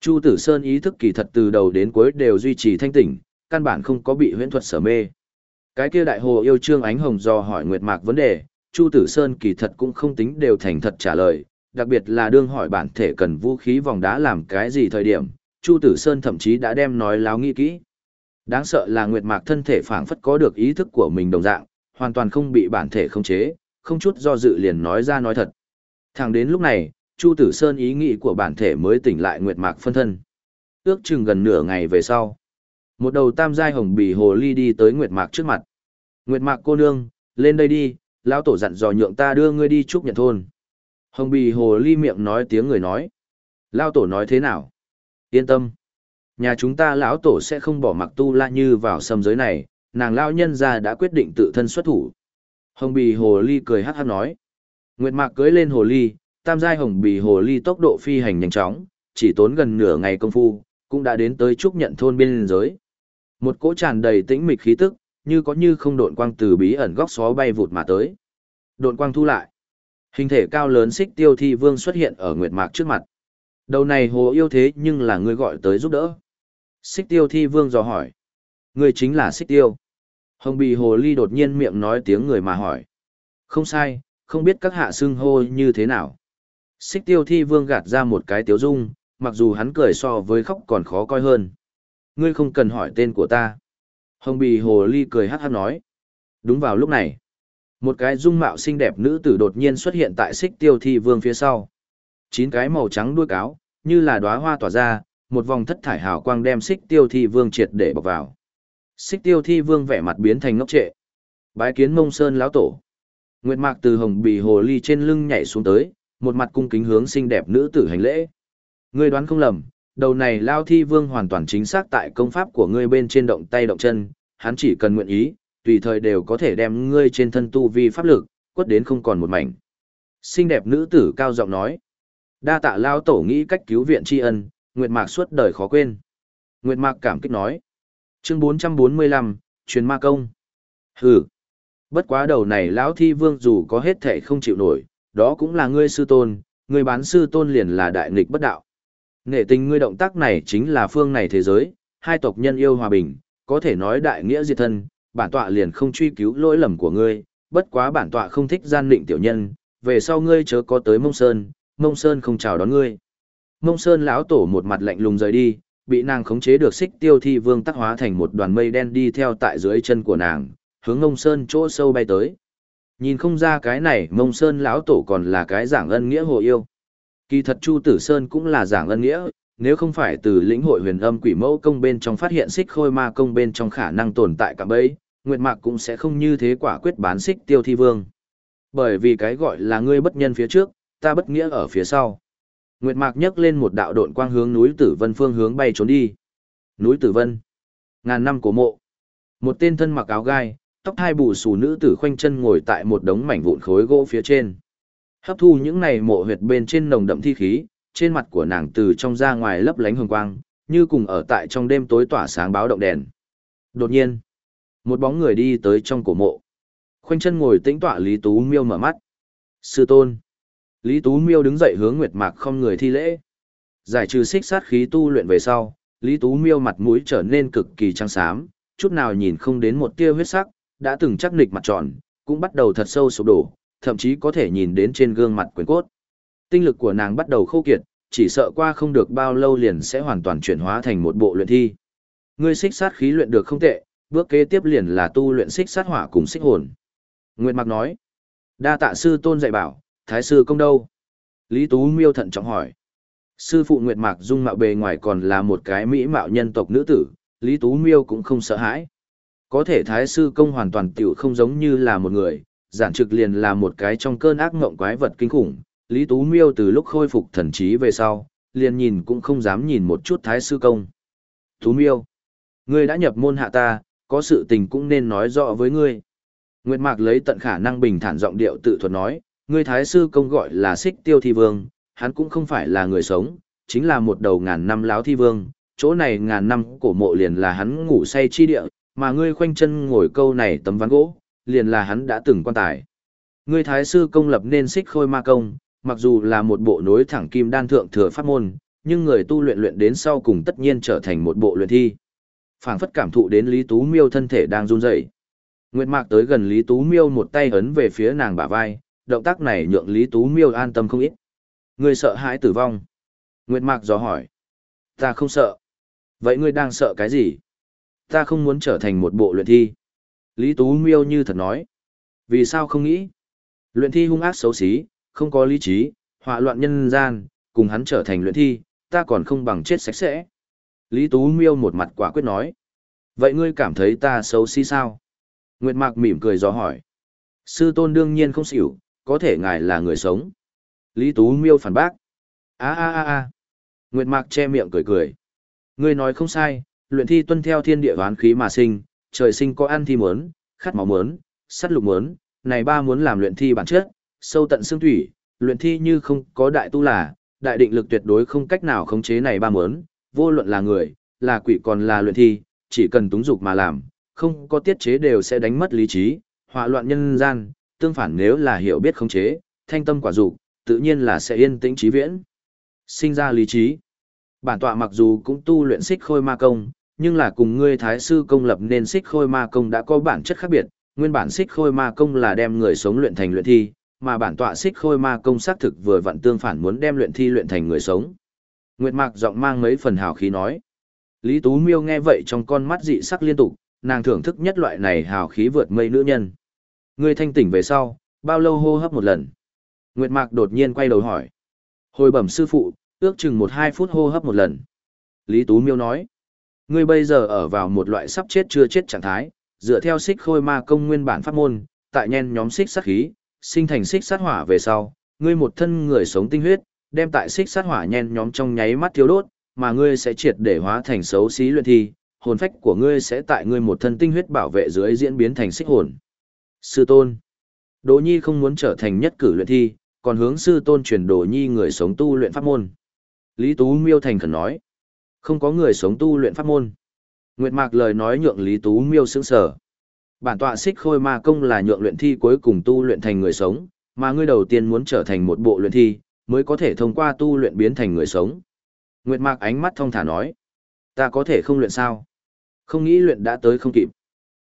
Chu Tử Sơn ý thức kỳ thật từ đầu đến cuối đều duy trì thanh tỉnh, căn bản không có bị huyễn thuật sở mê. Cái kia đại hồ yêu trương ánh hồng do hỏi Nguyệt Mạc vấn đề, Chu Tử Sơn kỳ thật cũng không tính đều thành thật trả lời, đặc biệt là đương hỏi bản thể cần vũ khí vòng đá làm cái gì thời điểm, Chu Tử Sơn thậm chí đã đem nói láo nghĩ kỹ. Đáng sợ là Nguyệt Mạc thân thể phảng phất có được ý thức của mình đồng dạng, hoàn toàn không bị bản thể khống chế, không chút do dự liền nói ra nói thật. Thẳng đến lúc này, Chu Tử Sơn ý nghĩ của bản thể mới tỉnh lại Nguyệt Mạc phân thân. Ước chừng gần nửa ngày về sau, một đầu tam giai hồng bì hồ ly đi tới Nguyệt Mạc trước mặt. Nguyệt Mạc cô nương, lên đây đi, lão tổ dặn dò nhượng ta đưa ngươi đi chúc nhận thôn. Hồng bì hồ ly miệng nói tiếng người nói. Lão tổ nói thế nào? Yên tâm. Nhà chúng ta lão tổ sẽ không bỏ mặc tu la như vào sâm giới này, nàng lão nhân gia đã quyết định tự thân xuất thủ. Hồng bì hồ ly cười hát hát nói. Nguyệt Mạc cưới lên hồ ly, tam giai hồng bì hồ ly tốc độ phi hành nhanh chóng, chỉ tốn gần nửa ngày công phu, cũng đã đến tới trúc nhận thôn biên giới. Một cỗ tràn đầy tĩnh mịch khí tức, như có như không độn quang từ bí ẩn góc xó bay vụt mà tới. Độn quang thu lại. Hình thể cao lớn xích tiêu thi vương xuất hiện ở Nguyệt Mạc trước mặt. Đầu này hồ yêu thế nhưng là người gọi tới giúp đỡ. Xích tiêu thi vương dò hỏi. Người chính là xích tiêu. Hồng bì hồ ly đột nhiên miệng nói tiếng người mà hỏi. Không sai, không biết các hạ xưng hô như thế nào. Xích tiêu thi vương gạt ra một cái tiếu dung, mặc dù hắn cười so với khóc còn khó coi hơn. Ngươi không cần hỏi tên của ta. Hồng bì hồ ly cười hát hát nói. Đúng vào lúc này, một cái dung mạo xinh đẹp nữ tử đột nhiên xuất hiện tại xích tiêu thi vương phía sau. Chín cái màu trắng đuôi cáo, như là đóa hoa tỏa ra, một vòng thất thải hào quang đem xích tiêu thi vương triệt để bọc vào. Xích tiêu thi vương vẻ mặt biến thành ngốc trệ. Bái kiến mông sơn lão tổ. Nguyệt mạc từ hồng bì hồ ly trên lưng nhảy xuống tới, một mặt cung kính hướng xinh đẹp nữ tử hành lễ. Ngươi đoán không lầm, đầu này lao thi vương hoàn toàn chính xác tại công pháp của ngươi bên trên động tay động chân, hắn chỉ cần nguyện ý, tùy thời đều có thể đem ngươi trên thân tu vi pháp lực, quất đến không còn một mảnh. Xinh đẹp nữ tử cao giọng nói. Đa tạ lao tổ nghĩ cách cứu viện tri ân, Nguyệt Mạc suốt đời khó quên. Nguyệt Mạc cảm kích nói. Chương 445, truyền ma công. Hừ. Bất quá đầu này lão thi vương dù có hết thể không chịu nổi, đó cũng là ngươi sư tôn, ngươi bán sư tôn liền là đại nghịch bất đạo. Nghệ tình ngươi động tác này chính là phương này thế giới, hai tộc nhân yêu hòa bình, có thể nói đại nghĩa diệt thân, bản tọa liền không truy cứu lỗi lầm của ngươi, bất quá bản tọa không thích gian định tiểu nhân, về sau ngươi chớ có tới Mông Sơn, Mông Sơn không chào đón ngươi. Mông Sơn lão tổ một mặt lạnh lùng rời đi, bị nàng khống chế được xích tiêu thi vương tắc hóa thành một đoàn mây đen đi theo tại dưới chân của nàng, hướng Mông Sơn chỗ sâu bay tới. Nhìn không ra cái này Mông Sơn lão tổ còn là cái giảng ân nghĩa hồ yêu. Kỳ thật Chu Tử Sơn cũng là giảng ân nghĩa, nếu không phải từ lĩnh hội huyền âm quỷ mẫu công bên trong phát hiện xích khôi ma công bên trong khả năng tồn tại cả bấy, Nguyệt Mạc cũng sẽ không như thế quả quyết bán xích tiêu thi vương. Bởi vì cái gọi là ngươi bất nhân phía trước, ta bất nghĩa ở phía sau. Nguyệt Mạc nhấc lên một đạo độn quang hướng núi Tử Vân phương hướng bay trốn đi. Núi Tử Vân. Ngàn năm cổ mộ. Một tên thân mặc áo gai, tóc hai bù xù nữ tử khoanh chân ngồi tại một đống mảnh vụn khối gỗ phía trên. Hấp thu những này mộ huyệt bên trên nồng đậm thi khí, trên mặt của nàng từ trong ra ngoài lấp lánh hồng quang, như cùng ở tại trong đêm tối tỏa sáng báo động đèn. Đột nhiên, một bóng người đi tới trong cổ mộ. Khoanh chân ngồi tĩnh tọa Lý Tú Miêu mở mắt. Sư tôn. Lý Tú Miêu đứng dậy hướng Nguyệt Mạc không người thi lễ. Giải trừ xích sát khí tu luyện về sau, Lý Tú Miêu mặt mũi trở nên cực kỳ trắng xám, chút nào nhìn không đến một tia huyết sắc, đã từng chắc nịch mặt tròn, cũng bắt đầu thật sâu sụp đổ, thậm chí có thể nhìn đến trên gương mặt quyền cốt. Tinh lực của nàng bắt đầu khô kiệt, chỉ sợ qua không được bao lâu liền sẽ hoàn toàn chuyển hóa thành một bộ luyện thi. Ngươi xích sát khí luyện được không tệ, bước kế tiếp liền là tu luyện xích sát hỏa cùng xích hồn. Nguyệt Mặc nói, đa tạ sư tôn dạy bảo, thái sư công đâu? Lý Tú Miêu thận trọng hỏi. Sư phụ Nguyệt Mạc dung mạo bề ngoài còn là một cái mỹ mạo nhân tộc nữ tử, Lý Tú Miêu cũng không sợ hãi. Có thể thái sư công hoàn toàn tiểu không giống như là một người, giản trực liền là một cái trong cơn ác ngộng quái vật kinh khủng. Lý Tú Miêu từ lúc khôi phục thần trí về sau, liền nhìn cũng không dám nhìn một chút thái sư công. Tú Miêu, ngươi đã nhập môn hạ ta, có sự tình cũng nên nói rõ với ngươi. Nguyệt Mạc lấy tận khả năng bình thản giọng điệu tự thuật nói, ngươi thái sư công gọi là xích tiêu thi vương, hắn cũng không phải là người sống, chính là một đầu ngàn năm láo thi vương, chỗ này ngàn năm cổ mộ liền là hắn ngủ say chi địa, mà ngươi khoanh chân ngồi câu này tấm ván gỗ, liền là hắn đã từng quan tài. Ngươi thái sư công lập nên xích khôi ma công, mặc dù là một bộ nối thẳng kim đan thượng thừa pháp môn, nhưng người tu luyện luyện đến sau cùng tất nhiên trở thành một bộ luyện thi. Phảng phất cảm thụ đến Lý Tú Miêu thân thể đang run rẩy. Nguyệt Mạc tới gần Lý Tú Miêu một tay ấn về phía nàng bả vai, động tác này nhượng Lý Tú Miêu an tâm không ít. Ngươi sợ hãi tử vong? Nguyệt Mạc dò hỏi. Ta không sợ. Vậy ngươi đang sợ cái gì? Ta không muốn trở thành một bộ luyện thi. Lý Tú Miêu như thật nói. Vì sao không nghĩ? Luyện thi hung ác xấu xí, không có lý trí, họa loạn nhân gian, cùng hắn trở thành luyện thi, ta còn không bằng chết sạch sẽ. Lý Tú Miêu một mặt quả quyết nói. Vậy ngươi cảm thấy ta xấu xí sao? Nguyệt Mạc mỉm cười dò hỏi. Sư tôn đương nhiên không xỉu, có thể ngài là người sống. Lý Tú Miêu phản bác. a a a a Nguyệt Mạc che miệng cười cười. Ngươi nói không sai, luyện thi tuân theo thiên địa hoán khí mà sinh, trời sinh có ăn thi muốn, khát máu muốn, sắt lục muốn, này ba muốn làm luyện thi bản chất, sâu tận xương thủy, luyện thi như không có đại tu là, đại định lực tuyệt đối không cách nào khống chế này ba muốn, vô luận là người, là quỷ còn là luyện thi, chỉ cần túng dục mà làm, không có tiết chế đều sẽ đánh mất lý trí, họa loạn nhân gian, tương phản nếu là hiểu biết khống chế, thanh tâm quả dục, tự nhiên là sẽ yên tĩnh trí viễn. Sinh ra lý trí. Bản tọa mặc dù cũng tu luyện xích khôi ma công, nhưng là cùng ngươi thái sư công lập nên xích khôi ma công đã có bản chất khác biệt, nguyên bản xích khôi ma công là đem người sống luyện thành luyện thi, mà bản tọa xích khôi ma công xác thực vừa vặn tương phản muốn đem luyện thi luyện thành người sống. Nguyệt Mạc giọng mang mấy phần hào khí nói. Lý Tú Miêu nghe vậy trong con mắt dị sắc liên tục, nàng thưởng thức nhất loại này hào khí vượt mây nữ nhân. Ngươi thanh tỉnh về sau, bao lâu hô hấp một lần? Nguyệt Mạc đột nhiên quay đầu hỏi. Hồi bẩm sư phụ, ước chừng một hai phút hô hấp một lần. Lý Tú Miêu nói. Ngươi bây giờ ở vào một loại sắp chết chưa chết trạng thái, dựa theo xích khôi ma công nguyên bản pháp môn, tại nhen nhóm xích sát khí, sinh thành xích sát hỏa về sau, ngươi một thân người sống tinh huyết, đem tại xích sát hỏa nhen nhóm trong nháy mắt thiếu đốt, mà ngươi sẽ triệt để hóa thành xấu xí luyện thi, hồn phách của ngươi sẽ tại ngươi một thân tinh huyết bảo vệ dưới diễn biến thành xích hồn. Sư tôn. Đỗ Nhi không muốn trở thành nhất cử luyện thi, còn hướng sư tôn truyền Đỗ Nhi người sống tu luyện pháp môn. Lý Tú Miêu thành khẩn nói. Không có người sống tu luyện pháp môn. Nguyệt Mạc lời nói nhượng Lý Tú Miêu sững sở. Bản tọa xích khôi ma công là nhượng luyện thi cuối cùng tu luyện thành người sống, mà ngươi đầu tiên muốn trở thành một bộ luyện thi, mới có thể thông qua tu luyện biến thành người sống. Nguyệt Mạc ánh mắt thông thả nói, ta có thể không luyện sao? Không nghĩ luyện đã tới không kịp.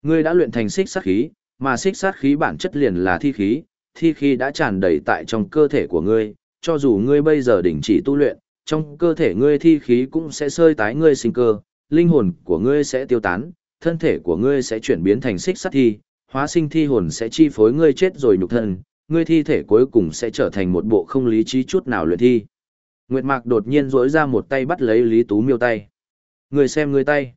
Ngươi đã luyện thành xích sát khí, mà xích sát khí bản chất liền là thi khí, thi khí đã tràn đầy tại trong cơ thể của ngươi, cho dù ngươi bây giờ đình chỉ tu luyện, trong cơ thể ngươi thi khí cũng sẽ sơi tái ngươi sinh cơ, linh hồn của ngươi sẽ tiêu tán, thân thể của ngươi sẽ chuyển biến thành xích sắt thi, hóa sinh thi hồn sẽ chi phối ngươi chết rồi nhục thân, ngươi thi thể cuối cùng sẽ trở thành một bộ không lý trí chút nào luyện thi. Nguyệt Mạc đột nhiên rỗi ra một tay bắt lấy Lý Tú Miêu tay. Ngươi xem ngươi tay.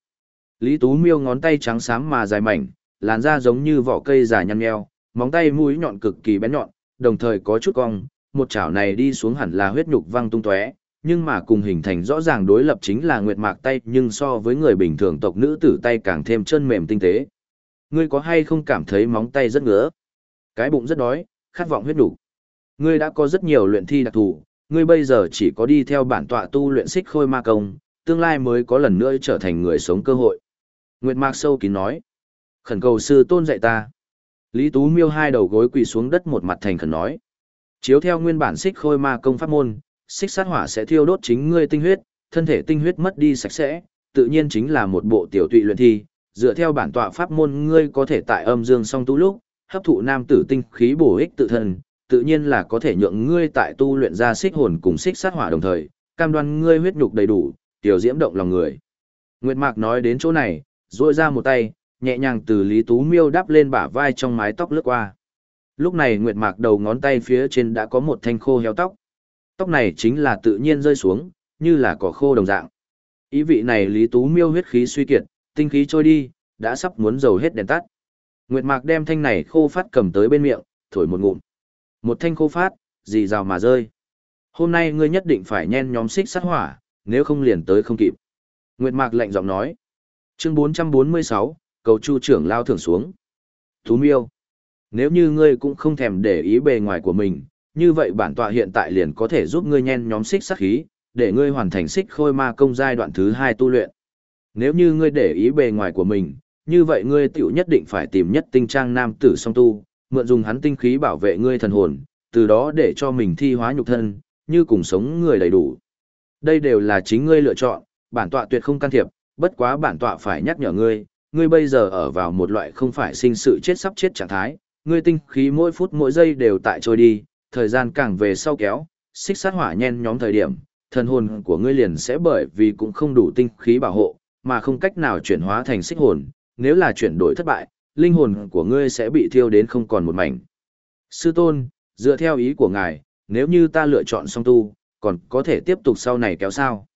Lý Tú Miêu ngón tay trắng xám mà dài mảnh, làn da giống như vỏ cây già nhăn nheo, móng tay mũi nhọn cực kỳ bén nhọn, đồng thời có chút cong, một chảo này đi xuống hẳn là huyết nhục văng tung tóe, nhưng mà cùng hình thành rõ ràng đối lập chính là nguyệt mạc tay nhưng so với người bình thường tộc nữ tử tay càng thêm chân mềm tinh tế. Ngươi có hay không cảm thấy móng tay rất ngứa? Cái bụng rất đói, khát vọng huyết đủ. Ngươi đã có rất nhiều luyện thi đặc thù, ngươi bây giờ chỉ có đi theo bản tọa tu luyện xích khôi ma công, tương lai mới có lần nữa trở thành người sống cơ hội. Nguyệt Mạc sâu kín nói. Khẩn cầu sư tôn dạy ta. Lý Tú Miêu hai đầu gối quỳ xuống đất một mặt thành khẩn nói. Chiếu theo nguyên bản xích khôi ma công pháp môn, xích sát hỏa sẽ thiêu đốt chính ngươi tinh huyết, thân thể tinh huyết mất đi sạch sẽ, tự nhiên chính là một bộ tiểu tụy luyện thi, dựa theo bản tọa pháp môn ngươi có thể tại âm dương song tu lúc, hấp thụ nam tử tinh khí bổ ích tự thân, tự nhiên là có thể nhượng ngươi tại tu luyện ra xích hồn cùng xích sát hỏa đồng thời, cam đoan ngươi huyết nhục đầy đủ, tiểu diễm động lòng người. Nguyệt Mạc nói đến chỗ này, duỗi ra một tay, nhẹ nhàng từ Lý Tú Miêu đắp lên bả vai trong mái tóc lướt qua. Lúc này Nguyệt Mạc đầu ngón tay phía trên đã có một thanh khô heo tóc, Tóc này chính là tự nhiên rơi xuống, như là cỏ khô đồng dạng. Ý vị này Lý Tú Miêu huyết khí suy kiệt, tinh khí trôi đi, đã sắp muốn dầu hết đèn tắt. Nguyệt Mạc đem thanh này khô phát cầm tới bên miệng, thổi một ngụm. Một thanh khô phát, gì rào mà rơi. Hôm nay ngươi nhất định phải nhen nhóm xích sát hỏa, nếu không liền tới không kịp. Nguyệt Mạc lạnh giọng nói. Chương 446, cầu chu trưởng lao thưởng xuống. Tú miêu. Nếu như ngươi cũng không thèm để ý bề ngoài của mình, như vậy bản tọa hiện tại liền có thể giúp ngươi nhen nhóm xích sát khí, để ngươi hoàn thành xích khôi ma công giai đoạn thứ hai tu luyện. Nếu như ngươi để ý bề ngoài của mình, như vậy ngươi tiểu nhất định phải tìm nhất tinh trang nam tử song tu, mượn dùng hắn tinh khí bảo vệ ngươi thần hồn, từ đó để cho mình thi hóa nhục thân, như cùng sống người đầy đủ. Đây đều là chính ngươi lựa chọn, bản tọa tuyệt không can thiệp, bất quá bản tọa phải nhắc nhở ngươi, ngươi bây giờ ở vào một loại không phải sinh sự chết sắp chết trạng thái, ngươi tinh khí mỗi phút mỗi giây đều tại trôi đi, thời gian càng về sau kéo, xích sát hỏa nhen nhóm thời điểm, thần hồn của ngươi liền sẽ bởi vì cũng không đủ tinh khí bảo hộ, mà không cách nào chuyển hóa thành xích hồn, nếu là chuyển đổi thất bại, linh hồn của ngươi sẽ bị thiêu đến không còn một mảnh. Sư tôn, dựa theo ý của ngài, nếu như ta lựa chọn song tu, còn có thể tiếp tục sau này kéo sao?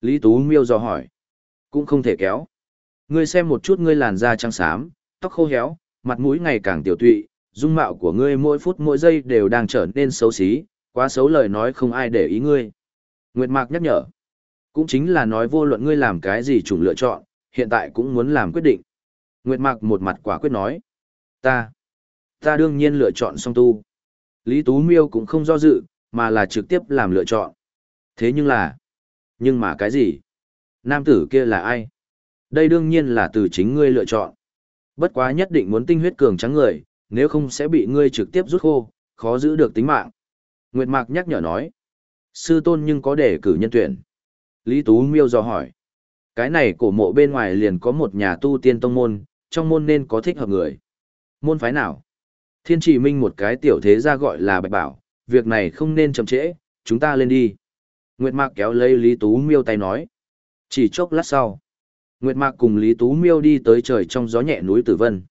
Lý Tú Miêu dò hỏi. Cũng không thể kéo. Ngươi xem một chút ngươi làn da trắng xám, tóc khô héo, mặt mũi ngày càng tiểu tụy, dung mạo của ngươi mỗi phút mỗi giây đều đang trở nên xấu xí, quá xấu lời nói không ai để ý ngươi. Nguyệt Mạc nhắc nhở. Cũng chính là nói vô luận ngươi làm cái gì chủng lựa chọn, hiện tại cũng muốn làm quyết định. Nguyệt Mạc một mặt quả quyết nói. Ta, ta đương nhiên lựa chọn song tu. Lý Tú Miêu cũng không do dự, mà là trực tiếp làm lựa chọn. Thế nhưng là, nhưng mà cái gì? Nam tử kia là ai? Đây đương nhiên là từ chính ngươi lựa chọn. Bất quá nhất định muốn tinh huyết cường trắng người, nếu không sẽ bị ngươi trực tiếp rút khô, khó giữ được tính mạng. Nguyệt Mạc nhắc nhở nói. Sư tôn nhưng có để cử nhân tuyển. Lý Tú Miêu dò hỏi. Cái này cổ mộ bên ngoài liền có một nhà tu tiên tông môn, trong môn nên có thích hợp người. Môn phái nào? Thiên chỉ minh một cái tiểu thế ra gọi là bạch bảo, việc này không nên chậm trễ, chúng ta lên đi. Nguyệt Mạc kéo lấy Lý Tú Miêu tay nói. Chỉ chốc lát sau. Nguyệt Mạc cùng Lý Tú Miêu đi tới trời trong gió nhẹ núi Tử Vân.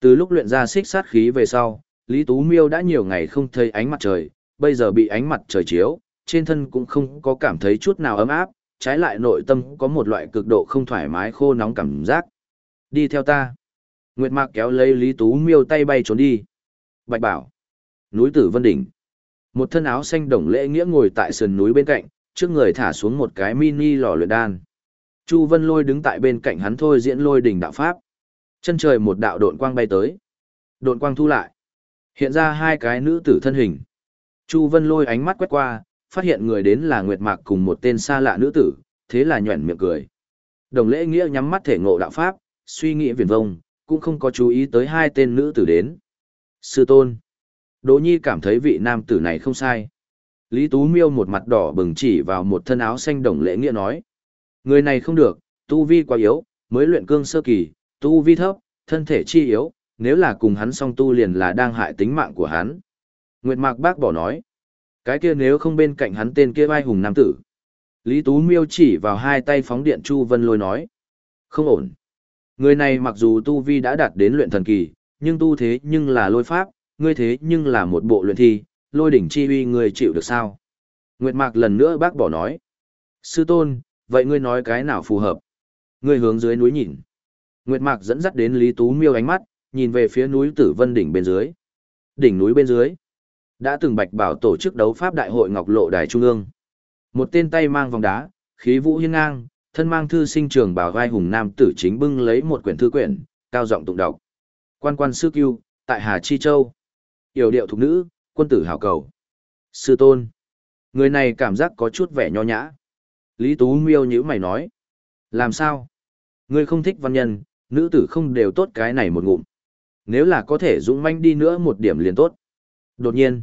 Từ lúc luyện ra xích sát khí về sau, Lý Tú Miêu đã nhiều ngày không thấy ánh mặt trời, bây giờ bị ánh mặt trời chiếu, trên thân cũng không có cảm thấy chút nào ấm áp, trái lại nội tâm có một loại cực độ không thoải mái khô nóng cảm giác. Đi theo ta. Nguyệt Mạc kéo lấy Lý Tú Miêu tay bay trốn đi. Bạch bảo. Núi Tử Vân Đỉnh. Một thân áo xanh đồng lễ nghĩa ngồi tại sườn núi bên cạnh, trước người thả xuống một cái mini lò luyện đan. Chu Vân Lôi đứng tại bên cạnh hắn thôi diễn lôi đỉnh đạo pháp. Chân trời một đạo độn quang bay tới. Độn quang thu lại. Hiện ra hai cái nữ tử thân hình. Chu Vân Lôi ánh mắt quét qua, phát hiện người đến là Nguyệt Mạc cùng một tên xa lạ nữ tử, thế là nhuẩn miệng cười. Đồng lễ nghĩa nhắm mắt thể ngộ đạo pháp, suy nghĩ viển vông, cũng không có chú ý tới hai tên nữ tử đến. Sư tôn. Đỗ Nhi cảm thấy vị nam tử này không sai. Lý Tú Miêu một mặt đỏ bừng chỉ vào một thân áo xanh đồng lễ nghĩa nói. Người này không được, tu vi quá yếu, mới luyện cương sơ kỳ, tu vi thấp, thân thể chi yếu, nếu là cùng hắn song tu liền là đang hại tính mạng của hắn. Nguyệt Mạc bác bỏ nói. Cái kia nếu không bên cạnh hắn tên kia vai hùng nam tử. Lý Tú Miêu chỉ vào hai tay phóng điện Chu Vân Lôi nói. Không ổn. Người này mặc dù tu vi đã đạt đến luyện thần kỳ, nhưng tu thế nhưng là lôi pháp, ngươi thế nhưng là một bộ luyện thi, lôi đỉnh chi uy ngươi chịu được sao? Nguyệt Mạc lần nữa bác bỏ nói. Sư tôn, vậy ngươi nói cái nào phù hợp? Ngươi hướng dưới núi nhìn. Nguyệt Mạc dẫn dắt đến Lý Tú Miêu ánh mắt, nhìn về phía núi Tử Vân đỉnh bên dưới. Đỉnh núi bên dưới. Đã từng bạch bảo tổ chức đấu pháp đại hội Ngọc Lộ Đài Trung ương. Một tên tay mang vòng đá, khí vũ hiên ngang, thân mang thư sinh trường bảo vai hùng nam tử chính bưng lấy một quyển thư quyển, cao giọng tụng đọc. Quan quan sư cưu, tại Hà Chi Châu. Yểu điệu thục nữ, quân tử hảo cầu. Sư tôn. Người này cảm giác có chút vẻ nho nhã. Lý Tú Miêu nhữ mày nói. Làm sao? Ngươi không thích văn nhân, nữ tử không đều tốt cái này một ngụm. Nếu là có thể dũng manh đi nữa một điểm liền tốt. Đột nhiên,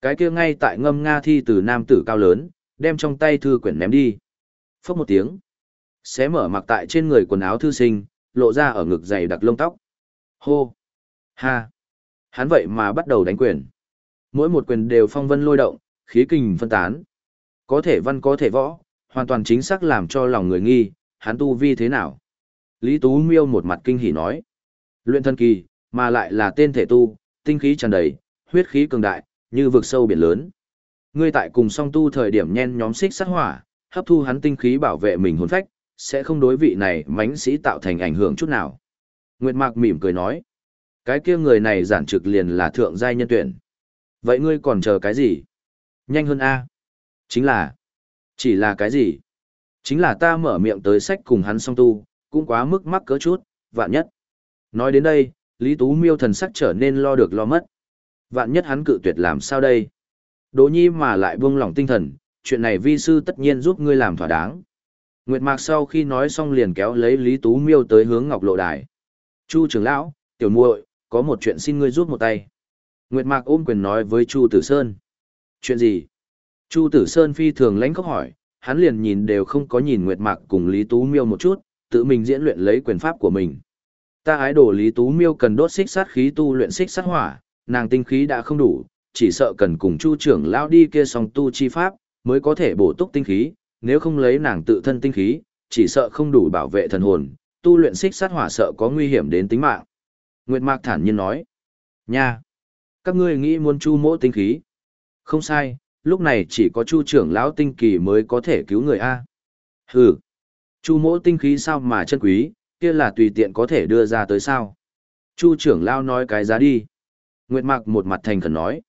cái kia ngay tại ngâm nga thi từ nam tử cao lớn, đem trong tay thư quyển ném đi. Phốc một tiếng, xé mở mặc tại trên người quần áo thư sinh, lộ ra ở ngực dày đặc lông tóc. Hô! Ha! Hắn vậy mà bắt đầu đánh quyền. Mỗi một quyền đều phong vân lôi động, khí kình phân tán. Có thể văn có thể võ, hoàn toàn chính xác làm cho lòng người nghi, hắn tu vi thế nào. Lý Tú Miêu một mặt kinh hỉ nói. Luyện thân kỳ, mà lại là tên thể tu, tinh khí tràn đầy, huyết khí cường đại, như vực sâu biển lớn. Ngươi tại cùng song tu thời điểm nhen nhóm xích sát hỏa, hấp thu hắn tinh khí bảo vệ mình hồn phách, sẽ không đối vị này mánh sĩ tạo thành ảnh hưởng chút nào. Nguyệt Mạc mỉm cười nói, cái kia người này giản trực liền là thượng giai nhân tuyển. Vậy ngươi còn chờ cái gì? Nhanh hơn A. Chính là, chỉ là cái gì? Chính là ta mở miệng tới sách cùng hắn song tu, cũng quá mức mắc cỡ chút, vạn nhất. Nói đến đây, Lý Tú Miêu thần sắc trở nên lo được lo mất. Vạn nhất hắn cự tuyệt làm sao đây? Đỗ nhi mà lại buông lỏng tinh thần, chuyện này vi sư tất nhiên giúp ngươi làm thỏa đáng. Nguyệt Mạc sau khi nói xong liền kéo lấy Lý Tú Miêu tới hướng Ngọc Lộ Đài. Chu trưởng lão, tiểu muội, có một chuyện xin ngươi giúp một tay. Nguyệt Mạc ôm quyền nói với Chu Tử Sơn. Chuyện gì? Chu Tử Sơn phi thường lãnh khóc hỏi, hắn liền nhìn đều không có nhìn Nguyệt Mạc cùng Lý Tú Miêu một chút, tự mình diễn luyện lấy quyền pháp của mình. Ta ái đồ Lý Tú Miêu cần đốt xích sát khí tu luyện xích sát hỏa, nàng tinh khí đã không đủ, chỉ sợ cần cùng Chu trưởng lão đi kia song tu chi pháp, mới có thể bổ túc tinh khí, nếu không lấy nàng tự thân tinh khí, chỉ sợ không đủ bảo vệ thần hồn, tu luyện xích sát hỏa sợ có nguy hiểm đến tính mạng. Nguyệt Mạc thản nhiên nói, nha, các ngươi nghĩ muốn chu mỗ tinh khí. Không sai, lúc này chỉ có chu trưởng lão tinh kỳ mới có thể cứu người A. Hừ, chu mỗ tinh khí sao mà chân quý, kia là tùy tiện có thể đưa ra tới sao. Chu trưởng lão nói cái giá đi. Nguyệt Mạc một mặt thành khẩn nói.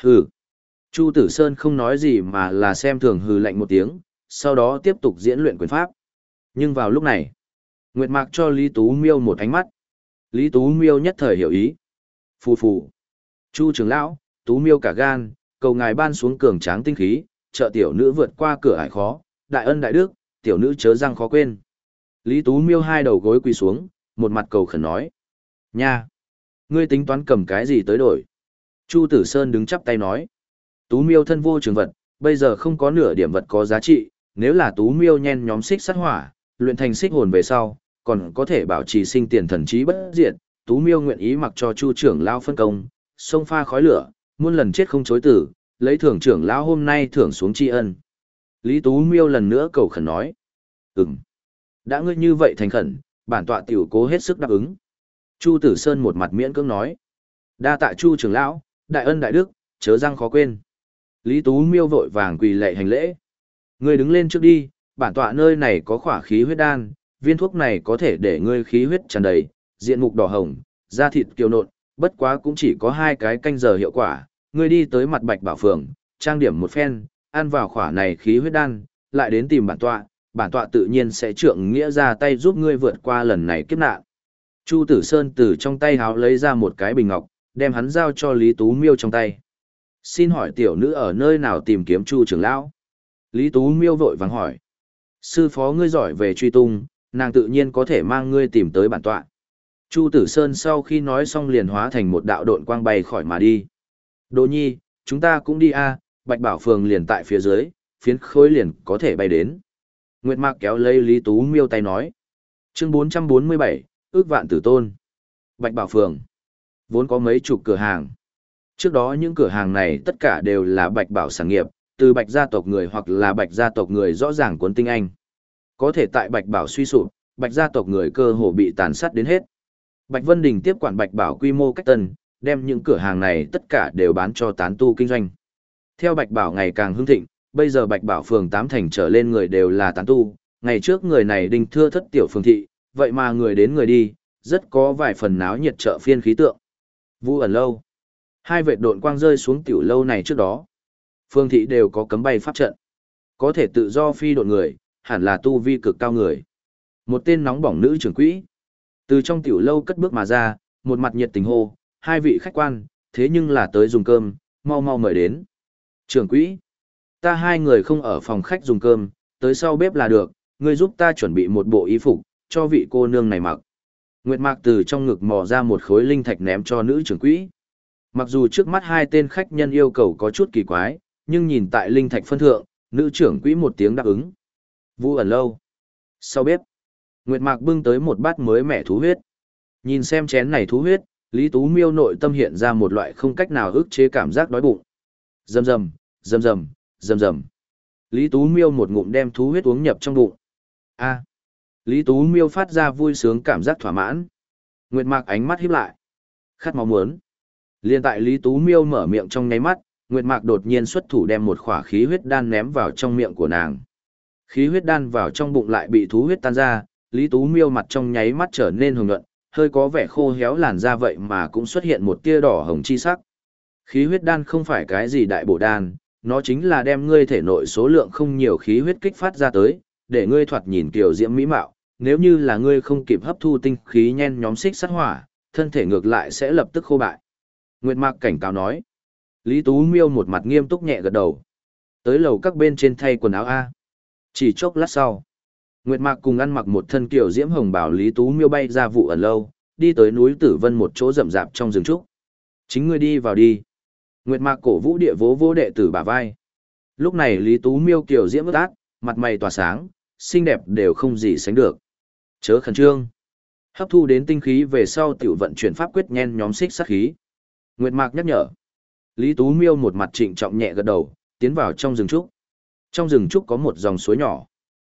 Hừ. Chu Tử Sơn không nói gì mà là xem thường hừ lạnh một tiếng, sau đó tiếp tục diễn luyện quyền pháp. Nhưng vào lúc này, Nguyệt Mạc cho Lý Tú Miêu một ánh mắt. Lý Tú Miêu nhất thời hiểu ý. Phù phù. Chu trưởng lão, Tú Miêu cả gan, cầu ngài ban xuống cường tráng tinh khí, trợ tiểu nữ vượt qua cửa ải khó, đại ân đại đức, tiểu nữ chớ răng khó quên. Lý Tú Miêu hai đầu gối quỳ xuống, một mặt cầu khẩn nói. Nha! Ngươi tính toán cầm cái gì tới đổi? Chu Tử Sơn đứng chắp tay nói. Tú Miêu thân vô trường vật, bây giờ không có nửa điểm vật có giá trị, nếu là Tú Miêu nhen nhóm xích sát hỏa, luyện thành xích hồn về sau, còn có thể bảo trì sinh tiền thần trí bất diệt. Tú Miêu nguyện ý mặc cho Chu trưởng lao phân công, sông pha khói lửa, muôn lần chết không chối tử, lấy thưởng trưởng lão hôm nay thưởng xuống tri ân. Lý Tú Miêu lần nữa cầu khẩn nói. Ừm. Đã ngươi như vậy thành khẩn, bản tọa tiểu cố hết sức đáp ứng. Chu Tử Sơn một mặt miễn cưỡng nói. Đa tạ Chu trưởng lão, đại ân đại đức, chớ răng khó quên. Lý Tú Miêu vội vàng quỳ lệ hành lễ. Ngươi đứng lên trước đi, bản tọa nơi này có khỏa khí huyết đan, viên thuốc này có thể để ngươi khí huyết tràn đầy, diện mục đỏ hồng, da thịt kiều nộn, bất quá cũng chỉ có hai cái canh giờ hiệu quả. Ngươi đi tới mặt Bạch Bảo Phường, trang điểm một phen, ăn vào khỏa này khí huyết đan, lại đến tìm bản tọa, bản tọa tự nhiên sẽ trượng nghĩa ra tay giúp ngươi vượt qua lần này kiếp nạn. Chu Tử Sơn từ trong tay háo lấy ra một cái bình ngọc, đem hắn giao cho Lý Tú Miêu trong tay. Xin hỏi tiểu nữ ở nơi nào tìm kiếm Chu trưởng lão? Lý Tú Miêu vội vàng hỏi. Sư phó ngươi giỏi về truy tung, nàng tự nhiên có thể mang ngươi tìm tới bản tọa. Chu Tử Sơn sau khi nói xong liền hóa thành một đạo độn quang bay khỏi mà đi. Đỗ nhi, chúng ta cũng đi a, Bạch Bảo Phường liền tại phía dưới, phiến khối liền có thể bay đến. Nguyệt Mạc kéo lấy Lý Tú Miêu tay nói. Chương 447, ước vạn tử tôn. Bạch Bảo Phường. Vốn có mấy chục cửa hàng. Trước đó những cửa hàng này tất cả đều là Bạch Bảo sản nghiệp, từ Bạch gia tộc người hoặc là Bạch gia tộc người rõ ràng cuốn tinh anh. Có thể tại Bạch Bảo suy sụp, Bạch gia tộc người cơ hồ bị tàn sát đến hết. Bạch Vân Đình tiếp quản Bạch Bảo quy mô cách tân, đem những cửa hàng này tất cả đều bán cho tán tu kinh doanh. Theo Bạch Bảo ngày càng hưng thịnh, bây giờ Bạch Bảo phường tám thành trở lên người đều là tán tu, ngày trước người này đinh thưa thất tiểu phường thị, vậy mà người đến người đi, rất có vài phần náo nhiệt chợ phiên khí tượng. Vu ẩn lâu. Hai vệ độn quang rơi xuống tiểu lâu này trước đó. Phương thị đều có cấm bay pháp trận. Có thể tự do phi độn người, hẳn là tu vi cực cao người. Một tên nóng bỏng nữ trưởng quỹ. Từ trong tiểu lâu cất bước mà ra, một mặt nhiệt tình hô, hai vị khách quan, thế nhưng là tới dùng cơm, mau mau mời đến. Trưởng quỹ. Ta hai người không ở phòng khách dùng cơm, tới sau bếp là được, ngươi giúp ta chuẩn bị một bộ y phục, cho vị cô nương này mặc. Nguyệt Mạc từ trong ngực mò ra một khối linh thạch ném cho nữ trưởng quỹ. Mặc dù trước mắt hai tên khách nhân yêu cầu có chút kỳ quái, nhưng nhìn tại linh thạch phân thượng, nữ trưởng quỹ một tiếng đáp ứng. Vu ẩn lâu. Sau bếp, Nguyệt Mạc bưng tới một bát mới mẻ thú huyết. Nhìn xem chén này thú huyết, Lý Tú Miêu nội tâm hiện ra một loại không cách nào ức chế cảm giác đói bụng. Rầm rầm, rầm rầm, rầm rầm. Lý Tú Miêu một ngụm đem thú huyết uống nhập trong bụng. A. Lý Tú Miêu phát ra vui sướng cảm giác thỏa mãn. Nguyệt Mạc ánh mắt híp lại. Khát máu muốn. Liên tại Lý Tú Miêu mở miệng trong nháy mắt, Nguyệt Mạc đột nhiên xuất thủ đem một khỏa khí huyết đan ném vào trong miệng của nàng. Khí huyết đan vào trong bụng lại bị thú huyết tan ra, Lý Tú Miêu mặt trong nháy mắt trở nên hồng nhuận, hơi có vẻ khô héo làn da vậy mà cũng xuất hiện một tia đỏ hồng chi sắc. Khí huyết đan không phải cái gì đại bổ đan, nó chính là đem ngươi thể nội số lượng không nhiều khí huyết kích phát ra tới, để ngươi thoạt nhìn kiểu diễm mỹ mạo, nếu như là ngươi không kịp hấp thu tinh khí nhen nhóm xích sát hỏa, thân thể ngược lại sẽ lập tức khô bại. Nguyệt Mạc cảnh cáo nói. Lý Tú Miêu một mặt nghiêm túc nhẹ gật đầu. Tới lầu các bên trên thay quần áo A. Chỉ chốc lát sau. Nguyệt Mạc cùng ăn mặc một thân kiểu diễm hồng bảo Lý Tú Miêu bay ra vụ ẩn lâu, đi tới núi Tử Vân một chỗ rậm rạp trong rừng trúc. Chính ngươi đi vào đi. Nguyệt Mạc cổ vũ địa vỗ vô đệ tử bả vai. Lúc này Lý Tú Miêu kiểu diễm ướt át, mặt mày tỏa sáng, xinh đẹp đều không gì sánh được. Chớ khẩn trương. Hấp thu đến tinh khí về sau tiểu vận chuyển pháp quyết nhen nhóm xích sát khí. Nguyệt Mạc nhắc nhở. Lý Tú Miêu một mặt trịnh trọng nhẹ gật đầu, tiến vào trong rừng trúc. Trong rừng trúc có một dòng suối nhỏ.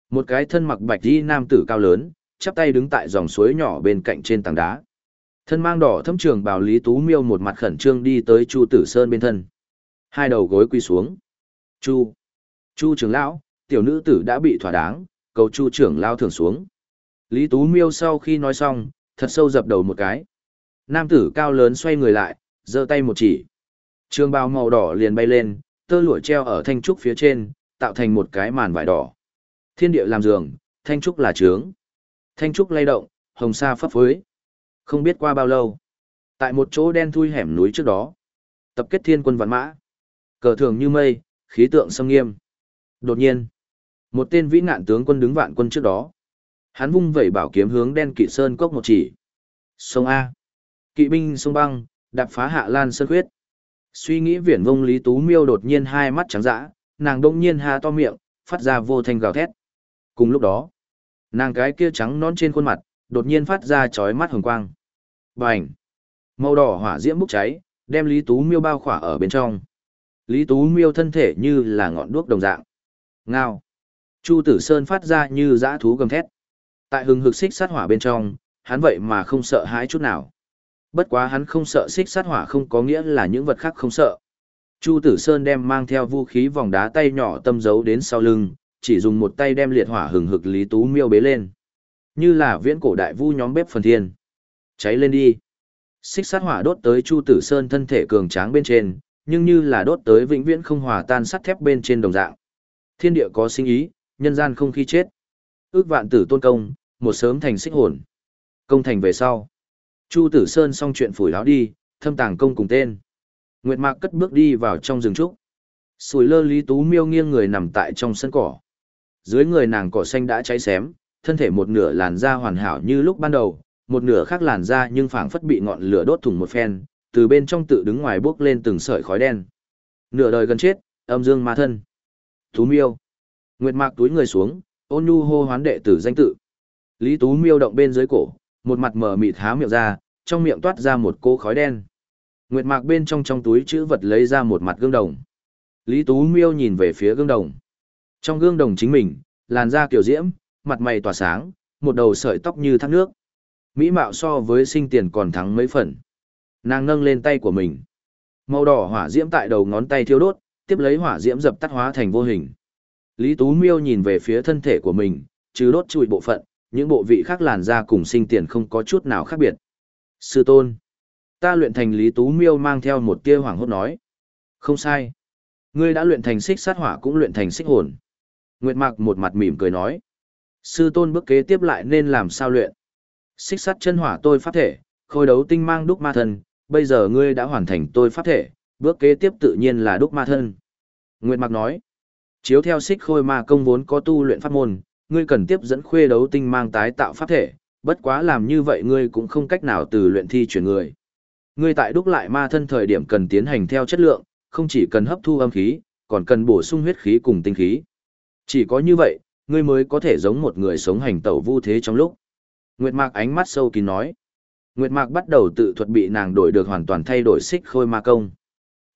Một cái thân mặc bạch y nam tử cao lớn, chắp tay đứng tại dòng suối nhỏ bên cạnh trên tảng đá. Thân mang đỏ thâm trường bào Lý Tú Miêu một mặt khẩn trương đi tới Chu Tử Sơn bên thân. Hai đầu gối quy xuống. Chu. Chu trưởng lão, tiểu nữ tử đã bị thỏa đáng, cầu Chu trưởng lão thưởng xuống. Lý Tú Miêu sau khi nói xong, thật sâu dập đầu một cái. Nam tử cao lớn xoay người lại, giơ tay một chỉ. Trường bào màu đỏ liền bay lên, tơ lụa treo ở thanh trúc phía trên, tạo thành một cái màn vải đỏ. Thiên địa làm giường, thanh trúc là trướng. Thanh trúc lay động, hồng sa phấp phới. Không biết qua bao lâu. Tại một chỗ đen thui hẻm núi trước đó. Tập kết thiên quân vạn mã. Cờ thường như mây, khí tượng sâm nghiêm. Đột nhiên, một tên vĩ nạn tướng quân đứng vạn quân trước đó. Hắn vung vẩy bảo kiếm hướng đen kỵ sơn cốc một chỉ. Sông A. Kỵ binh sông băng, đạp phá hạ lan sơn khuyết. Suy nghĩ viển vông Lý Tú Miêu đột nhiên hai mắt trắng dã, nàng đông nhiên hà to miệng, phát ra vô thanh gào thét. Cùng lúc đó, nàng cái kia trắng non trên khuôn mặt, đột nhiên phát ra chói mắt hồng quang. Bành! Màu đỏ hỏa diễm bốc cháy, đem Lý Tú Miêu bao khỏa ở bên trong. Lý Tú Miêu thân thể như là ngọn đuốc đồng dạng. Ngao! Chu Tử Sơn phát ra như dã thú gầm thét. Tại hừng hực xích sát hỏa bên trong, hắn vậy mà không sợ hãi chút nào. Bất quá hắn không sợ xích sát hỏa không có nghĩa là những vật khác không sợ. Chu Tử Sơn đem mang theo vũ khí vòng đá tay nhỏ tâm giấu đến sau lưng, chỉ dùng một tay đem liệt hỏa hừng hực Lý Tú Miêu bế lên. Như là viễn cổ đại vu nhóm bếp phần thiên. Cháy lên đi. Xích sát hỏa đốt tới Chu Tử Sơn thân thể cường tráng bên trên, nhưng như là đốt tới vĩnh viễn không hòa tan sắt thép bên trên đồng dạng. Thiên địa có sinh ý, nhân gian không khi chết. Ước vạn tử tôn công, một sớm thành xích hồn. Công thành về sau. Chu Tử Sơn xong chuyện phủi láo đi, thâm tàng công cùng tên. Nguyệt Mạc cất bước đi vào trong rừng trúc. Sùi lơ Lý Tú miêu nghiêng người nằm tại trong sân cỏ. Dưới người nàng cỏ xanh đã cháy xém, thân thể một nửa làn da hoàn hảo như lúc ban đầu, một nửa khác làn da nhưng phảng phất bị ngọn lửa đốt thủng một phen, từ bên trong tự đứng ngoài bước lên từng sợi khói đen. Nửa đời gần chết, âm dương ma thân. Tú miêu. Nguyệt Mạc túi người xuống, ôn nhu hô hoán đệ tử danh tự. Lý Tú miêu động bên dưới cổ, một mặt mở mịt há miệng ra, trong miệng toát ra một cô khói đen. Nguyệt Mạc bên trong trong túi chữ vật lấy ra một mặt gương đồng. Lý Tú Miêu nhìn về phía gương đồng. Trong gương đồng chính mình, làn da kiểu diễm, mặt mày tỏa sáng, một đầu sợi tóc như thác nước. Mỹ mạo so với sinh tiền còn thắng mấy phần. Nàng nâng lên tay của mình. Màu đỏ hỏa diễm tại đầu ngón tay thiêu đốt, tiếp lấy hỏa diễm dập tắt hóa thành vô hình. Lý Tú Miêu nhìn về phía thân thể của mình, chứ đốt chùi bộ phận, những bộ vị khác làn da cùng sinh tiền không có chút nào khác biệt. Sư tôn, ta luyện thành Lý Tú Miêu mang theo một tia hoảng hốt nói. Không sai. Ngươi đã luyện thành xích sát hỏa cũng luyện thành xích hồn. Nguyệt Mạc một mặt mỉm cười nói. Sư tôn bước kế tiếp lại nên làm sao luyện? Xích sắt chân hỏa tôi pháp thể, khôi đấu tinh mang đúc ma thân, bây giờ ngươi đã hoàn thành tôi pháp thể, bước kế tiếp tự nhiên là đúc ma thân. Nguyệt Mạc nói. Chiếu theo xích khôi ma công vốn có tu luyện pháp môn, ngươi cần tiếp dẫn khuê đấu tinh mang tái tạo pháp thể, bất quá làm như vậy ngươi cũng không cách nào từ luyện thi chuyển người. Ngươi tại đúc lại ma thân thời điểm cần tiến hành theo chất lượng, không chỉ cần hấp thu âm khí, còn cần bổ sung huyết khí cùng tinh khí. Chỉ có như vậy, ngươi mới có thể giống một người sống hành tẩu vu thế trong lúc. Nguyệt Mạc ánh mắt sâu kín nói. Nguyệt Mạc bắt đầu tự thuật bị nàng đổi được hoàn toàn thay đổi xích khôi ma công.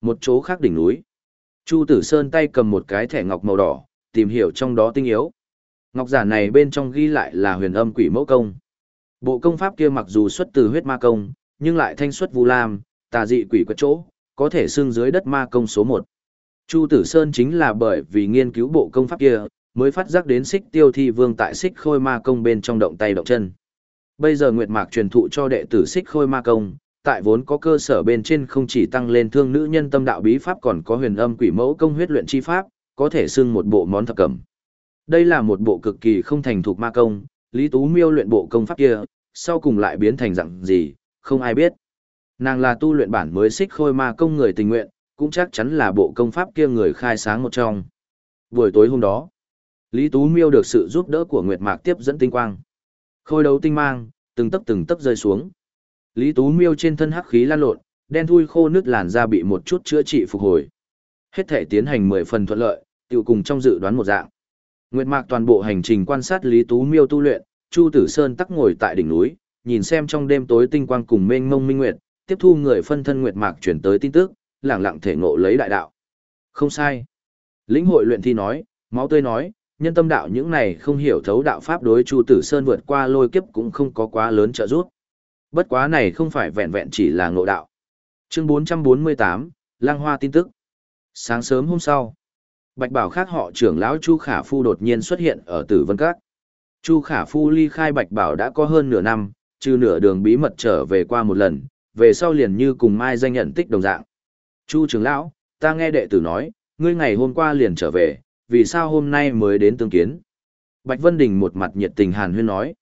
Một chỗ khác đỉnh núi. Chu Tử Sơn tay cầm một cái thẻ ngọc màu đỏ, tìm hiểu trong đó tinh yếu. Ngọc giả này bên trong ghi lại là huyền âm quỷ mẫu công. Bộ công pháp kia mặc dù xuất từ huyết ma công, nhưng lại thanh xuất vu lam, tà dị quỷ quật chỗ, có thể xưng dưới đất ma công số 1. Chu Tử Sơn chính là bởi vì nghiên cứu bộ công pháp kia, mới phát giác đến xích tiêu thi vương tại xích khôi ma công bên trong động tay động chân. Bây giờ Nguyệt Mạc truyền thụ cho đệ tử xích khôi ma công, tại vốn có cơ sở bên trên không chỉ tăng lên thương nữ nhân tâm đạo bí pháp còn có huyền âm quỷ mẫu công huyết luyện chi pháp, có thể xưng một bộ món thập cẩm. Đây là một bộ cực kỳ không thành thục ma công, Lý Tú Miêu luyện bộ công pháp kia, sau cùng lại biến thành dạng gì, không ai biết. Nàng là tu luyện bản mới xích khôi ma công người tình nguyện, cũng chắc chắn là bộ công pháp kia người khai sáng một trong. Buổi tối hôm đó, Lý Tú Miêu được sự giúp đỡ của Nguyệt Mạc tiếp dẫn tinh quang. Khôi đấu tinh mang, từng tấc từng tấc rơi xuống. Lý Tú Miêu trên thân hắc khí lan lộn, đen thui khô nước làn da bị một chút chữa trị phục hồi. Hết thể tiến hành 10 phần thuận lợi, tiêu cùng trong dự đoán một dạng. Nguyệt Mạc toàn bộ hành trình quan sát Lý Tú Miêu tu luyện, Chu Tử Sơn tắc ngồi tại đỉnh núi, nhìn xem trong đêm tối tinh quang cùng mênh mông minh nguyệt, tiếp thu người phân thân Nguyệt Mạc chuyển tới tin tức, lẳng lặng thể ngộ lấy đại đạo. Không sai. Lĩnh hội luyện thi nói, máu tươi nói, nhân tâm đạo những này không hiểu thấu đạo pháp đối Chu Tử Sơn vượt qua lôi kiếp cũng không có quá lớn trợ giúp. Bất quá này không phải vẹn vẹn chỉ là ngộ đạo. Chương 448, Lang Hoa tin tức. Sáng sớm hôm sau, Bạch Bảo khác họ trưởng lão Chu Khả Phu đột nhiên xuất hiện ở Tử Vân Các. Chu Khả Phu ly khai Bạch Bảo đã có hơn nửa năm, trừ nửa đường bí mật trở về qua một lần, về sau liền như cùng Mai danh nhận tích đồng dạng. Chu trưởng lão, ta nghe đệ tử nói, ngươi ngày hôm qua liền trở về, vì sao hôm nay mới đến tương kiến? Bạch Vân Đình một mặt nhiệt tình hàn huyên nói.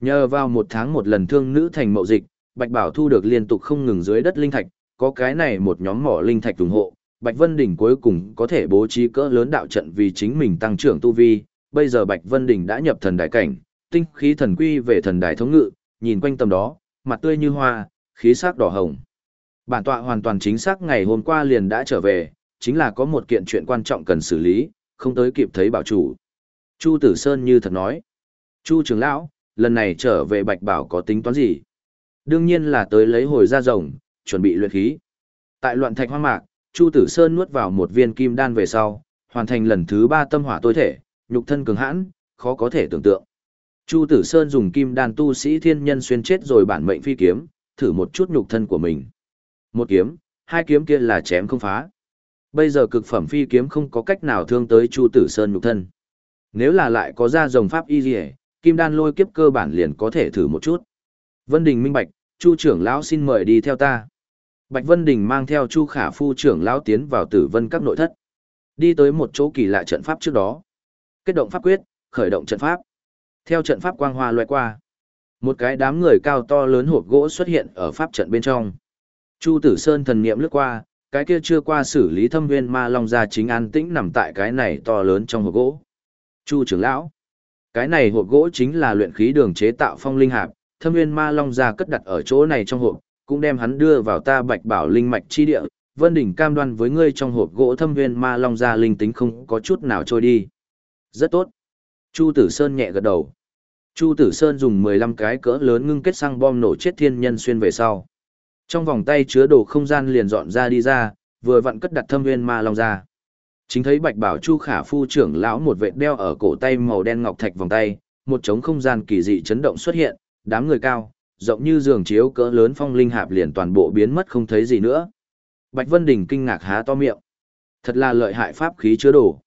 Nhờ vào một tháng một lần thương nữ thành mậu dịch, Bạch Bảo thu được liên tục không ngừng dưới đất linh thạch, có cái này một nhóm mỏ linh thạch ủng hộ, Bạch Vân Đình cuối cùng có thể bố trí cỡ lớn đạo trận vì chính mình tăng trưởng tu vi, bây giờ Bạch Vân Đình đã nhập thần đại cảnh, tinh khí thần quy về thần đại thống ngự, nhìn quanh tầm đó, mặt tươi như hoa, khí sắc đỏ hồng. Bản tọa hoàn toàn chính xác ngày hôm qua liền đã trở về, chính là có một kiện chuyện quan trọng cần xử lý, không tới kịp thấy bảo chủ. Chu Tử Sơn như thật nói. Chu trưởng lão, lần này trở về Bạch Bảo có tính toán gì? Đương nhiên là tới lấy hồi ra rồng, chuẩn bị luyện khí. Tại loạn thạch hoang mạc, Chu Tử Sơn nuốt vào một viên kim đan về sau, hoàn thành lần thứ ba tâm hỏa tối thể, nhục thân cường hãn, khó có thể tưởng tượng. Chu Tử Sơn dùng kim đan tu sĩ thiên nhân xuyên chết rồi bản mệnh phi kiếm, thử một chút nhục thân của mình. Một kiếm, hai kiếm kia là chém không phá. Bây giờ cực phẩm phi kiếm không có cách nào thương tới Chu Tử Sơn nhục thân. Nếu là lại có ra dòng pháp y liễu, kim đan lôi kiếp cơ bản liền có thể thử một chút. Vân Đình minh bạch, Chu trưởng lão xin mời đi theo ta. Bạch Vân Đình mang theo Chu Khả Phu trưởng lão tiến vào Tử Vân các nội thất. Đi tới một chỗ kỳ lạ trận pháp trước đó. Kết động pháp quyết, khởi động trận pháp. Theo trận pháp quang hoa loại qua, một cái đám người cao to lớn hộp gỗ xuất hiện ở pháp trận bên trong. Chu Tử Sơn thần niệm lướt qua, cái kia chưa qua xử lý thâm nguyên ma long gia chính an tĩnh nằm tại cái này to lớn trong hộp gỗ. Chu trưởng lão, cái này hộp gỗ chính là luyện khí đường chế tạo phong linh hạp, thâm nguyên ma long gia cất đặt ở chỗ này trong hộp, cũng đem hắn đưa vào ta bạch bảo linh mạch chi địa, vân đỉnh cam đoan với ngươi trong hộp gỗ thâm nguyên ma long gia linh tính không có chút nào trôi đi. Rất tốt. Chu Tử Sơn nhẹ gật đầu. Chu Tử Sơn dùng 15 cái cỡ lớn ngưng kết xăng bom nổ chết thiên nhân xuyên về sau. Trong vòng tay chứa đồ không gian liền dọn ra đi ra, vừa vặn cất đặt thâm nguyên ma long ra. Chính thấy Bạch Bảo Chu Khả phu trưởng lão một vệt đeo ở cổ tay màu đen ngọc thạch vòng tay, một trống không gian kỳ dị chấn động xuất hiện, đám người cao, rộng như giường chiếu cỡ lớn phong linh hạp liền toàn bộ biến mất không thấy gì nữa. Bạch Vân Đình kinh ngạc há to miệng. Thật là lợi hại pháp khí chứa đồ.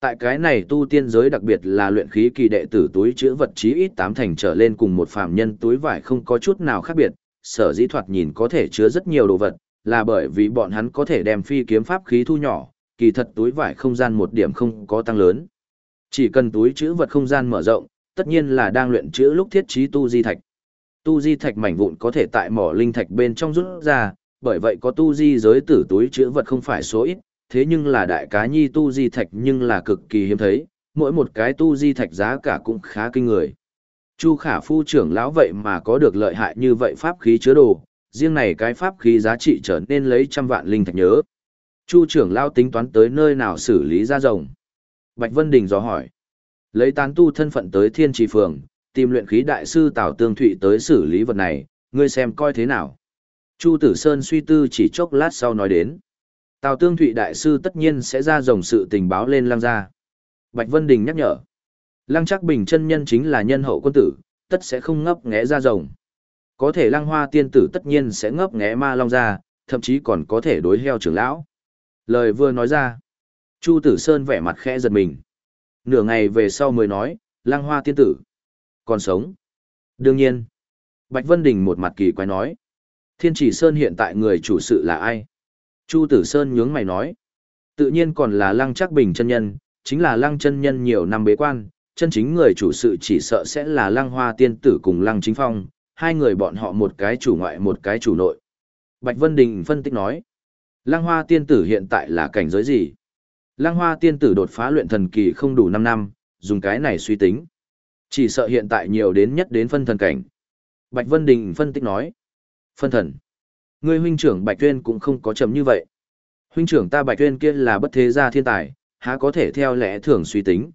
Tại cái này tu tiên giới đặc biệt là luyện khí kỳ đệ tử túi chứa vật chí ít tám thành trở lên cùng một phàm nhân túi vải không có chút nào khác biệt, sở dĩ thoạt nhìn có thể chứa rất nhiều đồ vật, là bởi vì bọn hắn có thể đem phi kiếm pháp khí thu nhỏ, kỳ thật túi vải không gian một điểm không có tăng lớn. Chỉ cần túi chữ vật không gian mở rộng, tất nhiên là đang luyện chữ lúc thiết trí tu di thạch. Tu di thạch mảnh vụn có thể tại mỏ linh thạch bên trong rút ra, bởi vậy có tu di giới tử túi chữ vật không phải số ít, thế nhưng là đại cá nhi tu di thạch nhưng là cực kỳ hiếm thấy, mỗi một cái tu di thạch giá cả cũng khá kinh người. Chu khả phu trưởng lão vậy mà có được lợi hại như vậy pháp khí chứa đồ, riêng này cái pháp khí giá trị trở nên lấy trăm vạn linh thạch nhớ. Chu trưởng lão tính toán tới nơi nào xử lý ra rồng. Bạch Vân Đình dò hỏi. Lấy tán tu thân phận tới thiên trì phường, tìm luyện khí đại sư Tào Tương Thụy tới xử lý vật này, ngươi xem coi thế nào. Chu Tử Sơn suy tư chỉ chốc lát sau nói đến. Tào Tương Thụy đại sư tất nhiên sẽ ra rồng sự tình báo lên lăng ra. Bạch Vân Đình nhắc nhở. Lăng chắc bình chân nhân chính là nhân hậu quân tử, tất sẽ không ngấp nghé ra rồng. Có thể lăng hoa tiên tử tất nhiên sẽ ngấp nghé ma long ra, thậm chí còn có thể đối heo trưởng lão. Lời vừa nói ra, Chu Tử Sơn vẻ mặt khẽ giật mình. Nửa ngày về sau mới nói, lăng hoa tiên tử. Còn sống. Đương nhiên. Bạch Vân Đình một mặt kỳ quái nói. Thiên chỉ Sơn hiện tại người chủ sự là ai? Chu Tử Sơn nhướng mày nói. Tự nhiên còn là lăng chắc bình chân nhân, chính là lăng chân nhân nhiều năm bế quan, chân chính người chủ sự chỉ sợ sẽ là lăng hoa tiên tử cùng lăng chính phong, hai người bọn họ một cái chủ ngoại một cái chủ nội. Bạch Vân Đình phân tích nói, lăng hoa tiên tử hiện tại là cảnh giới gì? Lăng hoa tiên tử đột phá luyện thần kỳ không đủ 5 năm, dùng cái này suy tính. Chỉ sợ hiện tại nhiều đến nhất đến phân thần cảnh. Bạch Vân Đình phân tích nói, phân thần. Người huynh trưởng Bạch Tuyên cũng không có chấm như vậy. Huynh trưởng ta Bạch Tuyên kia là bất thế gia thiên tài, há có thể theo lẽ thường suy tính.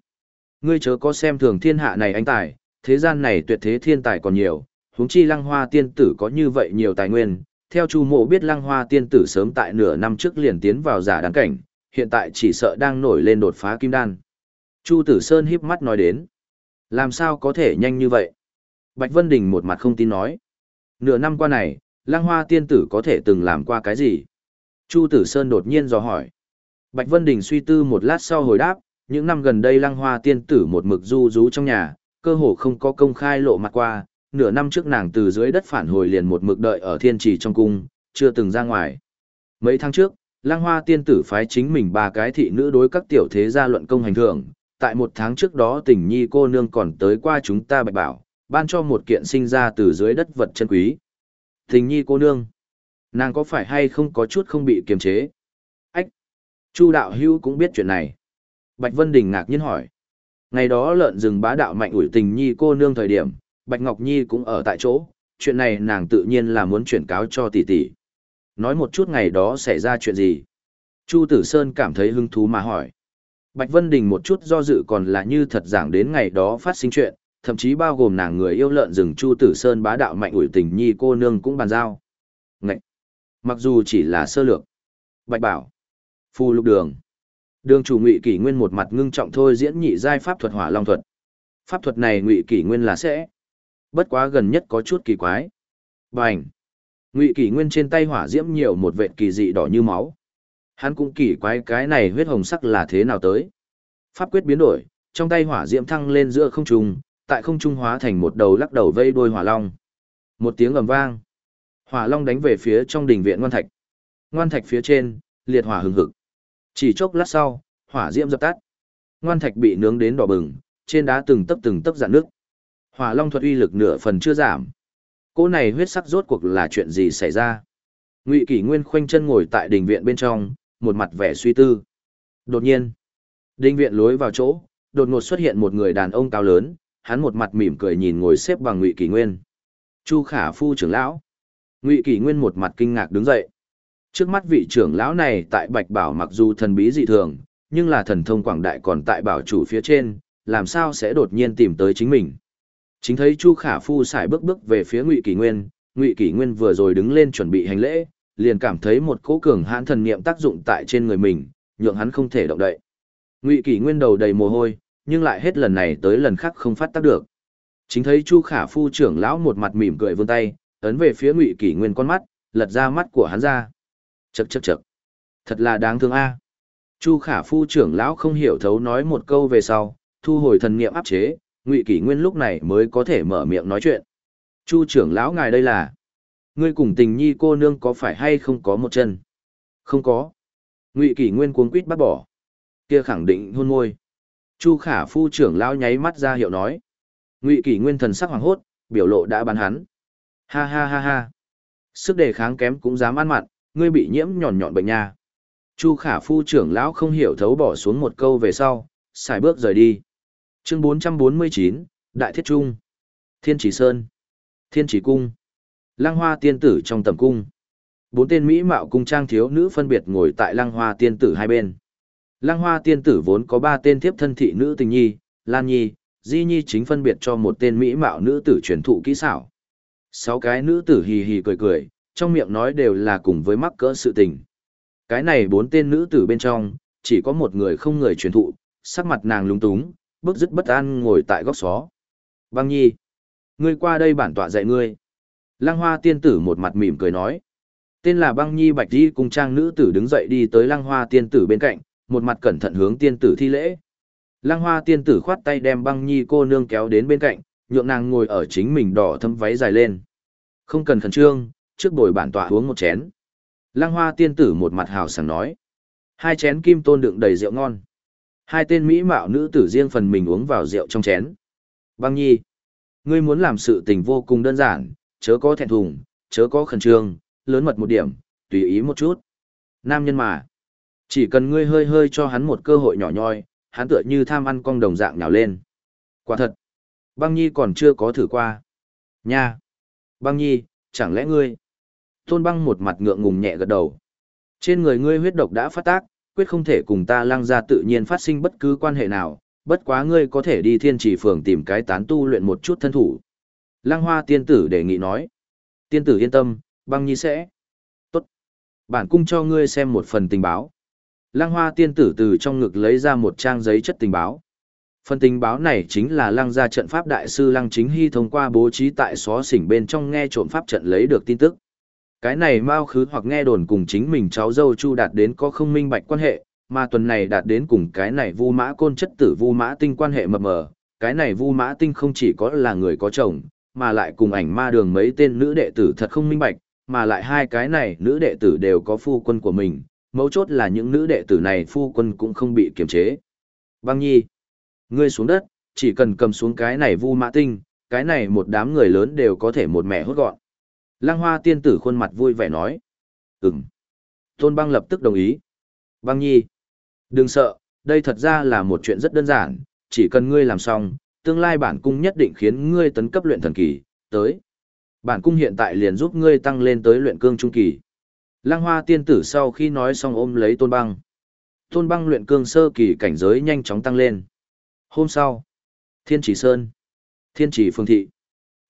Ngươi chớ có xem thường thiên hạ này anh tài, thế gian này tuyệt thế thiên tài còn nhiều, huống chi lăng hoa tiên tử có như vậy nhiều tài nguyên. Theo Chu mộ biết lăng hoa tiên tử sớm tại nửa năm trước liền tiến vào giả đáng cảnh, hiện tại chỉ sợ đang nổi lên đột phá kim đan. Chu tử sơn híp mắt nói đến. Làm sao có thể nhanh như vậy? Bạch Vân Đình một mặt không tin nói. Nửa năm qua này, lăng hoa tiên tử có thể từng làm qua cái gì? Chu tử sơn đột nhiên dò hỏi. Bạch Vân Đình suy tư một lát sau hồi đáp, những năm gần đây lăng hoa tiên tử một mực du rú trong nhà, cơ hồ không có công khai lộ mặt qua, nửa năm trước nàng từ dưới đất phản hồi liền một mực đợi ở thiên trì trong cung, chưa từng ra ngoài. Mấy tháng trước, lăng hoa tiên tử phái chính mình ba cái thị nữ đối các tiểu thế gia luận công hành thưởng, tại một tháng trước đó tình nhi cô nương còn tới qua chúng ta bạch bảo, ban cho một kiện sinh ra từ dưới đất vật chân quý. Tình nhi cô nương, nàng có phải hay không có chút không bị kiềm chế? Ách! Chu đạo hưu cũng biết chuyện này. Bạch Vân Đình ngạc nhiên hỏi. Ngày đó lợn rừng bá đạo mạnh ủi tình nhi cô nương thời điểm, Bạch Ngọc Nhi cũng ở tại chỗ, chuyện này nàng tự nhiên là muốn chuyển cáo cho tỷ tỷ. Nói một chút ngày đó xảy ra chuyện gì? Chu Tử Sơn cảm thấy hứng thú mà hỏi. Bạch Vân Đình một chút do dự còn là như thật giảng đến ngày đó phát sinh chuyện, thậm chí bao gồm nàng người yêu lợn rừng Chu Tử Sơn bá đạo mạnh ủi tình nhi cô nương cũng bàn giao. Ngậy! Mặc dù chỉ là sơ lược. Bạch bảo. Phu lục đường. Đường chủ Ngụy Kỷ Nguyên một mặt ngưng trọng thôi diễn nhị giai pháp thuật Hỏa Long thuật. Pháp thuật này Ngụy Kỷ Nguyên là sẽ, bất quá gần nhất có chút kỳ quái. Bành! Ngụy Kỷ Nguyên trên tay hỏa diễm nhiều một vệt kỳ dị đỏ như máu. Hắn cũng kỳ quái cái này huyết hồng sắc là thế nào tới. Pháp quyết biến đổi, trong tay hỏa diễm thăng lên giữa không trung, tại không trung hóa thành một đầu lắc đầu vây đuôi hỏa long. Một tiếng ầm vang, hỏa long đánh về phía trong đỉnh viện ngoan thạch. Ngoan thạch phía trên, liệt hỏa hừng hực. Chỉ chốc lát sau, hỏa diễm dập tắt. Ngoan thạch bị nướng đến đỏ bừng, trên đá từng tấc từng tấc dạn nước. Hỏa long thuật uy lực nửa phần chưa giảm. Cỗ này huyết sắc rốt cuộc là chuyện gì xảy ra? Ngụy Kỷ Nguyên khoanh chân ngồi tại đình viện bên trong, một mặt vẻ suy tư. Đột nhiên, đình viện lối vào chỗ, đột ngột xuất hiện một người đàn ông cao lớn, hắn một mặt mỉm cười nhìn ngồi xếp bằng Ngụy Kỷ Nguyên. Chu Khả Phu trưởng lão. Ngụy Kỷ Nguyên một mặt kinh ngạc đứng dậy. Trước mắt vị trưởng lão này tại Bạch Bảo mặc dù thần bí dị thường, nhưng là thần thông quảng đại còn tại bảo chủ phía trên, làm sao sẽ đột nhiên tìm tới chính mình. Chính thấy Chu Khả Phu xài bước bước về phía Ngụy Kỷ Nguyên, Ngụy Kỷ Nguyên vừa rồi đứng lên chuẩn bị hành lễ, liền cảm thấy một cỗ cường hãn thần niệm tác dụng tại trên người mình, nhượng hắn không thể động đậy. Ngụy Kỷ Nguyên đầu đầy mồ hôi, nhưng lại hết lần này tới lần khác không phát tác được. Chính thấy Chu Khả Phu trưởng lão một mặt mỉm cười vươn tay, ấn về phía Ngụy Kỷ Nguyên con mắt, lật ra mắt của hắn ra. Chậc chậc chậc. Thật là đáng thương a. Chu Khả Phu trưởng lão không hiểu thấu nói một câu về sau, thu hồi thần niệm áp chế, Ngụy Kỷ Nguyên lúc này mới có thể mở miệng nói chuyện. Chu trưởng lão ngài đây là Ngươi cùng tình nhi cô nương có phải hay không có một chân? Không có. Ngụy Kỷ Nguyên cuống quýt bắt bỏ. Kia khẳng định hôn môi. Chu Khả Phu trưởng lão nháy mắt ra hiệu nói. Ngụy Kỷ Nguyên thần sắc hoàng hốt, biểu lộ đã bắn hắn. Ha ha ha ha. Sức đề kháng kém cũng dám ăn mặn, ngươi bị nhiễm nhọn nhọn bệnh nha. Chu Khả Phu trưởng lão không hiểu thấu bỏ xuống một câu về sau, xài bước rời đi. Chương 449, Đại Thiết Trung. Thiên Chỉ Sơn. Thiên Chỉ Cung. Lăng Hoa Tiên Tử trong tầm cung. Bốn tên Mỹ mạo cung trang thiếu nữ phân biệt ngồi tại Lăng Hoa Tiên Tử hai bên. Lăng Hoa Tiên Tử vốn có ba tên thiếp thân thị nữ tình nhi, Lan Nhi, Di Nhi chính phân biệt cho một tên Mỹ mạo nữ tử truyền thụ kỹ xảo. Sáu cái nữ tử hì hì cười cười, trong miệng nói đều là cùng với mắc cỡ sự tình. Cái này bốn tên nữ tử bên trong, chỉ có một người không người truyền thụ, sắc mặt nàng lúng túng, bước dứt bất an ngồi tại góc xó. Băng nhi, ngươi qua đây bản tọa dạy ngươi. Lăng hoa tiên tử một mặt mỉm cười nói. Tên là băng nhi bạch đi cùng trang nữ tử đứng dậy đi tới lăng hoa tiên tử bên cạnh, một mặt cẩn thận hướng tiên tử thi lễ. Lăng hoa tiên tử khoát tay đem băng nhi cô nương kéo đến bên cạnh, nhượng nàng ngồi ở chính mình đỏ thâm váy dài lên. Không cần khẩn trương, trước bồi bản tọa uống một chén. Lăng hoa tiên tử một mặt hào sảng nói. Hai chén kim tôn đựng đầy rượu ngon. Hai tên mỹ mạo nữ tử riêng phần mình uống vào rượu trong chén. Băng nhi, ngươi muốn làm sự tình vô cùng đơn giản, chớ có thẹn thùng, chớ có khẩn trương, lớn mật một điểm, tùy ý một chút. Nam nhân mà, chỉ cần ngươi hơi hơi cho hắn một cơ hội nhỏ nhoi, hắn tựa như tham ăn cong đồng dạng nhào lên. Quả thật, băng nhi còn chưa có thử qua. Nha, băng nhi, chẳng lẽ ngươi? Tôn băng một mặt ngượng ngùng nhẹ gật đầu. Trên người ngươi huyết độc đã phát tác, quyết không thể cùng ta lăng ra tự nhiên phát sinh bất cứ quan hệ nào, bất quá ngươi có thể đi thiên trì phường tìm cái tán tu luyện một chút thân thủ. Lăng hoa tiên tử đề nghị nói. Tiên tử yên tâm, băng nhi sẽ. Tốt. Bản cung cho ngươi xem một phần tình báo. Lăng hoa tiên tử từ trong ngực lấy ra một trang giấy chất tình báo. Phần tình báo này chính là lăng gia trận pháp đại sư lăng chính hy thông qua bố trí tại xó xỉnh bên trong nghe trộm pháp trận lấy được tin tức. Cái này Mao khứ hoặc nghe đồn cùng chính mình cháu dâu chu đạt đến có không minh bạch quan hệ, mà tuần này đạt đến cùng cái này vu mã côn chất tử vu mã tinh quan hệ mập mờ. Cái này vu mã tinh không chỉ có là người có chồng, mà lại cùng ảnh ma đường mấy tên nữ đệ tử thật không minh bạch, mà lại hai cái này nữ đệ tử đều có phu quân của mình, mấu chốt là những nữ đệ tử này phu quân cũng không bị kiềm chế. Băng nhi, ngươi xuống đất, chỉ cần cầm xuống cái này vu mã tinh, cái này một đám người lớn đều có thể một mẹ hốt gọn. Lăng hoa tiên tử khuôn mặt vui vẻ nói. Ừm. Tôn băng lập tức đồng ý. Băng nhi, đừng sợ, đây thật ra là một chuyện rất đơn giản, chỉ cần ngươi làm xong, tương lai bản cung nhất định khiến ngươi tấn cấp luyện thần kỳ, tới. Bản cung hiện tại liền giúp ngươi tăng lên tới luyện cương trung kỳ. Lăng hoa tiên tử sau khi nói xong ôm lấy tôn băng. Tôn băng luyện cương sơ kỳ cảnh giới nhanh chóng tăng lên. Hôm sau, Thiên Chỉ Sơn, Thiên Chỉ Phương Thị,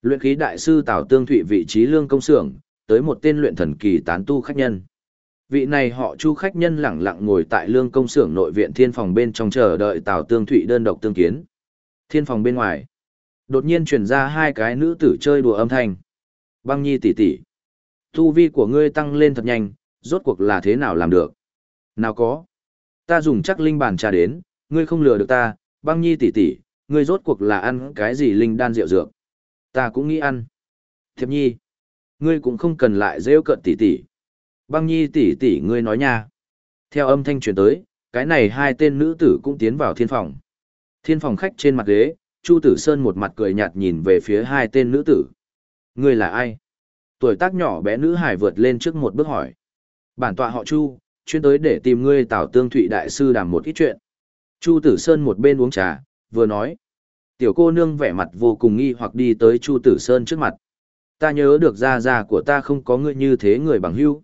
luyện khí đại sư Tào Tương Thụy vị trí lương công xưởng, tới một tên luyện thần kỳ tán tu khách nhân. Vị này họ chu khách nhân lẳng lặng ngồi tại lương công xưởng nội viện thiên phòng bên trong chờ đợi Tào Tương Thụy đơn độc tương kiến. Thiên phòng bên ngoài, đột nhiên truyền ra hai cái nữ tử chơi đùa âm thanh. Băng nhi tỷ tỷ, tu vi của ngươi tăng lên thật nhanh, rốt cuộc là thế nào làm được? Nào có, ta dùng chắc linh bàn trà đến, ngươi không lừa được ta, băng nhi tỷ tỷ, ngươi rốt cuộc là ăn cái gì linh đan rượu dược? Ta cũng nghĩ ăn. Thiệp nhi, ngươi cũng không cần lại rêu cận tỷ tỷ. Băng nhi tỷ tỷ ngươi nói nha. Theo âm thanh truyền tới, cái này hai tên nữ tử cũng tiến vào thiên phòng. Thiên phòng khách trên mặt ghế, Chu Tử Sơn một mặt cười nhạt nhìn về phía hai tên nữ tử. Ngươi là ai? Tuổi tác nhỏ bé nữ hải vượt lên trước một bước hỏi. Bản tọa họ Chu, chuyên tới để tìm ngươi Tào Tương Thụy đại sư đàm một ít chuyện. Chu Tử Sơn một bên uống trà, vừa nói. Tiểu cô nương vẻ mặt vô cùng nghi hoặc đi tới Chu Tử Sơn trước mặt. Ta nhớ được gia gia của ta không có ngươi như thế người bằng hữu.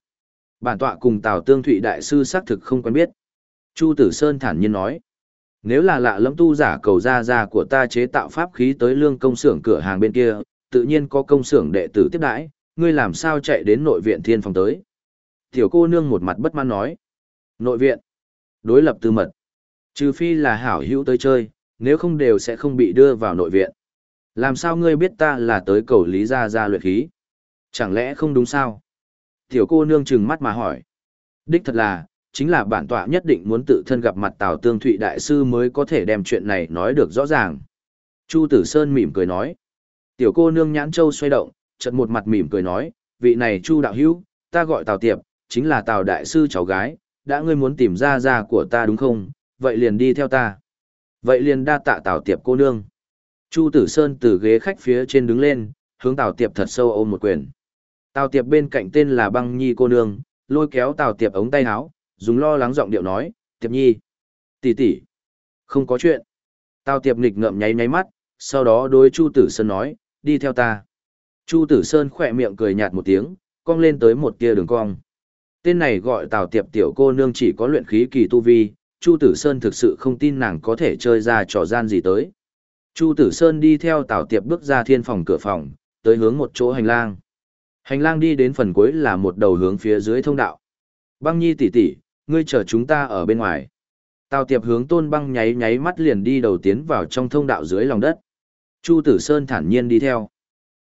Bản tọa cùng Tào Tương Thụy đại sư xác thực không quen biết. Chu Tử Sơn thản nhiên nói. Nếu là lạ lẫm tu giả cầu gia gia của ta chế tạo pháp khí tới lương công xưởng cửa hàng bên kia, tự nhiên có công xưởng đệ tử tiếp đãi, ngươi làm sao chạy đến nội viện thiên phòng tới. Tiểu cô nương một mặt bất mãn nói. Nội viện. Đối lập tư mật. Trừ phi là hảo hữu tới chơi, nếu không đều sẽ không bị đưa vào nội viện. Làm sao ngươi biết ta là tới cầu lý gia gia luyện khí? Chẳng lẽ không đúng sao? Tiểu cô nương trừng mắt mà hỏi. Đích thật là, chính là bản tọa nhất định muốn tự thân gặp mặt Tào Tương Thụy Đại Sư mới có thể đem chuyện này nói được rõ ràng. Chu Tử Sơn mỉm cười nói. Tiểu cô nương nhãn châu xoay động, chợt một mặt mỉm cười nói, vị này Chu Đạo Hữu ta gọi Tào Tiệp, chính là Tào Đại Sư cháu gái, đã ngươi muốn tìm ra ra của ta đúng không, vậy liền đi theo ta. Vậy liền đa tạ Tào Tiệp cô nương. Chu Tử Sơn từ ghế khách phía trên đứng lên, hướng Tào Tiệp thật sâu ôm một quyền. Tào Tiệp bên cạnh tên là Băng Nhi cô nương, lôi kéo Tào Tiệp ống tay áo, dùng lo lắng giọng điệu nói, "Tiệp Nhi, tỷ tỷ, không có chuyện." Tào Tiệp nghịch ngợm nháy nháy mắt, sau đó đối Chu Tử Sơn nói, "Đi theo ta." Chu Tử Sơn khỏe miệng cười nhạt một tiếng, cong lên tới một tia đường cong. Tên này gọi Tào Tiệp tiểu cô nương chỉ có luyện khí kỳ tu vi, Chu Tử Sơn thực sự không tin nàng có thể chơi ra trò gian gì tới. Chu Tử Sơn đi theo Tào Tiệp bước ra thiên phòng cửa phòng, tới hướng một chỗ hành lang. Hành lang đi đến phần cuối là một đầu hướng phía dưới thông đạo. Băng Nhi tỷ tỷ, ngươi chờ chúng ta ở bên ngoài. Tào Tiệp hướng Tôn Băng nháy nháy mắt liền đi đầu tiến vào trong thông đạo dưới lòng đất. Chu Tử Sơn thản nhiên đi theo.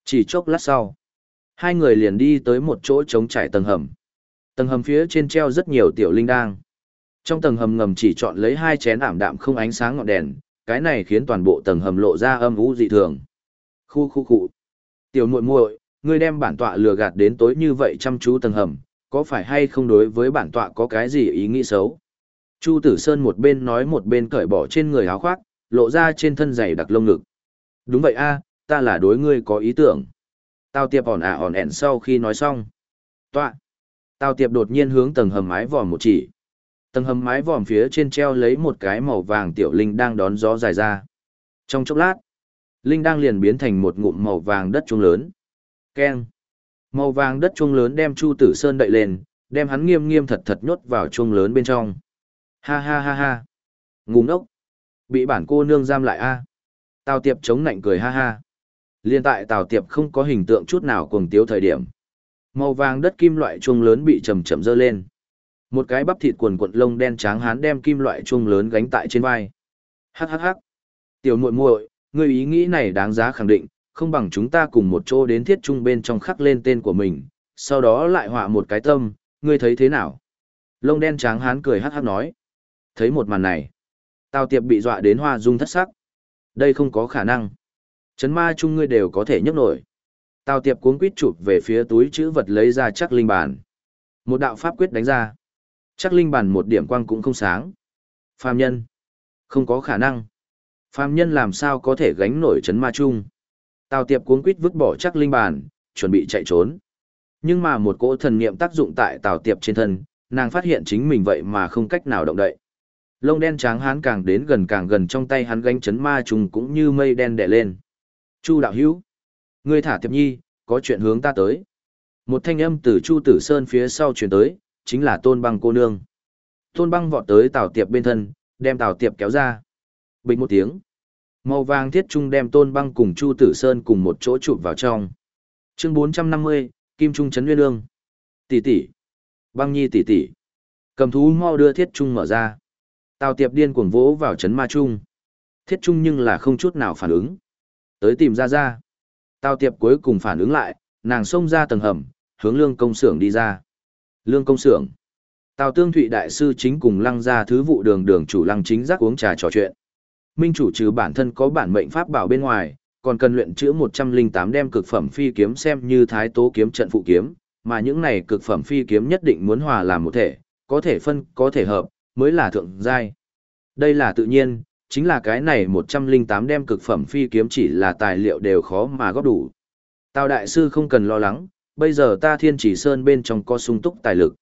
Chỉ chốc lát sau, hai người liền đi tới một chỗ trống trải tầng hầm. Tầng hầm phía trên treo rất nhiều tiểu linh đang. Trong tầng hầm ngầm chỉ chọn lấy hai chén ảm đạm không ánh sáng ngọn đèn, cái này khiến toàn bộ tầng hầm lộ ra âm u dị thường. Khu khu khu. Tiểu muội muội, ngươi đem bản tọa lừa gạt đến tối như vậy chăm chú tầng hầm, có phải hay không đối với bản tọa có cái gì ý nghĩ xấu? Chu Tử Sơn một bên nói một bên cởi bỏ trên người áo khoác, lộ ra trên thân giày đặc lông ngực. Đúng vậy a, ta là đối ngươi có ý tưởng. Tao tiệp ỏn ả à ỏn ẻn sau khi nói xong. Tọa. Tao tiệp đột nhiên hướng tầng hầm mái vòm một chỉ. Tầng hầm mái vòm phía trên treo lấy một cái màu vàng tiểu linh đang đón gió dài ra. Trong chốc lát, linh đang liền biến thành một ngụm màu vàng đất chuông lớn. Keng. Màu vàng đất chuông lớn đem Chu Tử Sơn đậy lên, đem hắn nghiêm nghiêm thật thật nhốt vào chuông lớn bên trong. Ha ha ha ha. Ngu ngốc. Bị bản cô nương giam lại a Tào tiệp chống nạnh cười ha ha. Liên tại Tào tiệp không có hình tượng chút nào cuồng tiếu thời điểm. Màu vàng đất kim loại chuông lớn bị chầm chậm dơ lên. Một cái bắp thịt quần quận lông đen trắng hán đem kim loại chuông lớn gánh tại trên vai. Hắc hắc hắc. Tiểu muội muội, người ý nghĩ này đáng giá khẳng định, không bằng chúng ta cùng một chỗ đến thiết trung bên trong khắc lên tên của mình, sau đó lại họa một cái tâm, ngươi thấy thế nào? Lông đen trắng hán cười hắc hắc nói. Thấy một màn này, Tào Tiệp bị dọa đến hoa dung thất sắc. Đây không có khả năng. Chấn ma chung ngươi đều có thể nhấc nổi. Tào Tiệp cuống quýt chụp về phía túi chữ vật lấy ra chắc linh bản. Một đạo pháp quyết đánh ra. Chắc linh bản một điểm quang cũng không sáng. Phàm nhân. Không có khả năng. Phàm nhân làm sao có thể gánh nổi chấn ma chung. Tào Tiệp cuống quýt vứt bỏ chắc linh bản, chuẩn bị chạy trốn. Nhưng mà một cỗ thần niệm tác dụng tại Tào Tiệp trên thân, nàng phát hiện chính mình vậy mà không cách nào động đậy. Lông đen trắng hán càng đến gần càng gần trong tay hắn gánh chấn ma trùng cũng như mây đen đè lên. Chu đạo hữu, ngươi thả Tiệp Nhi, có chuyện hướng ta tới. Một thanh âm từ Chu Tử Sơn phía sau truyền tới, chính là Tôn Băng cô nương. Tôn Băng vọt tới Tào Tiệp bên thân, đem Tào Tiệp kéo ra. Bình một tiếng. Màu vàng thiết trung đem Tôn Băng cùng Chu Tử Sơn cùng một chỗ chụp vào trong. Chương 450, Kim Trung Trấn Nguyên Lương. Tỷ tỷ. Băng Nhi tỷ tỷ. Cầm thú mau đưa thiết trung mở ra. Tào Tiệp điên cuồng vỗ vào trấn ma trung. Thiết trung nhưng là không chút nào phản ứng. Tới tìm ra ra. Tào Tiệp cuối cùng phản ứng lại, nàng xông ra tầng hầm, hướng lương công xưởng đi ra. Lương công xưởng. Tào Tương Thụy đại sư chính cùng lăng ra thứ vụ đường đường chủ lăng chính giác uống trà trò chuyện. Minh chủ trừ bản thân có bản mệnh pháp bảo bên ngoài, còn cần luyện chữa 108 đem cực phẩm phi kiếm xem như thái tố kiếm trận phụ kiếm, mà những này cực phẩm phi kiếm nhất định muốn hòa làm một thể, có thể phân, có thể hợp, mới là thượng giai. Đây là tự nhiên, chính là cái này 108 đem cực phẩm phi kiếm chỉ là tài liệu đều khó mà góp đủ. Tào đại sư không cần lo lắng, bây giờ ta thiên chỉ sơn bên trong có sung túc tài lực.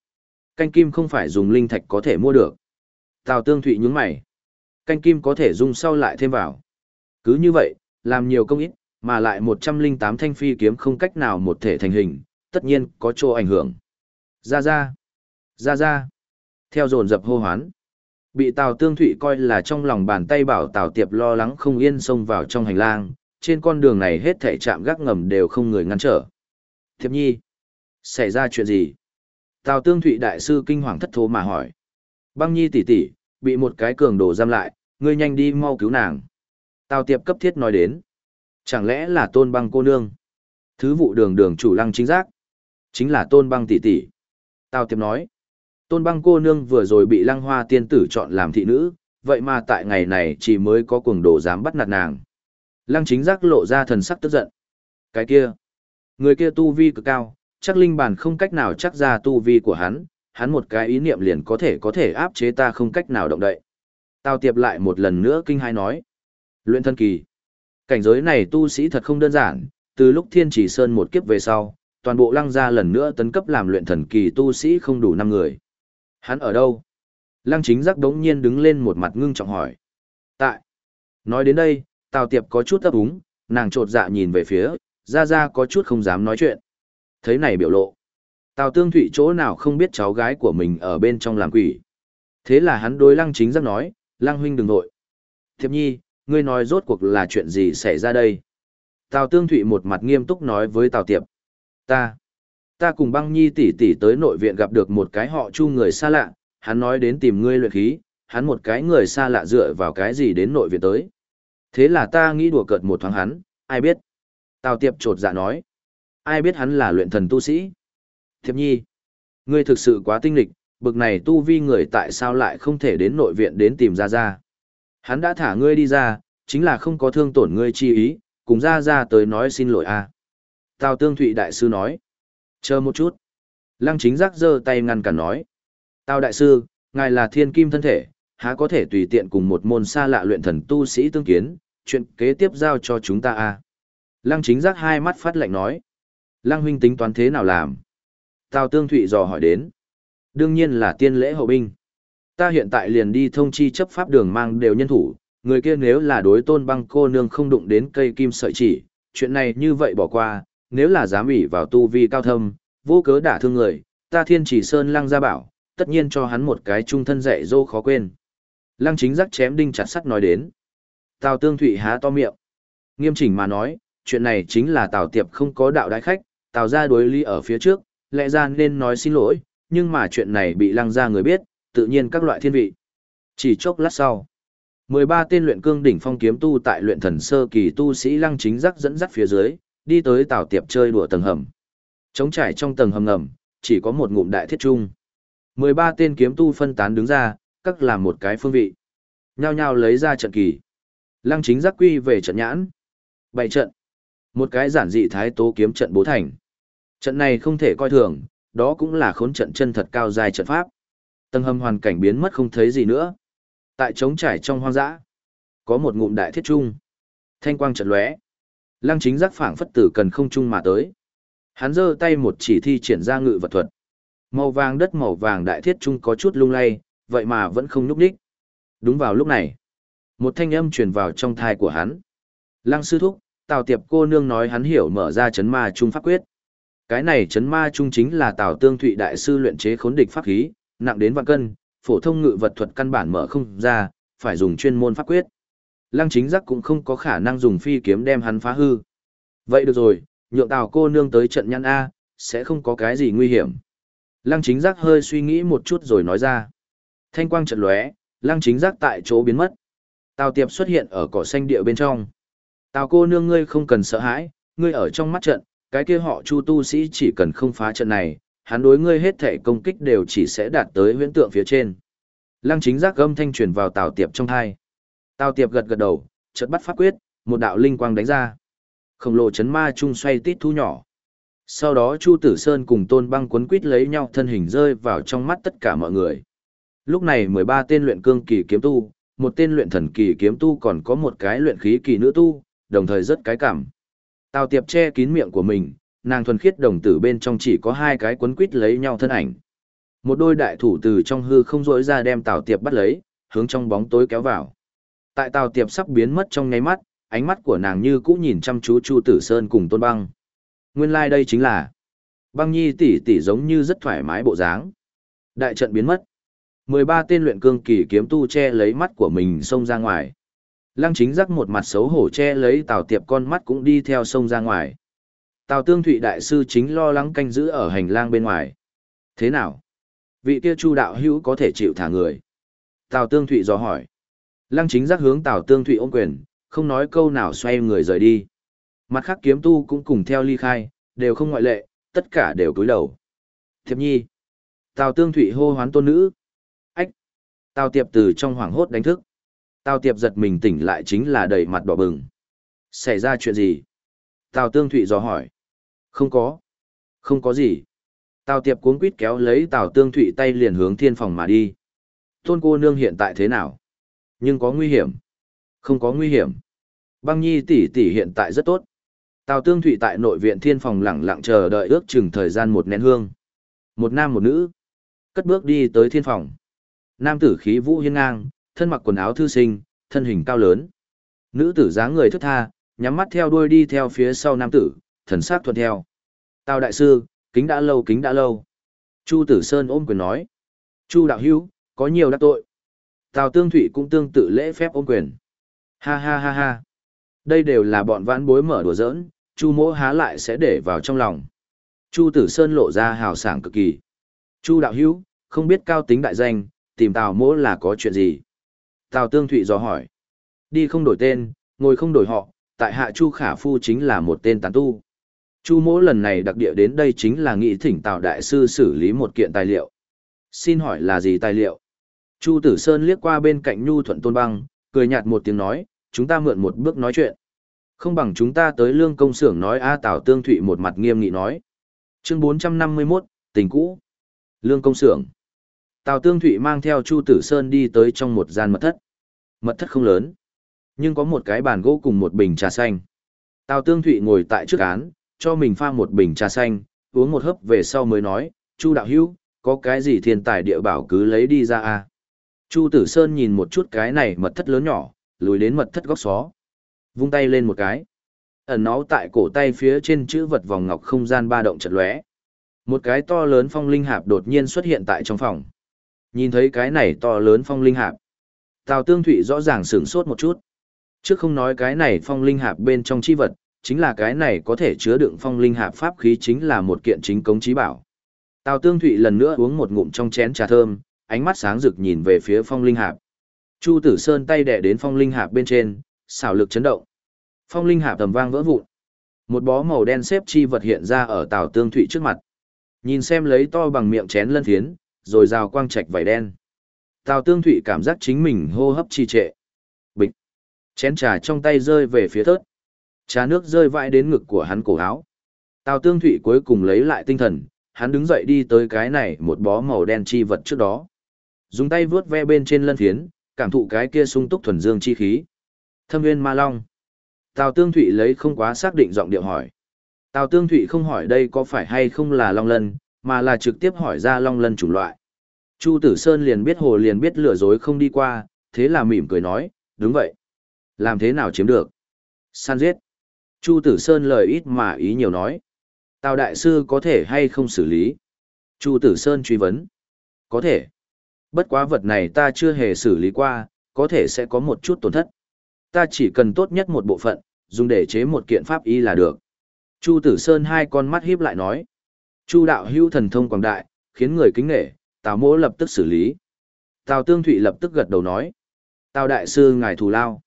Canh kim không phải dùng linh thạch có thể mua được. Tào tương thụy nhúng mày. Canh kim có thể dùng sau lại thêm vào. Cứ như vậy, làm nhiều công ít, mà lại 108 thanh phi kiếm không cách nào một thể thành hình, tất nhiên có chỗ ảnh hưởng. Ra ra, ra ra. Theo dồn dập hô hoán. Bị Tào Tương Thụy coi là trong lòng bàn tay bảo Tào Tiệp lo lắng không yên xông vào trong hành lang, trên con đường này hết thảy chạm gác ngầm đều không người ngăn trở. Thiệp nhi, xảy ra chuyện gì? Tào Tương Thụy đại sư kinh hoàng thất thố mà hỏi. Băng nhi tỷ tỷ, bị một cái cường đồ giam lại, ngươi nhanh đi mau cứu nàng. Tào Tiệp cấp thiết nói đến. Chẳng lẽ là tôn băng cô nương? Thứ vụ đường đường chủ lăng chính giác. Chính là tôn băng tỷ tỷ. Tào Tiệp nói. Tôn băng cô nương vừa rồi bị lăng hoa tiên tử chọn làm thị nữ, vậy mà tại ngày này chỉ mới có cuồng đồ dám bắt nạt nàng. Lăng chính giác lộ ra thần sắc tức giận. Cái kia, người kia tu vi cực cao, chắc linh bản không cách nào chắc ra tu vi của hắn, hắn một cái ý niệm liền có thể có thể áp chế ta không cách nào động đậy. Tào tiệp lại một lần nữa kinh hai nói. Luyện thân kỳ. Cảnh giới này tu sĩ thật không đơn giản, từ lúc thiên chỉ sơn một kiếp về sau, toàn bộ lăng gia lần nữa tấn cấp làm luyện thần kỳ tu sĩ không đủ năm người. Hắn ở đâu? Lăng chính giác đống nhiên đứng lên một mặt ngưng trọng hỏi. Tại. Nói đến đây, Tào Tiệp có chút ấp úng, nàng trột dạ nhìn về phía, ra ra có chút không dám nói chuyện. Thấy này biểu lộ. Tào Tương Thụy chỗ nào không biết cháu gái của mình ở bên trong làm quỷ. Thế là hắn đối lăng chính giác nói, lăng huynh đừng nội. Thiệp nhi, ngươi nói rốt cuộc là chuyện gì xảy ra đây? Tào Tương Thụy một mặt nghiêm túc nói với Tào Tiệp. Ta, ta cùng băng nhi tỷ tỷ tới nội viện gặp được một cái họ chu người xa lạ, hắn nói đến tìm ngươi luyện khí, hắn một cái người xa lạ dựa vào cái gì đến nội viện tới. Thế là ta nghĩ đùa cợt một thoáng hắn, ai biết. Tào tiệp trột dạ nói, ai biết hắn là luyện thần tu sĩ. Thiệp nhi, ngươi thực sự quá tinh lịch, bực này tu vi người tại sao lại không thể đến nội viện đến tìm ra ra. Hắn đã thả ngươi đi ra, chính là không có thương tổn ngươi chi ý, cùng ra ra tới nói xin lỗi a. À. Tào Tương Thụy Đại Sư nói. Chờ một chút. Lăng chính giác giơ tay ngăn cản nói. Tào Đại Sư, ngài là thiên kim thân thể, há có thể tùy tiện cùng một môn xa lạ luyện thần tu sĩ tương kiến, chuyện kế tiếp giao cho chúng ta a. À? Lăng chính giác hai mắt phát lạnh nói. Lăng huynh tính toán thế nào làm? Tào Tương Thụy dò hỏi đến. Đương nhiên là tiên lễ hậu binh. Ta hiện tại liền đi thông chi chấp pháp đường mang đều nhân thủ, người kia nếu là đối tôn băng cô nương không đụng đến cây kim sợi chỉ, chuyện này như vậy bỏ qua, nếu là dám ủy vào tu vi cao thâm, vô cớ đả thương người, ta thiên chỉ sơn lăng gia bảo, tất nhiên cho hắn một cái trung thân dạy dỗ khó quên. Lăng chính giác chém đinh chặt sắt nói đến. Tào Tương Thụy há to miệng. Nghiêm chỉnh mà nói, chuyện này chính là Tào Tiệp không có đạo đại khách, Tào ra đối ly ở phía trước, lẽ ra nên nói xin lỗi, nhưng mà chuyện này bị lăng ra người biết, tự nhiên các loại thiên vị. Chỉ chốc lát sau, 13 tên luyện cương đỉnh phong kiếm tu tại luyện thần sơ kỳ tu sĩ lăng chính giác dẫn dắt phía dưới, đi tới Tào Tiệp chơi đùa tầng hầm. Trống trải trong tầng hầm ngầm, chỉ có một ngụm đại thiết trung. 13 tên kiếm tu phân tán đứng ra, các làm một cái phương vị. Nhao nhao lấy ra trận kỳ. Lăng chính giác quy về trận nhãn. Bảy trận. Một cái giản dị thái tố kiếm trận bố thành. Trận này không thể coi thường, đó cũng là khốn trận chân thật cao dài trận pháp. Tầng hầm hoàn cảnh biến mất không thấy gì nữa. Tại trống trải trong hoang dã, có một ngụm đại thiết trung. Thanh quang trận lóe. Lăng chính giác phảng phất tử cần không trung mà tới. Hắn giơ tay một chỉ thi triển ra ngự vật thuật. Màu vàng đất màu vàng đại thiết trung có chút lung lay, vậy mà vẫn không nhúc đích Đúng vào lúc này, một thanh âm truyền vào trong thai của hắn. Lăng sư thúc, Tào Tiệp cô nương nói hắn hiểu mở ra chấn ma trung pháp quyết. Cái này chấn ma trung chính là Tào Tương Thụy đại sư luyện chế khốn địch pháp khí, nặng đến vạn cân, phổ thông ngự vật thuật căn bản mở không ra, phải dùng chuyên môn pháp quyết. Lăng chính giác cũng không có khả năng dùng phi kiếm đem hắn phá hư. Vậy được rồi, nhượng Tào cô nương tới trận nhăn A, sẽ không có cái gì nguy hiểm. Lăng chính giác hơi suy nghĩ một chút rồi nói ra. Thanh quang trận lóe, lăng chính giác tại chỗ biến mất. Tào tiệp xuất hiện ở cỏ xanh địa bên trong. Tào cô nương ngươi không cần sợ hãi, ngươi ở trong mắt trận, cái kia họ chu tu sĩ chỉ cần không phá trận này, hắn đối ngươi hết thể công kích đều chỉ sẽ đạt tới huyễn tượng phía trên. Lăng chính giác âm thanh truyền vào Tào tiệp trong thai. Tào tiệp gật gật đầu, chợt bắt pháp quyết, một đạo linh quang đánh ra. Khổng lồ chấn ma trung xoay tít thu nhỏ. Sau đó Chu Tử Sơn cùng Tôn Băng quấn quít lấy nhau thân hình rơi vào trong mắt tất cả mọi người. Lúc này 13 tên luyện cương kỳ kiếm tu, một tên luyện thần kỳ kiếm tu còn có một cái luyện khí kỳ nữ tu, đồng thời rất cái cảm. Tào Tiệp che kín miệng của mình, nàng thuần khiết đồng tử bên trong chỉ có hai cái quấn quít lấy nhau thân ảnh. Một đôi đại thủ từ trong hư không rỗi ra đem Tào Tiệp bắt lấy, hướng trong bóng tối kéo vào. Tại Tào Tiệp sắp biến mất trong nháy mắt, ánh mắt của nàng như cũ nhìn chăm chú Chu Tử Sơn cùng Tôn Băng. Nguyên lai like đây chính là Băng Nhi tỷ tỷ giống như rất thoải mái bộ dáng. Đại trận biến mất. 13 tên luyện cương kỳ kiếm tu che lấy mắt của mình xông ra ngoài. Lăng chính giác một mặt xấu hổ che lấy Tào Tiệp con mắt cũng đi theo sông ra ngoài. Tào Tương Thụy đại sư chính lo lắng canh giữ ở hành lang bên ngoài. Thế nào? Vị kia Chu đạo hữu có thể chịu thả người. Tào Tương Thụy dò hỏi. Lăng chính giác hướng Tào Tương Thụy ôm quyền, không nói câu nào xoay người rời đi. Mặt khác kiếm tu cũng cùng theo ly khai, đều không ngoại lệ, tất cả đều cúi đầu. Thiệp nhi. Tào Tương Thụy hô hoán tôn nữ. Ách. Tào Tiệp từ trong hoảng hốt đánh thức. Tào Tiệp giật mình tỉnh lại chính là đầy mặt đỏ bừng. Xảy ra chuyện gì? Tào Tương Thụy dò hỏi. Không có. Không có gì. Tào Tiệp cuống quýt kéo lấy Tào Tương Thụy tay liền hướng thiên phòng mà đi. Tôn cô nương hiện tại thế nào? Nhưng có nguy hiểm. Không có nguy hiểm. Băng Nhi tỷ tỷ hiện tại rất tốt. Tào Tương Thụy tại nội viện thiên phòng lặng lặng chờ đợi ước chừng thời gian một nén hương. Một nam một nữ. Cất bước đi tới thiên phòng. Nam tử khí vũ hiên ngang, thân mặc quần áo thư sinh, thân hình cao lớn. Nữ tử dáng người thướt tha, nhắm mắt theo đuôi đi theo phía sau nam tử, thần sắc thuận theo. Tào đại sư, kính đã lâu kính đã lâu. Chu Tử Sơn ôm quyền nói. Chu đạo hữu, có nhiều đắc tội. Tào Tương Thụy cũng tương tự lễ phép ôm quyền. Ha ha ha ha. Đây đều là bọn vãn bối mở đùa giỡn, Chu mỗ há lại sẽ để vào trong lòng. Chu Tử Sơn lộ ra hào sảng cực kỳ. Chu đạo hữu, không biết cao tính đại danh, tìm Tào mỗ là có chuyện gì? Tào Tương Thụy dò hỏi. Đi không đổi tên, ngồi không đổi họ, tại hạ Chu Khả Phu chính là một tên tán tu. Chu mỗ lần này đặc địa đến đây chính là nghị thỉnh Tào Đại Sư xử lý một kiện tài liệu. Xin hỏi là gì tài liệu? Chu Tử Sơn liếc qua bên cạnh Nhu Thuận Tôn Băng, cười nhạt một tiếng nói, chúng ta mượn một bước nói chuyện. Không bằng chúng ta tới lương công xưởng nói A Tào Tương Thụy một mặt nghiêm nghị nói. Chương 451, tình cũ. Lương công xưởng. Tào Tương Thụy mang theo Chu Tử Sơn đi tới trong một gian mật thất. Mật thất không lớn, nhưng có một cái bàn gỗ cùng một bình trà xanh. Tào Tương Thụy ngồi tại trước án, cho mình pha một bình trà xanh, uống một hớp về sau mới nói, Chu Đạo Hữu có cái gì thiên tài địa bảo cứ lấy đi ra a Chu Tử Sơn nhìn một chút cái này mật thất lớn nhỏ, lùi đến mật thất góc xó. Vung tay lên một cái. Ẩn nó tại cổ tay phía trên chữ vật vòng ngọc không gian ba động chật lóe. Một cái to lớn phong linh hạp đột nhiên xuất hiện tại trong phòng. Nhìn thấy cái này to lớn phong linh hạp. Tào Tương Thụy rõ ràng sửng sốt một chút. Trước không nói cái này phong linh hạp bên trong chi vật, chính là cái này có thể chứa đựng phong linh hạp pháp khí chính là một kiện chính cống trí bảo. Tào Tương Thụy lần nữa uống một ngụm trong chén trà thơm, ánh mắt sáng rực nhìn về phía phong linh hạp. Chu Tử Sơn tay đè đến phong linh hạp bên trên, xảo lực chấn động. Phong linh hạp tầm vang vỡ vụn. Một bó màu đen xếp chi vật hiện ra ở Tào Tương Thụy trước mặt. Nhìn xem lấy to bằng miệng chén lân thiến rồi rào quang trạch vảy đen. Tào Tương Thụy cảm giác chính mình hô hấp trì trệ. Bịch. Chén trà trong tay rơi về phía thớt. Trà nước rơi vãi đến ngực của hắn cổ áo. Tào Tương Thụy cuối cùng lấy lại tinh thần, hắn đứng dậy đi tới cái này một bó màu đen chi vật trước đó. Dùng tay vướt ve bên trên lân phiến, cảm thụ cái kia sung túc thuần dương chi khí. Thâm viên ma long. Tào Tương Thụy lấy không quá xác định giọng điệu hỏi. Tào Tương Thụy không hỏi đây có phải hay không là long lân, mà là trực tiếp hỏi ra long lân chủng loại. Chu Tử Sơn liền biết hồ liền biết lừa dối không đi qua, thế là mỉm cười nói, đúng vậy. Làm thế nào chiếm được? San giết. Chu Tử Sơn lời ít mà ý nhiều nói. Tào Đại Sư có thể hay không xử lý? Chu Tử Sơn truy vấn. Có thể. Bất quá vật này ta chưa hề xử lý qua, có thể sẽ có một chút tổn thất. Ta chỉ cần tốt nhất một bộ phận, dùng để chế một kiện pháp y là được. Chu Tử Sơn hai con mắt híp lại nói. Chu đạo hữu thần thông quảng đại, khiến người kính nể, Tào mỗ lập tức xử lý. Tào Tương Thụy lập tức gật đầu nói. Tào Đại Sư ngài thù lao.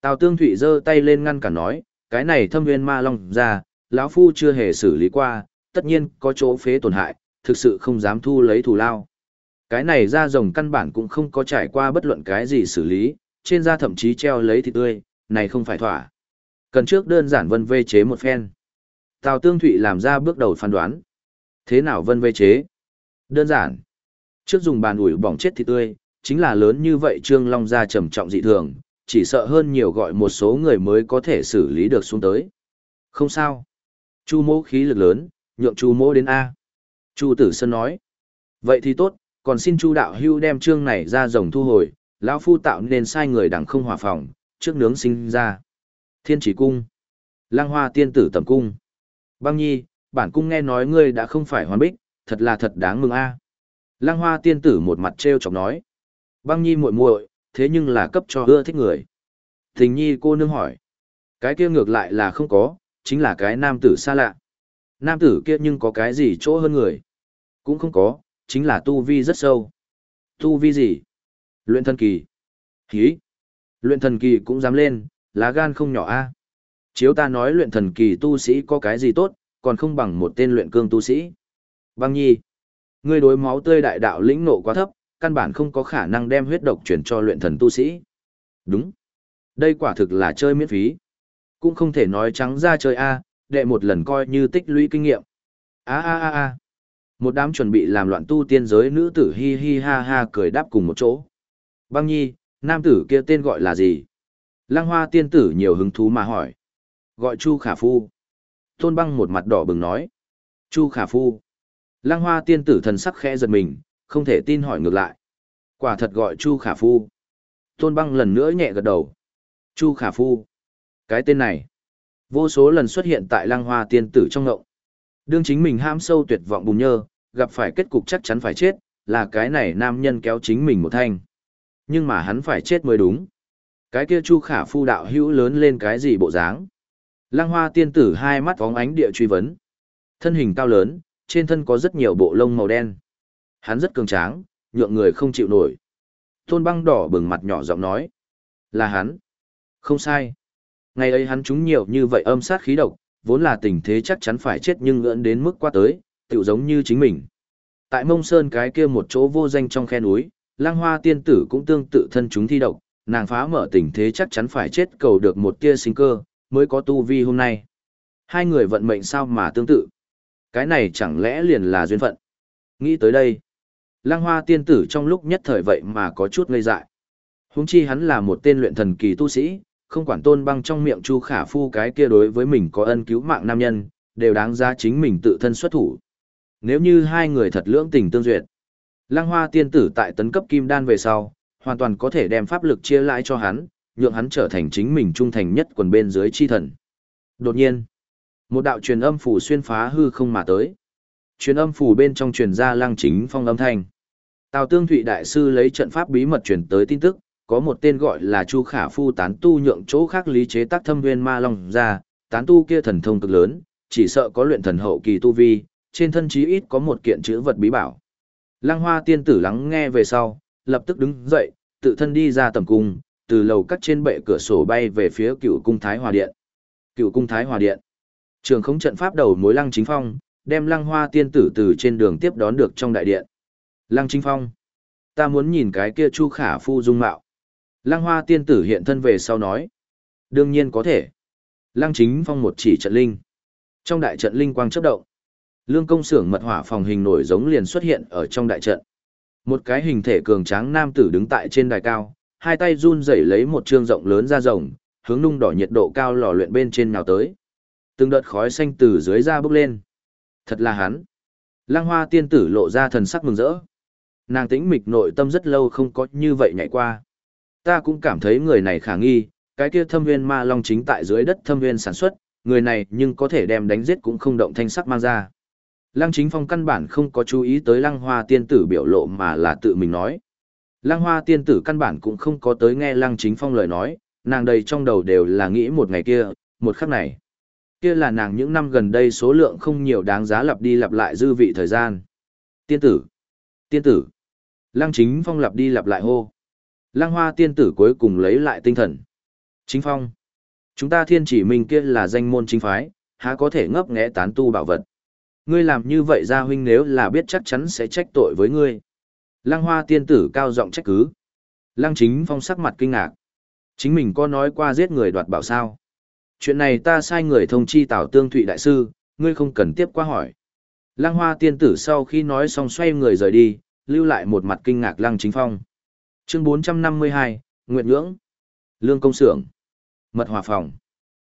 Tào Tương Thụy giơ tay lên ngăn cả nói, cái này thâm viên ma long ra, lão phu chưa hề xử lý qua, tất nhiên có chỗ phế tổn hại, thực sự không dám thu lấy thù lao. Cái này da rồng căn bản cũng không có trải qua bất luận cái gì xử lý, trên da thậm chí treo lấy thịt tươi, này không phải thỏa. Cần trước đơn giản vân vê chế một phen. Tào Tương Thụy làm ra bước đầu phán đoán. Thế nào vân vây chế? Đơn giản. Trước dùng bàn ủi bỏng chết thì tươi, chính là lớn như vậy Trương Long ra trầm trọng dị thường, chỉ sợ hơn nhiều gọi một số người mới có thể xử lý được xuống tới. Không sao. Chu mỗ khí lực lớn, nhượng chu mỗ đến A. Chu tử sơn nói. Vậy thì tốt, còn xin chu đạo hưu đem trương này ra rồng thu hồi, lão phu tạo nên sai người đằng không hòa phòng, trước nướng sinh ra. Thiên chỉ cung. Lăng hoa tiên tử tầm cung. Băng nhi, bản cung nghe nói ngươi đã không phải hoàn bích, thật là thật đáng mừng a. Lăng hoa tiên tử một mặt treo chọc nói. Băng nhi muội muội, thế nhưng là cấp cho ưa thích người. Tình nhi cô nương hỏi. Cái kia ngược lại là không có, chính là cái nam tử xa lạ. Nam tử kia nhưng có cái gì chỗ hơn người? Cũng không có, chính là tu vi rất sâu. Tu vi gì? Luyện thần kỳ. Hí. Luyện thần kỳ cũng dám lên, lá gan không nhỏ a. Chiếu ta nói luyện thần kỳ tu sĩ có cái gì tốt, còn không bằng một tên luyện cương tu sĩ. Băng nhi. Ngươi đối máu tươi đại đạo lĩnh nộ quá thấp, căn bản không có khả năng đem huyết độc chuyển cho luyện thần tu sĩ. Đúng. Đây quả thực là chơi miễn phí. Cũng không thể nói trắng ra chơi A, đệ một lần coi như tích lũy kinh nghiệm. A a a a. Một đám chuẩn bị làm loạn tu tiên giới nữ tử hi hi ha ha cười đáp cùng một chỗ. Băng nhi, nam tử kia tên gọi là gì? Lăng hoa tiên tử nhiều hứng thú mà hỏi. Gọi Chu Khả Phu. Tôn băng một mặt đỏ bừng nói. Chu Khả Phu. Lăng hoa tiên tử thần sắc khẽ giật mình, không thể tin hỏi ngược lại. Quả thật gọi Chu Khả Phu. Tôn băng lần nữa nhẹ gật đầu. Chu Khả Phu. Cái tên này, vô số lần xuất hiện tại lăng hoa tiên tử trong ngộng. Đương chính mình ham sâu tuyệt vọng bùn nhơ, gặp phải kết cục chắc chắn phải chết, là cái này nam nhân kéo chính mình một thanh. Nhưng mà hắn phải chết mới đúng. Cái kia Chu Khả Phu đạo hữu lớn lên cái gì bộ dáng? Lăng Hoa tiên tử hai mắt vóng ánh địa truy vấn. Thân hình cao lớn, trên thân có rất nhiều bộ lông màu đen. Hắn rất cường tráng, nhượng người không chịu nổi. Tôn băng đỏ bừng mặt nhỏ giọng nói. Là hắn. Không sai. Ngày ấy hắn trúng nhiều như vậy âm sát khí độc, vốn là tình thế chắc chắn phải chết nhưng ngưỡng đến mức qua tới, tựu giống như chính mình. Tại mông sơn cái kia một chỗ vô danh trong khe núi, lang hoa tiên tử cũng tương tự thân chúng thi độc, nàng phá mở tình thế chắc chắn phải chết cầu được một tia sinh cơ, mới có tu vi hôm nay. Hai người vận mệnh sao mà tương tự. Cái này chẳng lẽ liền là duyên phận. Nghĩ tới đây, lang hoa tiên tử trong lúc nhất thời vậy mà có chút ngây dại. Húng chi hắn là một tên luyện thần kỳ tu sĩ, không quản tôn băng trong miệng chu khả phu cái kia đối với mình có ân cứu mạng nam nhân, đều đáng giá chính mình tự thân xuất thủ. Nếu như hai người thật lưỡng tình tương duyệt, lăng hoa tiên tử tại tấn cấp kim đan về sau, hoàn toàn có thể đem pháp lực chia lại cho hắn, nhượng hắn trở thành chính mình trung thành nhất quần bên dưới chi thần. Đột nhiên, một đạo truyền âm phủ xuyên phá hư không mà tới. Truyền âm phủ bên trong truyền ra lăng chính phong âm thanh. Tào Tương Thụy đại sư lấy trận pháp bí mật truyền tới tin tức, có một tên gọi là Chu Khả Phu tán tu nhượng chỗ khác lý chế tác thâm viên ma long ra, tán tu kia thần thông cực lớn, chỉ sợ có luyện thần hậu kỳ tu vi, trên thân chí ít có một kiện chữ vật bí bảo. Lăng Hoa tiên tử lắng nghe về sau, lập tức đứng dậy, tự thân đi ra tầm cung, từ lầu cắt trên bệ cửa sổ bay về phía cựu cung Thái Hòa Điện. Cựu cung Thái Hòa Điện. Trường không trận pháp đầu mối Lăng Chính Phong, đem Lăng Hoa tiên tử từ trên đường tiếp đón được trong đại điện. Lăng Chính Phong. Ta muốn nhìn cái kia Chu Khả Phu dung mạo. Lăng Hoa tiên tử hiện thân về sau nói. Đương nhiên có thể. Lăng Chính Phong một chỉ trận linh. Trong đại trận linh quang chớp động. Lương công xưởng mật hỏa phòng hình nổi giống liền xuất hiện ở trong đại trận. Một cái hình thể cường tráng nam tử đứng tại trên đài cao, hai tay run rẩy lấy một trương rộng lớn ra rồng, hướng nung đỏ nhiệt độ cao lò luyện bên trên nào tới. Từng đợt khói xanh từ dưới ra bốc lên. Thật là hắn. Lăng hoa tiên tử lộ ra thần sắc mừng rỡ. Nàng tĩnh mịch nội tâm rất lâu không có như vậy nhảy qua. Ta cũng cảm thấy người này khả nghi, cái kia thâm viên ma long chính tại dưới đất thâm viên sản xuất, người này nhưng có thể đem đánh giết cũng không động thanh sắc mang ra. Lăng chính phong căn bản không có chú ý tới lăng hoa tiên tử biểu lộ mà là tự mình nói. Lăng hoa tiên tử căn bản cũng không có tới nghe lăng chính phong lời nói, nàng đầy trong đầu đều là nghĩ một ngày kia, một khắc này. Kia là nàng những năm gần đây số lượng không nhiều đáng giá lặp đi lặp lại dư vị thời gian. Tiên tử! Tiên tử! Lăng chính phong lặp đi lặp lại hô. Lăng hoa tiên tử cuối cùng lấy lại tinh thần. Chính phong! Chúng ta thiên chỉ mình kia là danh môn chính phái, há có thể ngấp nghé tán tu bảo vật. Ngươi làm như vậy ra huynh nếu là biết chắc chắn sẽ trách tội với ngươi. Lăng hoa tiên tử cao giọng trách cứ. Lăng chính phong sắc mặt kinh ngạc. Chính mình có nói qua giết người đoạt bảo sao. Chuyện này ta sai người thông chi tảo tương thụy đại sư, ngươi không cần tiếp qua hỏi. Lăng hoa tiên tử sau khi nói xong xoay người rời đi, lưu lại một mặt kinh ngạc lăng chính phong. Chương 452, Nguyệt Nhưỡng. Lương công xưởng. Mật Hòa phòng.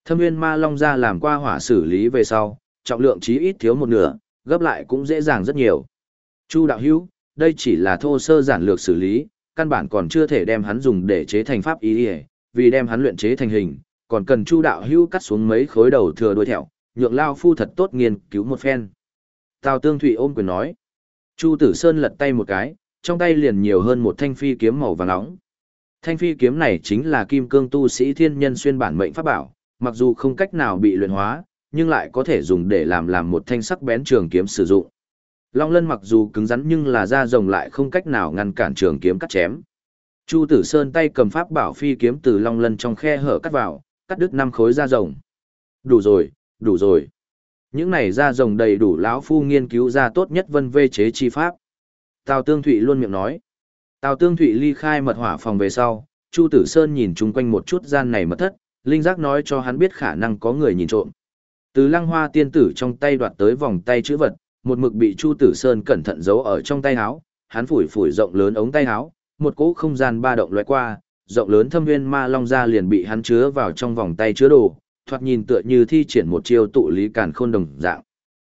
Thâm nguyên ma long ra làm qua hỏa xử lý về sau, trọng lượng chí ít thiếu một nửa, gấp lại cũng dễ dàng rất nhiều. Chu đạo hữu, đây chỉ là thô sơ giản lược xử lý, căn bản còn chưa thể đem hắn dùng để chế thành pháp ý y, vì đem hắn luyện chế thành hình, còn cần Chu đạo hữu cắt xuống mấy khối đầu thừa đuôi thẹo, nhượng lao phu thật tốt nghiên cứu một phen. Tào Tương Thụy ôm quyền nói. Chu Tử Sơn lật tay một cái, trong tay liền nhiều hơn một thanh phi kiếm màu vàng nóng. Thanh phi kiếm này chính là kim cương tu sĩ thiên nhân xuyên bản mệnh pháp bảo, mặc dù không cách nào bị luyện hóa, nhưng lại có thể dùng để làm làm một thanh sắc bén trường kiếm sử dụng. Long lân mặc dù cứng rắn nhưng là da rồng lại không cách nào ngăn cản trường kiếm cắt chém. Chu Tử Sơn tay cầm pháp bảo phi kiếm từ long lân trong khe hở cắt vào, cắt đứt năm khối da rồng. Đủ rồi, đủ rồi. Những này da rồng đầy đủ lão phu nghiên cứu ra tốt nhất vân vê chế chi pháp. Tào Tương Thụy luôn miệng nói. Tào Tương Thụy ly khai mật hỏa phòng về sau, Chu Tử Sơn nhìn chung quanh một chút gian này mật thất, linh giác nói cho hắn biết khả năng có người nhìn trộm. Từ lăng hoa tiên tử trong tay đoạt tới vòng tay chữ vật, một mực bị Chu Tử Sơn cẩn thận giấu ở trong tay áo, hắn phủi phủi rộng lớn ống tay áo, một cỗ không gian ba động lóe qua, rộng lớn thâm nguyên ma long ra liền bị hắn chứa vào trong vòng tay chứa đồ, thoạt nhìn tựa như thi triển một chiêu tụ lý càn khôn đồng dạng.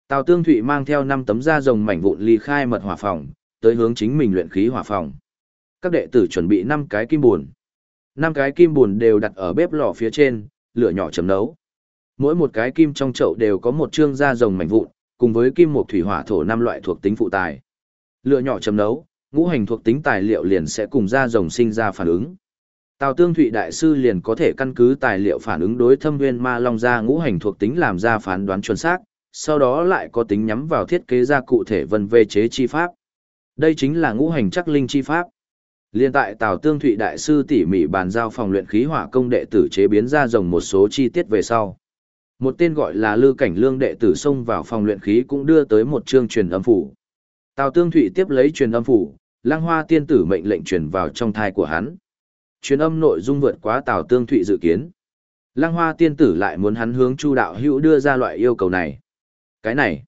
Tào Tương Thụy mang theo năm tấm da rồng mảnh vụn ly khai mật hỏa phòng, tới hướng chính mình luyện khí hỏa phòng. Các đệ tử chuẩn bị năm cái kim buồn. năm cái kim buồn đều đặt ở bếp lò phía trên, lửa nhỏ chấm nấu. Mỗi một cái kim trong chậu đều có một chương da rồng mảnh vụn, cùng với kim một thủy hỏa thổ năm loại thuộc tính phụ tài. Lựa nhỏ chấm nấu, ngũ hành thuộc tính tài liệu liền sẽ cùng ra rồng sinh ra phản ứng. Tào Tương Thụy đại sư liền có thể căn cứ tài liệu phản ứng đối thâm nguyên ma long ra ngũ hành thuộc tính làm ra phán đoán chuẩn xác, sau đó lại có tính nhắm vào thiết kế ra cụ thể vân về chế chi pháp. Đây chính là ngũ hành chắc linh chi pháp. Liên tại Tào Tương Thụy đại sư tỉ mỉ bàn giao phòng luyện khí hỏa công đệ tử chế biến ra rồng một số chi tiết về sau. Một tên gọi là Lư Cảnh Lương đệ tử xông vào phòng luyện khí cũng đưa tới một chương truyền âm phủ. Tào Tương Thụy tiếp lấy truyền âm phủ, Lăng Hoa tiên tử mệnh lệnh truyền vào trong thai của hắn. Truyền âm nội dung vượt quá Tào Tương Thụy dự kiến. Lăng Hoa tiên tử lại muốn hắn hướng Chu đạo hữu đưa ra loại yêu cầu này. Cái này,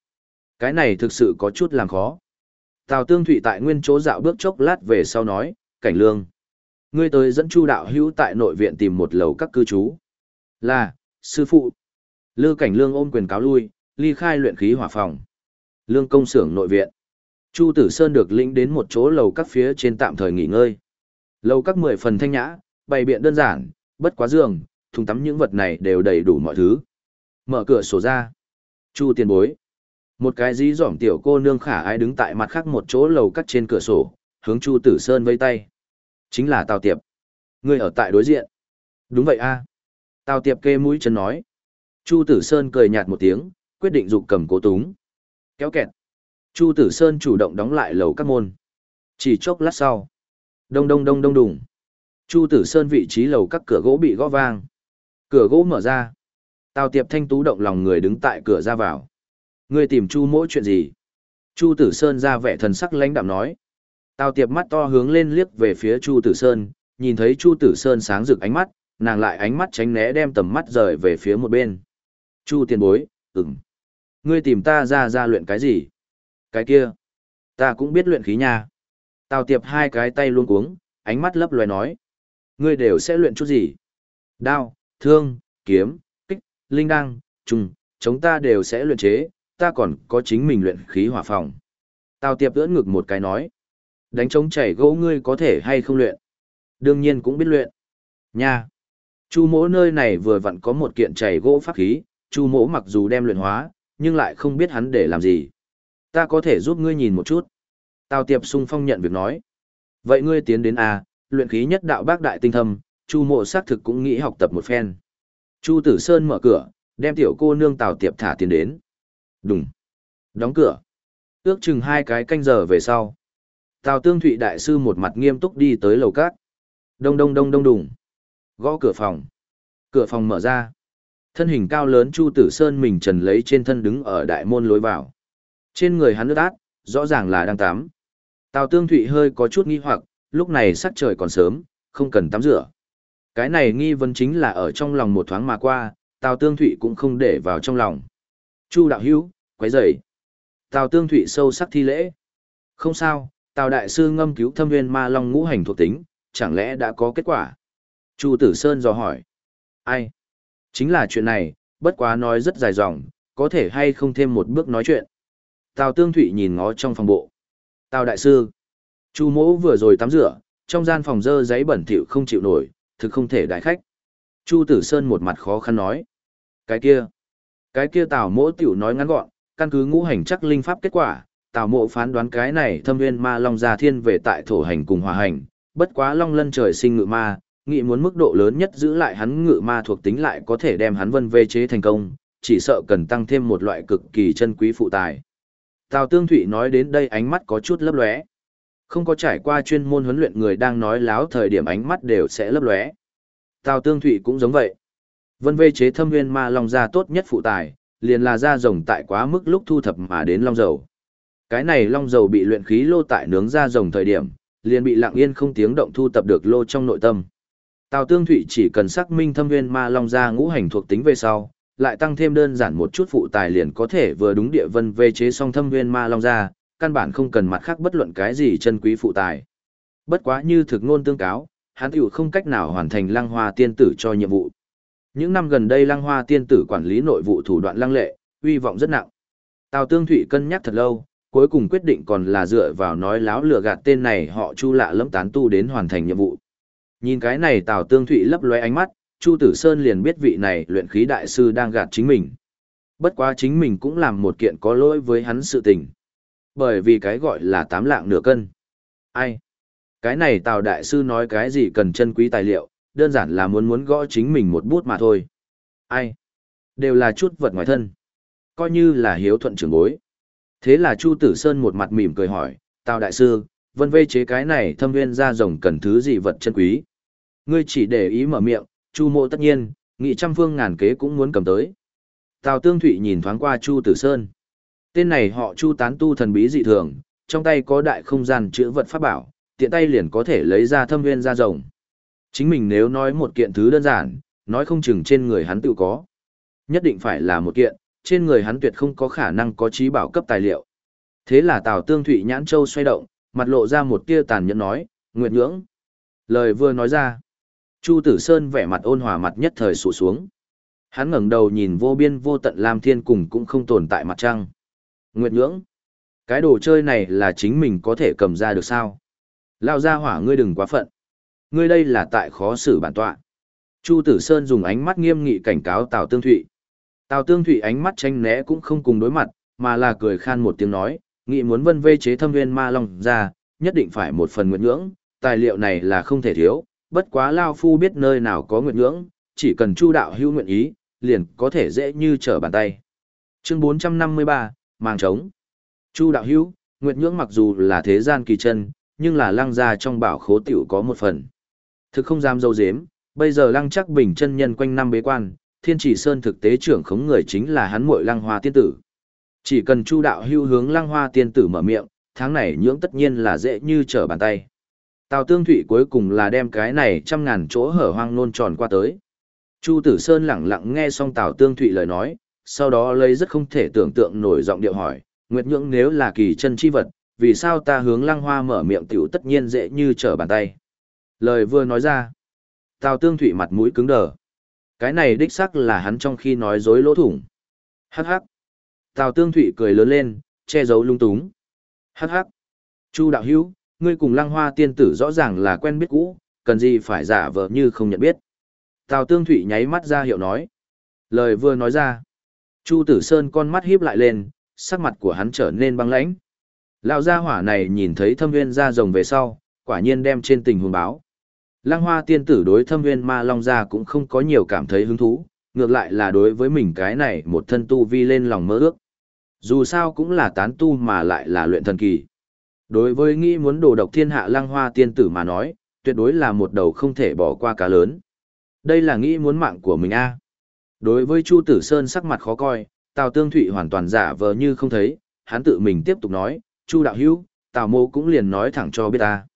cái này thực sự có chút làm khó. Tào Tương Thụy tại nguyên chỗ dạo bước chốc lát về sau nói, "Cảnh Lương, ngươi tới dẫn Chu đạo hữu tại nội viện tìm một lầu các cư trú." "Là, sư phụ." Lư Cảnh Lương ôm quyền cáo lui, ly khai luyện khí hỏa phòng. Lương công xưởng nội viện. Chu Tử Sơn được lĩnh đến một chỗ lầu các phía trên tạm thời nghỉ ngơi. Lầu các mười phần thanh nhã, bày biện đơn giản, bất quá giường, thùng tắm những vật này đều đầy đủ mọi thứ. Mở cửa sổ ra. Chu tiền bối. Một cái dí dỏm tiểu cô nương khả ai đứng tại mặt khác một chỗ lầu cắt trên cửa sổ, hướng Chu Tử Sơn vây tay. Chính là Tào Tiệp. Ngươi ở tại đối diện. Đúng vậy a. Tào tiệp kê mũi chân nói. Chu Tử Sơn cười nhạt một tiếng, quyết định dục cầm cố túng. Kéo kẹt. Chu Tử Sơn chủ động đóng lại lầu các môn. Chỉ chốc lát sau. Đông đông đông đông đùng. Chu Tử Sơn vị trí lầu các cửa gỗ bị gõ vang. Cửa gỗ mở ra. Tào Tiệp Thanh tú động lòng người đứng tại cửa ra vào. Ngươi tìm Chu mỗi chuyện gì? Chu Tử Sơn ra vẻ thần sắc lãnh đạm nói. Tào Tiệp mắt to hướng lên liếc về phía Chu Tử Sơn, nhìn thấy Chu Tử Sơn sáng rực ánh mắt, nàng lại ánh mắt tránh né đem tầm mắt rời về phía một bên. Chu tiền bối, ừm. Ngươi tìm ta ra ra luyện cái gì? Cái kia. Ta cũng biết luyện khí nha. Tào Tiệp hai cái tay luôn cuống, ánh mắt lấp loài nói. Ngươi đều sẽ luyện chút gì? Đao, thương, kiếm, kích, linh đăng, trùng, chúng ta đều sẽ luyện chế, ta còn có chính mình luyện khí hỏa phòng. Tào Tiệp ưỡn ngực một cái nói. Đánh trống chảy gỗ ngươi có thể hay không luyện? Đương nhiên cũng biết luyện. Nha! Chu mỗ nơi này vừa vặn có một kiện chảy gỗ pháp khí, chu mỗ mặc dù đem luyện hóa, nhưng lại không biết hắn để làm gì. Ta có thể giúp ngươi nhìn một chút. Tào Tiệp sung phong nhận việc nói. Vậy ngươi tiến đến A, luyện khí nhất đạo bác đại tinh thâm, chu mộ xác thực cũng nghĩ học tập một phen. Chu Tử Sơn mở cửa, đem tiểu cô nương Tào Tiệp thả tiến đến. Đúng. Đóng cửa. Ước chừng hai cái canh giờ về sau. Tào Tương Thụy Đại Sư một mặt nghiêm túc đi tới lầu cát. Đông đông đông đông đùng. Gõ cửa phòng. Cửa phòng mở ra. Thân hình cao lớn Chu Tử Sơn mình trần lấy trên thân đứng ở đại môn lối vào. Trên người hắn ướt át, rõ ràng là đang tắm. Tào Tương Thụy hơi có chút nghi hoặc, lúc này sắc trời còn sớm, không cần tắm rửa. Cái này nghi vấn chính là ở trong lòng một thoáng mà qua, Tào Tương Thụy cũng không để vào trong lòng. Chu đạo hữu, quấy rầy. Tào Tương Thụy sâu sắc thi lễ. Không sao, Tào Đại Sư ngâm cứu thâm nguyên ma long ngũ hành thuộc tính, chẳng lẽ đã có kết quả? Chu Tử Sơn dò hỏi. Ai? Chính là chuyện này, bất quá nói rất dài dòng, có thể hay không thêm một bước nói chuyện. Tào Tương Thụy nhìn ngó trong phòng bộ. Tào Đại Sư. Chu mỗ vừa rồi tắm rửa, trong gian phòng dơ giấy bẩn thỉu không chịu nổi, thực không thể đại khách. Chu Tử Sơn một mặt khó khăn nói. Cái kia. Cái kia Tào mỗ tiểu nói ngắn gọn, căn cứ ngũ hành chắc linh pháp kết quả, Tào mộ phán đoán cái này thâm nguyên ma long gia thiên về tại thổ hành cùng hòa hành, bất quá long lân trời sinh ngự ma, nghĩ muốn mức độ lớn nhất giữ lại hắn ngự ma thuộc tính lại có thể đem hắn vân vê chế thành công, chỉ sợ cần tăng thêm một loại cực kỳ chân quý phụ tài. Tào Tương Thụy nói đến đây ánh mắt có chút lấp lóe. Không có trải qua chuyên môn huấn luyện người đang nói láo thời điểm ánh mắt đều sẽ lấp lóe. Tào Tương Thụy cũng giống vậy. Vân vê chế thâm nguyên ma long ra tốt nhất phụ tài, liền là da rồng tại quá mức lúc thu thập mà đến long dầu. Cái này long dầu bị luyện khí lô tại nướng da rồng thời điểm, liền bị lặng yên không tiếng động thu tập được lô trong nội tâm. Tào Tương Thụy chỉ cần xác minh thâm nguyên ma long ra ngũ hành thuộc tính về sau, lại tăng thêm đơn giản một chút phụ tài liền có thể vừa đúng địa vân về chế song thâm nguyên ma long ra, căn bản không cần mặt khác bất luận cái gì chân quý phụ tài. Bất quá như thực ngôn tương cáo, hắn tiểu không cách nào hoàn thành lăng hoa tiên tử cho nhiệm vụ. Những năm gần đây lăng hoa tiên tử quản lý nội vụ thủ đoạn lăng lệ, uy vọng rất nặng. Tào Tương Thụy cân nhắc thật lâu, cuối cùng quyết định còn là dựa vào nói láo lừa gạt tên này họ chu lạ lẫm tán tu đến hoàn thành nhiệm vụ. Nhìn cái này Tào Tương Thụy lấp lóe ánh mắt, Chu Tử Sơn liền biết vị này luyện khí đại sư đang gạt chính mình. Bất quá chính mình cũng làm một kiện có lỗi với hắn sự tình. Bởi vì cái gọi là tám lạng nửa cân. Ai? Cái này Tào đại sư nói cái gì cần chân quý tài liệu, đơn giản là muốn muốn gõ chính mình một bút mà thôi. Ai? Đều là chút vật ngoài thân. Coi như là hiếu thuận trưởng bối. Thế là Chu Tử Sơn một mặt mỉm cười hỏi, Tào đại sư, vân vê chế cái này thâm viên ra rồng cần thứ gì vật chân quý. Ngươi chỉ để ý mở miệng, Chu mộ tất nhiên, nghị trăm phương ngàn kế cũng muốn cầm tới. Tào Tương Thụy nhìn thoáng qua Chu Tử Sơn. Tên này họ Chu tán tu thần bí dị thường, trong tay có đại không gian chữa vật pháp bảo, tiện tay liền có thể lấy ra thâm viên ra rồng. Chính mình nếu nói một kiện thứ đơn giản, nói không chừng trên người hắn tự có. Nhất định phải là một kiện, trên người hắn tuyệt không có khả năng có trí bảo cấp tài liệu. Thế là Tào Tương Thụy nhãn châu xoay động, mặt lộ ra một tia tàn nhẫn nói, nguyện Nhưỡng." Lời vừa nói ra, Chu Tử Sơn vẻ mặt ôn hòa mặt nhất thời sụ xuống. Hắn ngẩng đầu nhìn vô biên vô tận Lam Thiên cùng cũng không tồn tại mặt trăng. Nguyệt ngưỡng. Cái đồ chơi này là chính mình có thể cầm ra được sao? Lao ra hỏa ngươi đừng quá phận. Ngươi đây là tại khó xử bản tọa. Chu Tử Sơn dùng ánh mắt nghiêm nghị cảnh cáo Tào Tương Thụy. Tào Tương Thụy ánh mắt tranh né cũng không cùng đối mặt, mà là cười khan một tiếng nói, nghị muốn vân vê chế thâm viên ma long ra, nhất định phải một phần nguyện ngưỡng, tài liệu này là không thể thiếu, bất quá Lao Phu biết nơi nào có nguyện ngưỡng, chỉ cần Chu đạo hữu nguyện ý, liền có thể dễ như trở bàn tay. Chương 453, Màng trống. Chu đạo hữu, nguyện ngưỡng mặc dù là thế gian kỳ chân, nhưng là lăng gia trong bảo khố tiểu có một phần. Thực không dám dâu dếm, bây giờ lăng chắc bình chân nhân quanh năm bế quan, thiên chỉ sơn thực tế trưởng khống người chính là hắn muội lăng hoa tiên tử. Chỉ cần chu đạo hưu hướng lăng hoa tiên tử mở miệng, tháng này nhưỡng tất nhiên là dễ như trở bàn tay. Tào Tương Thụy cuối cùng là đem cái này trăm ngàn chỗ hở hoang nôn tròn qua tới. Chu Tử Sơn lặng lặng nghe xong Tào Tương Thụy lời nói, sau đó lấy rất không thể tưởng tượng nổi giọng điệu hỏi, Nguyệt Nhưỡng nếu là kỳ chân chi vật, vì sao ta hướng lăng hoa mở miệng tiểu tất nhiên dễ như trở bàn tay. Lời vừa nói ra, Tào Tương Thụy mặt mũi cứng đờ. Cái này đích xác là hắn trong khi nói dối lỗ thủng. Hắc hắc. Tào Tương Thụy cười lớn lên, che giấu lung túng. Hắc hắc. Chu đạo hữu, ngươi cùng lăng hoa tiên tử rõ ràng là quen biết cũ, cần gì phải giả vờ như không nhận biết. Tào Tương Thụy nháy mắt ra hiệu nói. Lời vừa nói ra. Chu Tử Sơn con mắt híp lại lên, sắc mặt của hắn trở nên băng lãnh. Lão gia hỏa này nhìn thấy thâm viên ra rồng về sau, quả nhiên đem trên tình huống báo. Lăng hoa tiên tử đối thâm viên ma long gia cũng không có nhiều cảm thấy hứng thú, ngược lại là đối với mình cái này một thân tu vi lên lòng mơ ước. Dù sao cũng là tán tu mà lại là luyện thần kỳ. Đối với nghĩ muốn đồ độc thiên hạ lăng hoa tiên tử mà nói, tuyệt đối là một đầu không thể bỏ qua cá lớn. Đây là nghĩ muốn mạng của mình a. Đối với Chu Tử Sơn sắc mặt khó coi, Tào Tương Thụy hoàn toàn giả vờ như không thấy, hắn tự mình tiếp tục nói, Chu đạo hữu, Tào Mô cũng liền nói thẳng cho biết ta.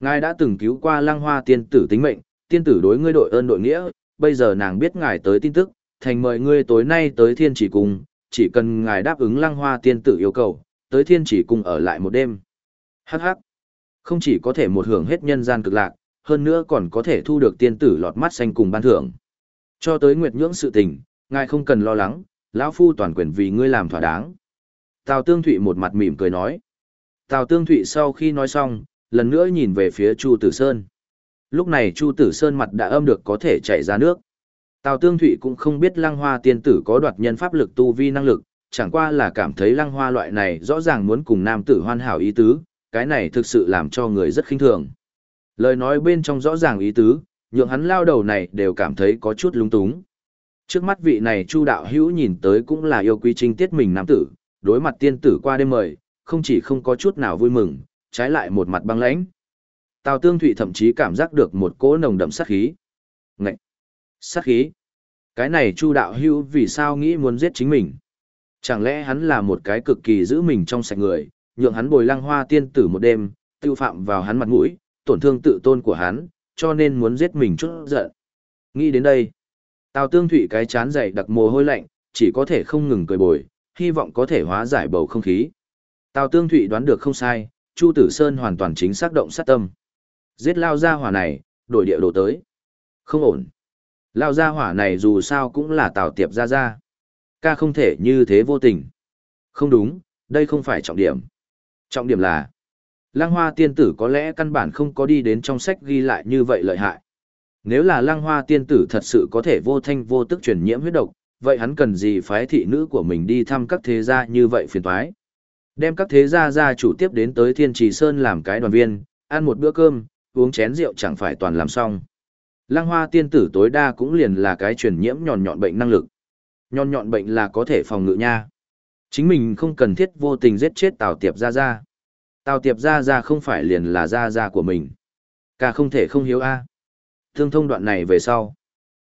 Ngài đã từng cứu qua lăng hoa tiên tử tính mệnh, tiên tử đối ngươi đội ơn đội nghĩa, bây giờ nàng biết ngài tới tin tức, thành mời ngươi tối nay tới thiên chỉ cung, chỉ cần ngài đáp ứng lăng hoa tiên tử yêu cầu, tới thiên chỉ cung ở lại một đêm. Hắc hắc. Không chỉ có thể một hưởng hết nhân gian cực lạc, hơn nữa còn có thể thu được tiên tử lọt mắt xanh cùng ban thưởng. Cho tới nguyệt nhưỡng sự tình, ngài không cần lo lắng, lão phu toàn quyền vì ngươi làm thỏa đáng. Tào Tương Thụy một mặt mỉm cười nói. Tào Tương Thụy sau khi nói xong, lần nữa nhìn về phía Chu Tử Sơn. Lúc này Chu Tử Sơn mặt đã âm được có thể chảy ra nước. Tào Tương Thụy cũng không biết Lăng Hoa tiên tử có đoạt nhân pháp lực tu vi năng lực, chẳng qua là cảm thấy Lăng Hoa loại này rõ ràng muốn cùng nam tử hoàn hảo ý tứ, cái này thực sự làm cho người rất khinh thường. Lời nói bên trong rõ ràng ý tứ, nhượng hắn lao đầu này đều cảm thấy có chút lung túng. Trước mắt vị này Chu đạo hữu nhìn tới cũng là yêu quý trinh tiết mình nam tử, đối mặt tiên tử qua đêm mời, không chỉ không có chút nào vui mừng, trái lại một mặt băng lãnh. Tào Tương Thụy thậm chí cảm giác được một cỗ nồng đậm sát khí. Ngậy! Sát khí! Cái này Chu đạo hữu vì sao nghĩ muốn giết chính mình? Chẳng lẽ hắn là một cái cực kỳ giữ mình trong sạch người, nhượng hắn bồi lăng hoa tiên tử một đêm, tiêu phạm vào hắn mặt mũi, tổn thương tự tôn của hắn, cho nên muốn giết mình chút giận. Nghĩ đến đây, Tào Tương Thụy cái chán dày đặc mồ hôi lạnh, chỉ có thể không ngừng cười bồi, hy vọng có thể hóa giải bầu không khí. Tào Tương Thụy đoán được không sai, Chu Tử Sơn hoàn toàn chính xác động sát tâm. Giết lao gia hỏa này, đổi địa đồ tới. Không ổn. Lao gia hỏa này dù sao cũng là Tào Tiệp gia gia. Ca không thể như thế vô tình. Không đúng, đây không phải trọng điểm. Trọng điểm là, Lăng Hoa tiên tử có lẽ căn bản không có đi đến trong sách ghi lại như vậy lợi hại. Nếu là Lăng Hoa tiên tử thật sự có thể vô thanh vô tức truyền nhiễm huyết độc, vậy hắn cần gì phái thị nữ của mình đi thăm các thế gia như vậy phiền toái. Đem các thế gia gia chủ tiếp đến tới Thiên Trì Sơn làm cái đoàn viên, ăn một bữa cơm, uống chén rượu chẳng phải toàn làm xong. Lăng Hoa tiên tử tối đa cũng liền là cái truyền nhiễm nhọn nhọn bệnh năng lực. Nhọn nhọn bệnh là có thể phòng ngự nha. Chính mình không cần thiết vô tình giết chết Tào Tiệp Gia Gia. Tào Tiệp Gia Gia không phải liền là Gia Gia của mình. Cả không thể không hiếu A. Thương thông đoạn này về sau.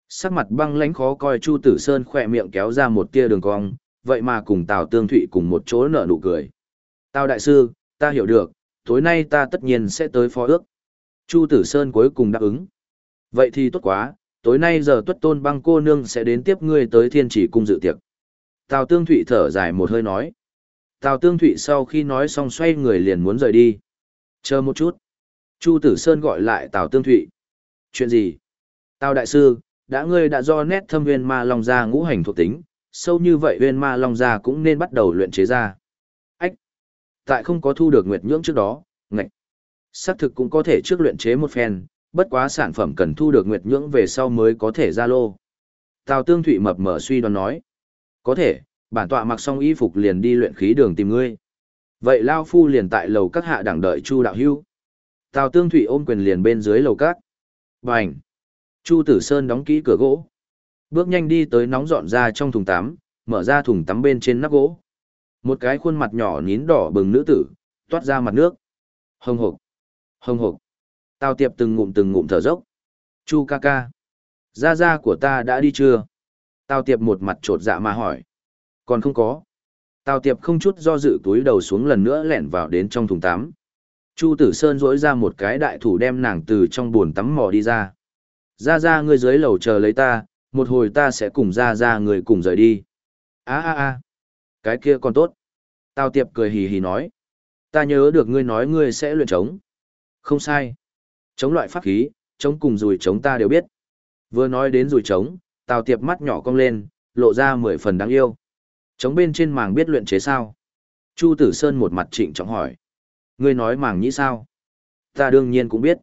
Sắc mặt băng lãnh khó coi Chu Tử Sơn khỏe miệng kéo ra một tia đường cong, vậy mà cùng Tào Tương Thụy cùng một chỗ nở nụ cười. Tào Đại Sư, ta hiểu được, tối nay ta tất nhiên sẽ tới phó ước. Chu Tử Sơn cuối cùng đáp ứng. Vậy thì tốt quá, tối nay giờ tuất tôn băng cô nương sẽ đến tiếp ngươi tới thiên chỉ cung dự tiệc. Tào Tương Thụy thở dài một hơi nói. Tào Tương Thụy sau khi nói xong xoay người liền muốn rời đi. Chờ một chút. Chu Tử Sơn gọi lại Tào Tương Thụy. Chuyện gì? Tào Đại Sư, đã ngươi đã do nét thâm viên ma long ra ngũ hành thuộc tính, sâu như vậy viên ma long ra cũng nên bắt đầu luyện chế ra. Ách! Tại không có thu được nguyệt nhưỡng trước đó, ngạch. Xác thực cũng có thể trước luyện chế một phen, bất quá sản phẩm cần thu được nguyệt nhưỡng về sau mới có thể ra lô. Tào Tương Thụy mập mở suy đoán nói. Có thể, bản tọa mặc xong y phục liền đi luyện khí đường tìm ngươi. Vậy Lao Phu liền tại lầu các hạ đẳng đợi Chu đạo hưu. Tào Tương Thủy ôm quyền liền bên dưới lầu các. Bành! Chu Tử Sơn đóng kỹ cửa gỗ. Bước nhanh đi tới nóng dọn ra trong thùng tắm, mở ra thùng tắm bên trên nắp gỗ. Một cái khuôn mặt nhỏ nín đỏ bừng nữ tử, toát ra mặt nước. Hồng hộc! Hồng hộc! Tào tiệp từng ngụm từng ngụm thở dốc. Chu ca ca! Gia gia của ta đã đi chưa? Tào tiệp một mặt trột dạ mà hỏi. Còn không có. Tào tiệp không chút do dự túi đầu xuống lần nữa lẻn vào đến trong thùng tắm. Chu tử sơn rỗi ra một cái đại thủ đem nàng từ trong buồn tắm mò đi ra. Ra ra ngươi dưới lầu chờ lấy ta, một hồi ta sẽ cùng ra ra người cùng rời đi. a a a cái kia còn tốt. Tào tiệp cười hì hì nói. Ta nhớ được ngươi nói ngươi sẽ luyện trống, Không sai. Chống loại pháp khí, chống cùng rùi chống ta đều biết. Vừa nói đến rùi chống, tào tiệp mắt nhỏ cong lên, lộ ra mười phần đáng yêu. Chống bên trên màng biết luyện chế sao? Chu Tử Sơn một mặt trịnh trọng hỏi. Ngươi nói màng nhĩ sao? Ta đương nhiên cũng biết.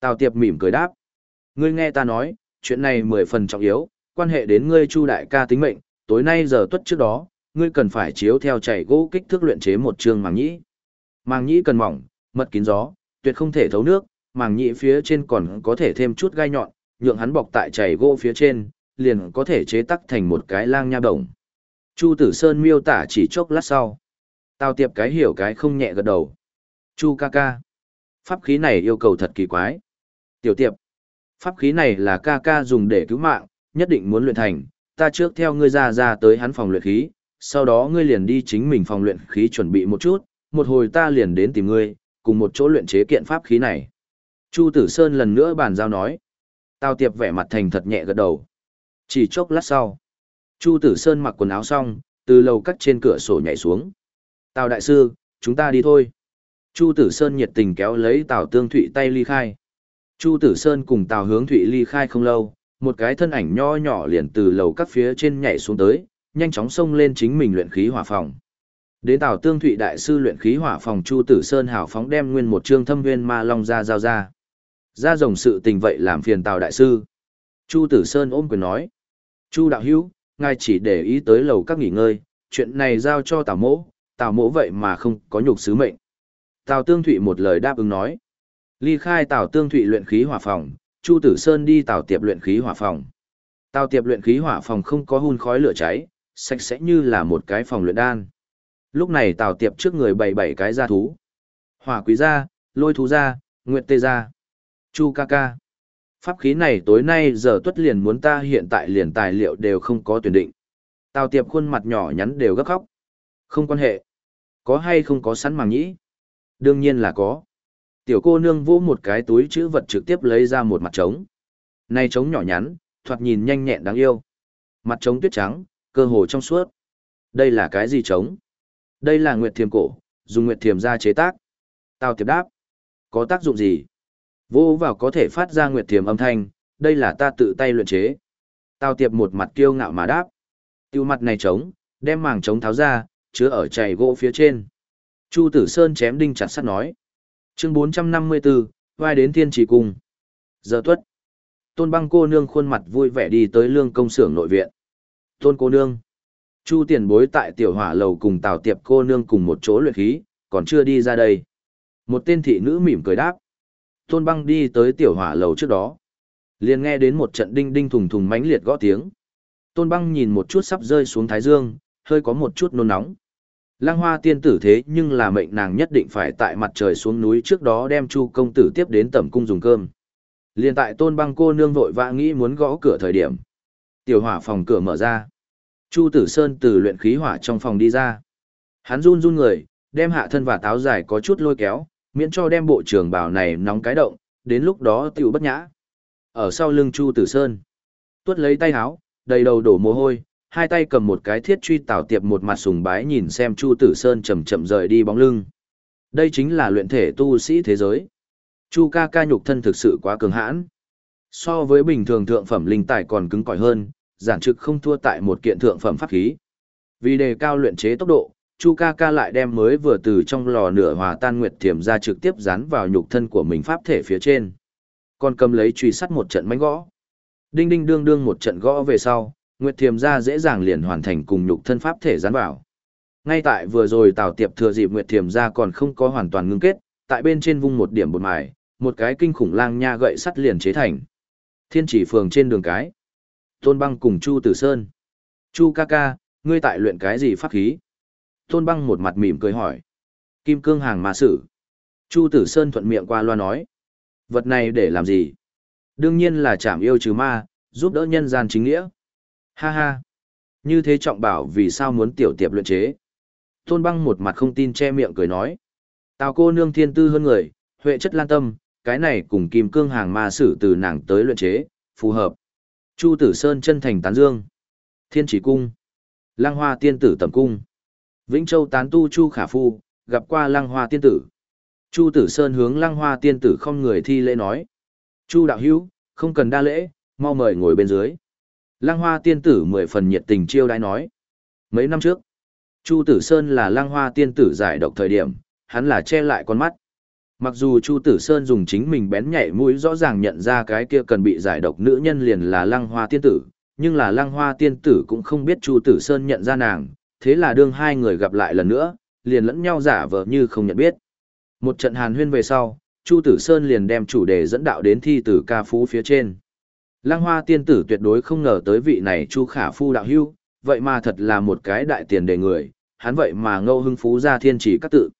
Tào tiệp mỉm cười đáp. Ngươi nghe ta nói, chuyện này mười phần trọng yếu, quan hệ đến ngươi Chu đại ca tính mệnh, tối nay giờ tuất trước đó, ngươi cần phải chiếu theo chảy gỗ kích thước luyện chế một chương màng nhĩ. Màng nhĩ cần mỏng, mật kín gió, tuyệt không thể thấu nước, màng nhĩ phía trên còn có thể thêm chút gai nhọn, nhượng hắn bọc tại chảy gỗ phía trên, liền có thể chế tắc thành một cái lang nha đồng. Chu Tử Sơn miêu tả chỉ chốc lát sau. Tao tiệp cái hiểu cái không nhẹ gật đầu. Chu ca ca. Pháp khí này yêu cầu thật kỳ quái. Tiểu tiệp. Pháp khí này là ca ca dùng để cứu mạng, nhất định muốn luyện thành. Ta trước theo ngươi ra ra tới hắn phòng luyện khí, sau đó ngươi liền đi chính mình phòng luyện khí chuẩn bị một chút, một hồi ta liền đến tìm ngươi, cùng một chỗ luyện chế kiện pháp khí này. Chu Tử Sơn lần nữa bàn giao nói. Tao tiệp vẻ mặt thành thật nhẹ gật đầu. Chỉ chốc lát sau. Chu Tử Sơn mặc quần áo xong, từ lầu cắt trên cửa sổ nhảy xuống. Tào đại sư, chúng ta đi thôi. Chu Tử Sơn nhiệt tình kéo lấy Tào Tương Thụy tay ly khai. Chu Tử Sơn cùng Tào Hướng Thụy ly khai không lâu, một cái thân ảnh nho nhỏ liền từ lầu các phía trên nhảy xuống tới, nhanh chóng xông lên chính mình luyện khí hỏa phòng. Đến Tào Tương Thụy đại sư luyện khí hỏa phòng Chu Tử Sơn hảo phóng đem nguyên một trương thâm nguyên ma long ra giao ra. Ra rồng sự tình vậy làm phiền Tào đại sư. Chu Tử Sơn ôm quyền nói. Chu đạo hữu, ngài chỉ để ý tới lầu các nghỉ ngơi, chuyện này giao cho Tào mỗ, Tào mỗ vậy mà không có nhục sứ mệnh. Tào Tương Thụy một lời đáp ứng nói. Ly khai Tào Tương Thụy luyện khí hỏa phòng, Chu Tử Sơn đi Tào Tiệp luyện khí hỏa phòng. Tào Tiệp luyện khí hỏa phòng không có hun khói lửa cháy, sạch sẽ như là một cái phòng luyện đan. Lúc này Tào Tiệp trước người bày bảy cái gia thú. Hỏa quý gia, lôi thú gia, nguyệt tê gia. Chu ca ca. Pháp khí này tối nay giờ tuất liền muốn ta hiện tại liền tài liệu đều không có tuyển định. Tào tiệp khuôn mặt nhỏ nhắn đều gấp khóc. Không quan hệ. Có hay không có sẵn màng nhĩ? Đương nhiên là có. Tiểu cô nương vỗ một cái túi chữ vật trực tiếp lấy ra một mặt trống. Này trống nhỏ nhắn, thoạt nhìn nhanh nhẹn đáng yêu. Mặt trống tuyết trắng, cơ hồ trong suốt. Đây là cái gì trống? Đây là nguyệt thiềm cổ, dùng nguyệt thiềm ra chế tác. Tào tiệp đáp. Có tác dụng gì? Vô vào có thể phát ra nguyệt thiềm âm thanh, đây là ta tự tay luyện chế. Tào tiệp một mặt kiêu ngạo mà đáp. Tiêu mặt này trống, đem màng trống tháo ra, chứa ở chày gỗ phía trên. Chu Tử Sơn chém đinh chặt sắt nói. Chương 454, vai đến thiên trì cung. Giờ tuất. Tôn băng cô nương khuôn mặt vui vẻ đi tới lương công xưởng nội viện. Tôn cô nương. Chu tiền bối tại tiểu hỏa lầu cùng tào tiệp cô nương cùng một chỗ luyện khí, còn chưa đi ra đây. Một tên thị nữ mỉm cười đáp. Tôn băng đi tới tiểu hỏa lầu trước đó. liền nghe đến một trận đinh đinh thùng thùng mãnh liệt gõ tiếng. Tôn băng nhìn một chút sắp rơi xuống thái dương, hơi có một chút nôn nóng. Lăng hoa tiên tử thế nhưng là mệnh nàng nhất định phải tại mặt trời xuống núi trước đó đem chu công tử tiếp đến tẩm cung dùng cơm. liền tại tôn băng cô nương vội vã nghĩ muốn gõ cửa thời điểm. Tiểu hỏa phòng cửa mở ra. Chu tử sơn từ luyện khí hỏa trong phòng đi ra. Hắn run run người, đem hạ thân và táo dài có chút lôi kéo, miễn cho đem bộ trưởng bảo này nóng cái động, đến lúc đó tiểu bất nhã. Ở sau lưng Chu Tử Sơn, tuốt lấy tay háo, đầy đầu đổ mồ hôi, hai tay cầm một cái thiết truy tảo tiệp một mặt sùng bái nhìn xem Chu Tử Sơn chậm chậm rời đi bóng lưng. Đây chính là luyện thể tu sĩ thế giới. Chu ca ca nhục thân thực sự quá cường hãn. So với bình thường thượng phẩm linh tài còn cứng cỏi hơn, giản trực không thua tại một kiện thượng phẩm pháp khí. Vì đề cao luyện chế tốc độ, Chu ca ca lại đem mới vừa từ trong lò nửa hòa tan nguyệt thiểm ra trực tiếp dán vào nhục thân của mình pháp thể phía trên. Còn cầm lấy truy sắt một trận mánh gõ. Đinh đinh đương đương một trận gõ về sau, nguyệt thiểm ra dễ dàng liền hoàn thành cùng nhục thân pháp thể dán vào. Ngay tại vừa rồi Tào Tiệp thừa dịp nguyệt thiểm ra còn không có hoàn toàn ngưng kết, tại bên trên vung một điểm bột mài, một cái kinh khủng lang nha gậy sắt liền chế thành. Thiên chỉ phường trên đường cái. Tôn băng cùng Chu Tử Sơn. Chu ca ca, ngươi tại luyện cái gì pháp khí? Tôn băng một mặt mỉm cười hỏi. Kim cương hàng ma sử. Chu Tử Sơn thuận miệng qua loa nói. Vật này để làm gì? Đương nhiên là chảm yêu trừ ma, giúp đỡ nhân gian chính nghĩa. Ha ha. Như thế trọng bảo vì sao muốn tiểu tiệp luyện chế? Tôn băng một mặt không tin che miệng cười nói. Tào cô nương thiên tư hơn người, huệ chất lan tâm, cái này cùng kim cương hàng ma sử từ nàng tới luyện chế, phù hợp. Chu Tử Sơn chân thành tán dương. Thiên chỉ cung. Lăng hoa tiên tử tầm cung. Vĩnh Châu tán tu Chu Khả Phu, gặp qua lăng hoa tiên tử. Chu Tử Sơn hướng lăng hoa tiên tử không người thi lễ nói. Chu đạo hữu, không cần đa lễ, mau mời ngồi bên dưới. Lăng hoa tiên tử mười phần nhiệt tình chiêu đãi nói. Mấy năm trước, Chu Tử Sơn là lăng hoa tiên tử giải độc thời điểm, hắn là che lại con mắt. Mặc dù Chu Tử Sơn dùng chính mình bén nhạy mũi rõ ràng nhận ra cái kia cần bị giải độc nữ nhân liền là lăng hoa tiên tử, nhưng là lăng hoa tiên tử cũng không biết Chu Tử Sơn nhận ra nàng, thế là đương hai người gặp lại lần nữa, liền lẫn nhau giả vờ như không nhận biết. Một trận hàn huyên về sau, Chu Tử Sơn liền đem chủ đề dẫn đạo đến thi tử ca phú phía trên. Lăng hoa tiên tử tuyệt đối không ngờ tới vị này Chu Khả Phu đạo hưu, vậy mà thật là một cái đại tiền đề người, hắn vậy mà ngâu hưng phú ra thiên chỉ các tự.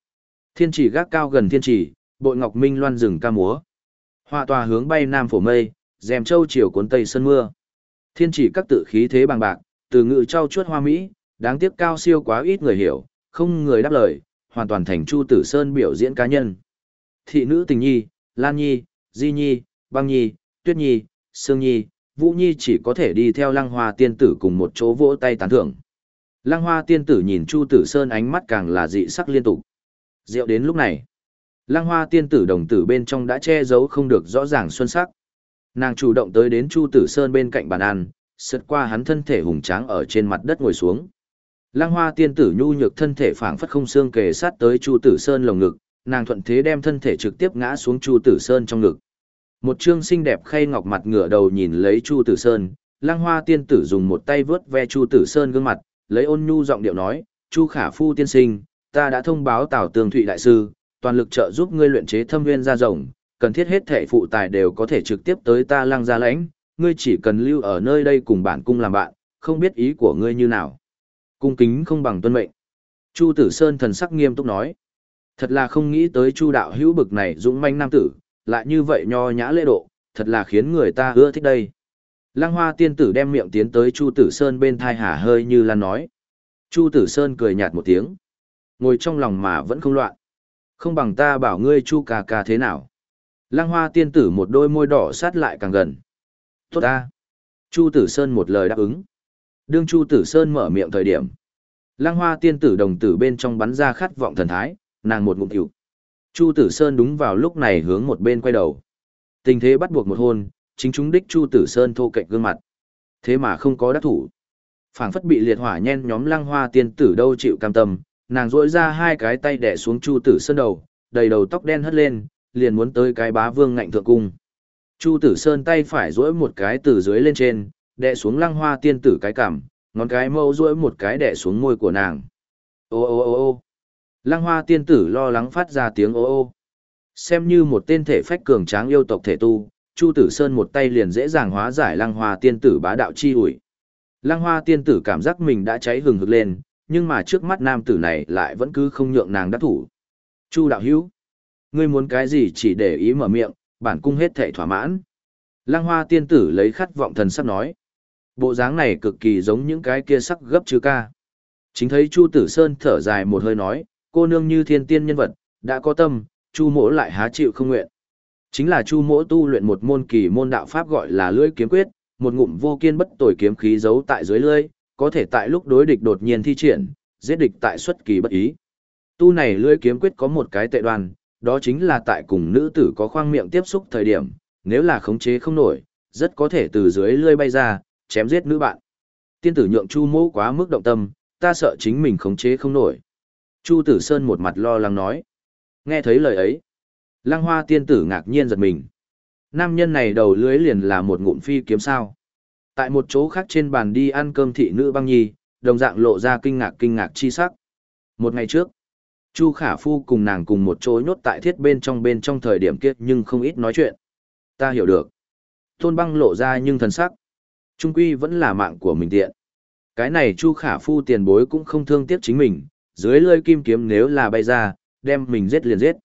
Thiên chỉ gác cao gần thiên chỉ, bội ngọc minh loan rừng ca múa. Họa tòa hướng bay nam phổ mây, dèm châu chiều cuốn tây sân mưa. Thiên chỉ các tự khí thế bằng bạc, từ ngự trao chuốt hoa mỹ, đáng tiếc cao siêu quá ít người hiểu, không người đáp lời, hoàn toàn thành Chu Tử Sơn biểu diễn cá nhân. Thị nữ tình nhi, Lan nhi, Di nhi, Băng nhi, Tuyết nhi, Sương nhi, Vũ nhi chỉ có thể đi theo lăng hoa tiên tử cùng một chỗ vỗ tay tán thưởng. Lăng hoa tiên tử nhìn Chu Tử Sơn ánh mắt càng là dị sắc liên tục. Rượu đến lúc này, lăng hoa tiên tử đồng tử bên trong đã che giấu không được rõ ràng xuân sắc. Nàng chủ động tới đến Chu Tử Sơn bên cạnh bàn ăn, sượt qua hắn thân thể hùng tráng ở trên mặt đất ngồi xuống. Lăng Hoa tiên tử nhu nhược thân thể phảng phất không xương kề sát tới Chu Tử Sơn lồng ngực, nàng thuận thế đem thân thể trực tiếp ngã xuống Chu Tử Sơn trong ngực. Một trương xinh đẹp khay ngọc mặt ngửa đầu nhìn lấy Chu Tử Sơn, Lăng Hoa tiên tử dùng một tay vớt ve Chu Tử Sơn gương mặt, lấy ôn nhu giọng điệu nói, "Chu Khả Phu tiên sinh, ta đã thông báo Tào Tường Thụy đại sư, toàn lực trợ giúp ngươi luyện chế thâm viên ra rồng, cần thiết hết thể phụ tài đều có thể trực tiếp tới ta Lăng gia lãnh, ngươi chỉ cần lưu ở nơi đây cùng bản cung làm bạn, không biết ý của ngươi như nào." Cung kính không bằng tuân mệnh. Chu Tử Sơn thần sắc nghiêm túc nói. Thật là không nghĩ tới Chu đạo hữu bực này dũng manh nam tử, lại như vậy nho nhã lễ độ, thật là khiến người ta ưa thích đây. Lăng Hoa tiên tử đem miệng tiến tới Chu Tử Sơn bên thai hả hơi như là nói. Chu Tử Sơn cười nhạt một tiếng. Ngồi trong lòng mà vẫn không loạn. Không bằng ta bảo ngươi Chu ca ca thế nào. Lăng Hoa tiên tử một đôi môi đỏ sát lại càng gần. Tốt ta. Chu Tử Sơn một lời đáp ứng. Đương Chu Tử Sơn mở miệng thời điểm. Lăng hoa tiên tử đồng tử bên trong bắn ra khát vọng thần thái, nàng một ngụm tiểu. Chu Tử Sơn đúng vào lúc này hướng một bên quay đầu. Tình thế bắt buộc một hôn, chính chúng đích Chu Tử Sơn thô cạnh gương mặt. Thế mà không có đắc thủ. phảng phất bị liệt hỏa nhen nhóm lăng hoa tiên tử đâu chịu cam tâm, nàng rỗi ra hai cái tay đẻ xuống Chu Tử Sơn đầu, đầy đầu tóc đen hất lên, liền muốn tới cái bá vương ngạnh thượng cung. Chu Tử Sơn tay phải rỗi một cái từ dưới lên trên, đè xuống lăng hoa tiên tử cái cảm, ngón cái mâu duỗi một cái đè xuống môi của nàng. Ô ô ô ô lăng hoa tiên tử lo lắng phát ra tiếng ô ô. Xem như một tên thể phách cường tráng yêu tộc thể tu, Chu Tử Sơn một tay liền dễ dàng hóa giải lăng hoa tiên tử bá đạo chi ủi. Lăng hoa tiên tử cảm giác mình đã cháy hừng hực lên, nhưng mà trước mắt nam tử này lại vẫn cứ không nhượng nàng đắc thủ. Chu đạo hữu, ngươi muốn cái gì chỉ để ý mở miệng, bản cung hết thể thỏa mãn. Lăng hoa tiên tử lấy khát vọng thần sắp nói. Bộ dáng này cực kỳ giống những cái kia sắc gấp chứ ca. Chính thấy Chu Tử Sơn thở dài một hơi nói, cô nương như thiên tiên nhân vật, đã có tâm, Chu mỗ lại há chịu không nguyện. Chính là Chu mỗ tu luyện một môn kỳ môn đạo pháp gọi là lưỡi kiếm quyết, một ngụm vô kiên bất tồi kiếm khí giấu tại dưới lưỡi, có thể tại lúc đối địch đột nhiên thi triển, giết địch tại xuất kỳ bất ý. Tu này lưỡi kiếm quyết có một cái tệ đoan, đó chính là tại cùng nữ tử có khoang miệng tiếp xúc thời điểm, nếu là khống chế không nổi, rất có thể từ dưới lưỡi bay ra, chém giết nữ bạn. Tiên tử nhượng Chu Mỗ quá mức động tâm, ta sợ chính mình khống chế không nổi. Chu Tử Sơn một mặt lo lắng nói. Nghe thấy lời ấy, Lăng Hoa tiên tử ngạc nhiên giật mình. Nam nhân này đầu lưới liền là một ngụm phi kiếm sao. Tại một chỗ khác trên bàn đi ăn cơm thị nữ băng nhi, đồng dạng lộ ra kinh ngạc kinh ngạc chi sắc. Một ngày trước, Chu Khả Phu cùng nàng cùng một chỗ nhốt tại thiết bên trong bên trong thời điểm kiếp nhưng không ít nói chuyện. Ta hiểu được. Tôn băng lộ ra nhưng thần sắc. Trung quy vẫn là mạng của mình tiện. Cái này Chu Khả Phu tiền bối cũng không thương tiếc chính mình, dưới lưỡi kim kiếm nếu là bay ra, đem mình giết liền giết.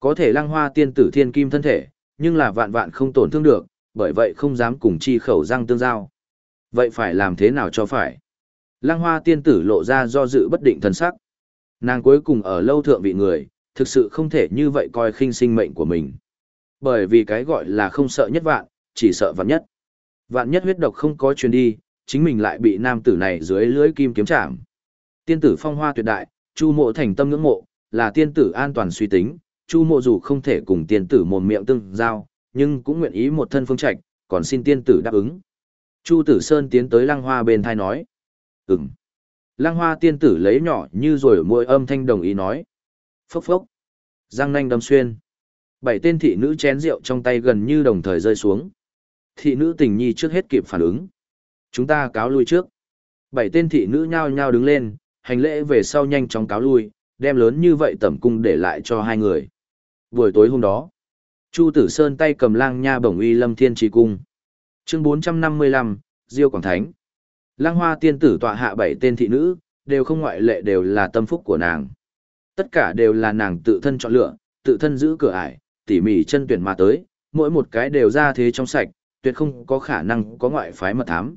Có thể lăng hoa tiên tử thiên kim thân thể, nhưng là vạn vạn không tổn thương được, bởi vậy không dám cùng chi khẩu răng tương giao. Vậy phải làm thế nào cho phải? Lăng hoa tiên tử lộ ra do dự bất định thần sắc. Nàng cuối cùng ở lâu thượng vị người, thực sự không thể như vậy coi khinh sinh mệnh của mình. Bởi vì cái gọi là không sợ nhất vạn, chỉ sợ vạn nhất. Vạn nhất huyết độc không có truyền đi, chính mình lại bị nam tử này dưới lưới kim kiếm chạm. Tiên tử phong hoa tuyệt đại, Chu Mộ thành tâm ngưỡng mộ, là tiên tử an toàn suy tính, Chu Mộ dù không thể cùng tiên tử mồm miệng tương giao, nhưng cũng nguyện ý một thân phương trạch, còn xin tiên tử đáp ứng. Chu Tử Sơn tiến tới Lăng Hoa bên thai nói. Ừm. Lăng Hoa tiên tử lấy nhỏ như rồi môi âm thanh đồng ý nói. Phốc phốc. Giang nanh đâm xuyên. Bảy tên thị nữ chén rượu trong tay gần như đồng thời rơi xuống. Thị nữ tình nhi trước hết kịp phản ứng. Chúng ta cáo lui trước. Bảy tên thị nữ nhao nhao đứng lên, hành lễ về sau nhanh chóng cáo lui, đem lớn như vậy tẩm cung để lại cho hai người. Buổi tối hôm đó, Chu Tử Sơn tay cầm lang nha bổng uy lâm thiên trì cung. Chương 455, Diêu Quảng Thánh. Lang hoa tiên tử tọa hạ bảy tên thị nữ, đều không ngoại lệ đều là tâm phúc của nàng. Tất cả đều là nàng tự thân chọn lựa, tự thân giữ cửa ải, tỉ mỉ chân tuyển mà tới, mỗi một cái đều ra thế trong sạch, tuyệt không có khả năng có ngoại phái mật thám.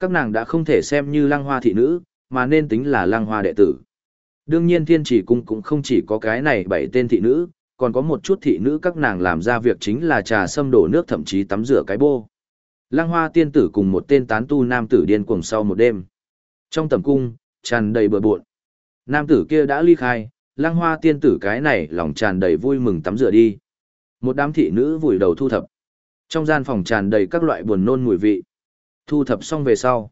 Các nàng đã không thể xem như lang hoa thị nữ, mà nên tính là lang hoa đệ tử. Đương nhiên thiên chỉ cung cũng không chỉ có cái này bảy tên thị nữ, còn có một chút thị nữ các nàng làm ra việc chính là trà xâm đổ nước thậm chí tắm rửa cái bô. Lăng hoa tiên tử cùng một tên tán tu nam tử điên cuồng sau một đêm. Trong tầm cung, tràn đầy bừa bộn. Nam tử kia đã ly khai, lăng hoa tiên tử cái này lòng tràn đầy vui mừng tắm rửa đi. Một đám thị nữ vùi đầu thu thập. Trong gian phòng tràn đầy các loại buồn nôn mùi vị. Thu thập xong về sau.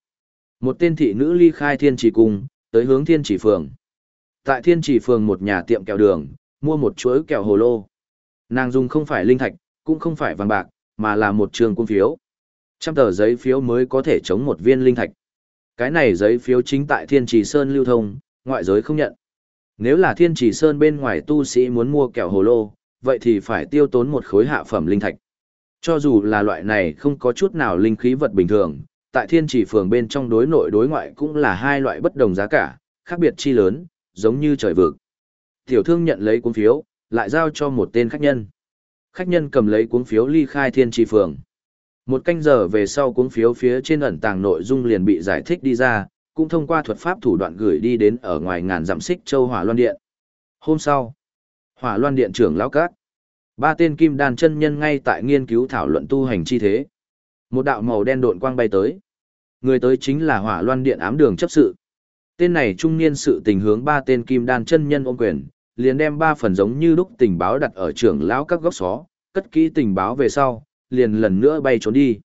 Một tên thị nữ ly khai thiên chỉ cung, tới hướng thiên chỉ phường. Tại thiên chỉ phường một nhà tiệm kẹo đường, mua một chuỗi kẹo hồ lô. Nàng dùng không phải linh thạch, cũng không phải vàng bạc, mà là một trường quân phiếu. Trăm tờ giấy phiếu mới có thể chống một viên linh thạch. Cái này giấy phiếu chính tại Thiên Trì Sơn lưu thông, ngoại giới không nhận. Nếu là Thiên Trì Sơn bên ngoài tu sĩ muốn mua kẹo hồ lô, vậy thì phải tiêu tốn một khối hạ phẩm linh thạch. Cho dù là loại này không có chút nào linh khí vật bình thường, tại Thiên Chỉ phường bên trong đối nội đối ngoại cũng là hai loại bất đồng giá cả, khác biệt chi lớn, giống như trời vực. Tiểu thương nhận lấy cuốn phiếu, lại giao cho một tên khách nhân. Khách nhân cầm lấy cuốn phiếu ly khai Thiên Trì phường. Một canh giờ về sau cuốn phiếu phía trên ẩn tàng nội dung liền bị giải thích đi ra, cũng thông qua thuật pháp thủ đoạn gửi đi đến ở ngoài ngàn dặm xích châu hỏa loan điện. Hôm sau, hỏa loan điện trưởng lão cát, ba tên kim đan chân nhân ngay tại nghiên cứu thảo luận tu hành chi thế. Một đạo màu đen độn quang bay tới. Người tới chính là hỏa loan điện ám đường chấp sự. Tên này trung niên sự tình hướng ba tên kim đan chân nhân ôm quyền, liền đem ba phần giống như lúc tình báo đặt ở trưởng lão các góc xó, cất kỹ tình báo về sau, liền lần nữa bay trốn đi.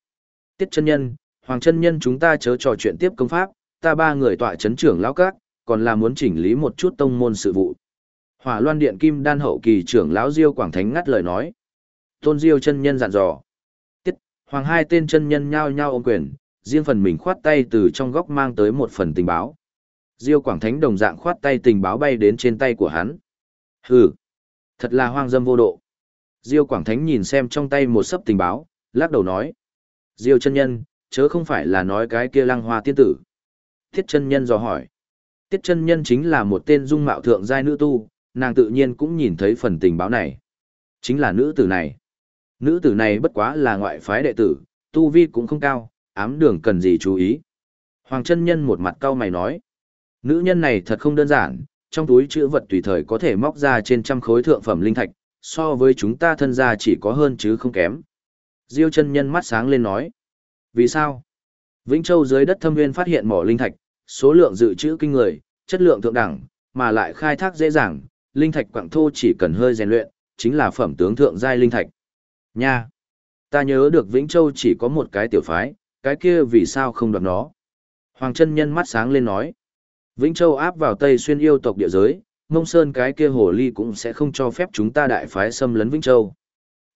Tiết chân nhân, hoàng chân nhân chúng ta chớ trò chuyện tiếp công pháp, ta ba người tọa chấn trưởng lão các, còn là muốn chỉnh lý một chút tông môn sự vụ. Hỏa Loan Điện Kim Đan hậu kỳ trưởng lão Diêu Quảng Thánh ngắt lời nói. Tôn Diêu chân nhân dặn dò. Tiết, hoàng hai tên chân nhân nhao nhao ôm quyền, riêng phần mình khoát tay từ trong góc mang tới một phần tình báo. Diêu Quảng Thánh đồng dạng khoát tay tình báo bay đến trên tay của hắn. Hừ, thật là hoang dâm vô độ. Diêu Quảng Thánh nhìn xem trong tay một sấp tình báo, lắc đầu nói. Diêu chân nhân, chớ không phải là nói cái kia lăng hoa tiên tử. Thiết chân nhân dò hỏi. Tiết chân nhân chính là một tên dung mạo thượng giai nữ tu, nàng tự nhiên cũng nhìn thấy phần tình báo này. Chính là nữ tử này. Nữ tử này bất quá là ngoại phái đệ tử, tu vi cũng không cao, ám đường cần gì chú ý. Hoàng chân nhân một mặt cau mày nói. Nữ nhân này thật không đơn giản, trong túi chữ vật tùy thời có thể móc ra trên trăm khối thượng phẩm linh thạch, so với chúng ta thân gia chỉ có hơn chứ không kém. Diêu chân nhân mắt sáng lên nói. Vì sao? Vĩnh Châu dưới đất thâm nguyên phát hiện mỏ linh thạch, số lượng dự trữ kinh người, chất lượng thượng đẳng, mà lại khai thác dễ dàng, linh thạch quặng thô chỉ cần hơi rèn luyện, chính là phẩm tướng thượng giai linh thạch. Nha! Ta nhớ được Vĩnh Châu chỉ có một cái tiểu phái, cái kia vì sao không đoạt nó? Hoàng chân nhân mắt sáng lên nói. Vĩnh Châu áp vào Tây xuyên yêu tộc địa giới, mông sơn cái kia hồ ly cũng sẽ không cho phép chúng ta đại phái xâm lấn Vĩnh Châu.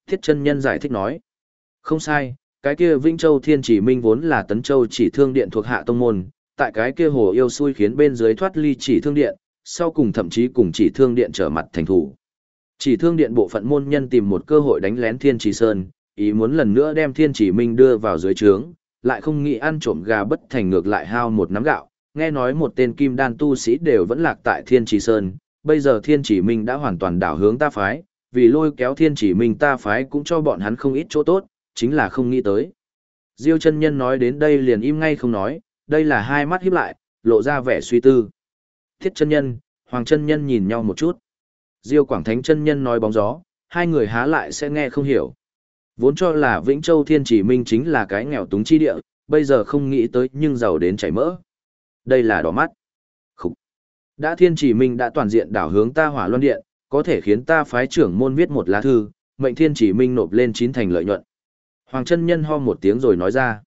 Thiết chân nhân giải thích nói. Không sai, cái kia Vĩnh Châu Thiên Chỉ Minh vốn là Tấn Châu chỉ thương điện thuộc hạ tông môn, tại cái kia hồ yêu xui khiến bên dưới thoát ly chỉ thương điện, sau cùng thậm chí cùng chỉ thương điện trở mặt thành thủ. Chỉ thương điện bộ phận môn nhân tìm một cơ hội đánh lén Thiên Chỉ Sơn, ý muốn lần nữa đem Thiên Chỉ Minh đưa vào dưới trướng, lại không nghĩ ăn trộm gà bất thành ngược lại hao một nắm gạo, nghe nói một tên kim đan tu sĩ đều vẫn lạc tại Thiên Chỉ Sơn, bây giờ Thiên Chỉ Minh đã hoàn toàn đảo hướng ta phái, vì lôi kéo Thiên Chỉ Minh ta phái cũng cho bọn hắn không ít chỗ tốt, chính là không nghĩ tới. Diêu chân nhân nói đến đây liền im ngay không nói, đây là hai mắt híp lại, lộ ra vẻ suy tư. Thiết chân nhân, Hoàng chân nhân nhìn nhau một chút. Diêu Quảng Thánh chân nhân nói bóng gió, hai người há lại sẽ nghe không hiểu. Vốn cho là Vĩnh Châu Thiên Chỉ Minh chính là cái nghèo túng chi địa, bây giờ không nghĩ tới nhưng giàu đến chảy mỡ. Đây là đỏ mắt. Khúc. Đã Thiên Chỉ Minh đã toàn diện đảo hướng ta hỏa luân điện, có thể khiến ta phái trưởng môn viết một lá thư, mệnh Thiên Chỉ Minh nộp lên chín thành lợi nhuận. Hoàng chân nhân ho một tiếng rồi nói ra.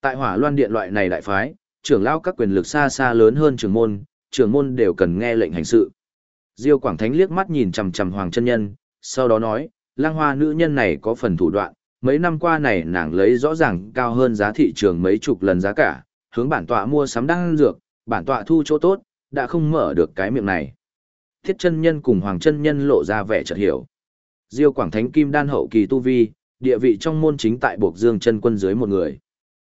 Tại hỏa loan điện loại này đại phái, trưởng lao các quyền lực xa xa lớn hơn trưởng môn, trưởng môn đều cần nghe lệnh hành sự. Diêu Quảng Thánh liếc mắt nhìn chằm chằm Hoàng chân nhân, sau đó nói, lang hoa nữ nhân này có phần thủ đoạn, mấy năm qua này nàng lấy rõ ràng cao hơn giá thị trường mấy chục lần giá cả, hướng bản tọa mua sắm đăng dược, bản tọa thu chỗ tốt, đã không mở được cái miệng này. Thiết chân nhân cùng Hoàng chân nhân lộ ra vẻ chợt hiểu. Diêu Quảng Thánh Kim đan hậu kỳ tu vi, địa vị trong môn chính tại Bộc Dương chân quân dưới một người.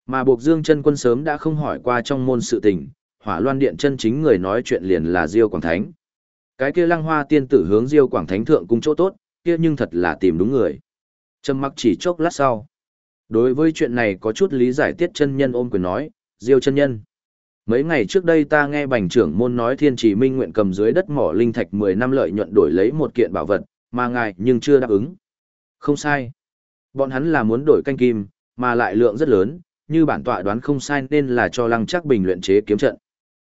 Mà Bộc Dương chân quân sớm đã không hỏi qua trong môn sự tình, Hỏa Loan Điện chân chính người nói chuyện liền là Diêu Quảng Thánh. Cái kia Lăng Hoa tiên tử hướng Diêu Quảng Thánh thượng cung chỗ tốt, kia nhưng thật là tìm đúng người. Trầm mặc chỉ chốc lát sau. Đối với chuyện này có chút lý giải tiết chân nhân ôm quyền nói, Diêu chân nhân. Mấy ngày trước đây ta nghe bành trưởng môn nói thiên chỉ minh nguyện cầm dưới đất mỏ linh thạch 10 năm lợi nhuận đổi lấy một kiện bảo vật, mà ngài nhưng chưa đáp ứng. Không sai. Bọn hắn là muốn đổi canh kim, mà lại lượng rất lớn, như bản tọa đoán không sai nên là cho lăng chắc bình luyện chế kiếm trận.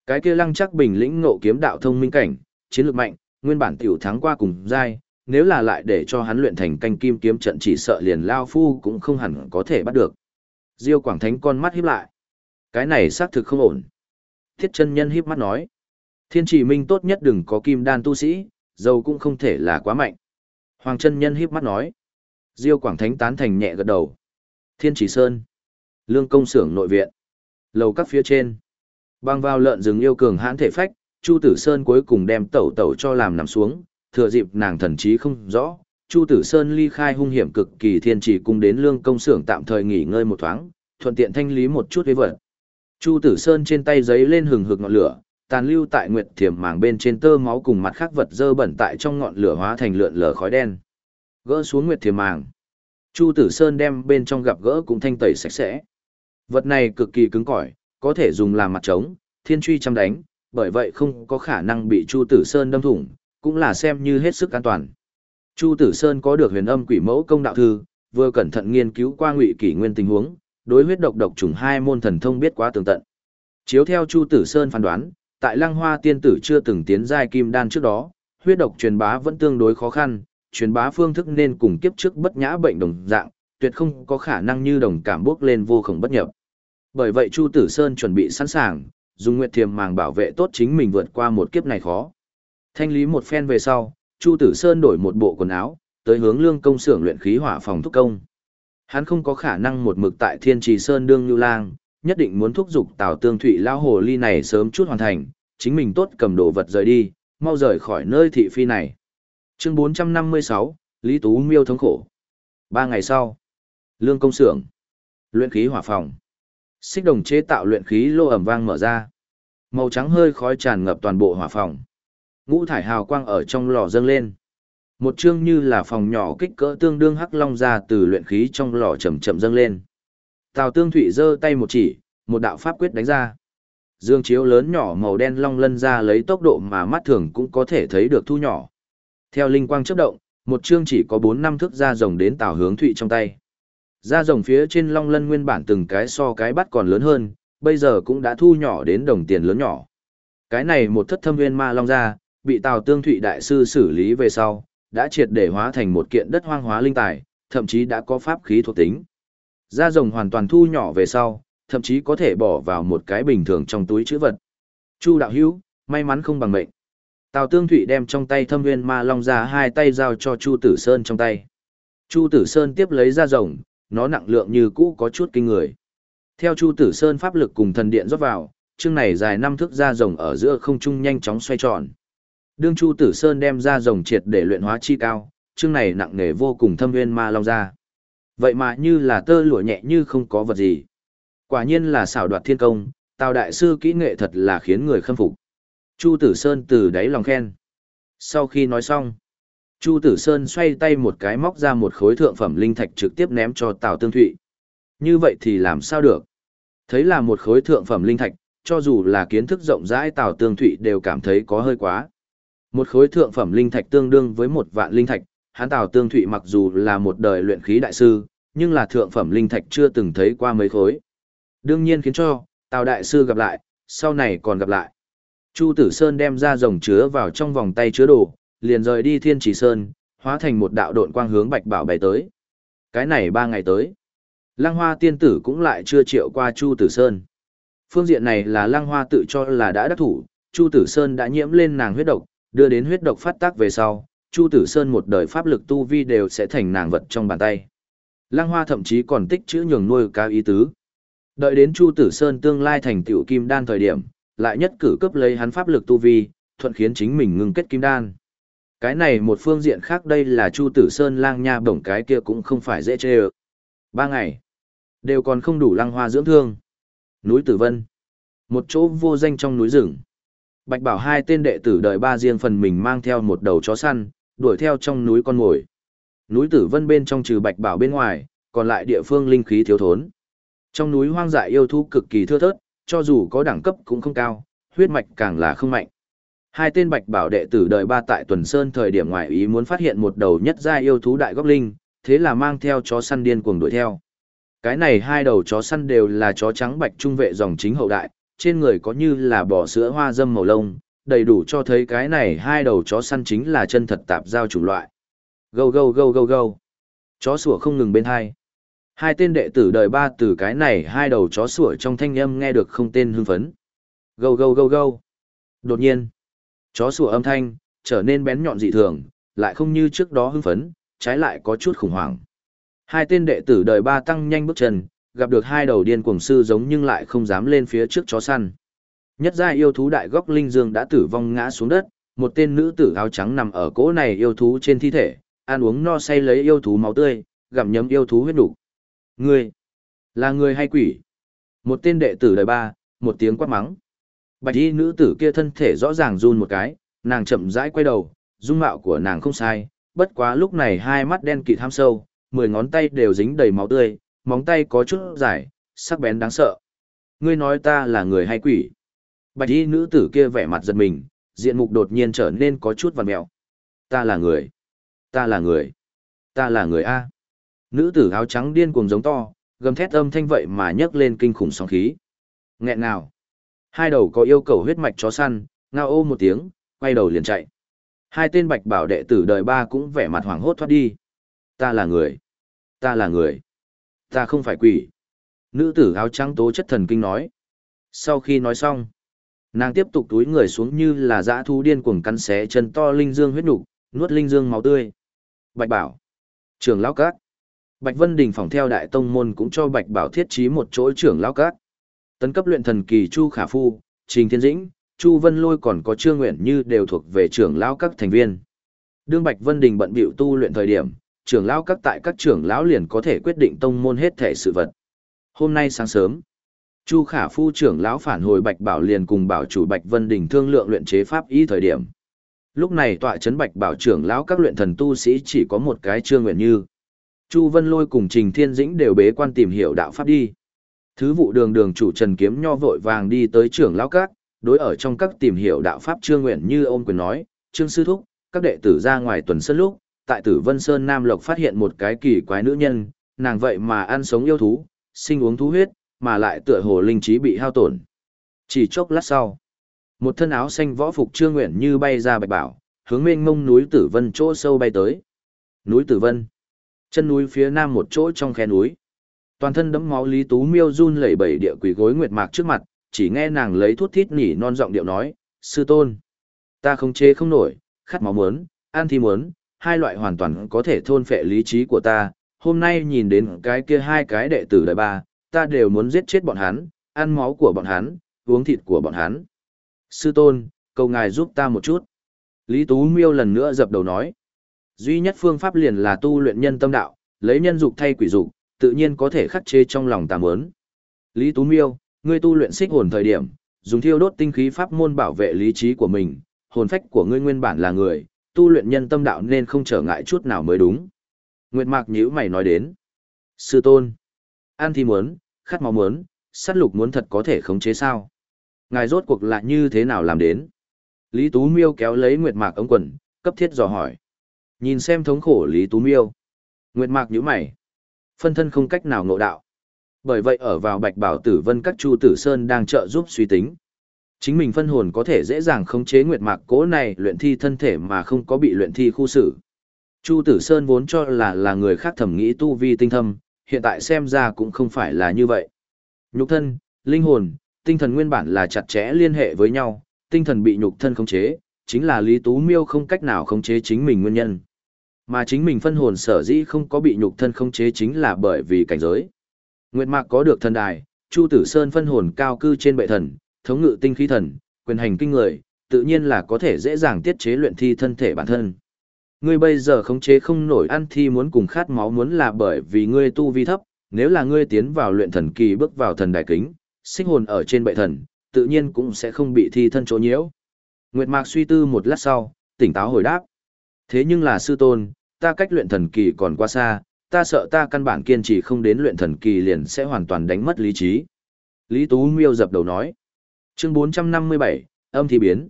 Cái kia lăng chắc bình lĩnh ngộ kiếm đạo thông minh cảnh, chiến lược mạnh, nguyên bản tiểu thắng qua cùng giai, nếu là lại để cho hắn luyện thành canh kim kiếm trận chỉ sợ liền lao phu cũng không hẳn có thể bắt được. Diêu Quảng Thánh con mắt híp lại. Cái này xác thực không ổn. Thiết chân nhân híp mắt nói. Thiên chỉ minh tốt nhất đừng có kim đan tu sĩ, dầu cũng không thể là quá mạnh. Hoàng chân nhân híp mắt nói. Diêu Quảng Thánh tán thành nhẹ gật đầu. Thiên chỉ sơn. Lương công xưởng nội viện. Lầu các phía trên. Bằng vào lợn rừng yêu cường hãn thể phách, Chu Tử Sơn cuối cùng đem tẩu tẩu cho làm nằm xuống, thừa dịp nàng thần trí không rõ, Chu Tử Sơn ly khai hung hiểm cực kỳ thiên chỉ cung đến lương công xưởng tạm thời nghỉ ngơi một thoáng, thuận tiện thanh lý một chút với vật. Chu Tử Sơn trên tay giấy lên hừng hực ngọn lửa, tàn lưu tại nguyệt thiểm màng bên trên tơ máu cùng mặt khác vật dơ bẩn tại trong ngọn lửa hóa thành lượn lờ khói đen. Gỡ xuống nguyệt thiểm màng. Chu Tử Sơn đem bên trong gặp gỡ cũng thanh tẩy sạch sẽ. Vật này cực kỳ cứng cỏi, có thể dùng làm mặt trống, thiên truy chăm đánh, bởi vậy không có khả năng bị Chu Tử Sơn đâm thủng, cũng là xem như hết sức an toàn. Chu Tử Sơn có được huyền âm quỷ mẫu công đạo thư, vừa cẩn thận nghiên cứu qua ngụy kỷ nguyên tình huống, đối huyết độc độc trùng hai môn thần thông biết quá tường tận. Chiếu theo Chu Tử Sơn phán đoán, tại Lăng Hoa tiên tử chưa từng tiến giai kim đan trước đó, huyết độc truyền bá vẫn tương đối khó khăn, truyền bá phương thức nên cùng kiếp trước bất nhã bệnh đồng dạng, tuyệt không có khả năng như đồng cảm bước lên vô khổng bất nhập. Bởi vậy Chu Tử Sơn chuẩn bị sẵn sàng, dùng nguyệt thiềm màng bảo vệ tốt chính mình vượt qua một kiếp này khó. Thanh lý một phen về sau, Chu Tử Sơn đổi một bộ quần áo, tới hướng lương công xưởng luyện khí hỏa phòng thúc công. Hắn không có khả năng một mực tại Thiên Trì Sơn đương lưu lang, nhất định muốn thúc giục Tào Tương Thụy lao hồ ly này sớm chút hoàn thành, chính mình tốt cầm đồ vật rời đi, mau rời khỏi nơi thị phi này. Chương 456, Lý Tú Miêu thống khổ. Ba ngày sau, lương công xưởng, luyện khí hỏa phòng. Xích đồng chế tạo luyện khí lô ẩm vang mở ra. Màu trắng hơi khói tràn ngập toàn bộ hỏa phòng. Ngũ thải hào quang ở trong lò dâng lên. Một chương như là phòng nhỏ kích cỡ tương đương hắc long ra từ luyện khí trong lò chậm chậm dâng lên. Tào Tương Thụy giơ tay một chỉ, một đạo pháp quyết đánh ra. Dương chiếu lớn nhỏ màu đen long lân ra lấy tốc độ mà mắt thường cũng có thể thấy được thu nhỏ. Theo linh quang chớp động, một chương chỉ có bốn năm thước da rồng đến Tào Hướng Thụy trong tay. Da rồng phía trên long lân nguyên bản từng cái so cái bắt còn lớn hơn, bây giờ cũng đã thu nhỏ đến đồng tiền lớn nhỏ. Cái này một thất thâm nguyên ma long ra, bị Tào Tương Thụy đại sư xử lý về sau, đã triệt để hóa thành một kiện đất hoang hóa linh tài, thậm chí đã có pháp khí thuộc tính. Da rồng hoàn toàn thu nhỏ về sau, thậm chí có thể bỏ vào một cái bình thường trong túi chữ vật. Chu đạo hữu, may mắn không bằng mệnh. Tào Tương Thụy đem trong tay thâm nguyên ma long ra hai tay giao cho Chu Tử Sơn trong tay. Chu Tử Sơn tiếp lấy da rồng, nó nặng lượng như cũ có chút kinh người. Theo Chu Tử Sơn pháp lực cùng thần điện rót vào, chương này dài năm thước ra rồng ở giữa không trung nhanh chóng xoay tròn. Đương Chu Tử Sơn đem ra rồng triệt để luyện hóa chi cao, chương này nặng nề vô cùng thâm nguyên ma long ra. Vậy mà như là tơ lụa nhẹ như không có vật gì. Quả nhiên là xảo đoạt thiên công, Tào đại sư kỹ nghệ thật là khiến người khâm phục. Chu Tử Sơn từ đáy lòng khen. Sau khi nói xong, Chu Tử Sơn xoay tay một cái móc ra một khối thượng phẩm linh thạch trực tiếp ném cho Tào Tương Thụy. Như vậy thì làm sao được? Thấy là một khối thượng phẩm linh thạch, cho dù là kiến thức rộng rãi Tào Tương Thụy đều cảm thấy có hơi quá. Một khối thượng phẩm linh thạch tương đương với một vạn linh thạch, hắn Tào Tương Thụy mặc dù là một đời luyện khí đại sư, nhưng là thượng phẩm linh thạch chưa từng thấy qua mấy khối. Đương nhiên khiến cho, Tào Đại Sư gặp lại, sau này còn gặp lại. Chu Tử Sơn đem ra rồng chứa vào trong vòng tay chứa đồ, liền rời đi Thiên Trì Sơn, hóa thành một đạo độn quang hướng Bạch Bảo bày tới. Cái này ba ngày tới, Lăng Hoa tiên tử cũng lại chưa triệu qua Chu Tử Sơn. Phương diện này là Lăng Hoa tự cho là đã đắc thủ, Chu Tử Sơn đã nhiễm lên nàng huyết độc, đưa đến huyết độc phát tác về sau, Chu Tử Sơn một đời pháp lực tu vi đều sẽ thành nàng vật trong bàn tay. Lăng Hoa thậm chí còn tích chữ nhường nuôi Cao ý tứ. Đợi đến Chu Tử Sơn tương lai thành tiểu kim đan thời điểm, lại nhất cử cấp lấy hắn pháp lực tu vi, thuận khiến chính mình ngừng kết kim đan. Cái này một phương diện khác đây là Chu Tử Sơn lang nha bổng cái kia cũng không phải dễ chê ơ. Ba ngày, đều còn không đủ lăng hoa dưỡng thương. Núi Tử Vân, một chỗ vô danh trong núi rừng. Bạch bảo hai tên đệ tử đợi ba riêng phần mình mang theo một đầu chó săn, đuổi theo trong núi con mồi. Núi Tử Vân bên trong trừ Bạch bảo bên ngoài, còn lại địa phương linh khí thiếu thốn. Trong núi hoang dại yêu thú cực kỳ thưa thớt, cho dù có đẳng cấp cũng không cao, huyết mạch càng là không mạnh. Hai tên bạch bảo đệ tử đời ba tại Tuần Sơn thời điểm ngoại ý muốn phát hiện một đầu nhất gia yêu thú đại góc linh, thế là mang theo chó săn điên cuồng đuổi theo. Cái này hai đầu chó săn đều là chó trắng bạch trung vệ dòng chính hậu đại, trên người có như là bò sữa hoa dâm màu lông, đầy đủ cho thấy cái này hai đầu chó săn chính là chân thật tạp giao chủng loại. Gâu gâu gâu gâu gâu. Chó sủa không ngừng bên hai. Hai tên đệ tử đời ba từ cái này hai đầu chó sủa trong thanh âm nghe được không tên hưng phấn. Gâu gâu gâu gâu. Đột nhiên, chó sủa âm thanh, trở nên bén nhọn dị thường, lại không như trước đó hưng phấn, trái lại có chút khủng hoảng. Hai tên đệ tử đời ba tăng nhanh bước chân, gặp được hai đầu điên cuồng sư giống nhưng lại không dám lên phía trước chó săn. Nhất gia yêu thú đại góc linh dương đã tử vong ngã xuống đất, một tên nữ tử áo trắng nằm ở cỗ này yêu thú trên thi thể, ăn uống no say lấy yêu thú máu tươi, gặm nhấm yêu thú huyết đủ. Ngươi, là người hay quỷ? Một tên đệ tử đời ba, một tiếng quát mắng. Bạch y nữ tử kia thân thể rõ ràng run một cái, nàng chậm rãi quay đầu, dung mạo của nàng không sai, bất quá lúc này hai mắt đen kịt ham sâu, mười ngón tay đều dính đầy máu tươi, móng tay có chút dài, sắc bén đáng sợ. Ngươi nói ta là người hay quỷ? Bạch y nữ tử kia vẻ mặt giật mình, diện mục đột nhiên trở nên có chút vằn mẹo. Ta là người. Ta là người. Ta là người A. Nữ tử áo trắng điên cuồng giống to, gầm thét âm thanh vậy mà nhấc lên kinh khủng sóng khí. Nghẹn nào. Hai đầu có yêu cầu huyết mạch chó săn, ngao ô một tiếng, quay đầu liền chạy. Hai tên bạch bảo đệ tử đời ba cũng vẻ mặt hoảng hốt thoát đi. Ta là người. Ta là người. Ta không phải quỷ. Nữ tử áo trắng tố chất thần kinh nói. Sau khi nói xong, nàng tiếp tục túi người xuống như là dã thu điên cuồng cắn xé chân to linh dương huyết nục, nuốt linh dương máu tươi. Bạch bảo. Trường lão cát. Bạch Vân Đình phòng theo đại tông môn cũng cho Bạch Bảo thiết trí một chỗ trưởng lão cát. Tấn cấp luyện thần kỳ Chu Khả Phu, Trình Thiên Dĩnh, Chu Vân Lôi còn có Trương Nguyện Như đều thuộc về trưởng lão các thành viên. Đương Bạch Vân Đình bận bịu tu luyện thời điểm, trưởng lão các tại các trưởng lão liền có thể quyết định tông môn hết thể sự vật. Hôm nay sáng sớm, Chu Khả Phu trưởng lão phản hồi Bạch Bảo liền cùng bảo chủ Bạch Vân Đình thương lượng luyện chế pháp y thời điểm. Lúc này tọa trấn Bạch Bảo trưởng lão các luyện thần tu sĩ chỉ có một cái Trương Nguyện Như. Chu Vân Lôi cùng Trình Thiên Dĩnh đều bế quan tìm hiểu đạo pháp đi. Thứ vụ đường đường chủ Trần Kiếm Nho vội vàng đi tới trưởng lão các, đối ở trong các tìm hiểu đạo pháp Trương Nguyện như ôm quyền nói, Trương Sư Thúc, các đệ tử ra ngoài tuần sân lúc, tại tử Vân Sơn Nam Lộc phát hiện một cái kỳ quái nữ nhân, nàng vậy mà ăn sống yêu thú, sinh uống thú huyết, mà lại tựa hồ linh trí bị hao tổn. Chỉ chốc lát sau, một thân áo xanh võ phục Trương Nguyện như bay ra bạch bảo, hướng mênh mông núi Tử Vân chỗ sâu bay tới. Núi Tử Vân Chân núi phía nam một chỗ trong khe núi. Toàn thân đẫm máu Lý Tú Miêu run lẩy bẩy địa quỷ gối nguyệt mạc trước mặt, chỉ nghe nàng lấy thuốc thít nỉ non giọng điệu nói, sư tôn. Ta không chế không nổi, khát máu muốn, ăn thì muốn, hai loại hoàn toàn có thể thôn phệ lý trí của ta. Hôm nay nhìn đến cái kia hai cái đệ tử đại ba, ta đều muốn giết chết bọn hắn, ăn máu của bọn hắn, uống thịt của bọn hắn. Sư tôn, cầu ngài giúp ta một chút. Lý Tú Miêu lần nữa dập đầu nói duy nhất phương pháp liền là tu luyện nhân tâm đạo, lấy nhân dục thay quỷ dục, tự nhiên có thể khắc chế trong lòng tà mớn. Lý Tú Miêu, ngươi tu luyện xích hồn thời điểm, dùng thiêu đốt tinh khí pháp môn bảo vệ lý trí của mình, hồn phách của ngươi nguyên bản là người, tu luyện nhân tâm đạo nên không trở ngại chút nào mới đúng. Nguyệt Mạc nhíu mày nói đến. Sư tôn, an thi muốn, khát máu muốn, sát lục muốn thật có thể khống chế sao? Ngài rốt cuộc là như thế nào làm đến? Lý Tú Miêu kéo lấy Nguyệt Mạc ống quần, cấp thiết dò hỏi. Nhìn xem thống khổ Lý Tú Miêu. Nguyệt Mạc nhíu mày. Phân thân không cách nào ngộ đạo. Bởi vậy ở vào Bạch Bảo Tử Vân các Chu Tử Sơn đang trợ giúp suy tính. Chính mình phân hồn có thể dễ dàng khống chế Nguyệt Mạc cố này luyện thi thân thể mà không có bị luyện thi khu xử. Chu Tử Sơn vốn cho là là người khác thẩm nghĩ tu vi tinh thâm, hiện tại xem ra cũng không phải là như vậy. Nhục thân, linh hồn, tinh thần nguyên bản là chặt chẽ liên hệ với nhau, tinh thần bị nhục thân khống chế, chính là Lý Tú Miêu không cách nào khống chế chính mình nguyên nhân. Mà chính mình phân hồn sở dĩ không có bị nhục thân không chế chính là bởi vì cảnh giới. Nguyệt Mạc có được thần đài, Chu Tử Sơn phân hồn cao cư trên bệ thần, thống ngự tinh khí thần, quyền hành kinh người, tự nhiên là có thể dễ dàng tiết chế luyện thi thân thể bản thân. Ngươi bây giờ khống chế không nổi ăn thi muốn cùng khát máu muốn là bởi vì ngươi tu vi thấp, nếu là ngươi tiến vào luyện thần kỳ bước vào thần đại kính, sinh hồn ở trên bệ thần, tự nhiên cũng sẽ không bị thi thân chỗ nhiễu. Nguyệt Mạc suy tư một lát sau, tỉnh táo hồi đáp. Thế nhưng là sư tôn, ta cách luyện thần kỳ còn quá xa, ta sợ ta căn bản kiên trì không đến luyện thần kỳ liền sẽ hoàn toàn đánh mất lý trí. Lý Tú Miêu dập đầu nói. Chương 457, âm thi biến.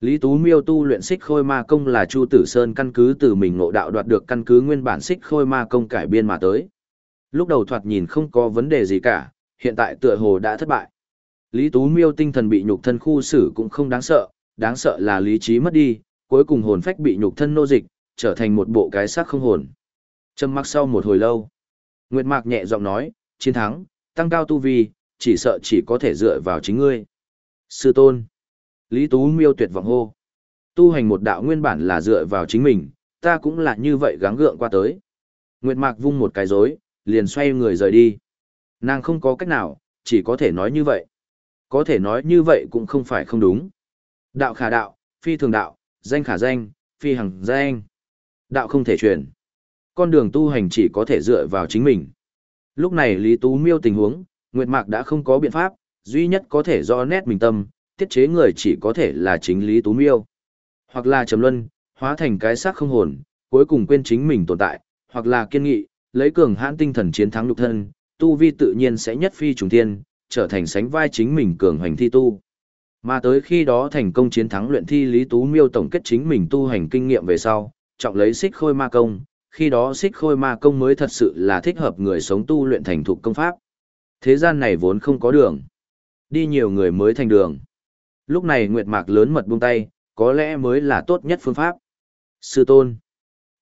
Lý Tú Miêu tu luyện xích khôi ma công là Chu Tử Sơn căn cứ từ mình ngộ đạo đoạt được căn cứ nguyên bản xích khôi ma công cải biên mà tới. Lúc đầu thoạt nhìn không có vấn đề gì cả, hiện tại tựa hồ đã thất bại. Lý Tú Miêu tinh thần bị nhục thân khu xử cũng không đáng sợ, đáng sợ là lý trí mất đi, cuối cùng hồn phách bị nhục thân nô dịch, trở thành một bộ cái xác không hồn. Trầm mặc sau một hồi lâu, Nguyệt Mạc nhẹ giọng nói, chiến thắng, tăng cao tu vi, chỉ sợ chỉ có thể dựa vào chính ngươi. Sư tôn. Lý Tú Miêu tuyệt vọng hô. Tu hành một đạo nguyên bản là dựa vào chính mình, ta cũng là như vậy gắng gượng qua tới. Nguyệt Mạc vung một cái rối, liền xoay người rời đi. Nàng không có cách nào, chỉ có thể nói như vậy. Có thể nói như vậy cũng không phải không đúng. Đạo khả đạo, phi thường đạo, danh khả danh, phi hằng danh. Đạo không thể truyền. Con đường tu hành chỉ có thể dựa vào chính mình. Lúc này Lý Tú miêu tình huống, Nguyệt Mạc đã không có biện pháp, duy nhất có thể do nét mình tâm, tiết chế người chỉ có thể là chính Lý Tú miêu. Hoặc là trầm luân, hóa thành cái xác không hồn, cuối cùng quên chính mình tồn tại, hoặc là kiên nghị, lấy cường hãn tinh thần chiến thắng lục thân, tu vi tự nhiên sẽ nhất phi trùng thiên, trở thành sánh vai chính mình cường hành thi tu. Mà tới khi đó thành công chiến thắng luyện thi Lý Tú Miêu tổng kết chính mình tu hành kinh nghiệm về sau, trọng lấy xích khôi ma công, khi đó xích khôi ma công mới thật sự là thích hợp người sống tu luyện thành thục công pháp. Thế gian này vốn không có đường. Đi nhiều người mới thành đường. Lúc này Nguyệt Mạc lớn mật buông tay, có lẽ mới là tốt nhất phương pháp. Sư tôn.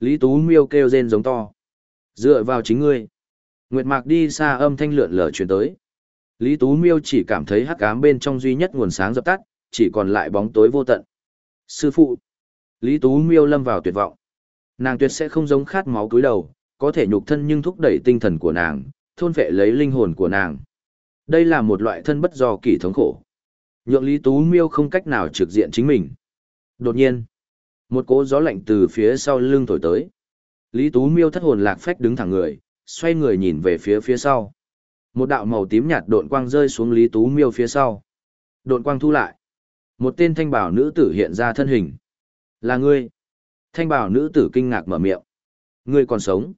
Lý Tú Miêu kêu rên giống to. Dựa vào chính ngươi. Nguyệt Mạc đi xa âm thanh lượn lờ truyền tới. Lý Tú Miêu chỉ cảm thấy hắc ám bên trong duy nhất nguồn sáng dập tắt, chỉ còn lại bóng tối vô tận. Sư phụ. Lý Tú Miêu lâm vào tuyệt vọng. Nàng tuyệt sẽ không giống khát máu cúi đầu, có thể nhục thân nhưng thúc đẩy tinh thần của nàng, thôn vệ lấy linh hồn của nàng. Đây là một loại thân bất do kỳ thống khổ. Nhượng Lý Tú Miêu không cách nào trực diện chính mình. Đột nhiên, một cỗ gió lạnh từ phía sau lưng thổi tới. Lý Tú Miêu thất hồn lạc phách đứng thẳng người, xoay người nhìn về phía phía sau. Một đạo màu tím nhạt độn quang rơi xuống Lý Tú Miêu phía sau. Độn quang thu lại. Một tên thanh bảo nữ tử hiện ra thân hình. Là ngươi. Thanh bảo nữ tử kinh ngạc mở miệng. Ngươi còn sống.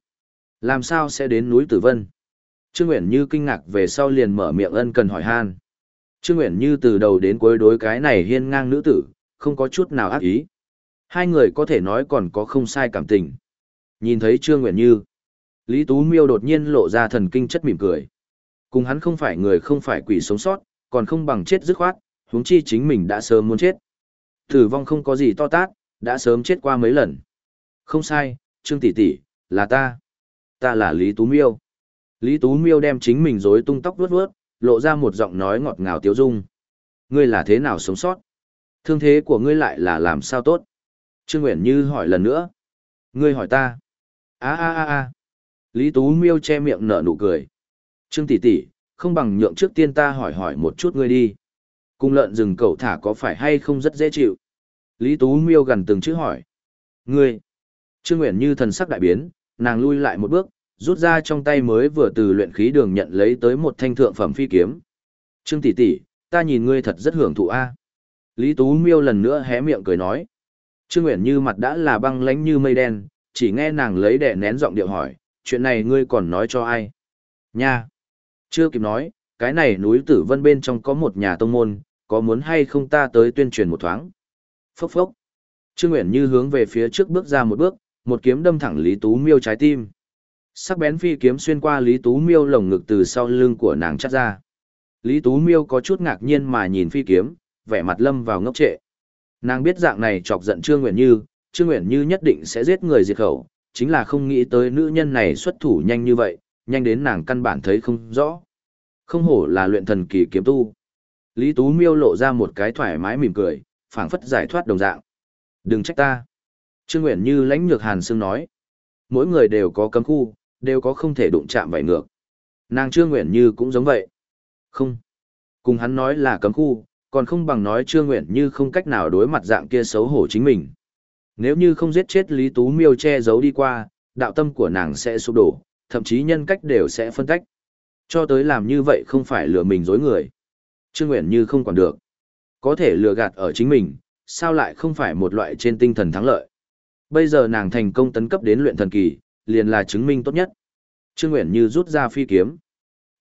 Làm sao sẽ đến núi Tử Vân? Trương Nguyễn Như kinh ngạc về sau liền mở miệng ân cần hỏi han. Trương Nguyễn Như từ đầu đến cuối đối cái này hiên ngang nữ tử, không có chút nào ác ý. Hai người có thể nói còn có không sai cảm tình. Nhìn thấy Trương Nguyễn Như, Lý Tú Miêu đột nhiên lộ ra thần kinh chất mỉm cười. Cùng hắn không phải người không phải quỷ sống sót, còn không bằng chết dứt khoát, huống chi chính mình đã sớm muốn chết. Tử vong không có gì to tát, đã sớm chết qua mấy lần. Không sai, Trương tỷ tỷ, là ta. Ta là Lý Tú Miêu. Lý Tú Miêu đem chính mình rối tung tóc vuốt vuốt, lộ ra một giọng nói ngọt ngào tiếu dung. Ngươi là thế nào sống sót? Thương thế của ngươi lại là làm sao tốt? Trương Nguyễn Như hỏi lần nữa. Ngươi hỏi ta. a a a a Lý Tú Miêu che miệng nở nụ cười. Trương tỷ tỷ, không bằng nhượng trước tiên ta hỏi hỏi một chút ngươi đi. Cung lợn rừng cẩu thả có phải hay không rất dễ chịu? Lý Tú Miêu gần từng chữ hỏi. Ngươi. Trương Nguyễn Như thần sắc đại biến, nàng lui lại một bước, rút ra trong tay mới vừa từ luyện khí đường nhận lấy tới một thanh thượng phẩm phi kiếm. Trương tỷ tỷ, ta nhìn ngươi thật rất hưởng thụ a. Lý Tú Miêu lần nữa hé miệng cười nói. Trương Nguyễn Như mặt đã là băng lãnh như mây đen, chỉ nghe nàng lấy đẻ nén giọng điệu hỏi, chuyện này ngươi còn nói cho ai? Nha! Chưa kịp nói, cái này núi tử vân bên trong có một nhà tông môn, có muốn hay không ta tới tuyên truyền một thoáng? Phốc phốc! Trương Uyển Như hướng về phía trước bước ra một bước, một kiếm đâm thẳng Lý Tú Miêu trái tim. Sắc bén phi kiếm xuyên qua Lý Tú Miêu lồng ngực từ sau lưng của nàng chắt ra. Lý Tú Miêu có chút ngạc nhiên mà nhìn phi kiếm, vẻ mặt lâm vào ngốc trệ. Nàng biết dạng này chọc giận Trương Uyển Như, Trương Uyển Như nhất định sẽ giết người diệt khẩu, chính là không nghĩ tới nữ nhân này xuất thủ nhanh như vậy, nhanh đến nàng căn bản thấy không rõ. Không hổ là luyện thần kỳ kiếm tu. Lý Tú Miêu lộ ra một cái thoải mái mỉm cười, phảng phất giải thoát đồng dạng. Đừng trách ta. Trương Nguyễn Như lãnh nhược hàn xương nói. Mỗi người đều có cấm khu, đều có không thể đụng chạm vậy ngược. Nàng Trương Nguyễn Như cũng giống vậy. Không. Cùng hắn nói là cấm khu, còn không bằng nói Trương Nguyện Như không cách nào đối mặt dạng kia xấu hổ chính mình. Nếu như không giết chết Lý Tú Miêu che giấu đi qua, đạo tâm của nàng sẽ sụp đổ, thậm chí nhân cách đều sẽ phân cách. Cho tới làm như vậy không phải lừa mình dối người. Trương Nguyện Như không còn được. Có thể lừa gạt ở chính mình, sao lại không phải một loại trên tinh thần thắng lợi. Bây giờ nàng thành công tấn cấp đến luyện thần kỳ, liền là chứng minh tốt nhất. Trương Nguyễn Như rút ra phi kiếm.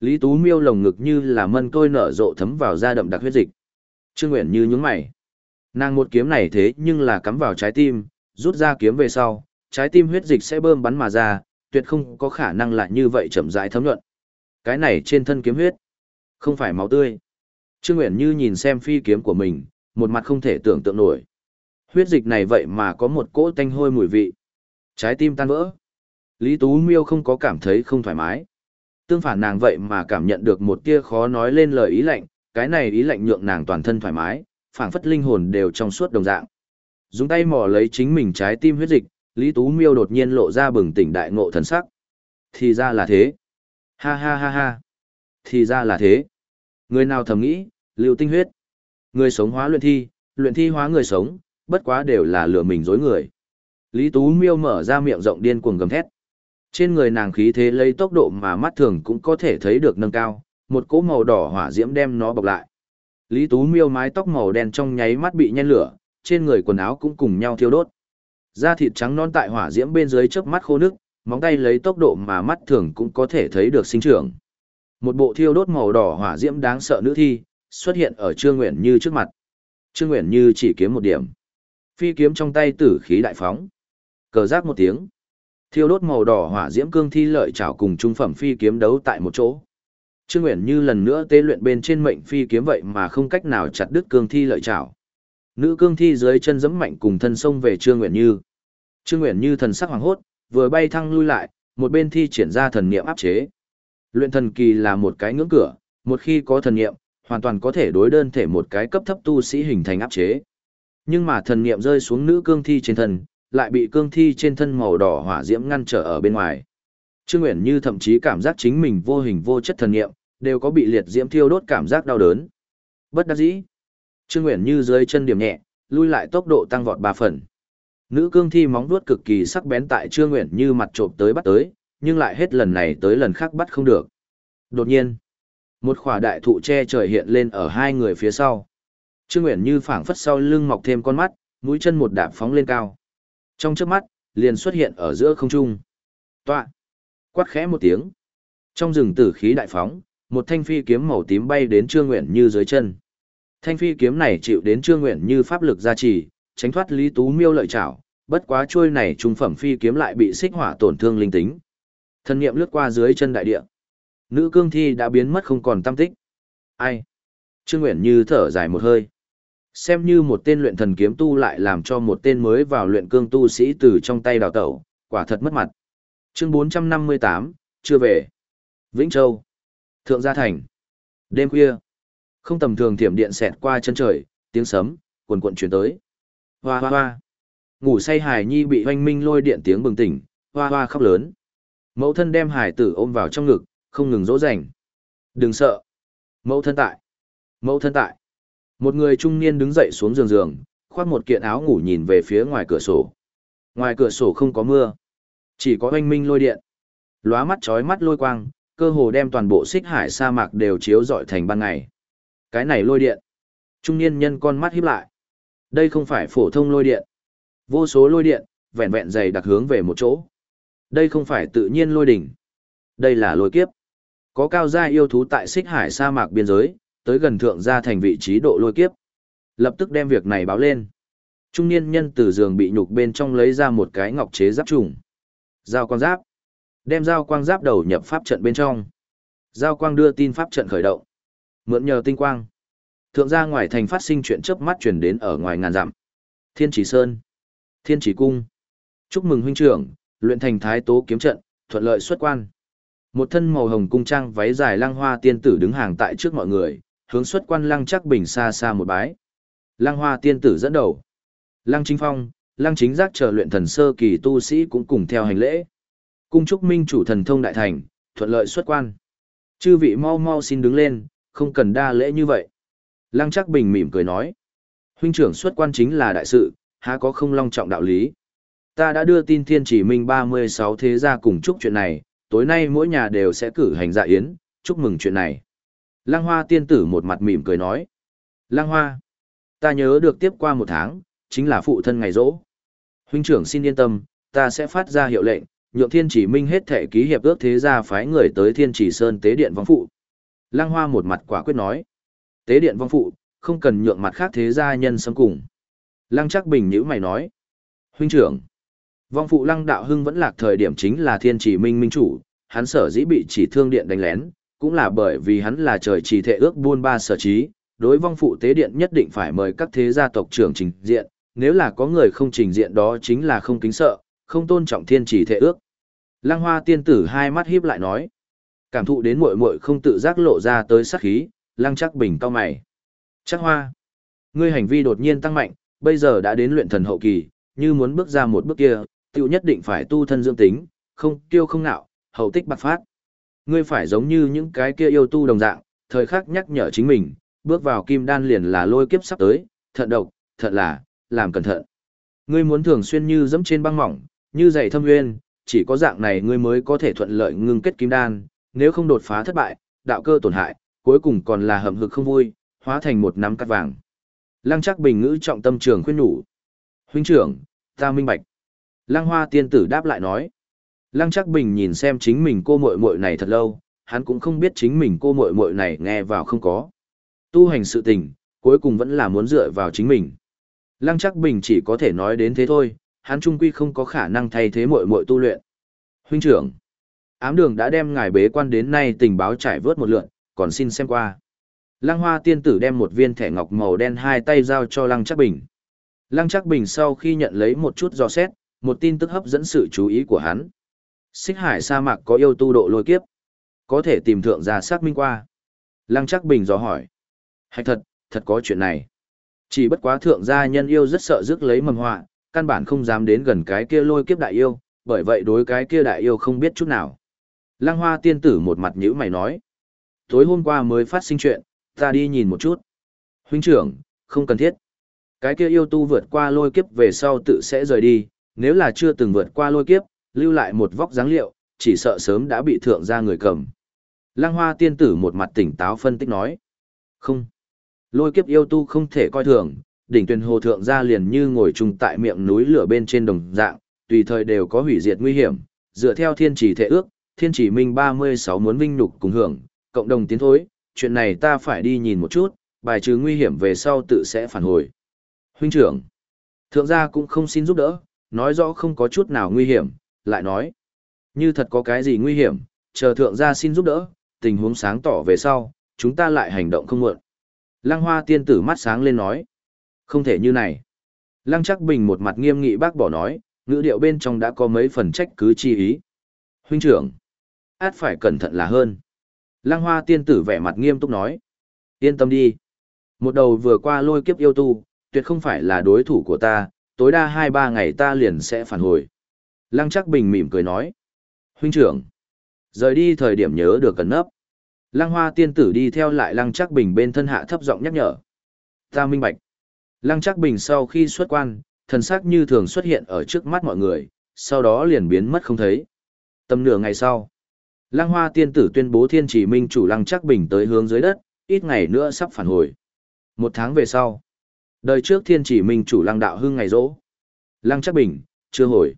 Lý Tú Miêu lồng ngực như là mân tôi nở rộ thấm vào da đậm đặc huyết dịch. Trương Nguyễn như nhướng mày. Nàng một kiếm này thế nhưng là cắm vào trái tim, rút ra kiếm về sau, trái tim huyết dịch sẽ bơm bắn mà ra, tuyệt không có khả năng lại như vậy chậm rãi thấm nhuận. Cái này trên thân kiếm huyết, không phải máu tươi. Trương Nguyễn như nhìn xem phi kiếm của mình, một mặt không thể tưởng tượng nổi. Huyết dịch này vậy mà có một cỗ tanh hôi mùi vị. Trái tim tan vỡ. Lý Tú Miêu không có cảm thấy không thoải mái. Tương phản nàng vậy mà cảm nhận được một tia khó nói lên lời ý lạnh, cái này ý lạnh nhượng nàng toàn thân thoải mái, phảng phất linh hồn đều trong suốt đồng dạng. Dùng tay mò lấy chính mình trái tim huyết dịch, Lý Tú Miêu đột nhiên lộ ra bừng tỉnh đại ngộ thần sắc. Thì ra là thế. Ha ha ha ha. Thì ra là thế. Người nào thầm nghĩ, lưu tinh huyết. Người sống hóa luyện thi, luyện thi hóa người sống, bất quá đều là lừa mình dối người. Lý Tú Miêu mở ra miệng rộng điên cuồng gầm thét. Trên người nàng khí thế lấy tốc độ mà mắt thường cũng có thể thấy được nâng cao, một cỗ màu đỏ hỏa diễm đem nó bọc lại. Lý Tú Miêu mái tóc màu đen trong nháy mắt bị nhen lửa, trên người quần áo cũng cùng nhau thiêu đốt. Da thịt trắng non tại hỏa diễm bên dưới chớp mắt khô nước, móng tay lấy tốc độ mà mắt thường cũng có thể thấy được sinh trưởng. Một bộ thiêu đốt màu đỏ hỏa diễm đáng sợ nữ thi xuất hiện ở Trương Nguyện Như trước mặt. Trương Nguyện Như chỉ kiếm một điểm. Phi kiếm trong tay tử khí đại phóng. Cờ giác một tiếng. Thiêu đốt màu đỏ hỏa diễm cương thi lợi chảo cùng trung phẩm phi kiếm đấu tại một chỗ. Trương nguyễn Như lần nữa tế luyện bên trên mệnh phi kiếm vậy mà không cách nào chặt đứt cương thi lợi chảo. Nữ cương thi dưới chân giẫm mạnh cùng thân sông về Trương nguyễn Như. Trương nguyễn Như thần sắc hoàng hốt, vừa bay thăng lui lại, một bên thi triển ra thần niệm áp chế. Luyện thần kỳ là một cái ngưỡng cửa, một khi có thần niệm, hoàn toàn có thể đối đơn thể một cái cấp thấp tu sĩ hình thành áp chế. Nhưng mà thần niệm rơi xuống nữ cương thi trên thân, lại bị cương thi trên thân màu đỏ hỏa diễm ngăn trở ở bên ngoài. Trương Uyển Như thậm chí cảm giác chính mình vô hình vô chất thần niệm, đều có bị liệt diễm thiêu đốt cảm giác đau đớn. Bất đắc dĩ. Trương Uyển Như dưới chân điểm nhẹ, lui lại tốc độ tăng vọt 3 phần. Nữ cương thi móng vuốt cực kỳ sắc bén tại Trương Uyển Như mặt trộm tới bắt tới, nhưng lại hết lần này tới lần khác bắt không được. Đột nhiên, một khỏa đại thụ che trời hiện lên ở hai người phía sau. Trương nguyễn Như phảng phất sau lưng mọc thêm con mắt, mũi chân một đạp phóng lên cao. Trong chớp mắt, liền xuất hiện ở giữa không trung. toạ Quát khẽ một tiếng. Trong rừng tử khí đại phóng, một thanh phi kiếm màu tím bay đến Trương nguyễn Như dưới chân. Thanh phi kiếm này chịu đến Trương nguyễn Như pháp lực gia trì, tránh thoát Lý Tú Miêu lợi chảo, bất quá chuôi này trung phẩm phi kiếm lại bị xích hỏa tổn thương linh tính. Thân niệm lướt qua dưới chân đại địa. Nữ cương thi đã biến mất không còn tâm tích. Ai? Trương Nguyện Như thở dài một hơi. Xem như một tên luyện thần kiếm tu lại làm cho một tên mới vào luyện cương tu sĩ từ trong tay đào tẩu, quả thật mất mặt. Chương 458, chưa về. Vĩnh Châu. Thượng Gia Thành. Đêm khuya. Không tầm thường thiểm điện xẹt qua chân trời, tiếng sấm, cuồn cuộn chuyển tới. Hoa hoa hoa. Ngủ say Hải Nhi bị hoanh minh lôi điện tiếng bừng tỉnh, hoa hoa khóc lớn. Mẫu thân đem Hải tử ôm vào trong ngực, không ngừng dỗ dành. Đừng sợ. Mẫu thân tại. Mẫu thân tại. Một người trung niên đứng dậy xuống giường giường, khoác một kiện áo ngủ nhìn về phía ngoài cửa sổ. Ngoài cửa sổ không có mưa, chỉ có oanh minh lôi điện. Lóa mắt chói mắt lôi quang, cơ hồ đem toàn bộ xích hải sa mạc đều chiếu rọi thành ban ngày. Cái này lôi điện. Trung niên nhân con mắt híp lại. Đây không phải phổ thông lôi điện. Vô số lôi điện, vẹn vẹn dày đặc hướng về một chỗ. Đây không phải tự nhiên lôi đỉnh. Đây là lôi kiếp. Có cao gia yêu thú tại xích hải sa mạc biên giới, tới gần thượng gia thành vị trí độ lôi kiếp. Lập tức đem việc này báo lên. Trung niên nhân từ giường bị nhục bên trong lấy ra một cái ngọc chế giáp trùng. Giao quang giáp. Đem giao quang giáp đầu nhập pháp trận bên trong. Giao quang đưa tin pháp trận khởi động. Mượn nhờ tinh quang. Thượng gia ngoài thành phát sinh chuyện chớp mắt chuyển đến ở ngoài ngàn dặm. Thiên Chỉ Sơn. Thiên Chỉ Cung. Chúc mừng huynh trưởng, luyện thành thái tố kiếm trận, thuận lợi xuất quan. Một thân màu hồng cung trang váy dài lăng hoa tiên tử đứng hàng tại trước mọi người, hướng xuất quan lăng chắc bình xa xa một bái. Lăng hoa tiên tử dẫn đầu. Lăng chính phong, lăng chính giác chờ luyện thần sơ kỳ tu sĩ cũng cùng theo hành lễ. Cung chúc minh chủ thần thông đại thành, thuận lợi xuất quan. Chư vị mau mau xin đứng lên, không cần đa lễ như vậy. Lăng chắc bình mỉm cười nói. Huynh trưởng xuất quan chính là đại sự, há có không long trọng đạo lý. Ta đã đưa tin thiên chỉ minh 36 thế gia cùng chúc chuyện này, tối nay mỗi nhà đều sẽ cử hành dạ yến, chúc mừng chuyện này. Lăng hoa tiên tử một mặt mỉm cười nói. Lăng hoa, ta nhớ được tiếp qua một tháng, chính là phụ thân ngày rỗ. Huynh trưởng xin yên tâm, ta sẽ phát ra hiệu lệnh, nhượng thiên chỉ minh hết thể ký hiệp ước thế gia phái người tới thiên chỉ sơn tế điện vong phụ. Lăng hoa một mặt quả quyết nói. Tế điện vong phụ, không cần nhượng mặt khác thế gia nhân xâm cùng. Lăng chắc bình nhữ mày nói. Huynh trưởng, vong phụ lăng đạo hưng vẫn lạc thời điểm chính là thiên chỉ minh minh chủ, hắn sở dĩ bị chỉ thương điện đánh lén, cũng là bởi vì hắn là trời chỉ thệ ước buôn ba sở trí, đối vong phụ tế điện nhất định phải mời các thế gia tộc trưởng trình diện, nếu là có người không trình diện đó chính là không kính sợ, không tôn trọng thiên chỉ thệ ước. Lăng hoa tiên tử hai mắt híp lại nói, cảm thụ đến muội muội không tự giác lộ ra tới sát khí, lăng chắc bình cao mày. Chắc hoa, ngươi hành vi đột nhiên tăng mạnh, bây giờ đã đến luyện thần hậu kỳ, như muốn bước ra một bước kia, tiêu nhất định phải tu thân dưỡng tính, không tiêu không nạo, hậu tích bạc phát. Ngươi phải giống như những cái kia yêu tu đồng dạng, thời khắc nhắc nhở chính mình, bước vào kim đan liền là lôi kiếp sắp tới, thận độc, thận là, làm cẩn thận. Ngươi muốn thường xuyên như dẫm trên băng mỏng, như dày thâm nguyên, chỉ có dạng này ngươi mới có thể thuận lợi ngưng kết kim đan, nếu không đột phá thất bại, đạo cơ tổn hại, cuối cùng còn là hầm hực không vui, hóa thành một nắm cắt vàng. Lăng chắc bình ngữ trọng tâm trường khuyên nhủ. Huynh trưởng, ta minh bạch. Lăng hoa tiên tử đáp lại nói. Lăng chắc bình nhìn xem chính mình cô muội muội này thật lâu, hắn cũng không biết chính mình cô muội muội này nghe vào không có. Tu hành sự tình, cuối cùng vẫn là muốn dựa vào chính mình. Lăng chắc bình chỉ có thể nói đến thế thôi, hắn trung quy không có khả năng thay thế muội muội tu luyện. Huynh trưởng, ám đường đã đem ngài bế quan đến nay tình báo trải vớt một lượn, còn xin xem qua. Lăng hoa tiên tử đem một viên thẻ ngọc màu đen hai tay giao cho lăng chắc bình. Lăng chắc bình sau khi nhận lấy một chút giò xét, một tin tức hấp dẫn sự chú ý của hắn. Xích hải sa mạc có yêu tu độ lôi kiếp. Có thể tìm thượng ra xác minh qua. Lăng chắc bình dò hỏi. Hay thật, thật có chuyện này. Chỉ bất quá thượng gia nhân yêu rất sợ rước lấy mầm họa, căn bản không dám đến gần cái kia lôi kiếp đại yêu, bởi vậy đối cái kia đại yêu không biết chút nào. Lăng hoa tiên tử một mặt nhữ mày nói. Tối hôm qua mới phát sinh chuyện, ta đi nhìn một chút. Huynh trưởng, không cần thiết. Cái kia yêu tu vượt qua lôi kiếp về sau tự sẽ rời đi, nếu là chưa từng vượt qua lôi kiếp, lưu lại một vóc dáng liệu, chỉ sợ sớm đã bị thượng gia người cầm. Lăng hoa tiên tử một mặt tỉnh táo phân tích nói. Không. Lôi kiếp yêu tu không thể coi thường, đỉnh tuyển hồ thượng gia liền như ngồi chung tại miệng núi lửa bên trên đồng dạng, tùy thời đều có hủy diệt nguy hiểm, dựa theo thiên chỉ thể ước, thiên chỉ minh 36 muốn vinh nhục cùng hưởng, cộng đồng tiến thối, chuyện này ta phải đi nhìn một chút, bài trừ nguy hiểm về sau tự sẽ phản hồi. Huynh trưởng, thượng gia cũng không xin giúp đỡ, nói rõ không có chút nào nguy hiểm, lại nói, như thật có cái gì nguy hiểm, chờ thượng gia xin giúp đỡ, tình huống sáng tỏ về sau, chúng ta lại hành động không muộn. Lăng hoa tiên tử mắt sáng lên nói, không thể như này. Lăng chắc bình một mặt nghiêm nghị bác bỏ nói, ngữ điệu bên trong đã có mấy phần trách cứ chi ý. Huynh trưởng, át phải cẩn thận là hơn. Lăng hoa tiên tử vẻ mặt nghiêm túc nói. Yên tâm đi. Một đầu vừa qua lôi kiếp yêu tu, tuyệt không phải là đối thủ của ta, tối đa hai ba ngày ta liền sẽ phản hồi. Lăng chắc bình mỉm cười nói. Huynh trưởng, rời đi thời điểm nhớ được cẩn nấp. Lăng hoa tiên tử đi theo lại lăng chắc bình bên thân hạ thấp giọng nhắc nhở. Ta minh bạch. Lăng chắc bình sau khi xuất quan, thần sắc như thường xuất hiện ở trước mắt mọi người, sau đó liền biến mất không thấy. Tầm nửa ngày sau, Lăng Hoa tiên tử tuyên bố Thiên Chỉ Minh chủ Lăng Chắc Bình tới hướng dưới đất, ít ngày nữa sắp phản hồi. Một tháng về sau, đời trước Thiên Chỉ Minh chủ Lăng Đạo Hưng ngày rỗ. Lăng Chắc Bình, chưa hồi.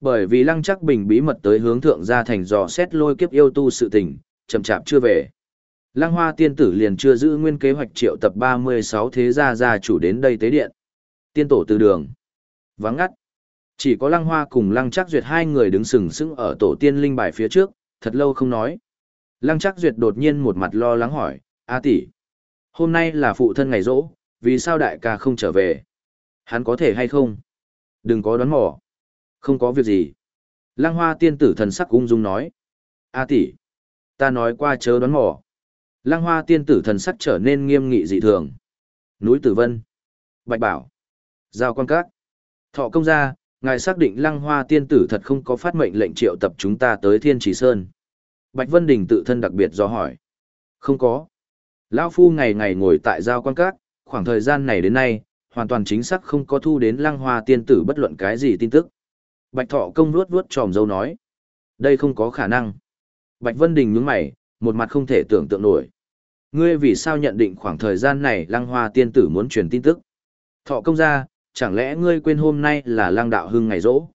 Bởi vì Lăng Chắc Bình bí mật tới hướng thượng gia thành dò xét lôi kiếp yêu tu sự tình, chậm chạp chưa về. Lăng Hoa tiên tử liền chưa giữ nguyên kế hoạch triệu tập 36 thế gia gia chủ đến đây tế điện. Tiên tổ từ đường. Vắng ngắt. Chỉ có Lăng Hoa cùng Lăng Chắc Duyệt hai người đứng sừng sững ở tổ tiên linh bài phía trước, thật lâu không nói. Lăng Chắc Duyệt đột nhiên một mặt lo lắng hỏi, A tỷ, hôm nay là phụ thân ngày rỗ, vì sao đại ca không trở về? Hắn có thể hay không? Đừng có đoán mò. Không có việc gì. Lăng Hoa tiên tử thần sắc ung dung nói. A tỷ, ta nói qua chớ đoán mò. Lăng Hoa tiên tử thần sắc trở nên nghiêm nghị dị thường. Núi Tử Vân, Bạch Bảo, Giao Quan Các, Thọ Công Gia, ngài xác định Lăng Hoa tiên tử thật không có phát mệnh lệnh triệu tập chúng ta tới Thiên Trì Sơn. Bạch Vân Đình tự thân đặc biệt do hỏi. Không có. Lão Phu ngày ngày ngồi tại Giao Quan Các, khoảng thời gian này đến nay, hoàn toàn chính xác không có thu đến Lăng Hoa tiên tử bất luận cái gì tin tức. Bạch Thọ Công nuốt vuốt tròm dâu nói. Đây không có khả năng. Bạch Vân Đình nhướng mày, một mặt không thể tưởng tượng nổi. Ngươi vì sao nhận định khoảng thời gian này lăng hoa tiên tử muốn truyền tin tức? Thọ công ra, chẳng lẽ ngươi quên hôm nay là lăng đạo hưng ngày rỗ?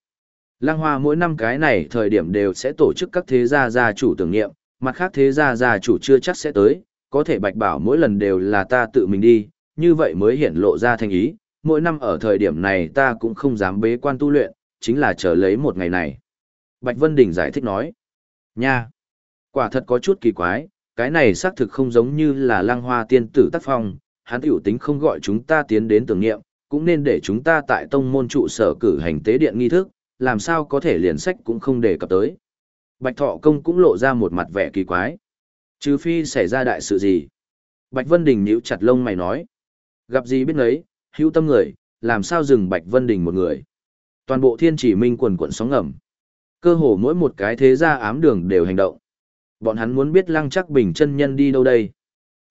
Lăng hoa mỗi năm cái này thời điểm đều sẽ tổ chức các thế gia gia chủ tưởng niệm, mặt khác thế gia gia chủ chưa chắc sẽ tới, có thể bạch bảo mỗi lần đều là ta tự mình đi, như vậy mới hiện lộ ra thành ý, mỗi năm ở thời điểm này ta cũng không dám bế quan tu luyện, chính là chờ lấy một ngày này. Bạch Vân Đình giải thích nói, nha, quả thật có chút kỳ quái, cái này xác thực không giống như là lang hoa tiên tử tác phong, hắn tiểu tính không gọi chúng ta tiến đến tưởng niệm, cũng nên để chúng ta tại tông môn trụ sở cử hành tế điện nghi thức, làm sao có thể liền sách cũng không đề cập tới. Bạch Thọ Công cũng lộ ra một mặt vẻ kỳ quái. Trừ phi xảy ra đại sự gì. Bạch Vân Đình nhíu chặt lông mày nói. Gặp gì biết nấy, hữu tâm người, làm sao dừng Bạch Vân Đình một người. Toàn bộ thiên chỉ minh quần quận sóng ngầm. Cơ hồ mỗi một cái thế gia ám đường đều hành động. Bọn hắn muốn biết lăng chắc bình chân nhân đi đâu đây?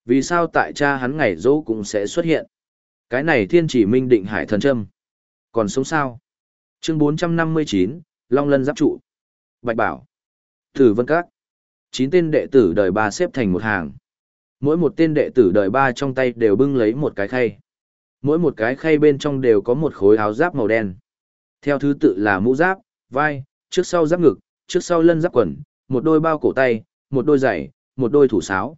Vì sao tại cha hắn ngày dỗ cũng sẽ xuất hiện? Cái này thiên chỉ minh định hải thần châm. Còn sống sao? Chương 459, Long Lân giáp trụ. Bạch Bảo. Tử Vân Các. Chín tên đệ tử đời ba xếp thành một hàng. Mỗi một tên đệ tử đời ba trong tay đều bưng lấy một cái khay. Mỗi một cái khay bên trong đều có một khối áo giáp màu đen. Theo thứ tự là mũ giáp, vai, trước sau giáp ngực, trước sau lân giáp quần, một đôi bao cổ tay, một đôi giày, một đôi thủ sáo.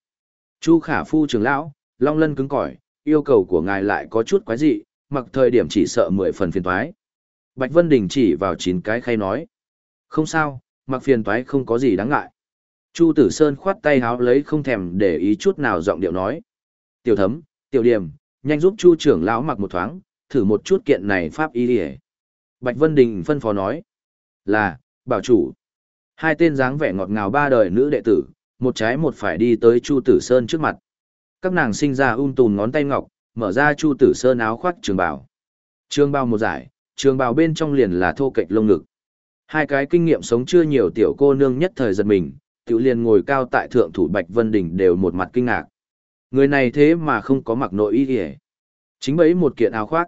Chu khả phu trưởng lão, long lân cứng cỏi, yêu cầu của ngài lại có chút quái dị, mặc thời điểm chỉ sợ mười phần phiền toái. Bạch Vân Đình chỉ vào chín cái khay nói. Không sao, mặc phiền toái không có gì đáng ngại. Chu Tử Sơn khoát tay háo lấy không thèm để ý chút nào giọng điệu nói. Tiểu thấm, tiểu điểm, nhanh giúp Chu trưởng lão mặc một thoáng, thử một chút kiện này pháp y đi Bạch Vân Đình phân phó nói. Là, bảo chủ. Hai tên dáng vẻ ngọt ngào ba đời nữ đệ tử, một trái một phải đi tới Chu Tử Sơn trước mặt. Các nàng sinh ra um tùm ngón tay ngọc, mở ra Chu Tử Sơn áo khoác trường bào. Trường bào một giải, trường bào bên trong liền là thô kệch lông ngực. Hai cái kinh nghiệm sống chưa nhiều tiểu cô nương nhất thời giật mình, tự liền ngồi cao tại thượng thủ Bạch Vân Đỉnh đều một mặt kinh ngạc. Người này thế mà không có mặc nội y kìa. Chính bấy một kiện áo khoác.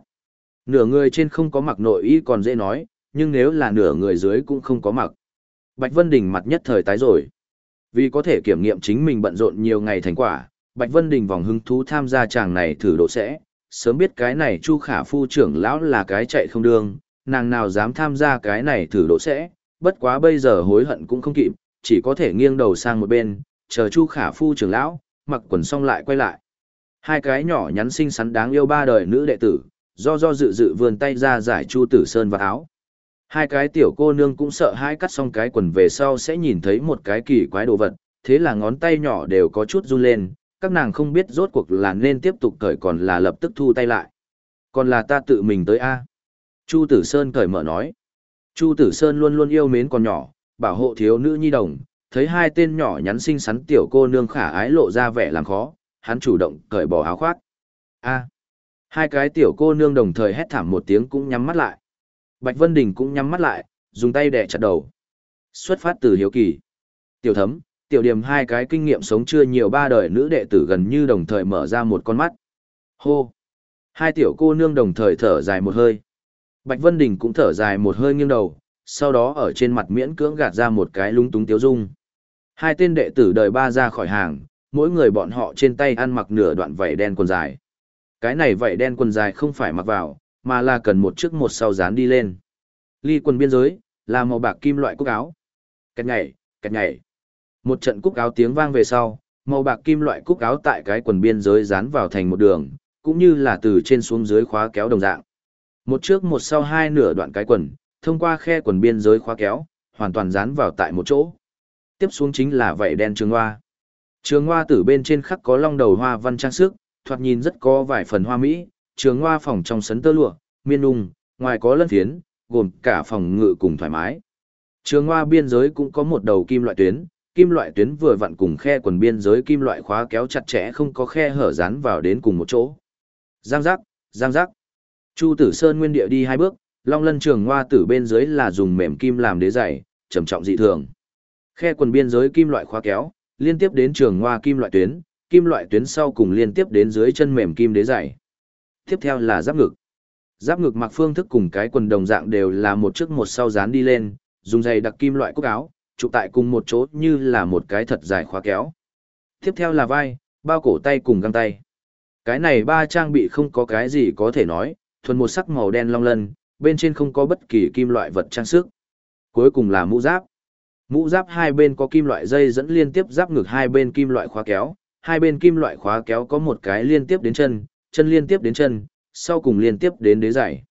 Nửa người trên không có mặc nội y còn dễ nói, nhưng nếu là nửa người dưới cũng không có mặc. Bạch Vân Đình mặt nhất thời tái rồi. Vì có thể kiểm nghiệm chính mình bận rộn nhiều ngày thành quả, Bạch Vân Đình vòng hứng thú tham gia chàng này thử độ sẽ, sớm biết cái này Chu Khả Phu trưởng lão là cái chạy không đường, nàng nào dám tham gia cái này thử độ sẽ, bất quá bây giờ hối hận cũng không kịp, chỉ có thể nghiêng đầu sang một bên, chờ Chu Khả Phu trưởng lão, mặc quần xong lại quay lại. Hai cái nhỏ nhắn xinh xắn đáng yêu ba đời nữ đệ tử, do do dự dự vươn tay ra giải Chu Tử Sơn vào áo. Hai cái tiểu cô nương cũng sợ hai cắt xong cái quần về sau sẽ nhìn thấy một cái kỳ quái đồ vật, thế là ngón tay nhỏ đều có chút run lên, các nàng không biết rốt cuộc là nên tiếp tục cởi còn là lập tức thu tay lại. Còn là ta tự mình tới A. Chu Tử Sơn cởi mở nói. Chu Tử Sơn luôn luôn yêu mến con nhỏ, bảo hộ thiếu nữ nhi đồng, thấy hai tên nhỏ nhắn xinh xắn tiểu cô nương khả ái lộ ra vẻ làm khó, hắn chủ động cởi bỏ áo khoác. A. Hai cái tiểu cô nương đồng thời hét thảm một tiếng cũng nhắm mắt lại. Bạch Vân Đình cũng nhắm mắt lại, dùng tay đè chặt đầu. Xuất phát từ hiếu kỳ. Tiểu thấm, tiểu điểm hai cái kinh nghiệm sống chưa nhiều ba đời nữ đệ tử gần như đồng thời mở ra một con mắt. Hô! Hai tiểu cô nương đồng thời thở dài một hơi. Bạch Vân Đình cũng thở dài một hơi nghiêng đầu, sau đó ở trên mặt miễn cưỡng gạt ra một cái lúng túng tiếu dung. Hai tên đệ tử đời ba ra khỏi hàng, mỗi người bọn họ trên tay ăn mặc nửa đoạn vảy đen quần dài. Cái này vảy đen quần dài không phải mặc vào, mà là cần một trước một sau dán đi lên. Ly quần biên giới, là màu bạc kim loại cúc áo. Kẹt nhảy, kẹt nhảy. Một trận cúc áo tiếng vang về sau, màu bạc kim loại cúc áo tại cái quần biên giới dán vào thành một đường, cũng như là từ trên xuống dưới khóa kéo đồng dạng. Một trước một sau hai nửa đoạn cái quần, thông qua khe quần biên giới khóa kéo, hoàn toàn dán vào tại một chỗ. Tiếp xuống chính là vảy đen trường hoa. Trường hoa tử bên trên khắc có long đầu hoa văn trang sức, thoạt nhìn rất có vài phần hoa mỹ, trường hoa phòng trong sấn tơ lụa, miên ung ngoài có lân phiến, gồm cả phòng ngự cùng thoải mái. Trường hoa biên giới cũng có một đầu kim loại tuyến, kim loại tuyến vừa vặn cùng khe quần biên giới kim loại khóa kéo chặt chẽ không có khe hở dán vào đến cùng một chỗ. Giang giác, giang giác. Chu Tử Sơn nguyên địa đi hai bước, long lân trường hoa tử bên dưới là dùng mềm kim làm đế dày, trầm trọng dị thường. Khe quần biên giới kim loại khóa kéo, liên tiếp đến trường hoa kim loại tuyến, kim loại tuyến sau cùng liên tiếp đến dưới chân mềm kim đế dày. Tiếp theo là giáp ngực. Giáp ngực mặc phương thức cùng cái quần đồng dạng đều là một trước một sau dán đi lên, dùng dày đặc kim loại cúc áo, chụp tại cùng một chỗ như là một cái thật dài khóa kéo. Tiếp theo là vai, bao cổ tay cùng găng tay. Cái này ba trang bị không có cái gì có thể nói, thuần một sắc màu đen long lân, bên trên không có bất kỳ kim loại vật trang sức. Cuối cùng là mũ giáp. Mũ giáp hai bên có kim loại dây dẫn liên tiếp giáp ngực hai bên kim loại khóa kéo, hai bên kim loại khóa kéo có một cái liên tiếp đến chân, chân liên tiếp đến chân, sau cùng liên tiếp đến đế giày.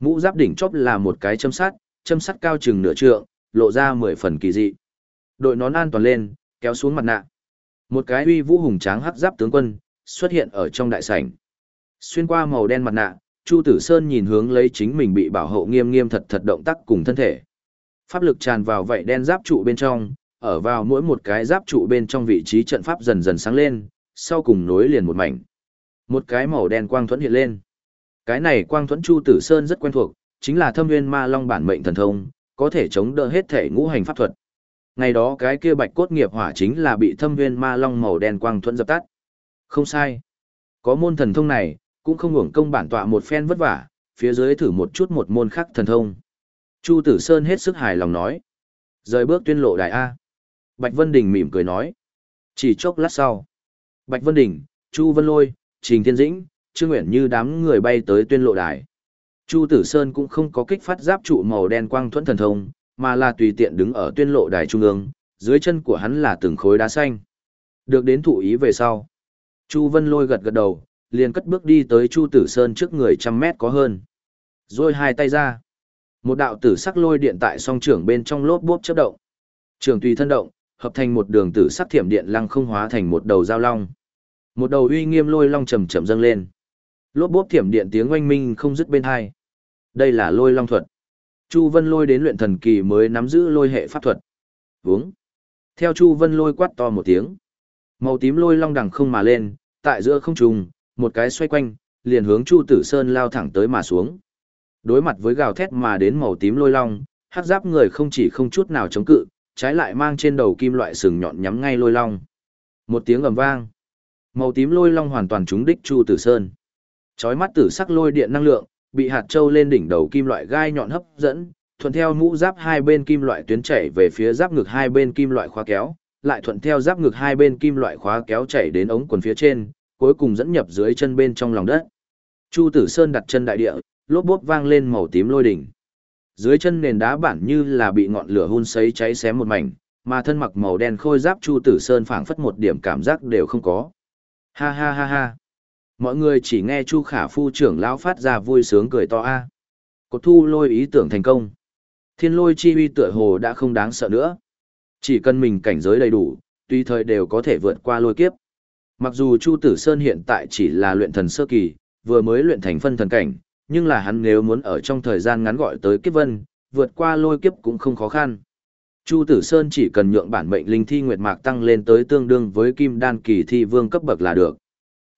Mũ giáp đỉnh chóp là một cái châm sắt, châm sắt cao chừng nửa trượng, lộ ra mười phần kỳ dị. Đội nón an toàn lên, kéo xuống mặt nạ. Một cái uy vũ hùng tráng hắc giáp tướng quân xuất hiện ở trong đại sảnh. Xuyên qua màu đen mặt nạ, Chu Tử Sơn nhìn hướng lấy chính mình bị bảo hộ nghiêm nghiêm thật thật động tác cùng thân thể. Pháp lực tràn vào vậy đen giáp trụ bên trong, ở vào mỗi một cái giáp trụ bên trong vị trí trận pháp dần dần sáng lên, sau cùng nối liền một mảnh. Một cái màu đen quang thuẫn hiện lên. Cái này quang thuẫn Chu Tử Sơn rất quen thuộc, chính là Thâm Nguyên Ma Long bản mệnh thần thông, có thể chống đỡ hết thể ngũ hành pháp thuật. Ngày đó cái kia bạch cốt nghiệp hỏa chính là bị Thâm Nguyên Ma Long màu đen quang thuẫn dập tắt. Không sai. Có môn thần thông này, cũng không hưởng công bản tọa một phen vất vả, phía dưới thử một chút một môn khác thần thông. Chu Tử Sơn hết sức hài lòng nói. Rời bước tuyên lộ đại A. Bạch Vân Đình mỉm cười nói. Chỉ chốc lát sau. Bạch Vân Đình, Chu Vân Lôi, Trình Thiên Dĩnh, Trương Nguyễn như đám người bay tới tuyên lộ đài. Chu Tử Sơn cũng không có kích phát giáp trụ màu đen quang thuẫn thần thông, mà là tùy tiện đứng ở tuyên lộ đài trung ương, dưới chân của hắn là từng khối đá xanh. Được đến thụ ý về sau. Chu Vân Lôi gật gật đầu, liền cất bước đi tới Chu Tử Sơn trước người trăm mét có hơn. Rồi hai tay ra. Một đạo tử sắc lôi điện tại song trưởng bên trong lốp bốp chớp động. Trường tùy thân động, hợp thành một đường tử sắc thiểm điện lăng không hóa thành một đầu giao long. Một đầu uy nghiêm lôi long chầm chậm dâng lên. Lốp bốp thiểm điện tiếng oanh minh không dứt bên hai. Đây là lôi long thuật. Chu Vân lôi đến luyện thần kỳ mới nắm giữ lôi hệ pháp thuật. Vướng. Theo Chu Vân lôi quát to một tiếng. Màu tím lôi long đằng không mà lên, tại giữa không trung, một cái xoay quanh, liền hướng Chu Tử Sơn lao thẳng tới mà xuống. Đối mặt với gào thét mà đến màu tím lôi long, hắc giáp người không chỉ không chút nào chống cự, trái lại mang trên đầu kim loại sừng nhọn nhắm ngay lôi long. Một tiếng ầm vang, màu tím lôi long hoàn toàn trúng đích Chu Tử Sơn. Chói mắt tử sắc lôi điện năng lượng, bị hạt châu lên đỉnh đầu kim loại gai nhọn hấp dẫn, thuận theo mũ giáp hai bên kim loại tuyến chảy về phía giáp ngực hai bên kim loại khóa kéo, lại thuận theo giáp ngực hai bên kim loại khóa kéo chảy đến ống quần phía trên, cuối cùng dẫn nhập dưới chân bên trong lòng đất. Chu Tử Sơn đặt chân đại địa, lốp bốp vang lên màu tím lôi đỉnh. Dưới chân nền đá bản như là bị ngọn lửa hun sấy cháy xém một mảnh, mà thân mặc màu đen khôi giáp Chu Tử Sơn phảng phất một điểm cảm giác đều không có. Ha ha ha ha. Mọi người chỉ nghe Chu Khả Phu trưởng lão phát ra vui sướng cười to a. Cột thu lôi ý tưởng thành công. Thiên lôi chi uy tựa hồ đã không đáng sợ nữa. Chỉ cần mình cảnh giới đầy đủ, tùy thời đều có thể vượt qua lôi kiếp. Mặc dù Chu Tử Sơn hiện tại chỉ là luyện thần sơ kỳ, vừa mới luyện thành phân thần cảnh, nhưng là hắn nếu muốn ở trong thời gian ngắn gọi tới kiếp vân, vượt qua lôi kiếp cũng không khó khăn. Chu Tử Sơn chỉ cần nhượng bản mệnh linh thi nguyệt mạc tăng lên tới tương đương với kim đan kỳ thi vương cấp bậc là được.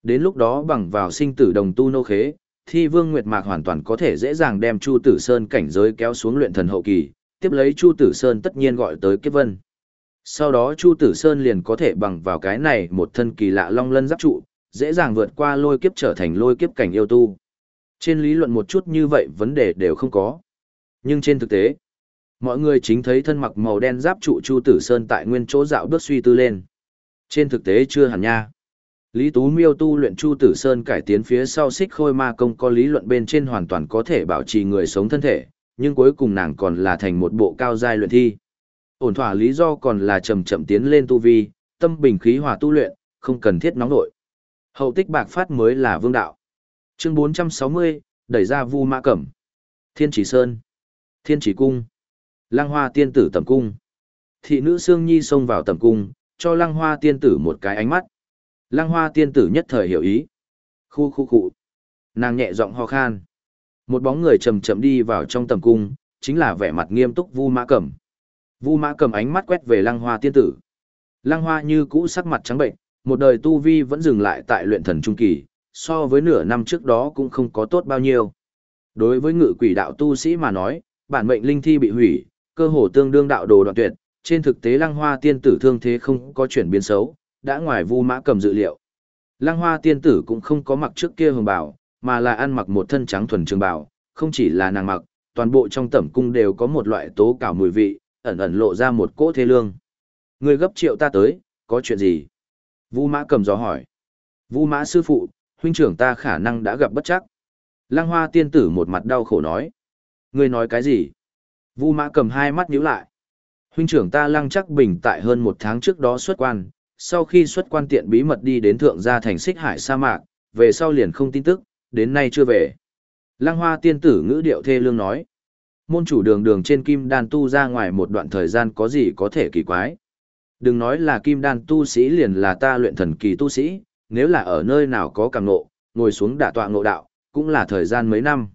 Đến lúc đó bằng vào sinh tử đồng tu nô khế, thi vương nguyệt mạc hoàn toàn có thể dễ dàng đem Chu Tử Sơn cảnh giới kéo xuống luyện thần hậu kỳ, tiếp lấy Chu Tử Sơn tất nhiên gọi tới kiếp vân. Sau đó Chu Tử Sơn liền có thể bằng vào cái này một thân kỳ lạ long lân giáp trụ, dễ dàng vượt qua lôi kiếp trở thành lôi kiếp cảnh yêu tu. Trên lý luận một chút như vậy vấn đề đều không có. Nhưng trên thực tế, Mọi người chính thấy thân mặc màu đen giáp trụ Chu Tử Sơn tại nguyên chỗ dạo bước suy tư lên. Trên thực tế chưa hẳn nha. Lý Tú Miêu tu luyện Chu Tử Sơn cải tiến phía sau xích khôi ma công có lý luận bên trên hoàn toàn có thể bảo trì người sống thân thể, nhưng cuối cùng nàng còn là thành một bộ cao giai luyện thi. Ổn thỏa lý do còn là chậm chậm tiến lên tu vi, tâm bình khí hòa tu luyện, không cần thiết nóng nội. Hậu tích bạc phát mới là vương đạo. Chương 460, đẩy ra Vu Mã Cẩm. Thiên Chỉ Sơn, Thiên Chỉ Cung, Lăng Hoa Tiên Tử tầm cung. Thị nữ Sương Nhi xông vào tầm cung, cho Lăng Hoa Tiên Tử một cái ánh mắt. Lăng Hoa Tiên Tử nhất thời hiểu ý. Khu khu khu. Nàng nhẹ giọng ho khan. Một bóng người chậm chậm đi vào trong tầm cung, chính là vẻ mặt nghiêm túc Vu Mã Cẩm. Vu Mã cầm ánh mắt quét về Lăng Hoa Tiên Tử. Lăng Hoa như cũ sắc mặt trắng bệnh, một đời tu vi vẫn dừng lại tại luyện thần trung kỳ, so với nửa năm trước đó cũng không có tốt bao nhiêu. Đối với ngự quỷ đạo tu sĩ mà nói, bản mệnh linh thi bị hủy, cơ hồ tương đương đạo đồ đoạn tuyệt, trên thực tế Lăng Hoa tiên tử thương thế không có chuyển biến xấu, đã ngoài Vu Mã cầm dự liệu. Lăng Hoa tiên tử cũng không có mặc trước kia hồng bào, mà là ăn mặc một thân trắng thuần trường bào, không chỉ là nàng mặc, toàn bộ trong tẩm cung đều có một loại tố cảo mùi vị, ẩn ẩn lộ ra một cỗ thế lương. Người gấp triệu ta tới, có chuyện gì? Vu Mã cầm gió hỏi. Vu Mã sư phụ, huynh trưởng ta khả năng đã gặp bất chắc. Lăng Hoa tiên tử một mặt đau khổ nói. Ngươi nói cái gì? Vu Mã cầm hai mắt nhíu lại. Huynh trưởng ta Lăng chắc bình tại hơn một tháng trước đó xuất quan, sau khi xuất quan tiện bí mật đi đến thượng gia thành xích hải sa mạc, về sau liền không tin tức, đến nay chưa về. Lăng Hoa tiên tử ngữ điệu thê lương nói. Môn chủ đường đường trên kim đan tu ra ngoài một đoạn thời gian có gì có thể kỳ quái. Đừng nói là kim đan tu sĩ liền là ta luyện thần kỳ tu sĩ, nếu là ở nơi nào có càng ngộ, ngồi xuống đả tọa ngộ đạo, cũng là thời gian mấy năm.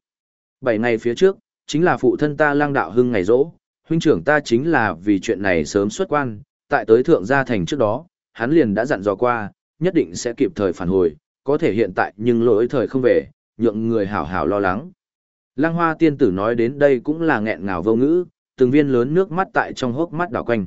Bảy ngày phía trước, chính là phụ thân ta lang đạo hưng ngày rỗ, huynh trưởng ta chính là vì chuyện này sớm xuất quan, tại tới thượng gia thành trước đó, hắn liền đã dặn dò qua, nhất định sẽ kịp thời phản hồi, có thể hiện tại nhưng lỗi thời không về, nhượng người hảo hảo lo lắng. Lăng hoa tiên tử nói đến đây cũng là nghẹn ngào vô ngữ, từng viên lớn nước mắt tại trong hốc mắt đảo quanh.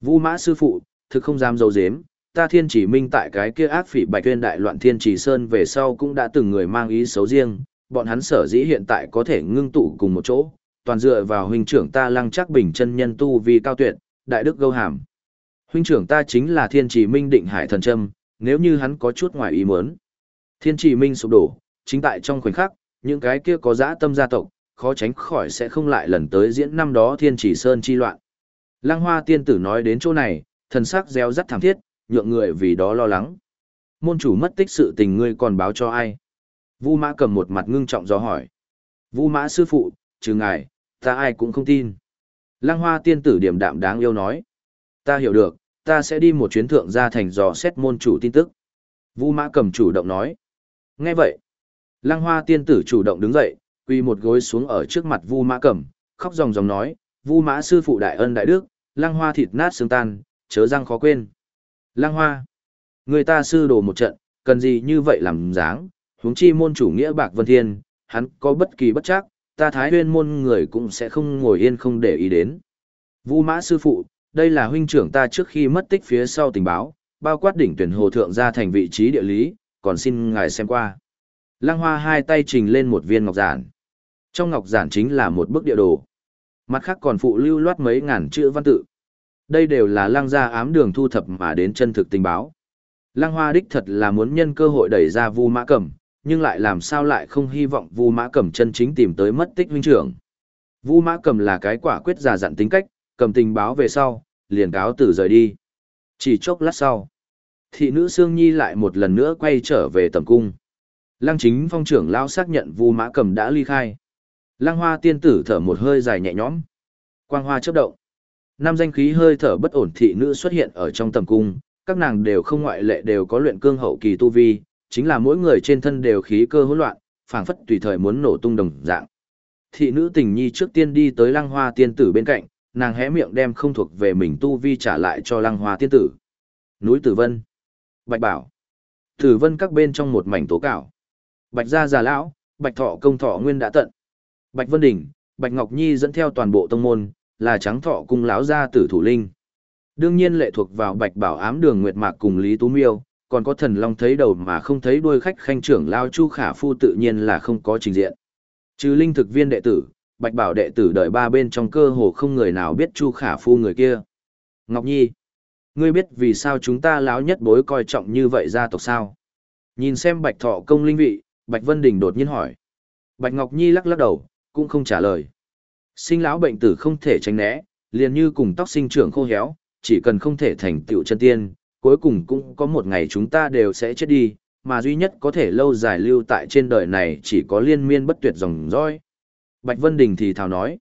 Vu mã sư phụ, thực không dám dấu dếm, ta thiên chỉ minh tại cái kia ác phỉ bạch tuyên đại loạn thiên chỉ sơn về sau cũng đã từng người mang ý xấu riêng, bọn hắn sở dĩ hiện tại có thể ngưng tụ cùng một chỗ, toàn dựa vào huynh trưởng ta lăng chắc bình chân nhân tu vì cao tuyệt, đại đức gâu hàm. Huynh trưởng ta chính là thiên chỉ minh định hải thần trâm, nếu như hắn có chút ngoài ý muốn. Thiên chỉ minh sụp đổ, chính tại trong khoảnh khắc, những cái kia có dã tâm gia tộc, khó tránh khỏi sẽ không lại lần tới diễn năm đó thiên chỉ sơn chi loạn. Lăng hoa tiên tử nói đến chỗ này, thần sắc reo rắt thảm thiết, nhượng người vì đó lo lắng. Môn chủ mất tích sự tình ngươi còn báo cho ai? Vu mã cầm một mặt ngưng trọng do hỏi. Vu mã sư phụ, trừ ngài, ta ai cũng không tin. Lăng hoa tiên tử điểm đạm đáng yêu nói. Ta hiểu được, ta sẽ đi một chuyến thượng ra thành dò xét môn chủ tin tức. Vu mã cầm chủ động nói. Nghe vậy. Lăng hoa tiên tử chủ động đứng dậy, quỳ một gối xuống ở trước mặt vu mã Cẩm, khóc ròng ròng nói. Vu mã sư phụ đại ân đại đức, lăng hoa thịt nát xương tan, chớ răng khó quên. Lăng hoa, người ta sư đồ một trận, cần gì như vậy làm dáng, huống chi môn chủ nghĩa bạc vân thiên, hắn có bất kỳ bất chắc, ta thái huyên môn người cũng sẽ không ngồi yên không để ý đến. Vu mã sư phụ, đây là huynh trưởng ta trước khi mất tích phía sau tình báo, bao quát đỉnh tuyển hồ thượng ra thành vị trí địa lý, còn xin ngài xem qua. Lăng hoa hai tay trình lên một viên ngọc giản. Trong ngọc giản chính là một bức địa đồ. Mặt khác còn phụ lưu loát mấy ngàn chữ văn tự. Đây đều là lăng gia ám đường thu thập mà đến chân thực tình báo. Lăng hoa đích thật là muốn nhân cơ hội đẩy ra vu mã cẩm, nhưng lại làm sao lại không hy vọng vu mã cẩm chân chính tìm tới mất tích huynh trưởng. Vu mã cẩm là cái quả quyết già dặn tính cách, cầm tình báo về sau, liền cáo từ rời đi. Chỉ chốc lát sau, thị nữ Sương Nhi lại một lần nữa quay trở về tầm cung. Lăng chính phong trưởng lao xác nhận vu mã cẩm đã ly khai. Lăng hoa tiên tử thở một hơi dài nhẹ nhõm. Quang hoa chớp động. Năm danh khí hơi thở bất ổn thị nữ xuất hiện ở trong tầm cung, các nàng đều không ngoại lệ đều có luyện cương hậu kỳ tu vi, chính là mỗi người trên thân đều khí cơ hỗn loạn, phảng phất tùy thời muốn nổ tung đồng dạng. Thị nữ tình nhi trước tiên đi tới lăng hoa tiên tử bên cạnh, nàng hé miệng đem không thuộc về mình tu vi trả lại cho lăng hoa tiên tử. Núi Tử Vân. Bạch Bảo. Tử Vân các bên trong một mảnh tố cảo. Bạch gia già lão, Bạch thọ công thọ nguyên đã tận. Bạch Vân Đình, Bạch Ngọc Nhi dẫn theo toàn bộ tông môn, là trắng thọ cung lão gia tử thủ linh. Đương nhiên lệ thuộc vào Bạch Bảo ám đường Nguyệt Mạc cùng Lý Tú Miêu, còn có thần long thấy đầu mà không thấy đuôi khách khanh trưởng lao Chu Khả Phu tự nhiên là không có trình diện. Trừ linh thực viên đệ tử, bạch bảo đệ tử đợi ba bên trong cơ hồ không người nào biết chu khả phu người kia. Ngọc Nhi, ngươi biết vì sao chúng ta láo nhất bối coi trọng như vậy gia tộc sao? Nhìn xem bạch thọ công linh vị, bạch vân đình đột nhiên hỏi. Bạch Ngọc Nhi lắc lắc đầu, cũng không trả lời. Sinh lão bệnh tử không thể tránh né, liền như cùng tóc sinh trưởng khô héo, chỉ cần không thể thành tựu chân tiên, cuối cùng cũng có một ngày chúng ta đều sẽ chết đi, mà duy nhất có thể lâu dài lưu tại trên đời này chỉ có liên miên bất tuyệt dòng dõi. Bạch Vân Đình thì thào nói,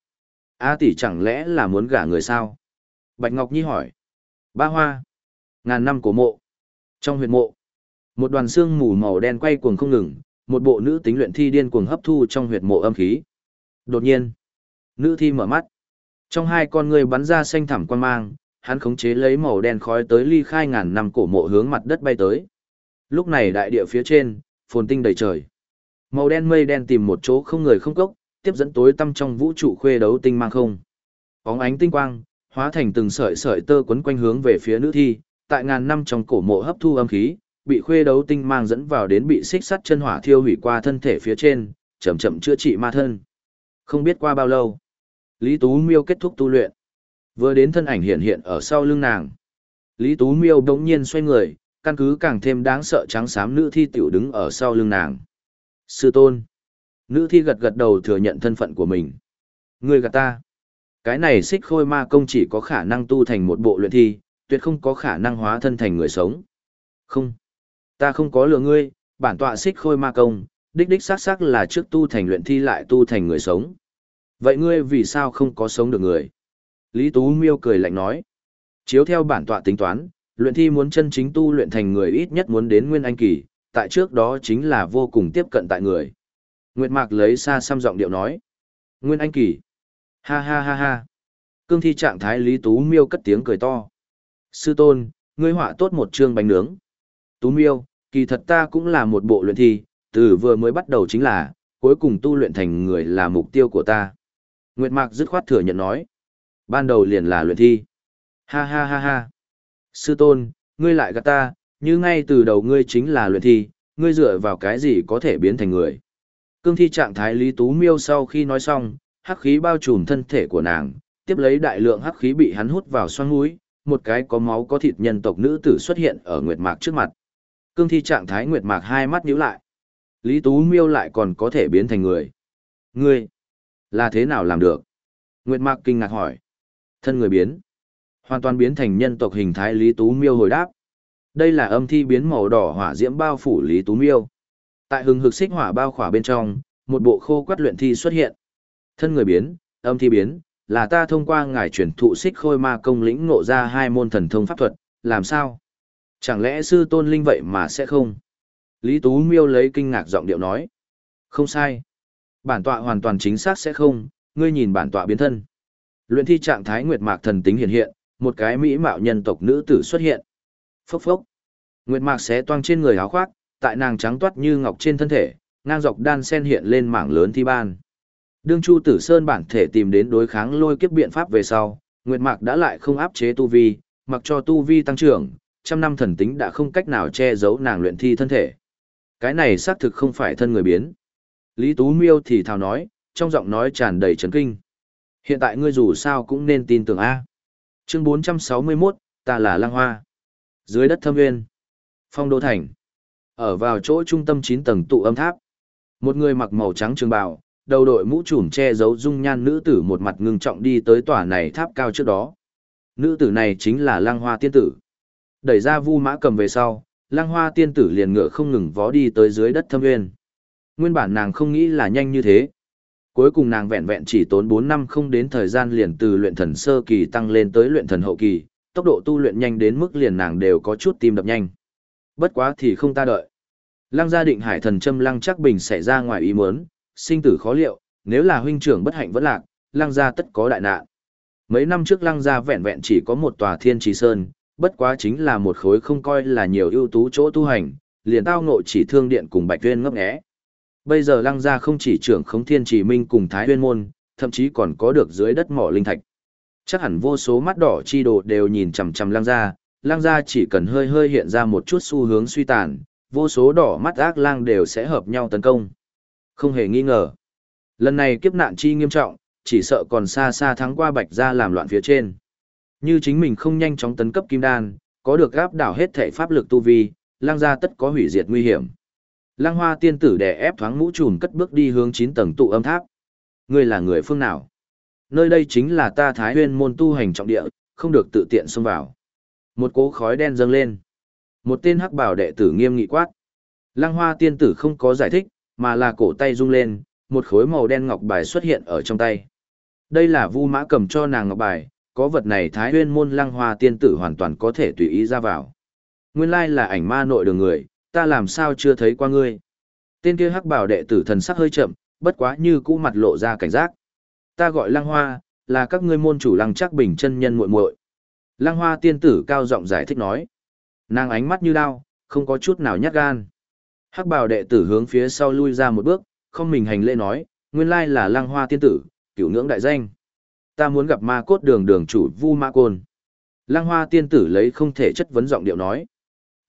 A tỷ chẳng lẽ là muốn gả người sao? Bạch Ngọc Nhi hỏi, ba hoa, ngàn năm của mộ, trong huyệt mộ, một đoàn xương mù màu đen quay cuồng không ngừng, một bộ nữ tính luyện thi điên cuồng hấp thu trong huyệt mộ âm khí. Đột nhiên, nữ thi mở mắt, trong hai con người bắn ra xanh thẳm quan mang, hắn khống chế lấy màu đen khói tới ly khai ngàn năm cổ mộ hướng mặt đất bay tới. Lúc này đại địa phía trên, phồn tinh đầy trời. Màu đen mây đen tìm một chỗ không người không cốc, tiếp dẫn tối tăm trong vũ trụ khuê đấu tinh mang không. Bóng ánh tinh quang, hóa thành từng sợi sợi tơ quấn quanh hướng về phía nữ thi, tại ngàn năm trong cổ mộ hấp thu âm khí, bị khuê đấu tinh mang dẫn vào đến bị xích sắt chân hỏa thiêu hủy qua thân thể phía trên, chậm chậm chữa trị ma thân. Không biết qua bao lâu, Lý Tú Miêu kết thúc tu luyện. Vừa đến thân ảnh hiện hiện ở sau lưng nàng. Lý Tú Miêu đống nhiên xoay người, căn cứ càng thêm đáng sợ trắng xám nữ thi tiểu đứng ở sau lưng nàng. Sư tôn. Nữ thi gật gật đầu thừa nhận thân phận của mình. Người gạt ta. Cái này xích khôi ma công chỉ có khả năng tu thành một bộ luyện thi, tuyệt không có khả năng hóa thân thành người sống. Không. Ta không có lừa ngươi, bản tọa xích khôi ma công, đích đích xác xác là trước tu thành luyện thi lại tu thành người sống. Vậy ngươi vì sao không có sống được người? Lý Tú Miêu cười lạnh nói. Chiếu theo bản tọa tính toán, luyện thi muốn chân chính tu luyện thành người ít nhất muốn đến nguyên anh kỳ, tại trước đó chính là vô cùng tiếp cận tại người. Nguyệt Mạc lấy xa xăm giọng điệu nói. Nguyên anh kỳ. Ha ha ha ha. Cương thi trạng thái Lý Tú Miêu cất tiếng cười to. Sư tôn, ngươi họa tốt một chương bánh nướng. Tú Miêu, kỳ thật ta cũng là một bộ luyện thi, từ vừa mới bắt đầu chính là, cuối cùng tu luyện thành người là mục tiêu của ta. Nguyệt Mạc dứt khoát thừa nhận nói. Ban đầu liền là luyện thi. Ha ha ha ha. Sư tôn, ngươi lại gạt ta, như ngay từ đầu ngươi chính là luyện thi, ngươi dựa vào cái gì có thể biến thành người. Cương thi trạng thái Lý Tú Miêu sau khi nói xong, hắc khí bao trùm thân thể của nàng, tiếp lấy đại lượng hắc khí bị hắn hút vào xoang mũi, một cái có máu có thịt nhân tộc nữ tử xuất hiện ở Nguyệt Mạc trước mặt. Cương thi trạng thái Nguyệt Mạc hai mắt nhíu lại. Lý Tú Miêu lại còn có thể biến thành người. Ngươi, là thế nào làm được? Nguyệt Mạc kinh ngạc hỏi. Thân người biến. Hoàn toàn biến thành nhân tộc hình thái Lý Tú Miêu hồi đáp. Đây là âm thi biến màu đỏ hỏa diễm bao phủ Lý Tú Miêu. Tại hừng hực xích hỏa bao khỏa bên trong, một bộ khô quát luyện thi xuất hiện. Thân người biến, âm thi biến, là ta thông qua ngài truyền thụ xích khôi ma công lĩnh ngộ ra hai môn thần thông pháp thuật, làm sao? Chẳng lẽ sư tôn linh vậy mà sẽ không? Lý Tú Miêu lấy kinh ngạc giọng điệu nói. Không sai. Bản tọa hoàn toàn chính xác sẽ không, ngươi nhìn bản tọa biến thân. Luyện thi trạng thái nguyệt mạc thần tính hiện hiện, một cái mỹ mạo nhân tộc nữ tử xuất hiện. Phốc phốc. Nguyệt mạc xé toang trên người áo khoác, tại nàng trắng toát như ngọc trên thân thể, ngang dọc đan sen hiện lên mảng lớn thi ban. Đương Chu Tử Sơn bản thể tìm đến đối kháng lôi kiếp biện pháp về sau, Nguyệt Mạc đã lại không áp chế tu vi, mặc cho tu vi tăng trưởng, trăm năm thần tính đã không cách nào che giấu nàng luyện thi thân thể. Cái này xác thực không phải thân người biến. Lý Tú Miêu thì thào nói, trong giọng nói tràn đầy chấn kinh. Hiện tại ngươi dù sao cũng nên tin tưởng A. Chương 461, ta là Lăng Hoa. Dưới đất thâm nguyên. Phong đô thành. Ở vào chỗ trung tâm 9 tầng tụ âm tháp. Một người mặc màu trắng trường bào, đầu đội mũ trùm che giấu dung nhan nữ tử một mặt ngưng trọng đi tới tòa này tháp cao trước đó. Nữ tử này chính là Lăng Hoa tiên tử. Đẩy ra Vu Mã cầm về sau, Lăng Hoa tiên tử liền ngựa không ngừng vó đi tới dưới đất thâm nguyên. Nguyên bản nàng không nghĩ là nhanh như thế. Cuối cùng nàng vẹn vẹn chỉ tốn bốn năm không đến thời gian liền từ luyện thần sơ kỳ tăng lên tới luyện thần hậu kỳ, tốc độ tu luyện nhanh đến mức liền nàng đều có chút tim đập nhanh. Bất quá thì không ta đợi. Lăng gia định hải thần châm lăng chắc bình xảy ra ngoài ý muốn, sinh tử khó liệu, nếu là huynh trưởng bất hạnh vẫn lạc, lăng gia tất có đại nạn. Mấy năm trước lăng gia vẹn vẹn chỉ có một tòa thiên trì sơn, bất quá chính là một khối không coi là nhiều ưu tú chỗ tu hành, liền tao ngộ chỉ thương điện cùng bạch tuyên ngấp nghé. Bây giờ lăng gia không chỉ trưởng khống thiên chỉ minh cùng thái uyên môn, thậm chí còn có được dưới đất mỏ linh thạch. Chắc hẳn vô số mắt đỏ chi đồ đều nhìn chằm chằm lăng gia, lăng gia chỉ cần hơi hơi hiện ra một chút xu hướng suy tàn, vô số đỏ mắt ác lang đều sẽ hợp nhau tấn công. Không hề nghi ngờ. Lần này kiếp nạn chi nghiêm trọng, chỉ sợ còn xa xa thắng qua bạch gia làm loạn phía trên. Như chính mình không nhanh chóng tấn cấp kim đan, có được gáp đảo hết thể pháp lực tu vi, lang gia tất có hủy diệt nguy hiểm. Lang hoa tiên tử đè ép thoáng mũ trùm cất bước đi hướng 9 tầng tụ âm tháp. Ngươi là người phương nào? Nơi đây chính là ta thái huyên môn tu hành trọng địa, không được tự tiện xông vào. Một cỗ khói đen dâng lên. Một tên hắc bảo đệ tử nghiêm nghị quát. Lăng hoa tiên tử không có giải thích, mà là cổ tay rung lên, một khối màu đen ngọc bài xuất hiện ở trong tay. Đây là vu mã cầm cho nàng ngọc bài, có vật này thái huyên môn lăng hoa tiên tử hoàn toàn có thể tùy ý ra vào. Nguyên lai là ảnh ma nội đường người, ta làm sao chưa thấy qua ngươi. Tên kia hắc bảo đệ tử thần sắc hơi chậm, bất quá như cũ mặt lộ ra cảnh giác. Ta gọi lăng hoa, là các ngươi môn chủ lăng chắc bình chân nhân muội muội. Lăng hoa tiên tử cao giọng giải thích nói. Nàng ánh mắt như đao, không có chút nào nhát gan. Hắc bào đệ tử hướng phía sau lui ra một bước, không mình hành lễ nói, nguyên lai là lăng hoa tiên tử, cửu ngưỡng đại danh. Ta muốn gặp ma cốt đường đường chủ Vu Ma Côn. Lăng hoa tiên tử lấy không thể chất vấn giọng điệu nói.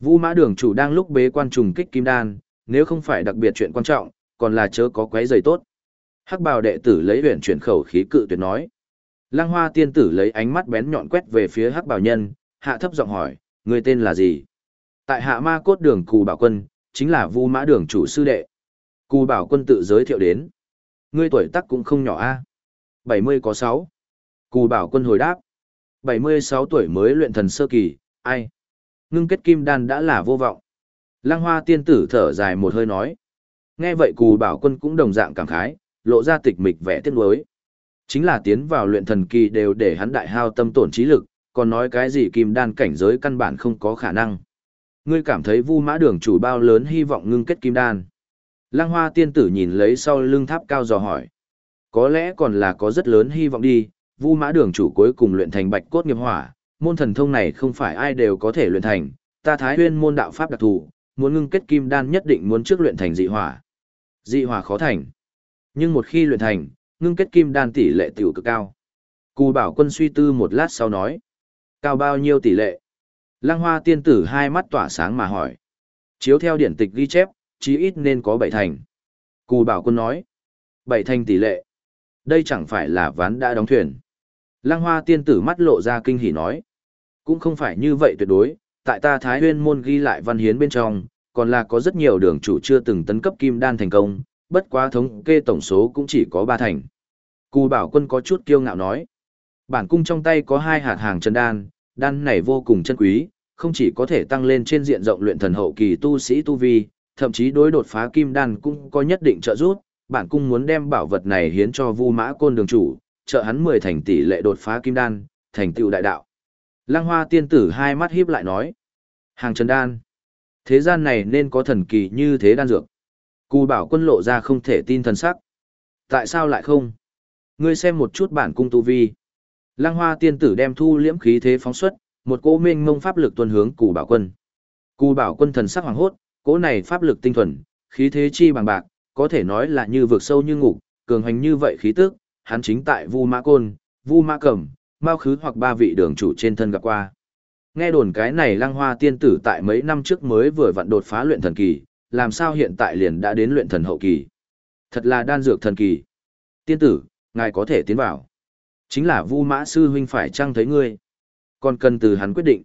Vu Mã đường chủ đang lúc bế quan trùng kích kim đan, nếu không phải đặc biệt chuyện quan trọng, còn là chớ có quấy giày tốt. Hắc bào đệ tử lấy huyện chuyển khẩu khí cự tuyệt nói. Lăng hoa tiên tử lấy ánh mắt bén nhọn quét về phía hắc bào nhân, hạ thấp giọng hỏi, người tên là gì? Tại hạ ma cốt đường cù bảo quân, chính là vu mã đường chủ sư đệ. Cù bảo quân tự giới thiệu đến. Ngươi tuổi tác cũng không nhỏ a bảy mươi có sáu Cù bảo quân hồi đáp. bảy mươi sáu tuổi mới luyện thần sơ kỳ, ai? Ngưng kết kim đan đã là vô vọng. Lăng hoa tiên tử thở dài một hơi nói. Nghe vậy cù bảo quân cũng đồng dạng cảm khái, lộ ra tịch mịch vẻ tiếc nuối. Chính là tiến vào luyện thần kỳ đều để hắn đại hao tâm tổn trí lực, còn nói cái gì kim đan cảnh giới căn bản không có khả năng. Ngươi cảm thấy vu mã đường chủ bao lớn hy vọng ngưng kết kim đan. Lăng hoa tiên tử nhìn lấy sau lưng tháp cao dò hỏi. Có lẽ còn là có rất lớn hy vọng đi, vu mã đường chủ cuối cùng luyện thành bạch cốt nghiệp hỏa, môn thần thông này không phải ai đều có thể luyện thành, ta thái huyên môn đạo pháp đặc thù, muốn ngưng kết kim đan nhất định muốn trước luyện thành dị hỏa. Dị hỏa khó thành. Nhưng một khi luyện thành, ngưng kết kim đan tỷ lệ tiểu cực cao. Cù bảo quân suy tư một lát sau nói. Cao bao nhiêu tỷ lệ? Lăng hoa tiên tử hai mắt tỏa sáng mà hỏi. Chiếu theo điển tịch ghi chép, chí ít nên có bảy thành. Cù bảo quân nói. Bảy thành tỷ lệ. Đây chẳng phải là ván đã đóng thuyền. Lăng hoa tiên tử mắt lộ ra kinh hỉ nói. Cũng không phải như vậy tuyệt đối, tại ta Thái Huyên môn ghi lại văn hiến bên trong, còn là có rất nhiều đường chủ chưa từng tấn cấp kim đan thành công, bất quá thống kê tổng số cũng chỉ có ba thành. Cù bảo quân có chút kiêu ngạo nói. Bản cung trong tay có hai hạt hàng chân đan, đan này vô cùng chân quý, không chỉ có thể tăng lên trên diện rộng luyện thần hậu kỳ tu sĩ tu vi, thậm chí đối đột phá kim đan cũng có nhất định trợ giúp. Bản cung muốn đem bảo vật này hiến cho Vu Mã Côn đường chủ, trợ hắn mười thành tỷ lệ đột phá kim đan, thành tựu đại đạo. Lăng Hoa tiên tử hai mắt híp lại nói: "Hàng trần đan, thế gian này nên có thần kỳ như thế đan dược." Cù bảo quân lộ ra không thể tin thần sắc. Tại sao lại không? Ngươi xem một chút bản cung tu vi. Lăng hoa tiên tử đem thu liễm khí thế phóng xuất, một cỗ minh mông pháp lực tuân hướng cù bảo quân. Cù bảo quân thần sắc hoàng hốt, cỗ này pháp lực tinh thuần, khí thế chi bằng bạc, có thể nói là như vực sâu như ngục, cường hành như vậy khí tức, hắn chính tại Vu Mã Côn, Vu Mã Cẩm, Mao Khứ hoặc ba vị đường chủ trên thân gặp qua. Nghe đồn cái này Lăng Hoa tiên tử tại mấy năm trước mới vừa vặn đột phá luyện thần kỳ, làm sao hiện tại liền đã đến luyện thần hậu kỳ. Thật là đan dược thần kỳ. Tiên tử, ngài có thể tiến vào. Chính là Vu Mã sư huynh phải chăng thấy ngươi. Còn cần từ hắn quyết định.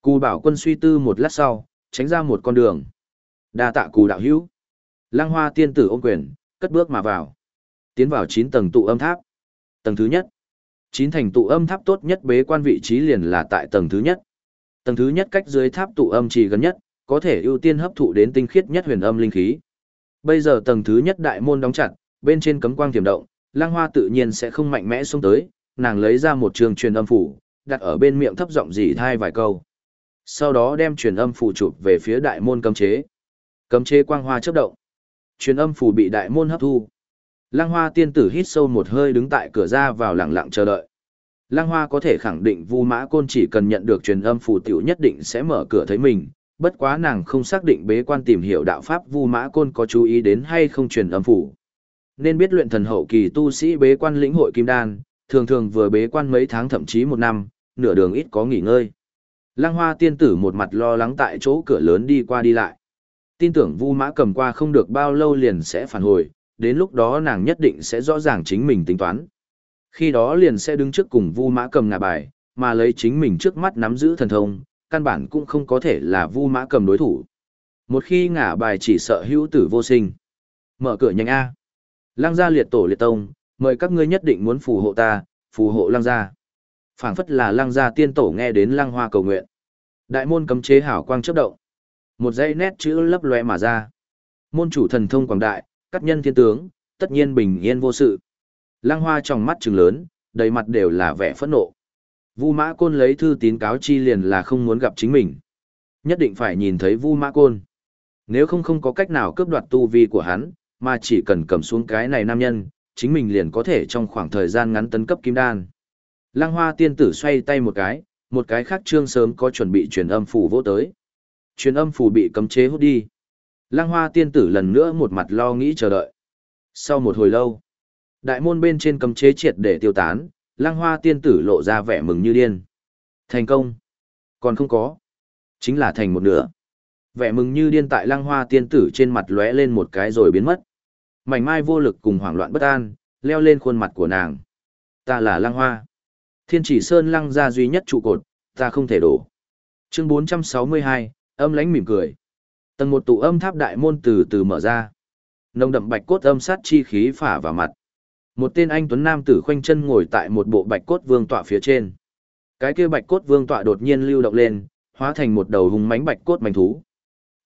Cù bảo quân suy tư một lát sau, tránh ra một con đường. đa tạ cù đạo hữu. Lăng hoa tiên tử ôm quyền, cất bước mà vào. Tiến vào 9 tầng tụ âm tháp. Tầng thứ nhất. 9 thành tụ âm tháp tốt nhất bế quan vị trí liền là tại tầng thứ nhất. Tầng thứ nhất cách dưới tháp tụ âm chỉ gần nhất, có thể ưu tiên hấp thụ đến tinh khiết nhất huyền âm linh khí. Bây giờ tầng thứ nhất đại môn đóng chặt, bên trên cấm quang tiềm động, Lăng Hoa tự nhiên sẽ không mạnh mẽ xuống tới, nàng lấy ra một trường truyền âm phủ, đặt ở bên miệng thấp giọng dì thai vài câu. Sau đó đem truyền âm phủ chụp về phía đại môn cấm chế. Cấm chế quang hoa chớp động. Truyền âm phủ bị đại môn hấp thu. Lăng Hoa tiên tử hít sâu một hơi đứng tại cửa ra vào lặng lặng chờ đợi. Lăng Hoa có thể khẳng định Vu Mã Côn chỉ cần nhận được truyền âm phù tiểu nhất định sẽ mở cửa thấy mình, bất quá nàng không xác định bế quan tìm hiểu đạo pháp Vu Mã Côn có chú ý đến hay không truyền âm phủ. Nên biết luyện thần hậu kỳ tu sĩ bế quan lĩnh hội kim đan, thường thường vừa bế quan mấy tháng thậm chí một năm, nửa đường ít có nghỉ ngơi. Lăng Hoa tiên tử một mặt lo lắng tại chỗ cửa lớn đi qua đi lại. Tin tưởng Vu Mã cầm qua không được bao lâu liền sẽ phản hồi, đến lúc đó nàng nhất định sẽ rõ ràng chính mình tính toán. Khi đó liền sẽ đứng trước cùng Vu Mã Cầm ngả bài, mà lấy chính mình trước mắt nắm giữ thần thông, căn bản cũng không có thể là Vu Mã Cầm đối thủ. Một khi ngả bài chỉ sợ hữu tử vô sinh. Mở cửa nhanh a. Lăng gia liệt tổ liệt tông, mời các ngươi nhất định muốn phù hộ ta, phù hộ lăng gia. Phảng phất là lăng gia tiên tổ nghe đến lăng hoa cầu nguyện. Đại môn cấm chế hảo quang chớp động. Một dãy nét chữ lấp lóe mà ra. Môn chủ thần thông quảng đại, cắt nhân thiên tướng, tất nhiên bình yên vô sự. Lăng hoa trong mắt trừng lớn, đầy mặt đều là vẻ phẫn nộ. Vu Mã Côn lấy thư tín cáo chi liền là không muốn gặp chính mình. Nhất định phải nhìn thấy Vu Mã Côn. Nếu không không có cách nào cướp đoạt tu vi của hắn, mà chỉ cần cầm xuống cái này nam nhân, chính mình liền có thể trong khoảng thời gian ngắn tấn cấp kim đan. Lăng Hoa tiên tử xoay tay một cái, một cái khác trương sớm có chuẩn bị truyền âm phủ vô tới. Truyền âm phủ bị cấm chế hút đi. Lăng Hoa tiên tử lần nữa một mặt lo nghĩ chờ đợi. Sau một hồi lâu, đại môn bên trên cấm chế triệt để tiêu tán, Lăng Hoa tiên tử lộ ra vẻ mừng như điên. Thành công. Còn không có. Chính là thành một nửa. Vẻ mừng như điên tại Lăng Hoa tiên tử trên mặt lóe lên một cái rồi biến mất. Mảnh mai vô lực cùng hoảng loạn bất an, leo lên khuôn mặt của nàng. Ta là Lăng Hoa. Thiên chỉ sơn lăng ra duy nhất trụ cột, ta không thể đổ. Chương 462, âm lãnh mỉm cười. Tầng một tụ âm tháp đại môn từ từ mở ra. Nồng đậm bạch cốt âm sát chi khí phả vào mặt. Một tên anh tuấn nam tử khoanh chân ngồi tại một bộ bạch cốt vương tọa phía trên. Cái kia bạch cốt vương tọa đột nhiên lưu động lên, hóa thành một đầu hùng mãnh bạch cốt manh thú.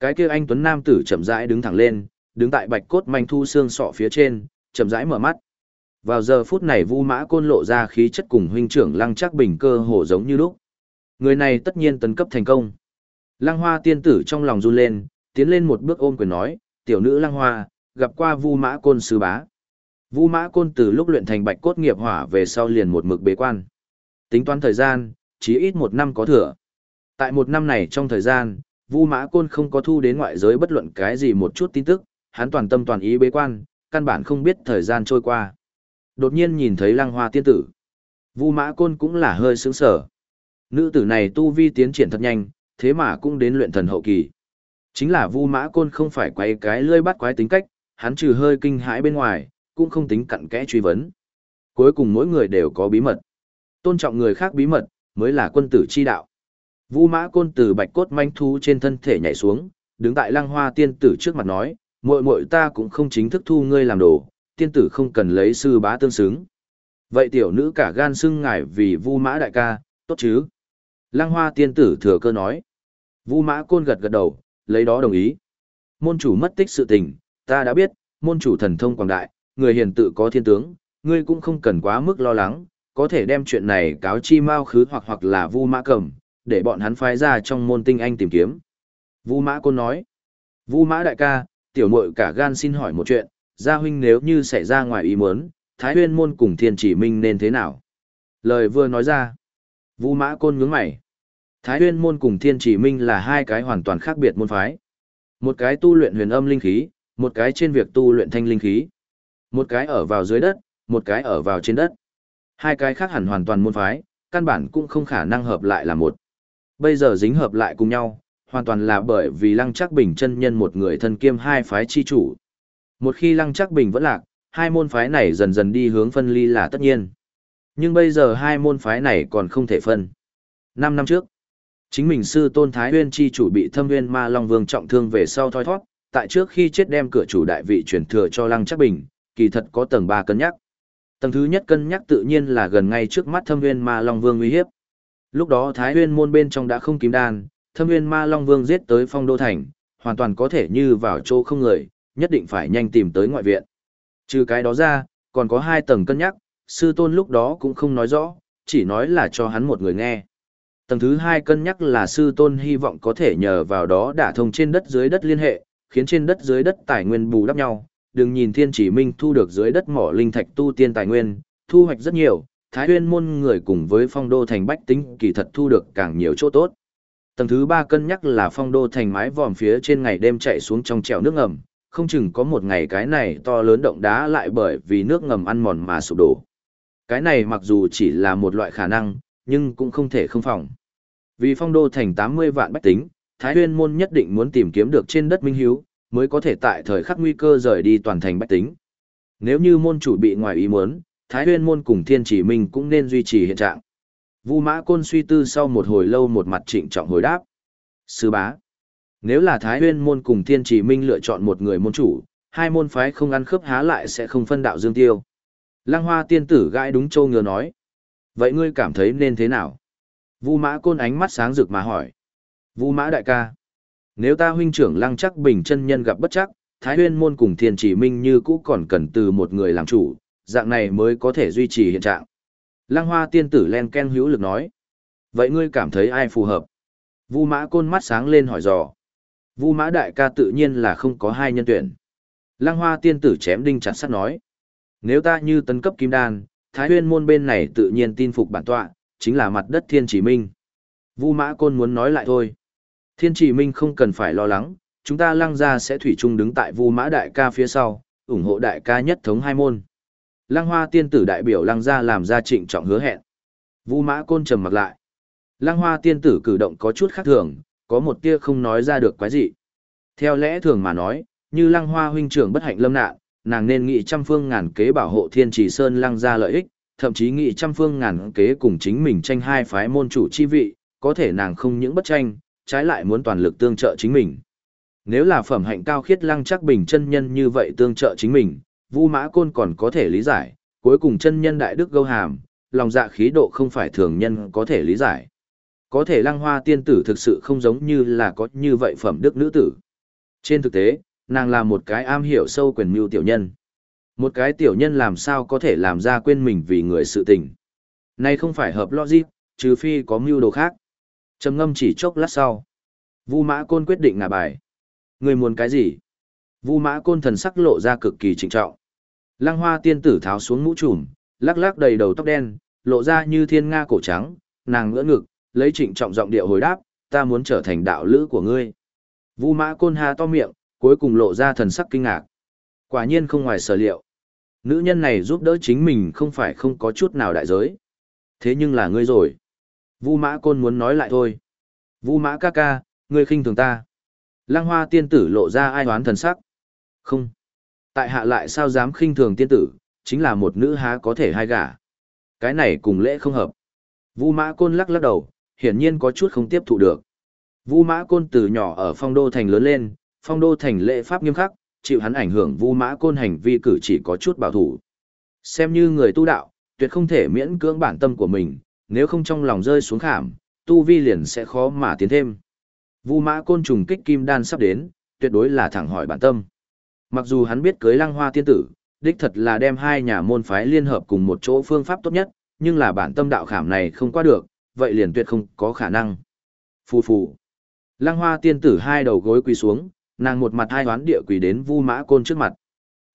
Cái kia anh tuấn nam tử chậm rãi đứng thẳng lên, đứng tại bạch cốt manh thu xương sọ phía trên, chậm rãi mở mắt. Vào giờ phút này Vu Mã Côn lộ ra khí chất cùng huynh trưởng Lăng Trác Bình cơ hồ giống như lúc. Người này tất nhiên tấn cấp thành công. Lăng Hoa tiên tử trong lòng run lên, tiến lên một bước ôm quyền nói, "Tiểu nữ Lăng Hoa, gặp qua Vu Mã Côn sư bá." Vu Mã Côn từ lúc luyện thành Bạch cốt nghiệp hỏa về sau liền một mực bế quan. Tính toán thời gian, chỉ ít một năm có thừa. Tại một năm này trong thời gian, Vu Mã Côn không có thu đến ngoại giới bất luận cái gì một chút tin tức, hắn toàn tâm toàn ý bế quan, căn bản không biết thời gian trôi qua. Đột nhiên nhìn thấy lăng hoa tiên tử. Vu mã côn cũng là hơi sướng sở. Nữ tử này tu vi tiến triển thật nhanh, thế mà cũng đến luyện thần hậu kỳ. Chính là Vu mã côn không phải quay cái lưỡi bắt quái tính cách, hắn trừ hơi kinh hãi bên ngoài, cũng không tính cặn kẽ truy vấn. Cuối cùng mỗi người đều có bí mật. Tôn trọng người khác bí mật, mới là quân tử chi đạo. Vu mã côn từ bạch cốt manh thu trên thân thể nhảy xuống, đứng tại lăng hoa tiên tử trước mặt nói, muội muội ta cũng không chính thức thu ngươi làm đồ, tiên tử không cần lấy sư bá tương xứng. Vậy tiểu nữ cả gan xưng ngài vì vu mã đại ca, tốt chứ? Lăng hoa tiên tử thừa cơ nói. Vu mã côn gật gật đầu, lấy đó đồng ý. Môn chủ mất tích sự tình, ta đã biết, môn chủ thần thông quảng đại, người hiền tự có thiên tướng, ngươi cũng không cần quá mức lo lắng, có thể đem chuyện này cáo chi mau khứ hoặc hoặc là vu mã cầm, để bọn hắn phái ra trong môn tinh anh tìm kiếm. Vu mã côn nói. Vu mã đại ca, tiểu muội cả gan xin hỏi một chuyện, gia huynh nếu như xảy ra ngoài ý muốn, Thái Huyên môn cùng Thiên Chỉ Minh nên thế nào? Lời vừa nói ra, Vu Mã Côn nhướng mày. Thái Huyên môn cùng Thiên Chỉ Minh là hai cái hoàn toàn khác biệt môn phái. Một cái tu luyện huyền âm linh khí, một cái trên việc tu luyện thanh linh khí. Một cái ở vào dưới đất, một cái ở vào trên đất. Hai cái khác hẳn hoàn toàn môn phái, căn bản cũng không khả năng hợp lại là một. Bây giờ dính hợp lại cùng nhau, hoàn toàn là bởi vì Lăng Trác Bình chân nhân một người thân kiêm hai phái chi chủ. Một khi Lăng Trác Bình vẫn lạc, hai môn phái này dần dần đi hướng phân ly là tất nhiên. Nhưng bây giờ hai môn phái này còn không thể phân. Năm năm trước, chính mình sư Tôn Thái Huyên chi chủ bị Thâm Huyên Ma Long Vương trọng thương về sau thoi thoát, tại trước khi chết đem cửa chủ đại vị chuyển thừa cho Lăng Chắc Bình, kỳ thật có tầng ba cân nhắc. Tầng thứ nhất cân nhắc tự nhiên là gần ngay trước mắt Thâm Huyên Ma Long Vương uy hiếp. Lúc đó Thái Huyên môn bên trong đã không kìm đan, Thâm Huyên Ma Long Vương giết tới Phong Đô thành, hoàn toàn có thể như vào chỗ không người, nhất định phải nhanh tìm tới ngoại viện. Trừ cái đó ra, còn có hai tầng cân nhắc, sư tôn lúc đó cũng không nói rõ, chỉ nói là cho hắn một người nghe. Tầng thứ hai cân nhắc là sư tôn hy vọng có thể nhờ vào đó đả thông trên đất dưới đất liên hệ, khiến trên đất dưới đất tài nguyên bù đắp nhau. Đừng nhìn thiên chỉ minh thu được dưới đất mỏ linh thạch tu tiên tài nguyên, thu hoạch rất nhiều, thái huyên môn người cùng với phong đô thành bách tính kỳ thật thu được càng nhiều chỗ tốt. Tầng thứ ba cân nhắc là phong đô thành mái vòm phía trên ngày đêm chạy xuống trong trèo nước ngầm, không chừng có một ngày cái này to lớn động đá lại bởi vì nước ngầm ăn mòn mà sụp đổ. Cái này mặc dù chỉ là một loại khả năng, nhưng cũng không thể không phòng. Vì phong đô thành 80 vạn bách tính, Thái Huyên môn nhất định muốn tìm kiếm được trên đất minh hiếu, mới có thể tại thời khắc nguy cơ rời đi toàn thành bách tính. Nếu như môn chủ bị ngoài ý muốn, Thái Huyên môn cùng Thiên Chỉ Minh cũng nên duy trì hiện trạng. Vu Mã Côn suy tư sau một hồi lâu một mặt trịnh trọng hồi đáp. Sư bá. Nếu là Thái Huyên môn cùng Thiên Chỉ Minh lựa chọn một người môn chủ, hai môn phái không ăn khớp há lại sẽ không phân đạo dương tiêu. Lăng Hoa tiên tử gãi đúng châu ngừa nói. Vậy ngươi cảm thấy nên thế nào? Vu Mã Côn ánh mắt sáng rực mà hỏi. Vu Mã đại ca. Nếu ta huynh trưởng Lăng chắc bình chân nhân gặp bất chắc, Thái Huyên môn cùng Thiên Chỉ Minh như cũ còn cần từ một người làm chủ, dạng này mới có thể duy trì hiện trạng. Lăng Hoa tiên tử len ken hữu lực nói. Vậy ngươi cảm thấy ai phù hợp? Vu Mã Côn mắt sáng lên hỏi dò. Vu Mã đại ca tự nhiên là không có hai nhân tuyển. Lăng Hoa tiên tử chém đinh chặt sắt nói. Nếu ta như tấn cấp kim đan, Thái Huyên môn bên này tự nhiên tin phục bản tọa, chính là mặt đất Thiên Chỉ Minh. Vu Mã Côn muốn nói lại thôi. Thiên Chỉ Minh không cần phải lo lắng, chúng ta lăng ra sẽ thủy chung đứng tại Vu Mã đại ca phía sau, ủng hộ đại ca nhất thống hai môn. Lăng Hoa tiên tử đại biểu lăng ra làm ra trịnh trọng hứa hẹn. Vu Mã Côn trầm mặc lại. Lăng Hoa tiên tử cử động có chút khác thường, có một tia không nói ra được quái gì. Theo lẽ thường mà nói, như Lăng Hoa huynh trưởng bất hạnh lâm nạn, nàng nên nghị trăm phương ngàn kế bảo hộ Thiên Trì Sơn lăng ra lợi ích, thậm chí nghị trăm phương ngàn kế cùng chính mình tranh hai phái môn chủ chi vị, có thể nàng không những bất tranh, trái lại muốn toàn lực tương trợ chính mình. Nếu là phẩm hạnh cao khiết lăng chắc bình chân nhân như vậy tương trợ chính mình, Vu Mã Côn còn có thể lý giải, cuối cùng chân nhân đại đức gâu hàm, lòng dạ khí độ không phải thường nhân có thể lý giải. Có thể lăng hoa tiên tử thực sự không giống như là có như vậy phẩm đức nữ tử. Trên thực tế, nàng là một cái am hiểu sâu quyền mưu tiểu nhân. Một cái tiểu nhân làm sao có thể làm ra quên mình vì người sự tình. Này không phải hợp logic, trừ phi có mưu đồ khác. trầm ngâm chỉ chốc lát sau. Vu mã côn quyết định ngả bài. Người muốn cái gì? Vu mã côn thần sắc lộ ra cực kỳ trịnh trọng. Lăng hoa tiên tử tháo xuống mũ trùm, lắc lắc đầy đầu tóc đen, lộ ra như thiên nga cổ trắng, nàng ngỡ ngực, lấy trịnh trọng giọng điệu hồi đáp, ta muốn trở thành đạo lữ của ngươi. Vu mã côn hà to miệng, cuối cùng lộ ra thần sắc kinh ngạc. Quả nhiên không ngoài sở liệu. Nữ nhân này giúp đỡ chính mình không phải không có chút nào đại giới. Thế nhưng là ngươi rồi. Vu mã côn muốn nói lại thôi. Vu mã ca ca, ngươi khinh thường ta. Lăng hoa tiên tử lộ ra ai oán thần sắc. Không. Tại hạ lại sao dám khinh thường tiên tử, chính là một nữ há có thể hai gả. Cái này cùng lễ không hợp. Vu mã côn lắc lắc đầu, hiển nhiên có chút không tiếp thụ được. Vu mã côn từ nhỏ ở phong đô thành lớn lên, phong đô thành lễ pháp nghiêm khắc, chịu hắn ảnh hưởng vu mã côn hành vi cử chỉ có chút bảo thủ. Xem như người tu đạo, tuyệt không thể miễn cưỡng bản tâm của mình, nếu không trong lòng rơi xuống khảm, tu vi liền sẽ khó mà tiến thêm. Vu mã côn trùng kích kim đan sắp đến, tuyệt đối là thẳng hỏi bản tâm. Mặc dù hắn biết cưới lăng hoa tiên tử, đích thật là đem hai nhà môn phái liên hợp cùng một chỗ phương pháp tốt nhất, nhưng là bản tâm đạo khảm này không qua được, vậy liền tuyệt không có khả năng. Phù phù. Lăng hoa tiên tử hai đầu gối quỳ xuống, nàng một mặt hai hoán địa quỳ đến vu mã côn trước mặt.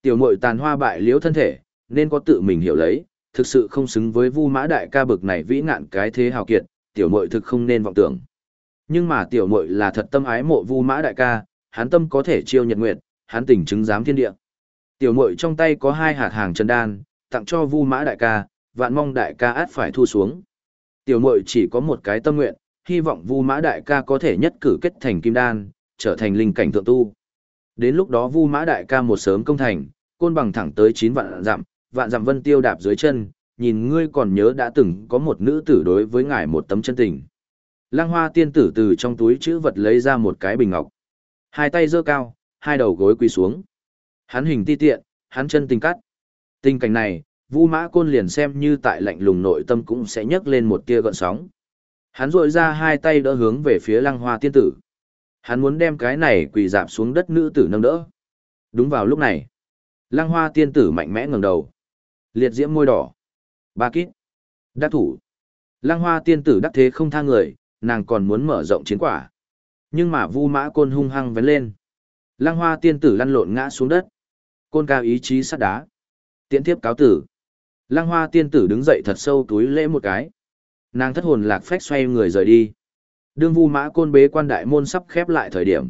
Tiểu mội tàn hoa bại liễu thân thể, nên có tự mình hiểu lấy, thực sự không xứng với vu mã đại ca bực này vĩ ngạn cái thế hào kiệt, tiểu mội thực không nên vọng tưởng. Nhưng mà tiểu mội là thật tâm ái mộ vu mã đại ca, hắn tâm có thể chiêu nhật nguyệt, hắn tình chứng giám thiên địa. Tiểu mội trong tay có hai hạt hàng chân đan, tặng cho vu mã đại ca, vạn mong đại ca át phải thu xuống. Tiểu mội chỉ có một cái tâm nguyện, hy vọng vu mã đại ca có thể nhất cử kết thành kim đan, trở thành linh cảnh thượng tu. Đến lúc đó Vu Mã đại ca một sớm công thành, côn bằng thẳng tới 9 vạn dặm, vạn dặm vân tiêu đạp dưới chân, nhìn ngươi còn nhớ đã từng có một nữ tử đối với ngài một tấm chân tình. Lăng Hoa tiên tử từ trong túi chữ vật lấy ra một cái bình ngọc. Hai tay giơ cao, hai đầu gối quỳ xuống. Hắn hình ti tiện, hắn chân tình cắt. Tình cảnh này, Vu Mã Côn liền xem như tại lạnh lùng nội tâm cũng sẽ nhấc lên một tia gợn sóng. Hắn rội ra hai tay đỡ hướng về phía Lăng Hoa tiên tử. Hắn muốn đem cái này quỳ dạp xuống đất nữ tử nâng đỡ. Đúng vào lúc này, lăng hoa tiên tử mạnh mẽ ngẩng đầu. Liệt diễm môi đỏ. Ba kít. Đắc thủ. Lăng hoa tiên tử đắc thế không tha người, nàng còn muốn mở rộng chiến quả. Nhưng mà vu mã côn hung hăng vén lên. Lăng hoa tiên tử lăn lộn ngã xuống đất. Côn cao ý chí sắt đá. Tiễn thiếp cáo tử. Lăng hoa tiên tử đứng dậy thật sâu túi lễ một cái. Nàng thất hồn lạc phách xoay người rời đi. Đương vu mã côn bế quan đại môn sắp khép lại thời điểm.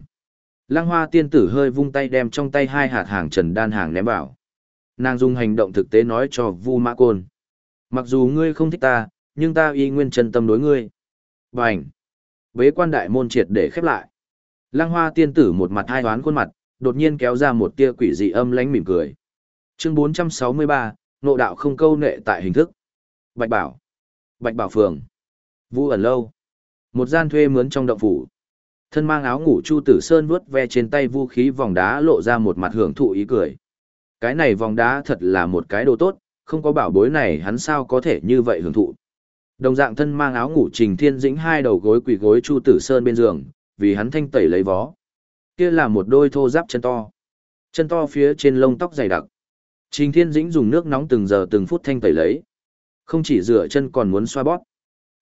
Lăng hoa tiên tử hơi vung tay đem trong tay hai hạt hàng trần đan hàng ném vào. Nàng dùng hành động thực tế nói cho vu mã côn. Mặc dù ngươi không thích ta, nhưng ta y nguyên chân tâm đối ngươi. Bành! Bế quan đại môn triệt để khép lại. Lăng hoa tiên tử một mặt hai đoán khuôn mặt, đột nhiên kéo ra một tia quỷ dị âm lánh mỉm cười. Chương 463, Nộ đạo không câu nệ tại hình thức. Bạch Bảo. Bạch Bảo Phường. Vu ẩn lâu. Một gian thuê mướn trong động phủ. Thân mang áo ngủ Chu Tử Sơn vuốt ve trên tay vũ khí vòng đá lộ ra một mặt hưởng thụ ý cười. Cái này vòng đá thật là một cái đồ tốt, không có bảo bối này hắn sao có thể như vậy hưởng thụ. Đồng dạng thân mang áo ngủ Trình Thiên Dĩnh hai đầu gối quỳ gối Chu Tử Sơn bên giường, vì hắn thanh tẩy lấy vó. Kia là một đôi thô giáp chân to. Chân to phía trên lông tóc dày đặc. Trình Thiên Dĩnh dùng nước nóng từng giờ từng phút thanh tẩy lấy. Không chỉ rửa chân còn muốn xoa bóp.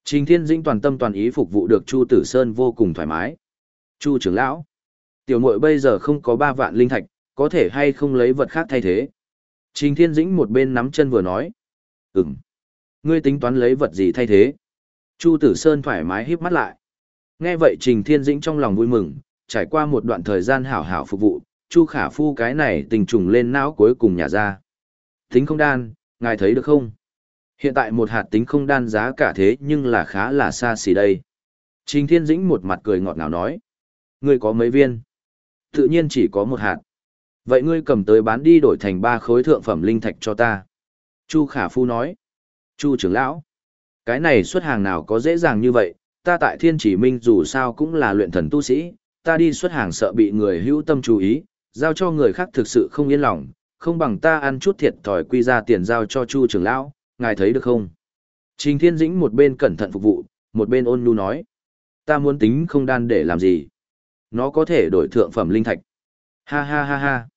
Trình Thiên Dĩnh toàn tâm toàn ý phục vụ được Chu Tử Sơn vô cùng thoải mái. Chu trưởng lão, tiểu muội bây giờ không có ba vạn linh thạch, có thể hay không lấy vật khác thay thế. Trình Thiên Dĩnh một bên nắm chân vừa nói. Ừm. Ngươi tính toán lấy vật gì thay thế? Chu Tử Sơn thoải mái híp mắt lại. Nghe vậy Trình Thiên Dĩnh trong lòng vui mừng, trải qua một đoạn thời gian hảo hảo phục vụ, Chu Khả Phu cái này tình trùng lên não cuối cùng nhà ra. Tính không đan, ngài thấy được không? Hiện tại một hạt tính không đan giá cả thế nhưng là khá là xa xỉ đây. Trình Thiên Dĩnh một mặt cười ngọt ngào nói. Ngươi có mấy viên? Tự nhiên chỉ có một hạt. Vậy ngươi cầm tới bán đi đổi thành ba khối thượng phẩm linh thạch cho ta. Chu Khả Phu nói. Chu trưởng lão. Cái này xuất hàng nào có dễ dàng như vậy, ta tại thiên chỉ minh dù sao cũng là luyện thần tu sĩ, ta đi xuất hàng sợ bị người hữu tâm chú ý, giao cho người khác thực sự không yên lòng, không bằng ta ăn chút thiệt thòi quy ra tiền giao cho Chu trưởng lão, ngài thấy được không? Trình Thiên Dĩnh một bên cẩn thận phục vụ, một bên ôn nhu nói. Ta muốn tính không đan để làm gì? Nó có thể đổi thượng phẩm linh thạch. Ha ha ha ha.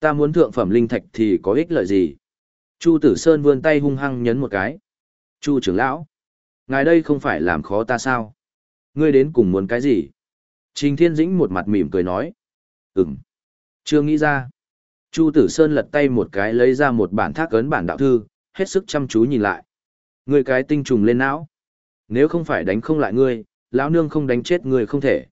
Ta muốn thượng phẩm linh thạch thì có ích lợi gì? Chu Tử Sơn vươn tay hung hăng nhấn một cái. Chu trưởng lão. Ngài đây không phải làm khó ta sao? Ngươi đến cùng muốn cái gì? Trình Thiên Dĩnh một mặt mỉm cười nói. Ừm. Chưa nghĩ ra. Chu Tử Sơn lật tay một cái lấy ra một bản thác ấn bản đạo thư, hết sức chăm chú nhìn lại. Ngươi cái tinh trùng lên não. Nếu không phải đánh không lại ngươi, lão nương không đánh chết ngươi không thể.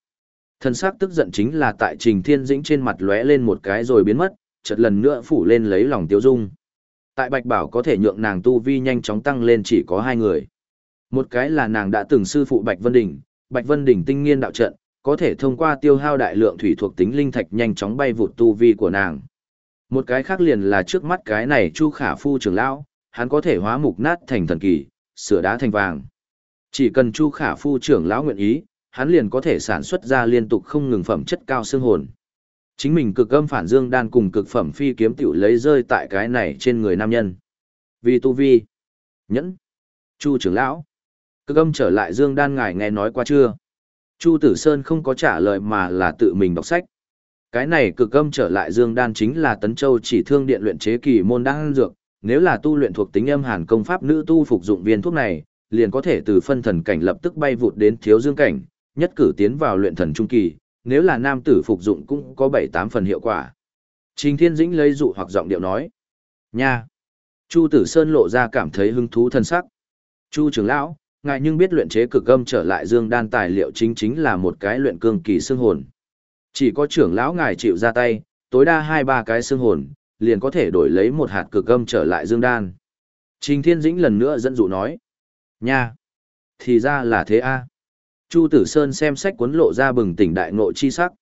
Thần sắc tức giận chính là tại Trình Thiên Dĩnh trên mặt lóe lên một cái rồi biến mất, chợt lần nữa phủ lên lấy lòng tiêu dung. Tại Bạch Bảo có thể nhượng nàng tu vi nhanh chóng tăng lên chỉ có hai người. Một cái là nàng đã từng sư phụ Bạch Vân Đình, Bạch Vân Đình tinh nghiên đạo trận, có thể thông qua tiêu hao đại lượng thủy thuộc tính linh thạch nhanh chóng bay vụt tu vi của nàng. Một cái khác liền là trước mắt cái này Chu Khả Phu trưởng lão, hắn có thể hóa mục nát thành thần kỳ, sửa đá thành vàng. Chỉ cần Chu Khả Phu trưởng lão nguyện ý, hắn liền có thể sản xuất ra liên tục không ngừng phẩm chất cao xương hồn. Chính mình cực âm phản dương đan cùng cực phẩm phi kiếm tiểu lấy rơi tại cái này trên người nam nhân. Vì tu vi, nhẫn, Chu trưởng lão, cực âm trở lại dương đan ngài nghe nói qua chưa? Chu Tử Sơn không có trả lời mà là tự mình đọc sách. Cái này cực âm trở lại dương đan chính là tấn châu chỉ thương điện luyện chế kỳ môn đan dược, nếu là tu luyện thuộc tính âm hàn công pháp nữ tu phục dụng viên thuốc này, liền có thể từ phân thần cảnh lập tức bay vụt đến thiếu dương cảnh, nhất cử tiến vào luyện thần trung kỳ, nếu là nam tử phục dụng cũng có 7-8 phần hiệu quả. Trình Thiên Dĩnh lấy dụ hoặc giọng điệu nói. Nha! Chu Tử Sơn lộ ra cảm thấy hứng thú thân sắc. Chu trưởng lão, ngài nhưng biết luyện chế cực âm trở lại dương đan tài liệu chính chính là một cái luyện cương kỳ xương hồn. Chỉ có trưởng lão ngài chịu ra tay, tối đa hai ba cái xương hồn, liền có thể đổi lấy một hạt cực âm trở lại dương đan. Trình Thiên Dĩnh lần nữa dẫn dụ nói. Nha! Thì ra là thế a. Chu Tử Sơn xem sách cuốn lộ ra bừng tỉnh đại ngộ chi sắc.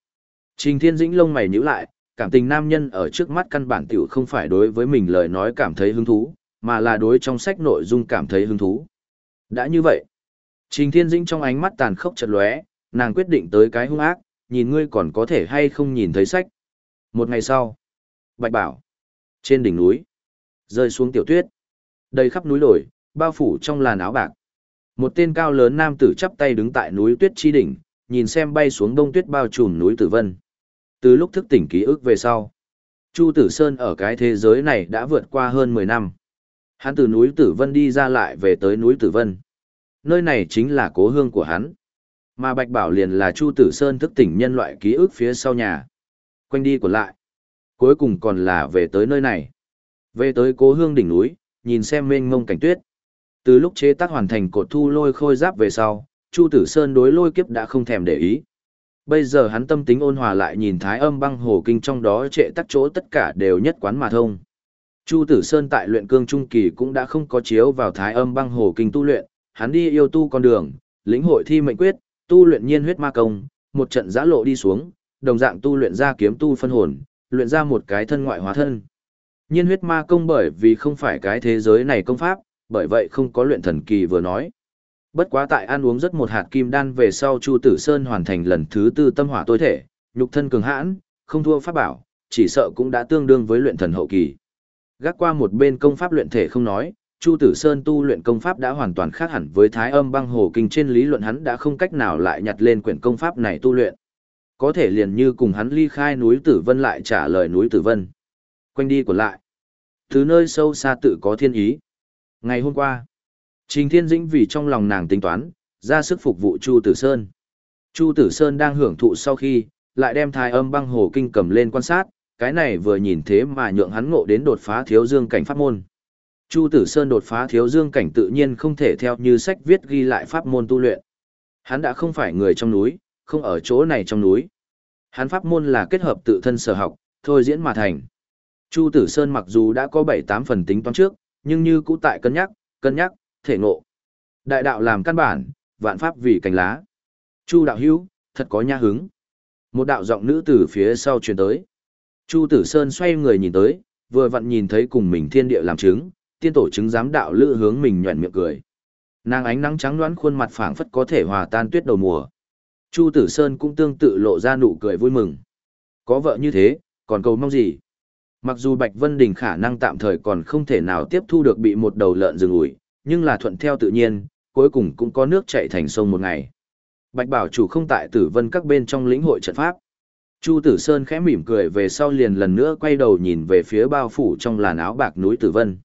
Trình Thiên Dĩnh lông mày nhíu lại, cảm tình nam nhân ở trước mắt căn bản tiểu không phải đối với mình lời nói cảm thấy hứng thú, mà là đối trong sách nội dung cảm thấy hứng thú. Đã như vậy, Trình Thiên Dĩnh trong ánh mắt tàn khốc chật lóe, nàng quyết định tới cái hung ác, nhìn ngươi còn có thể hay không nhìn thấy sách. Một ngày sau, Bạch Bảo, trên đỉnh núi, rơi xuống tiểu tuyết, đầy khắp núi đồi, bao phủ trong làn áo bạc. Một tên cao lớn nam tử chắp tay đứng tại núi tuyết chi đỉnh, nhìn xem bay xuống đông tuyết bao trùm núi Tử Vân. Từ lúc thức tỉnh ký ức về sau, Chu Tử Sơn ở cái thế giới này đã vượt qua hơn 10 năm. Hắn từ núi Tử Vân đi ra lại về tới núi Tử Vân. Nơi này chính là cố hương của hắn. Mà Bạch Bảo liền là Chu Tử Sơn thức tỉnh nhân loại ký ức phía sau nhà. Quanh đi còn lại. Cuối cùng còn là về tới nơi này. Về tới cố hương đỉnh núi, nhìn xem mênh mông cảnh tuyết. Từ lúc chế tác hoàn thành cột thu lôi khôi giáp về sau, Chu Tử Sơn đối lôi kiếp đã không thèm để ý. Bây giờ hắn tâm tính ôn hòa lại nhìn thái âm băng hồ kinh trong đó trệ tắc chỗ tất cả đều nhất quán mà thông. Chu Tử Sơn tại luyện cương trung kỳ cũng đã không có chiếu vào thái âm băng hồ kinh tu luyện, hắn đi yêu tu con đường, lĩnh hội thi mệnh quyết, tu luyện nhiên huyết ma công, một trận giã lộ đi xuống, đồng dạng tu luyện ra kiếm tu phân hồn, luyện ra một cái thân ngoại hóa thân. Nhiên huyết ma công bởi vì không phải cái thế giới này công pháp, bởi vậy không có luyện thần kỳ vừa nói. Bất quá tại ăn uống rất một hạt kim đan về sau Chu Tử Sơn hoàn thành lần thứ tư tâm hỏa tối thể, nhục thân cường hãn, không thua pháp bảo, chỉ sợ cũng đã tương đương với luyện thần hậu kỳ. Gác qua một bên công pháp luyện thể không nói, Chu Tử Sơn tu luyện công pháp đã hoàn toàn khác hẳn với Thái Âm Băng Hồ Kinh trên lý luận hắn đã không cách nào lại nhặt lên quyển công pháp này tu luyện. Có thể liền như cùng hắn ly khai núi Tử Vân lại trả lời núi Tử Vân. Quanh đi của lại. thứ nơi sâu xa tự có thiên ý. Ngày hôm qua, Trình Thiên Dĩnh vì trong lòng nàng tính toán, ra sức phục vụ Chu Tử Sơn. Chu Tử Sơn đang hưởng thụ sau khi, lại đem Thái Âm Băng Hồ Kinh cầm lên quan sát, cái này vừa nhìn thế mà nhượng hắn ngộ đến đột phá thiếu dương cảnh pháp môn. Chu Tử Sơn đột phá thiếu dương cảnh tự nhiên không thể theo như sách viết ghi lại pháp môn tu luyện. Hắn đã không phải người trong núi, không ở chỗ này trong núi. Hắn pháp môn là kết hợp tự thân sở học, thôi diễn mà thành. Chu Tử Sơn mặc dù đã có 7-8 phần tính toán trước, nhưng như cũ tại cân nhắc, cân nhắc, thể ngộ. Đại đạo làm căn bản, vạn pháp vì cành lá. Chu đạo hữu, thật có nha hứng. Một đạo giọng nữ từ phía sau truyền tới. Chu Tử Sơn xoay người nhìn tới, vừa vặn nhìn thấy cùng mình thiên địa làm chứng, tiên tổ chứng giám đạo lữ hướng mình nhọn miệng cười. Nàng ánh nắng trắng đoán khuôn mặt phảng phất có thể hòa tan tuyết đầu mùa. Chu Tử Sơn cũng tương tự lộ ra nụ cười vui mừng. Có vợ như thế, còn cầu mong gì? Mặc dù Bạch Vân Đình khả năng tạm thời còn không thể nào tiếp thu được bị một đầu lợn rừng ủi, nhưng là thuận theo tự nhiên, cuối cùng cũng có nước chảy thành sông một ngày. Bạch Bảo chủ không tại tử vân các bên trong lĩnh hội trận pháp. Chu Tử Sơn khẽ mỉm cười về sau liền lần nữa quay đầu nhìn về phía bao phủ trong làn áo bạc núi Tử Vân.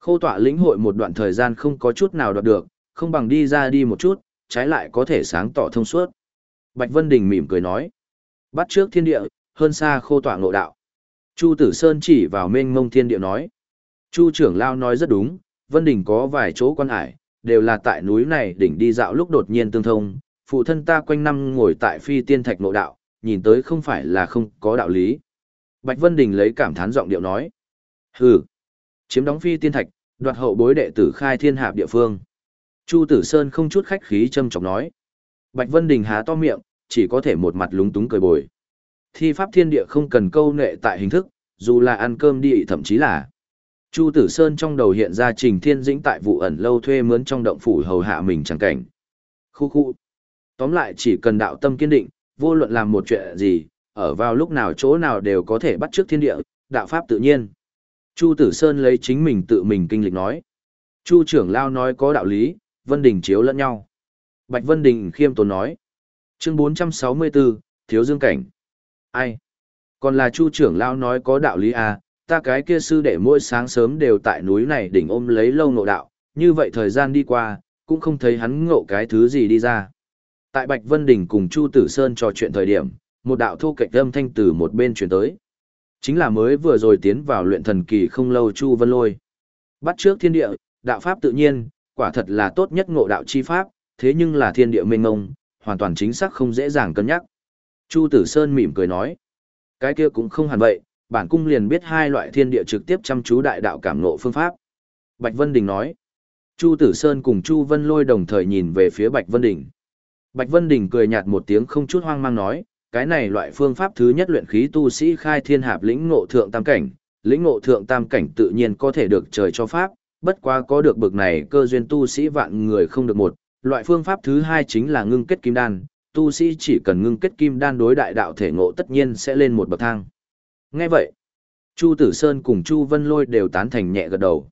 Khâu tọa lĩnh hội một đoạn thời gian không có chút nào đoạt được, không bằng đi ra đi một chút, trái lại có thể sáng tỏ thông suốt. Bạch Vân Đình mỉm cười nói. Bắt trước thiên địa, hơn xa khô tỏa ngộ đạo. Chu Tử Sơn chỉ vào mênh mông thiên địa nói. Chu trưởng lao nói rất đúng, Vân Đình có vài chỗ quan hải, đều là tại núi này đỉnh đi dạo lúc đột nhiên tương thông. Phụ thân ta quanh năm ngồi tại phi tiên thạch ngộ đạo, nhìn tới không phải là không có đạo lý. Bạch Vân Đình lấy cảm thán giọng điệu nói. Hừ, chiếm đóng phi tiên thạch, đoạt hậu bối đệ tử khai thiên hạp địa phương. Chu Tử Sơn không chút khách khí châm chọc nói. Bạch Vân Đình há to miệng, chỉ có thể một mặt lúng túng cười bồi. Thi pháp thiên địa không cần câu nệ tại hình thức, dù là ăn cơm đi thậm chí là. Chu Tử Sơn trong đầu hiện ra Trình Thiên Dĩnh tại vụ ẩn lâu thuê mướn trong động phủ hầu hạ mình chẳng cảnh. Khu khu. Tóm lại chỉ cần đạo tâm kiên định, vô luận làm một chuyện gì, ở vào lúc nào chỗ nào đều có thể bắt trước thiên địa, đạo pháp tự nhiên. Chu Tử Sơn lấy chính mình tự mình kinh lịch nói. Chu trưởng lao nói có đạo lý, Vân Đình chiếu lẫn nhau. Bạch Vân Đình khiêm tốn nói. Chương 464, Thiếu Dương Cảnh. Ai? Còn là Chu trưởng Lão nói có đạo lý à, ta cái kia sư đệ mỗi sáng sớm đều tại núi này đỉnh ôm lấy lâu nộ đạo, như vậy thời gian đi qua, cũng không thấy hắn ngộ cái thứ gì đi ra. Tại Bạch Vân Đình cùng Chu Tử Sơn trò chuyện thời điểm, một đạo thu cạnh âm thanh từ một bên chuyển tới. Chính là mới vừa rồi tiến vào luyện thần kỳ không lâu Chu Vân Lôi. Bắt trước thiên địa, đạo pháp tự nhiên, quả thật là tốt nhất ngộ đạo chi pháp, thế nhưng là thiên địa mênh mông, hoàn toàn chính xác không dễ dàng cân nhắc. Chu Tử Sơn mỉm cười nói, cái kia cũng không hẳn vậy, bản cung liền biết hai loại thiên địa trực tiếp chăm chú đại đạo cảm ngộ phương pháp. Bạch Vân Đình nói, Chu Tử Sơn cùng Chu Vân Lôi đồng thời nhìn về phía Bạch Vân Đình. Bạch Vân Đình cười nhạt một tiếng không chút hoang mang nói, cái này loại phương pháp thứ nhất luyện khí tu sĩ khai thiên hạp lĩnh ngộ thượng tam cảnh, lĩnh ngộ thượng tam cảnh tự nhiên có thể được trời cho pháp, bất quá có được bực này cơ duyên tu sĩ vạn người không được một, loại phương pháp thứ hai chính là ngưng kết kim đan, tu sĩ chỉ cần ngưng kết kim đan đối đại đạo thể ngộ tất nhiên sẽ lên một bậc thang. Nghe vậy, Chu Tử Sơn cùng Chu Vân Lôi đều tán thành nhẹ gật đầu.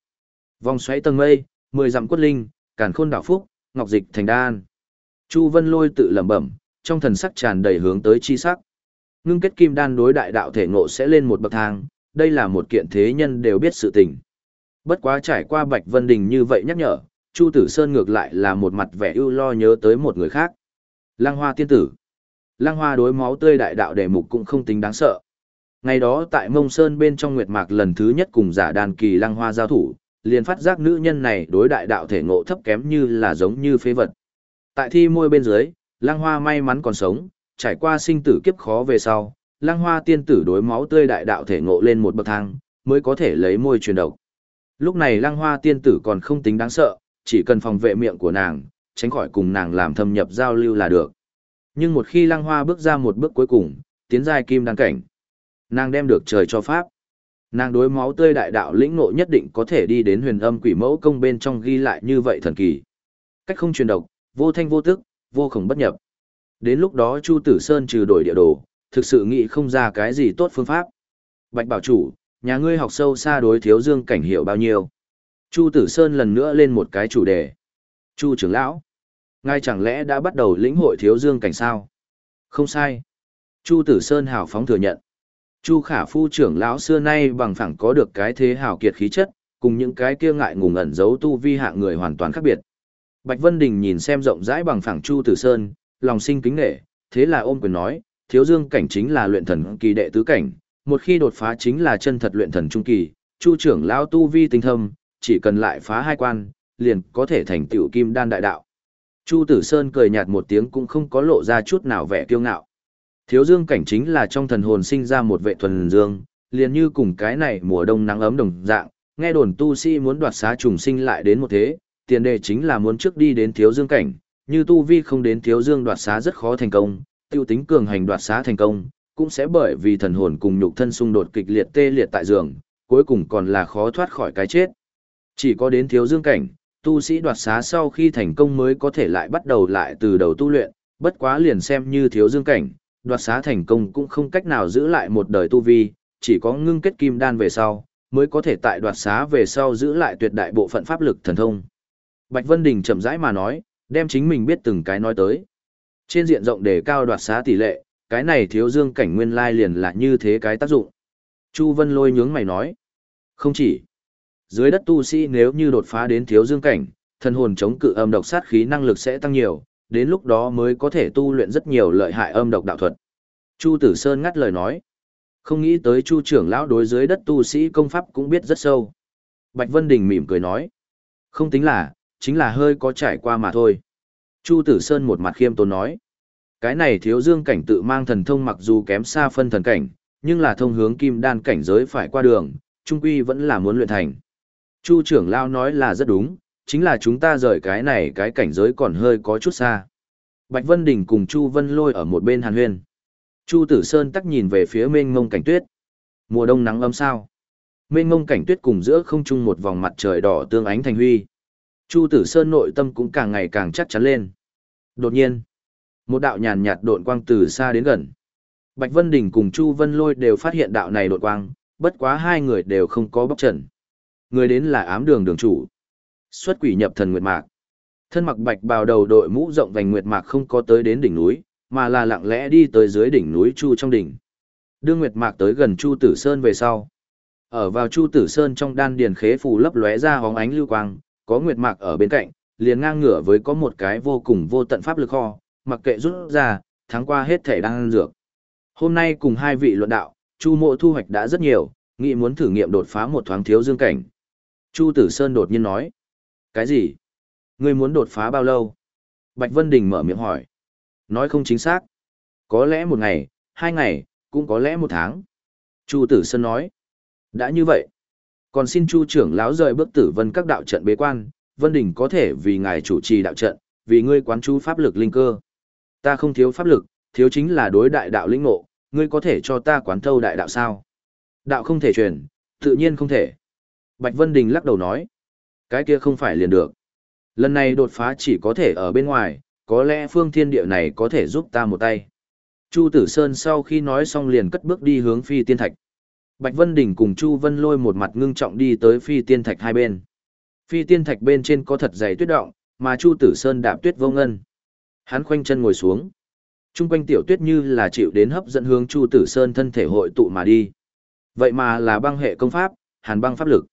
Vòng xoáy tầng mây, mười dặm quất linh, càn khôn đạo phúc, ngọc dịch thành đan. Chu Vân Lôi tự lẩm bẩm, trong thần sắc tràn đầy hướng tới chi sắc. Ngưng kết kim đan đối đại đạo thể ngộ sẽ lên một bậc thang, đây là một kiện thế nhân đều biết sự tình. Bất quá trải qua Bạch Vân Đình như vậy nhắc nhở, Chu Tử Sơn ngược lại là một mặt vẻ ưu lo nhớ tới một người khác. Lăng Hoa tiên tử. Lăng Hoa đối máu tươi đại đạo đề mục cũng không tính đáng sợ. Ngày đó tại Mông Sơn bên trong Nguyệt Mạc lần thứ nhất cùng giả đàn kỳ Lăng Hoa giao thủ, liền phát giác nữ nhân này đối đại đạo thể ngộ thấp kém như là giống như phế vật. Tại thi môi bên dưới, Lăng Hoa may mắn còn sống, trải qua sinh tử kiếp khó về sau, Lăng Hoa tiên tử đối máu tươi đại đạo thể ngộ lên một bậc thang, mới có thể lấy môi truyền độc. Lúc này Lăng Hoa tiên tử còn không tính đáng sợ, chỉ cần phòng vệ miệng của nàng, tránh khỏi cùng nàng làm thâm nhập giao lưu là được. Nhưng một khi Lăng Hoa bước ra một bước cuối cùng, tiến giai kim đăng cảnh, nàng đem được trời cho pháp. Nàng đối máu tươi đại đạo lĩnh ngộ nhất định có thể đi đến huyền âm quỷ mẫu công bên trong ghi lại như vậy thần kỳ. Cách không truyền độc, vô thanh vô tức, vô khổng bất nhập. Đến lúc đó Chu Tử Sơn trừ đổi địa đồ, thực sự nghĩ không ra cái gì tốt phương pháp. Bạch bảo chủ, nhà ngươi học sâu xa đối thiếu dương cảnh hiệu bao nhiêu. Chu Tử Sơn lần nữa lên một cái chủ đề. Chu trưởng lão, ngài chẳng lẽ đã bắt đầu lĩnh hội thiếu dương cảnh sao? Không sai. Chu Tử Sơn hào phóng thừa nhận. Chu Khả Phu trưởng lão xưa nay bằng phẳng có được cái thế hào kiệt khí chất, cùng những cái kia ngại ngùng ẩn giấu tu vi hạng người hoàn toàn khác biệt. Bạch Vân Đình nhìn xem rộng rãi bằng phẳng Chu Tử Sơn, lòng sinh kính nể, thế là ôm quyền nói, thiếu dương cảnh chính là luyện thần kỳ đệ tứ cảnh, một khi đột phá chính là chân thật luyện thần trung kỳ, Chu trưởng lão tu vi tinh thâm, chỉ cần lại phá hai quan, liền có thể thành tiểu kim đan đại đạo. Chu Tử Sơn cười nhạt một tiếng cũng không có lộ ra chút nào vẻ kiêu ngạo. Thiếu dương cảnh chính là trong thần hồn sinh ra một vệ thuần dương, liền như cùng cái này mùa đông nắng ấm đồng dạng, nghe đồn tu sĩ muốn đoạt xá trùng sinh lại đến một thế, tiền đề chính là muốn trước đi đến thiếu dương cảnh, như tu vi không đến thiếu dương đoạt xá rất khó thành công, tiêu tính cường hành đoạt xá thành công, cũng sẽ bởi vì thần hồn cùng nhục thân xung đột kịch liệt tê liệt tại giường, cuối cùng còn là khó thoát khỏi cái chết. Chỉ có đến thiếu dương cảnh, tu sĩ đoạt xá sau khi thành công mới có thể lại bắt đầu lại từ đầu tu luyện, bất quá liền xem như thiếu dương cảnh, đoạt xá thành công cũng không cách nào giữ lại một đời tu vi, chỉ có ngưng kết kim đan về sau, mới có thể tại đoạt xá về sau giữ lại tuyệt đại bộ phận pháp lực thần thông. Bạch Vân Đình chậm rãi mà nói, đem chính mình biết từng cái nói tới. Trên diện rộng để cao đoạt xá tỷ lệ, cái này thiếu dương cảnh nguyên lai liền là như thế cái tác dụng. Chu Vân lôi nhướng mày nói. Không chỉ. Dưới đất tu sĩ nếu như đột phá đến thiếu dương cảnh, thân hồn chống cự âm độc sát khí năng lực sẽ tăng nhiều, đến lúc đó mới có thể tu luyện rất nhiều lợi hại âm độc đạo thuật. Chu Tử Sơn ngắt lời nói. Không nghĩ tới Chu trưởng lão đối dưới đất tu sĩ công pháp cũng biết rất sâu. Bạch Vân Đình mỉm cười nói. Không tính là, chính là hơi có trải qua mà thôi. Chu Tử Sơn một mặt khiêm tốn nói. Cái này thiếu dương cảnh tự mang thần thông mặc dù kém xa phân thần cảnh, nhưng là thông hướng kim đan cảnh giới phải qua đường, trung quy vẫn là muốn luyện thành. Chu trưởng lao nói là rất đúng, chính là chúng ta rời cái này cái cảnh giới còn hơi có chút xa. Bạch Vân Đình cùng Chu Vân Lôi ở một bên hàn huyên. Chu Tử Sơn tắc nhìn về phía mênh mông cảnh tuyết. Mùa đông nắng ấm sao. Mênh mông cảnh tuyết cùng giữa không trung một vòng mặt trời đỏ tương ánh thành huy. Chu Tử Sơn nội tâm cũng càng ngày càng chắc chắn lên. Đột nhiên, một đạo nhàn nhạt độn quang từ xa đến gần. Bạch Vân Đình cùng Chu Vân Lôi đều phát hiện đạo này đột quang, bất quá hai người đều không có bóc trần. Người đến là ám đường đường chủ. Xuất quỷ nhập thần Nguyệt Mạc. Thân mặc bạch bào đầu đội mũ rộng vành Nguyệt Mạc không có tới đến đỉnh núi, mà là lặng lẽ đi tới dưới đỉnh núi Chu trong đỉnh. Đưa Nguyệt Mạc tới gần Chu Tử Sơn về sau. Ở vào Chu Tử Sơn trong đan điền khế phù lấp lóe ra hóng ánh lưu quang, có Nguyệt Mạc ở bên cạnh, liền ngang ngửa với có một cái vô cùng vô tận pháp lực kho, mặc kệ rút ra, tháng qua hết thể đang dược. Hôm nay cùng hai vị luận đạo, Chu Mộ thu hoạch đã rất nhiều, nghĩ muốn thử nghiệm đột phá một thoáng thiếu dương cảnh. Chu Tử Sơn đột nhiên nói. Cái gì? Ngươi muốn đột phá bao lâu? Bạch Vân Đình mở miệng hỏi. Nói không chính xác. Có lẽ một ngày, hai ngày, cũng có lẽ một tháng. Chu Tử Sơn nói. Đã như vậy. Còn xin Chu trưởng lão rời bước tử vân các đạo trận bế quan, Vân Đình có thể vì ngài chủ trì đạo trận, vì ngươi quán chú pháp lực linh cơ. Ta không thiếu pháp lực, thiếu chính là đối đại đạo linh ngộ, ngươi có thể cho ta quán thâu đại đạo sao? Đạo không thể truyền, tự nhiên không thể. Bạch Vân Đình lắc đầu nói, cái kia không phải liền được. Lần này đột phá chỉ có thể ở bên ngoài, có lẽ phương thiên địa này có thể giúp ta một tay. Chu Tử Sơn sau khi nói xong liền cất bước đi hướng phi tiên thạch. Bạch Vân Đình cùng Chu Vân lôi một mặt ngưng trọng đi tới phi tiên thạch hai bên. Phi tiên thạch bên trên có thật dày tuyết động, mà Chu Tử Sơn đạp tuyết vô ngân. Hắn khoanh chân ngồi xuống. Trung quanh tiểu tuyết như là chịu đến hấp dẫn hướng Chu Tử Sơn thân thể hội tụ mà đi. Vậy mà là băng hệ công pháp, hàn băng pháp lực.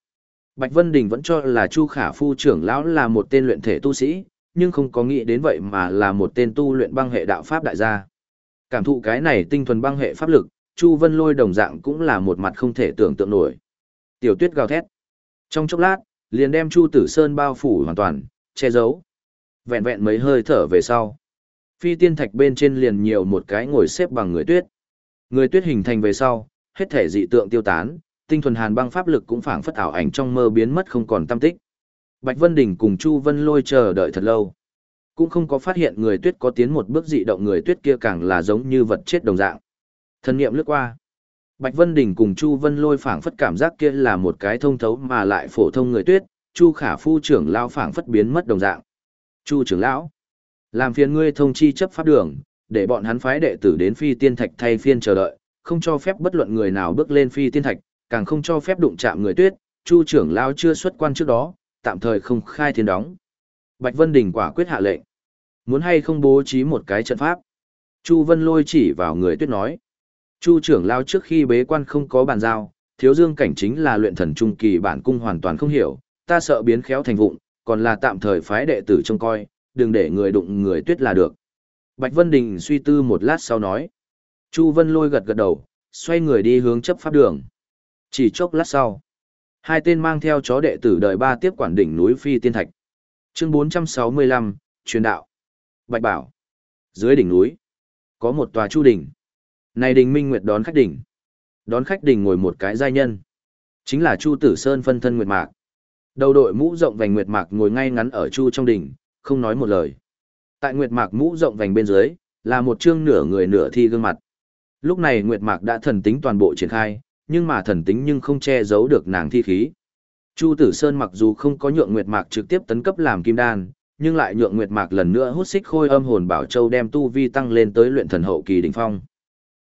Bạch Vân Đình vẫn cho là Chu Khả Phu trưởng lão là một tên luyện thể tu sĩ, nhưng không có nghĩ đến vậy mà là một tên tu luyện băng hệ đạo pháp đại gia. Cảm thụ cái này tinh thuần băng hệ pháp lực, Chu Vân Lôi đồng dạng cũng là một mặt không thể tưởng tượng nổi. Tiểu Tuyết gào thét. Trong chốc lát, liền đem Chu Tử Sơn bao phủ hoàn toàn, che giấu. Vẹn vẹn mấy hơi thở về sau, phi tiên thạch bên trên liền nhiều một cái ngồi xếp bằng người tuyết. Người tuyết hình thành về sau, hết thể dị tượng tiêu tán, tinh thuần hàn băng pháp lực cũng phảng phất ảo ảnh trong mơ biến mất không còn tâm tích. Bạch Vân Đình cùng Chu Vân Lôi chờ đợi thật lâu, cũng không có phát hiện người tuyết có tiến một bước dị động người tuyết kia càng là giống như vật chết đồng dạng. Thần niệm lướt qua, Bạch Vân Đình cùng Chu Vân Lôi phảng phất cảm giác kia là một cái thông thấu mà lại phổ thông người tuyết, Chu Khả Phu trưởng lão phảng phất biến mất đồng dạng. Chu trưởng lão, làm phiền ngươi thông chi chấp pháp đường, để bọn hắn phái đệ tử đến Phi Tiên Thạch thay phiên chờ đợi, không cho phép bất luận người nào bước lên Phi Tiên Thạch, càng không cho phép đụng chạm người tuyết, Chu trưởng lão chưa xuất quan trước đó, tạm thời không khai thiên đóng. Bạch Vân Đình quả quyết hạ lệnh. Muốn hay không bố trí một cái trận pháp? Chu Vân Lôi chỉ vào người tuyết nói. Chu trưởng lao trước khi bế quan không có bàn giao, thiếu dương cảnh chính là luyện thần trung kỳ bản cung hoàn toàn không hiểu, ta sợ biến khéo thành vụng, còn là tạm thời phái đệ tử trông coi, đừng để người đụng người tuyết là được. Bạch Vân Đình suy tư một lát sau nói. Chu Vân lôi gật gật đầu, xoay người đi hướng chấp pháp đường. Chỉ chốc lát sau, hai tên mang theo chó đệ tử đời ba tiếp quản đỉnh núi Phi Tiên Thạch. Chương 465, truyền đạo. Bạch Bảo. Dưới đỉnh núi, có một tòa chu đỉnh. Này đình minh nguyệt đón khách đỉnh. Đón khách đỉnh ngồi một cái giai nhân. Chính là Chu Tử Sơn phân thân Nguyệt Mạc. Đầu đội mũ rộng vành Nguyệt Mạc ngồi ngay ngắn ở Chu trong đỉnh, không nói một lời. Tại Nguyệt Mạc mũ rộng vành bên dưới, là một trương nửa người nửa thi gương mặt. Lúc này Nguyệt Mạc đã thần tính toàn bộ triển khai, nhưng mà thần tính nhưng không che giấu được nàng thi khí. Chu Tử Sơn mặc dù không có nhượng Nguyệt Mạc trực tiếp tấn cấp làm kim đan, nhưng lại nhượng Nguyệt Mạc lần nữa hút xích khôi âm hồn bảo châu đem tu vi tăng lên tới luyện thần hậu kỳ đỉnh phong.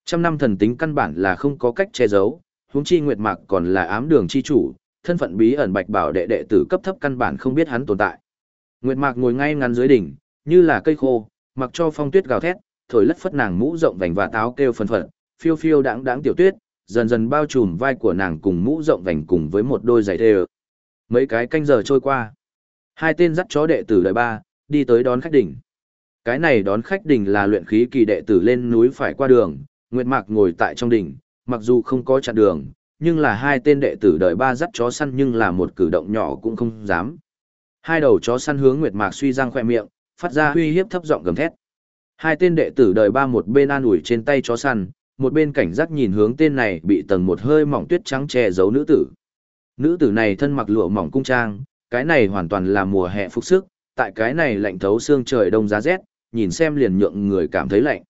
Trăm năm thần tính căn bản là không có cách che giấu, huống chi Nguyệt Mạc còn là ám đường chi chủ, thân phận bí ẩn bạch bảo đệ đệ tử cấp thấp căn bản không biết hắn tồn tại. Nguyệt Mạc ngồi ngay ngắn dưới đỉnh, như là cây khô, mặc cho phong tuyết gào thét, thổi lất phất nàng mũ rộng vành và táo kêu phần phật, phiêu phiêu đãng đãng tiểu tuyết, dần dần bao trùm vai của nàng cùng mũ rộng vành cùng với một đôi giày thề. Mấy cái canh giờ trôi qua, hai tên dắt chó đệ tử đời ba, đi tới đón khách đỉnh. Cái này đón khách đỉnh là luyện khí kỳ đệ tử lên núi phải qua đường, Nguyệt Mạc ngồi tại trong đỉnh, mặc dù không có chặn đường, nhưng là hai tên đệ tử đời ba dắt chó săn nhưng là một cử động nhỏ cũng không dám. Hai đầu chó săn hướng Nguyệt Mạc suy răng khoe miệng, phát ra uy hiếp thấp giọng gầm thét. Hai tên đệ tử đời ba một bên an ủi trên tay chó săn, một bên cảnh giác nhìn hướng tên này bị tầng một hơi mỏng tuyết trắng che giấu nữ tử. Nữ tử này thân mặc lụa mỏng cung trang, cái này hoàn toàn là mùa hè phục sức, tại cái này lạnh thấu xương trời đông giá rét, nhìn xem liền nhượng người cảm thấy lạnh.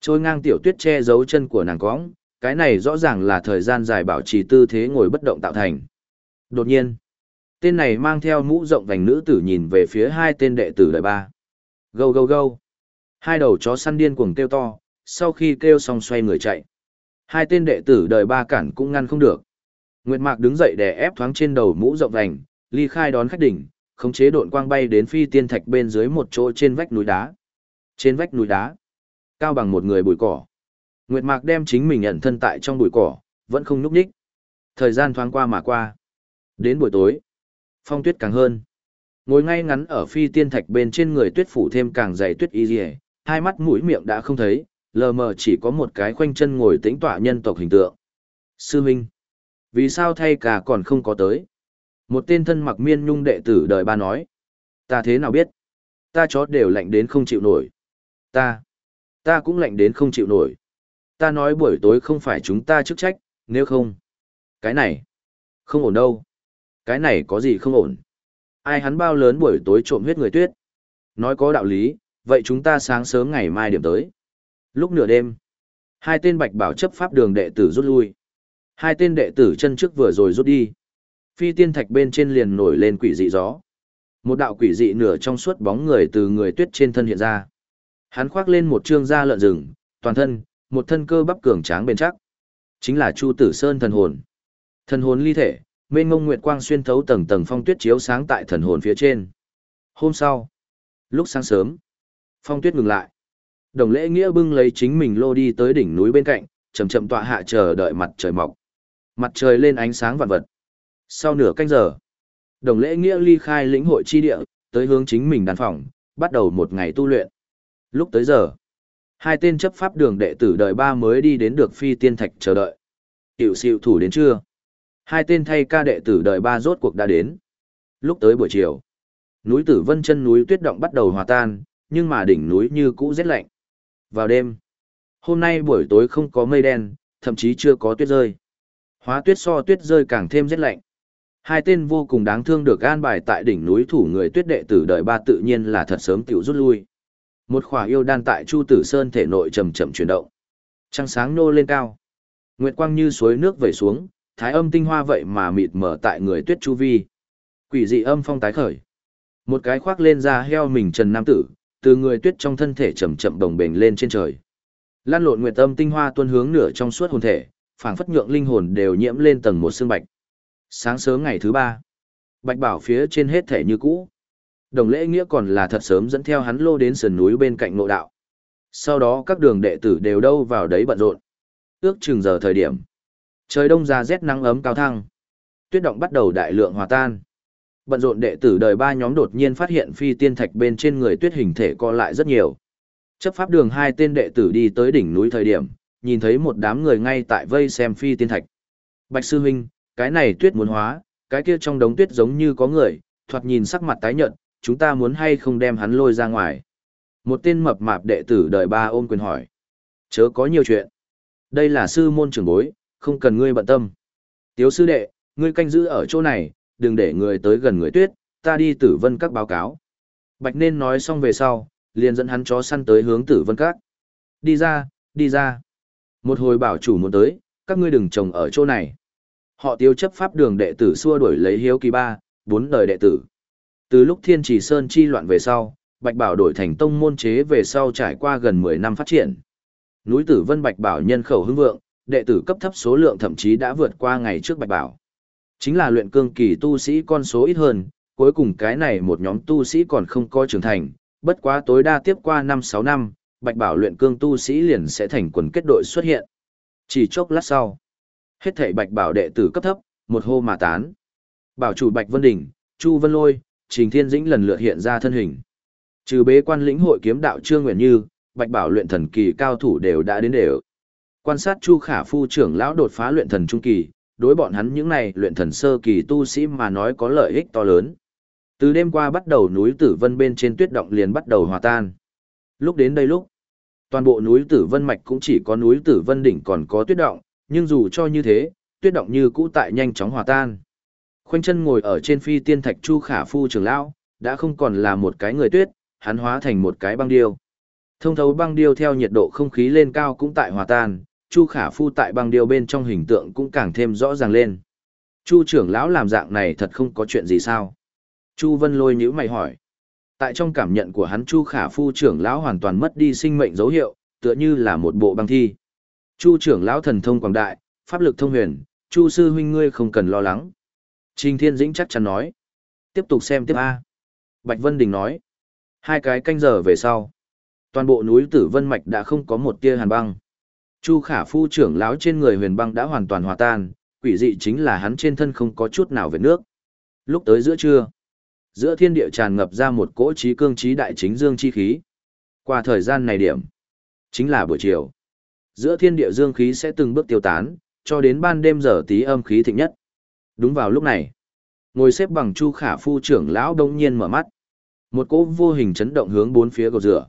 Trôi ngang tiểu tuyết che giấu chân của nàng cõng, cái này rõ ràng là thời gian dài bảo trì tư thế ngồi bất động tạo thành. Đột nhiên, tên này mang theo mũ rộng vành nữ tử nhìn về phía hai tên đệ tử đời ba. Gâu gâu gâu. Hai đầu chó săn điên cuồng kêu to, sau khi kêu xong xoay người chạy. Hai tên đệ tử đời ba cản cũng ngăn không được. Nguyệt Mạc đứng dậy để ép thoáng trên đầu mũ rộng vành, ly khai đón khách đỉnh, khống chế độn quang bay đến phi tiên thạch bên dưới một chỗ trên vách núi đá. Trên vách núi đá, cao bằng một người bụi cỏ. Nguyệt Mạc đem chính mình ẩn thân tại trong bụi cỏ, vẫn không núp đích. Thời gian thoáng qua mà qua. Đến buổi tối, phong tuyết càng hơn. Ngồi ngay ngắn ở phi tiên thạch bên trên người tuyết phủ thêm càng dày tuyết y dì hai mắt mũi miệng đã không thấy, lờ mờ chỉ có một cái khoanh chân ngồi tĩnh tọa nhân tộc hình tượng. Sư Minh, vì sao thay cả còn không có tới? Một tên thân mặc miên nhung đệ tử đời ba nói. Ta thế nào biết? Ta chó đều lạnh đến không chịu nổi. Ta, ta cũng lạnh đến không chịu nổi. Ta nói buổi tối không phải chúng ta chức trách, nếu không. Cái này, không ổn đâu. Cái này có gì không ổn. Ai hắn bao lớn buổi tối trộm huyết người tuyết. Nói có đạo lý, vậy chúng ta sáng sớm ngày mai điểm tới. Lúc nửa đêm, hai tên bạch bảo chấp pháp đường đệ tử rút lui. Hai tên đệ tử chân trước vừa rồi rút đi. Phi tiên thạch bên trên liền nổi lên quỷ dị gió. Một đạo quỷ dị nửa trong suốt bóng người từ người tuyết trên thân hiện ra. Hắn khoác lên một trương da lợn rừng, toàn thân, một thân cơ bắp cường tráng bền chắc. Chính là Chu Tử Sơn thần hồn. Thần hồn ly thể, mênh ngông nguyệt quang xuyên thấu tầng tầng phong tuyết chiếu sáng tại thần hồn phía trên. Hôm sau, lúc sáng sớm, phong tuyết ngừng lại. Đồng lễ nghĩa bưng lấy chính mình lô đi tới đỉnh núi bên cạnh, chậm chậm tọa hạ chờ đợi mặt trời mọc. Mặt trời lên ánh sáng vạn vật. Sau nửa canh giờ, đồng lễ nghĩa ly khai lĩnh hội chi địa, tới hướng chính mình đàn phòng, bắt đầu một ngày tu luyện. Lúc tới giờ, hai tên chấp pháp đường đệ tử đời ba mới đi đến được phi tiên thạch chờ đợi. tiểu siêu thủ đến chưa? Hai tên thay ca đệ tử đời ba rốt cuộc đã đến. Lúc tới buổi chiều, núi tử vân chân núi tuyết động bắt đầu hòa tan, nhưng mà đỉnh núi như cũ rét lạnh. Vào đêm, hôm nay buổi tối không có mây đen, thậm chí chưa có tuyết rơi. Hóa tuyết so tuyết rơi càng thêm rét lạnh. Hai tên vô cùng đáng thương được an bài tại đỉnh núi thủ người tuyết đệ tử đời ba tự nhiên là thật sớm tiểu rút lui. Một khỏa yêu đan tại Chu Tử Sơn thể nội chậm chậm chuyển động. Trăng sáng nô lên cao. Nguyệt quang như suối nước vẩy xuống, thái âm tinh hoa vậy mà mịt mở tại người tuyết chu vi. Quỷ dị âm phong tái khởi. Một cái khoác lên da heo mình trần nam tử, từ người tuyết trong thân thể chậm chậm đồng bềnh lên trên trời. Lan lộn nguyệt âm tinh hoa tuôn hướng nửa trong suốt hồn thể, phảng phất nhượng linh hồn đều nhiễm lên tầng một xương bạch. Sáng sớm ngày thứ ba, bạch bảo phía trên hết thể như cũ. Đồng lễ nghĩa còn là thật sớm dẫn theo hắn lô đến sườn núi bên cạnh nội đạo. Sau đó các đường đệ tử đều đâu vào đấy bận rộn. Ước chừng giờ thời điểm. Trời đông ra rét nắng ấm cao thăng. Tuyết động bắt đầu đại lượng hòa tan. Bận rộn đệ tử đời ba nhóm đột nhiên phát hiện phi tiên thạch bên trên người tuyết hình thể co lại rất nhiều. Chấp pháp đường hai tên đệ tử đi tới đỉnh núi thời điểm, nhìn thấy một đám người ngay tại vây xem phi tiên thạch. Bạch sư huynh, cái này tuyết muốn hóa, cái kia trong đống tuyết giống như có người, thoạt nhìn sắc mặt tái nhợt, chúng ta muốn hay không đem hắn lôi ra ngoài. Một tên mập mạp đệ tử đời ba ôm quyền hỏi. Chớ có nhiều chuyện. Đây là sư môn trưởng bối, không cần ngươi bận tâm. Tiếu sư đệ, ngươi canh giữ ở chỗ này, đừng để người tới gần người tuyết, ta đi tử vân các báo cáo. Bạch nên nói xong về sau, liền dẫn hắn chó săn tới hướng tử vân các. Đi ra, đi ra. Một hồi bảo chủ muốn tới, các ngươi đừng trồng ở chỗ này. Họ tiêu chấp pháp đường đệ tử xua đuổi lấy hiếu kỳ ba, bốn đời đệ tử. Từ lúc thiên trì sơn chi loạn về sau, Bạch Bảo đổi thành tông môn chế về sau trải qua gần 10 năm phát triển. Núi Tử Vân Bạch Bảo nhân khẩu hưng vượng, đệ tử cấp thấp số lượng thậm chí đã vượt qua ngày trước Bạch Bảo. Chính là luyện cương kỳ tu sĩ con số ít hơn, cuối cùng cái này một nhóm tu sĩ còn không coi trưởng thành, bất quá tối đa tiếp qua 5-6 năm, Bạch Bảo luyện cương tu sĩ liền sẽ thành quần kết đội xuất hiện. Chỉ chốc lát sau, hết thảy Bạch Bảo đệ tử cấp thấp, một hô mà tán. Bảo chủ Bạch Vân Đỉnh, Chu Vân Lôi, Trình Thiên Dĩnh lần lượt hiện ra thân hình. Trừ bế quan lĩnh hội kiếm đạo Trương Nguyện Như, Bạch Bảo luyện thần kỳ cao thủ đều đã đến đều. Quan sát Chu Khả Phu trưởng lão đột phá luyện thần trung kỳ, đối bọn hắn những này luyện thần sơ kỳ tu sĩ mà nói có lợi ích to lớn. Từ đêm qua bắt đầu núi Tử Vân bên trên tuyết động liền bắt đầu hòa tan. Lúc đến đây lúc, toàn bộ núi Tử Vân mạch cũng chỉ có núi Tử Vân đỉnh còn có tuyết động, nhưng dù cho như thế, tuyết động như cũ tại nhanh chóng hòa tan. Khoanh chân ngồi ở trên phi tiên thạch Chu Khả Phu trưởng lão, đã không còn là một cái người tuyết, hắn hóa thành một cái băng điêu. Thông thấu băng điêu theo nhiệt độ không khí lên cao cũng tại hòa tan, Chu Khả Phu tại băng điêu bên trong hình tượng cũng càng thêm rõ ràng lên. Chu trưởng lão làm dạng này thật không có chuyện gì sao? Chu Vân Lôi nhíu mày hỏi. Tại trong cảm nhận của hắn Chu Khả Phu trưởng lão hoàn toàn mất đi sinh mệnh dấu hiệu, tựa như là một bộ băng thi. Chu trưởng lão thần thông quảng đại, pháp lực thông huyền, Chu sư huynh ngươi không cần lo lắng. Trình Thiên Dĩnh chắc chắn nói. Tiếp tục xem tiếp A. Bạch Vân Đình nói. Hai cái canh giờ về sau. Toàn bộ núi Tử Vân Mạch đã không có một tia hàn băng. Chu khả phu trưởng lão trên người huyền băng đã hoàn toàn hòa tan, quỷ dị chính là hắn trên thân không có chút nào về nước. Lúc tới giữa trưa, giữa thiên địa tràn ngập ra một cỗ trí cương trí đại chính dương chi khí. Qua thời gian này điểm, chính là buổi chiều. Giữa thiên địa dương khí sẽ từng bước tiêu tán, cho đến ban đêm giờ tí âm khí thịnh nhất. Đúng vào lúc này, ngồi xếp bằng chu khả phu trưởng lão đông nhiên mở mắt. Một cỗ vô hình chấn động hướng bốn phía cầu rửa.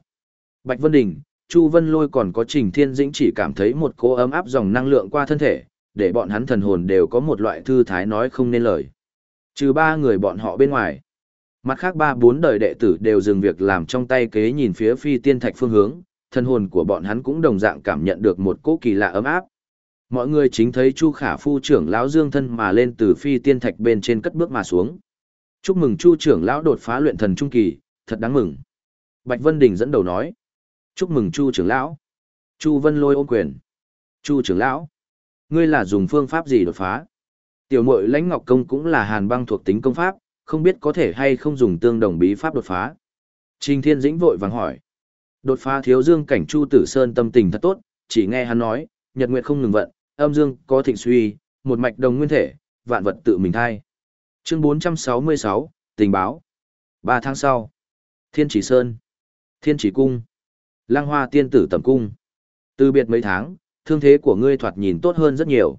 Bạch Vân Đình, Chu Vân Lôi còn có Trình Thiên Dĩnh chỉ cảm thấy một cỗ ấm áp dòng năng lượng qua thân thể, để bọn hắn thần hồn đều có một loại thư thái nói không nên lời. Trừ ba người bọn họ bên ngoài. Mặt khác ba bốn đời đệ tử đều dừng việc làm trong tay kế nhìn phía phi tiên thạch phương hướng, thần hồn của bọn hắn cũng đồng dạng cảm nhận được một cỗ kỳ lạ ấm áp. Mọi người chính thấy Chu Khả Phu trưởng lão Dương thân mà lên từ phi tiên thạch bên trên cất bước mà xuống. Chúc mừng Chu trưởng lão đột phá luyện thần trung kỳ, thật đáng mừng. Bạch Vân Đình dẫn đầu nói. Chúc mừng Chu trưởng lão. Chu Vân Lôi ôm quyền. Chu trưởng lão, ngươi là dùng phương pháp gì đột phá? Tiểu muội Lãnh Ngọc công cũng là hàn băng thuộc tính công pháp, không biết có thể hay không dùng tương đồng bí pháp đột phá. Trình Thiên Dĩnh vội vàng hỏi. Đột phá thiếu dương cảnh Chu Tử Sơn tâm tình thật tốt, chỉ nghe hắn nói, nhật nguyệt không ngừng vận, âm dương có thịnh suy, một mạch đồng nguyên thể, vạn vật tự mình thay. Chương 466, tình báo. Ba tháng sau. Thiên Chỉ Sơn. Thiên Chỉ Cung. Lăng Hoa tiên tử tầm cung. Từ biệt mấy tháng, thương thế của ngươi thoạt nhìn tốt hơn rất nhiều.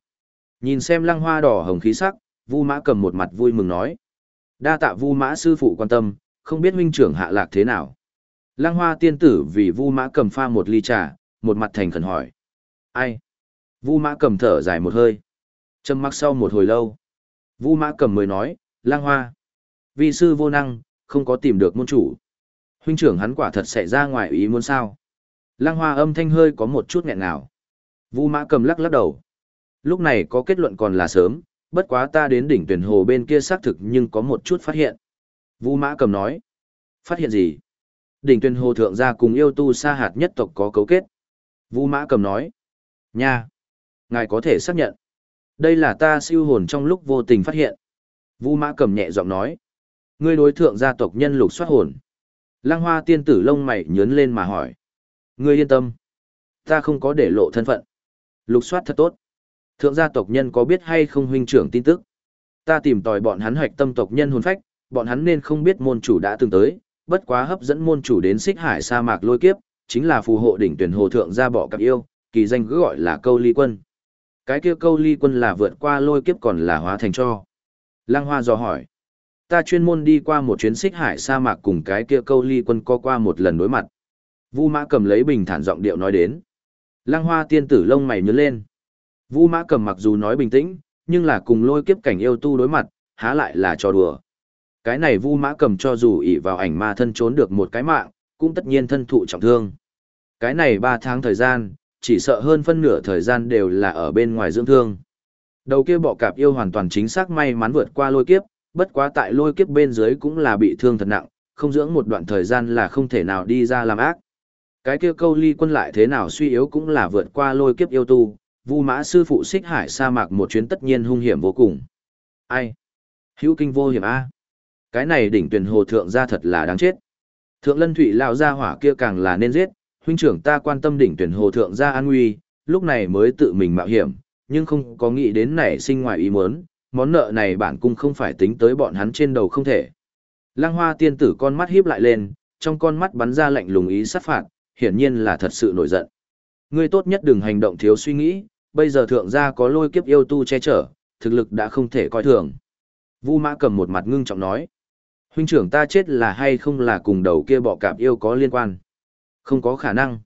Nhìn xem Lăng Hoa đỏ hồng khí sắc, Vu Mã cầm một mặt vui mừng nói: "Đa tạ Vu Mã sư phụ quan tâm, không biết huynh trưởng hạ lạc thế nào." Lăng Hoa tiên tử vì Vu Mã cầm pha một ly trà, một mặt thành khẩn hỏi: "Ai?" Vu Mã cầm thở dài một hơi. Trầm mặc sau một hồi lâu, Vu Mã cầm mới nói: Lang Hoa, vì sư vô năng, không có tìm được môn chủ. Huynh trưởng hắn quả thật xảy ra ngoài ý muốn sao?" Lăng hoa âm thanh hơi có một chút nghẹn ngào. Vu mã cầm lắc lắc đầu. Lúc này có kết luận còn là sớm, bất quá ta đến đỉnh tuyển hồ bên kia xác thực nhưng có một chút phát hiện. Vu Mã Cầm nói. Phát hiện gì? Đỉnh tuyển hồ thượng gia cùng yêu tu sa hạt nhất tộc có cấu kết. Vu Mã Cầm nói. Nha! Ngài có thể xác nhận. Đây là ta siêu hồn trong lúc vô tình phát hiện. Vu Mã Cầm nhẹ giọng nói. Ngươi đối thượng gia tộc nhân lục soát hồn. Lăng hoa tiên tử lông mày nhớn lên mà hỏi. Ngươi yên tâm. Ta không có để lộ thân phận. Lục soát thật tốt. Thượng gia tộc nhân có biết hay không huynh trưởng tin tức? Ta tìm tòi bọn hắn hoạch tâm tộc nhân hồn phách, bọn hắn nên không biết môn chủ đã từng tới, bất quá hấp dẫn môn chủ đến xích hải sa mạc lôi kiếp, chính là phù hộ đỉnh tuyển hồ thượng gia bỏ cặp yêu, kỳ danh cứ gọi là câu ly quân. Cái kia câu ly quân là vượt qua lôi kiếp còn là hóa thành cho. Lăng Hoa dò hỏi. Ta chuyên môn đi qua một chuyến xích hải sa mạc cùng cái kia câu ly quân co qua một lần đối mặt. Vu Mã cầm lấy bình thản giọng điệu nói đến. Lăng Hoa tiên tử lông mày nhớ lên. Vu Mã cầm mặc dù nói bình tĩnh, nhưng là cùng lôi kiếp cảnh yêu tu đối mặt, há lại là trò đùa. Cái này Vu Mã cầm cho dù ỷ vào ảnh ma thân trốn được một cái mạng, cũng tất nhiên thân thụ trọng thương. Cái này ba tháng thời gian, chỉ sợ hơn phân nửa thời gian đều là ở bên ngoài dưỡng thương. Đầu kia bọ cạp yêu hoàn toàn chính xác may mắn vượt qua lôi kiếp, bất quá tại lôi kiếp bên dưới cũng là bị thương thật nặng, không dưỡng một đoạn thời gian là không thể nào đi ra làm ác. Cái kia câu ly quân lại thế nào suy yếu cũng là vượt qua lôi kiếp yêu tu, vu mã sư phụ xích hải sa mạc một chuyến tất nhiên hung hiểm vô cùng. Ai? Hữu kinh vô hiểm A. Cái này đỉnh tuyển hồ thượng ra thật là đáng chết. Thượng lân thủy lão gia hỏa kia càng là nên giết, huynh trưởng ta quan tâm đỉnh tuyển hồ thượng gia an nguy, lúc này mới tự mình mạo hiểm, nhưng không có nghĩ đến nảy sinh ngoài ý muốn, món nợ này bản cung không phải tính tới bọn hắn trên đầu không thể. Lăng hoa tiên tử con mắt híp lại lên, trong con mắt bắn ra lạnh lùng ý sát phạt, hiển nhiên là thật sự nổi giận. Ngươi tốt nhất đừng hành động thiếu suy nghĩ, bây giờ thượng gia có lôi kiếp yêu tu che chở, thực lực đã không thể coi thường. Vu Mã cầm một mặt ngưng trọng nói. Huynh trưởng ta chết là hay không là cùng đầu kia bọ cạp yêu có liên quan? Không có khả năng.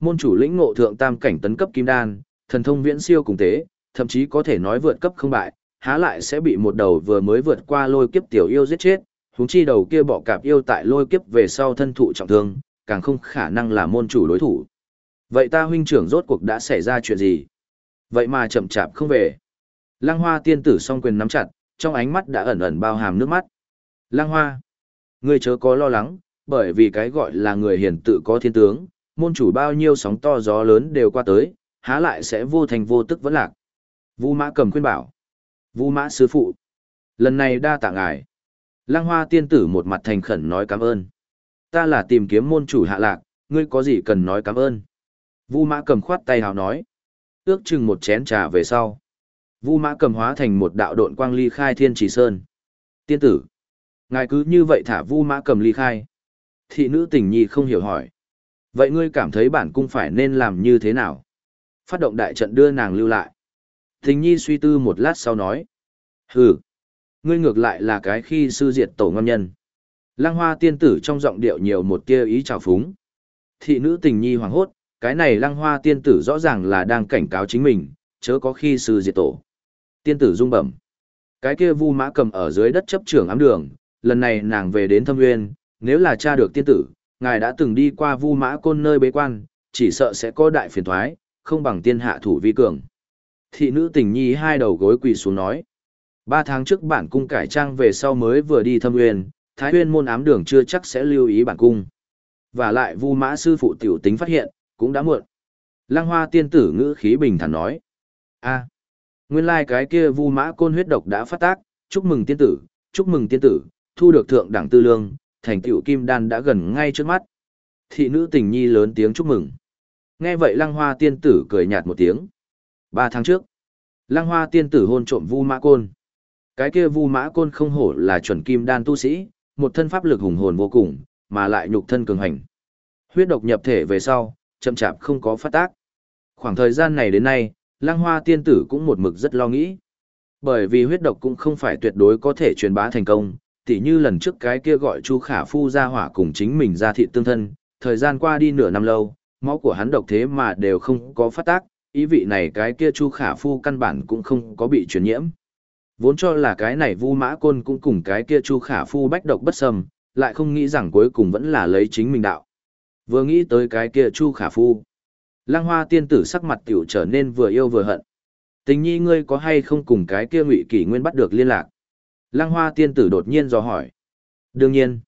Môn chủ lĩnh ngộ thượng tam cảnh tấn cấp kim đan, thần thông viễn siêu cùng tế, thậm chí có thể nói vượt cấp không bại, há lại sẽ bị một đầu vừa mới vượt qua lôi kiếp tiểu yêu giết chết, huống chi đầu kia bọ cạp yêu tại lôi kiếp về sau thân thụ trọng thương, càng không khả năng là môn chủ đối thủ. Vậy ta huynh trưởng rốt cuộc đã xảy ra chuyện gì? Vậy mà chậm chạp không về. Lăng Hoa tiên tử song quyền nắm chặt, trong ánh mắt đã ẩn ẩn bao hàm nước mắt. Lăng Hoa, ngươi chớ có lo lắng, bởi vì cái gọi là người hiền tự có thiên tướng, môn chủ bao nhiêu sóng to gió lớn đều qua tới, há lại sẽ vô thành vô tức vẫn lạc. Vu Mã cầm khuyên bảo. Vu Mã sư phụ. Lần này đa tạ ngài. Lăng Hoa tiên tử một mặt thành khẩn nói cảm ơn. Ta là tìm kiếm môn chủ hạ lạc, ngươi có gì cần nói cảm ơn. Vu Mã cầm khoát tay hào nói. Ước chừng một chén trà về sau. Vu Mã cầm hóa thành một đạo độn quang ly khai thiên trì sơn. Tiên tử. Ngài cứ như vậy thả Vu Mã cầm ly khai. Thị nữ tình nhi không hiểu hỏi. Vậy ngươi cảm thấy bản cung phải nên làm như thế nào? Phát động đại trận đưa nàng lưu lại. Tình nhi suy tư một lát sau nói. Hừ, ngươi ngược lại là cái khi sư diệt tổ ngâm nhân. Lăng hoa tiên tử trong giọng điệu nhiều một tia ý trào phúng. Thị nữ tình nhi hoảng hốt, cái này lăng hoa tiên tử rõ ràng là đang cảnh cáo chính mình, chớ có khi sư diệt tổ. Tiên tử rung bẩm. Cái kia vu mã cầm ở dưới đất chấp trưởng ám đường, lần này nàng về đến thâm nguyên, nếu là cha được tiên tử, ngài đã từng đi qua vu mã côn nơi bế quan, chỉ sợ sẽ có đại phiền thoái, không bằng tiên hạ thủ vi cường. Thị nữ tình nhi hai đầu gối quỳ xuống nói. Ba tháng trước bản cung cải trang về sau mới vừa đi thâm nguyên, thái huyên môn ám đường chưa chắc sẽ lưu ý bản cung. Và lại vu mã sư phụ tiểu tính phát hiện, cũng đã muộn. Lăng hoa tiên tử ngữ khí bình thản nói. a nguyên lai like cái kia vu mã côn huyết độc đã phát tác, chúc mừng tiên tử, chúc mừng tiên tử, thu được thượng đẳng tư lương, thành tựu kim đan đã gần ngay trước mắt. Thị nữ tình nhi lớn tiếng chúc mừng. Nghe vậy lăng hoa tiên tử cười nhạt một tiếng. Ba tháng trước, lăng hoa tiên tử hôn trộm vu mã côn. Cái kia vu mã côn không hổ là chuẩn kim đan tu sĩ, một thân pháp lực hùng hồn vô cùng, mà lại nhục thân cường hành. Huyết độc nhập thể về sau, chậm chạp không có phát tác. Khoảng thời gian này đến nay, lăng hoa tiên tử cũng một mực rất lo nghĩ. Bởi vì huyết độc cũng không phải tuyệt đối có thể truyền bá thành công, tỉ như lần trước cái kia gọi Chu Khả Phu ra hỏa cùng chính mình ra thị tương thân, thời gian qua đi nửa năm lâu, máu của hắn độc thế mà đều không có phát tác, ý vị này cái kia Chu Khả Phu căn bản cũng không có bị truyền nhiễm. Vốn cho là cái này Vu Mã Côn cũng cùng cái kia Chu Khả Phu bách độc bất sâm, lại không nghĩ rằng cuối cùng vẫn là lấy chính mình đạo. Vừa nghĩ tới cái kia Chu Khả Phu, Lăng Hoa tiên tử sắc mặt tiểu trở nên vừa yêu vừa hận. Tình nhi ngươi có hay không cùng cái kia ngụy kỷ nguyên bắt được liên lạc? Lăng hoa tiên tử đột nhiên dò hỏi. Đương nhiên.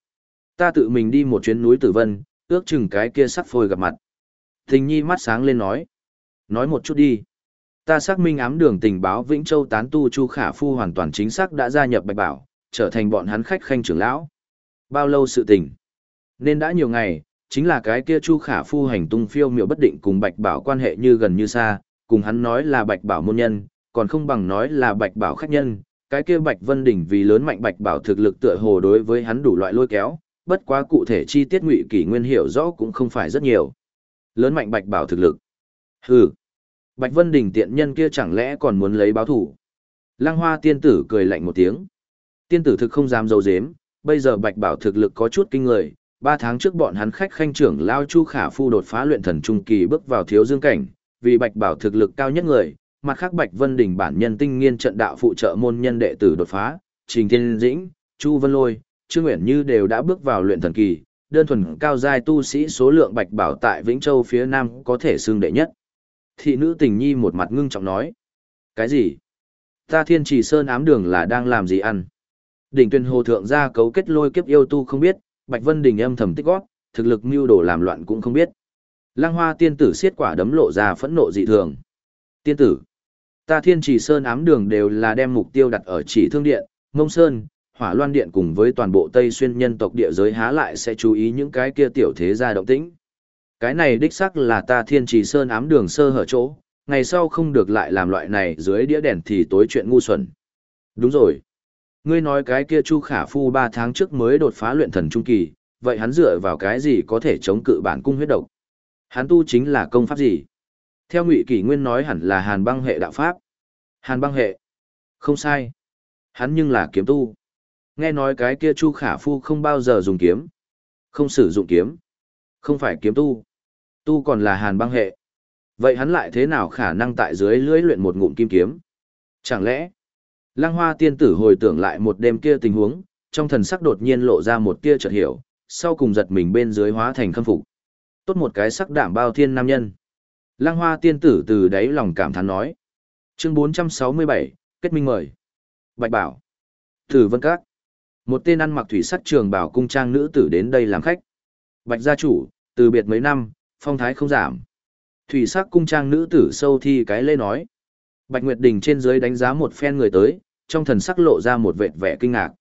Ta tự mình đi một chuyến núi tử vân, ước chừng cái kia sắp phôi gặp mặt. Tình nhi mắt sáng lên nói. Nói một chút đi. Ta xác minh ám đường tình báo Vĩnh Châu tán tu Chu Khả Phu hoàn toàn chính xác đã gia nhập Bạch Bảo, trở thành bọn hắn khách khanh trưởng lão. Bao lâu sự tình? Nên đã nhiều ngày, chính là cái kia Chu Khả Phu hành tung phiêu miệu bất định cùng Bạch Bảo quan hệ như gần như xa, cùng hắn nói là Bạch Bảo môn nhân, còn không bằng nói là Bạch Bảo khách nhân. Cái kia Bạch Vân Đỉnh vì lớn mạnh Bạch Bảo thực lực tựa hồ đối với hắn đủ loại lôi kéo, bất quá cụ thể chi tiết ngụy kỷ nguyên hiểu rõ cũng không phải rất nhiều. Lớn mạnh Bạch Bảo thực lực. Hừ. Bạch Vân Đình tiện nhân kia chẳng lẽ còn muốn lấy báo thủ. Lăng Hoa tiên tử cười lạnh một tiếng. Tiên tử thực không dám dấu dếm, bây giờ Bạch Bảo thực lực có chút kinh người, ba tháng trước bọn hắn khách khanh trưởng Lao Chu Khả Phu đột phá luyện thần trung kỳ bước vào thiếu dương cảnh, vì Bạch Bảo thực lực cao nhất người, mặt khác Bạch Vân Đình bản nhân tinh nghiên trận đạo phụ trợ môn nhân đệ tử đột phá, Trình Thiên Dĩnh, Chu Vân Lôi, Trương Nguyễn Như đều đã bước vào luyện thần kỳ, đơn thuần cao giai tu sĩ số lượng Bạch Bảo tại Vĩnh Châu phía Nam có thể xương đệ nhất. Thị nữ tình nhi một mặt ngưng trọng nói. Cái gì? Ta thiên trì sơn ám đường là đang làm gì ăn? Đỉnh tuyên hồ thượng gia cấu kết lôi kiếp yêu tu không biết, Bạch Vân Đình âm thầm tích gót, thực lực mưu đồ làm loạn cũng không biết. Lăng hoa tiên tử siết quả đấm lộ ra phẫn nộ dị thường. Tiên tử, ta thiên trì sơn ám đường đều là đem mục tiêu đặt ở chỉ thương điện, mông sơn, hỏa loan điện cùng với toàn bộ Tây Xuyên nhân tộc địa giới há lại sẽ chú ý những cái kia tiểu thế gia động tĩnh. Cái này đích sắc là ta thiên trì sơn ám đường sơ hở chỗ, ngày sau không được lại làm loại này dưới đĩa đèn thì tối chuyện ngu xuẩn. Đúng rồi. Ngươi nói cái kia Chu Khả Phu 3 tháng trước mới đột phá luyện thần trung kỳ, vậy hắn dựa vào cái gì có thể chống cự bản cung huyết độc? Hắn tu chính là công pháp gì? Theo Ngụy Kỷ Nguyên nói hẳn là Hàn Băng hệ đạo pháp. Hàn Băng hệ? Không sai. Hắn nhưng là kiếm tu. Nghe nói cái kia Chu Khả Phu không bao giờ dùng kiếm. Không sử dụng kiếm. Không phải kiếm tu. Tu còn là hàn băng hệ. Vậy hắn lại thế nào khả năng tại dưới lưỡi luyện một ngụm kim kiếm? Chẳng lẽ, lăng hoa tiên tử hồi tưởng lại một đêm kia tình huống, trong thần sắc đột nhiên lộ ra một tia chợt hiểu, sau cùng giật mình bên dưới hóa thành khâm phục. Tốt một cái sắc đảm bao thiên nam nhân. Lăng hoa tiên tử từ đáy lòng cảm thán nói. Chương 467, kết minh mời. Bạch bảo. Tử vân các. Một tên ăn mặc thủy sắc trường bảo cung trang nữ tử đến đây làm khách. Bạch gia chủ, từ biệt mấy năm, phong thái không giảm. Thủy sắc cung trang nữ tử sâu thi cái lê nói. Bạch Nguyệt Đình trên dưới đánh giá một phen người tới, trong thần sắc lộ ra một vệt vẻ kinh ngạc.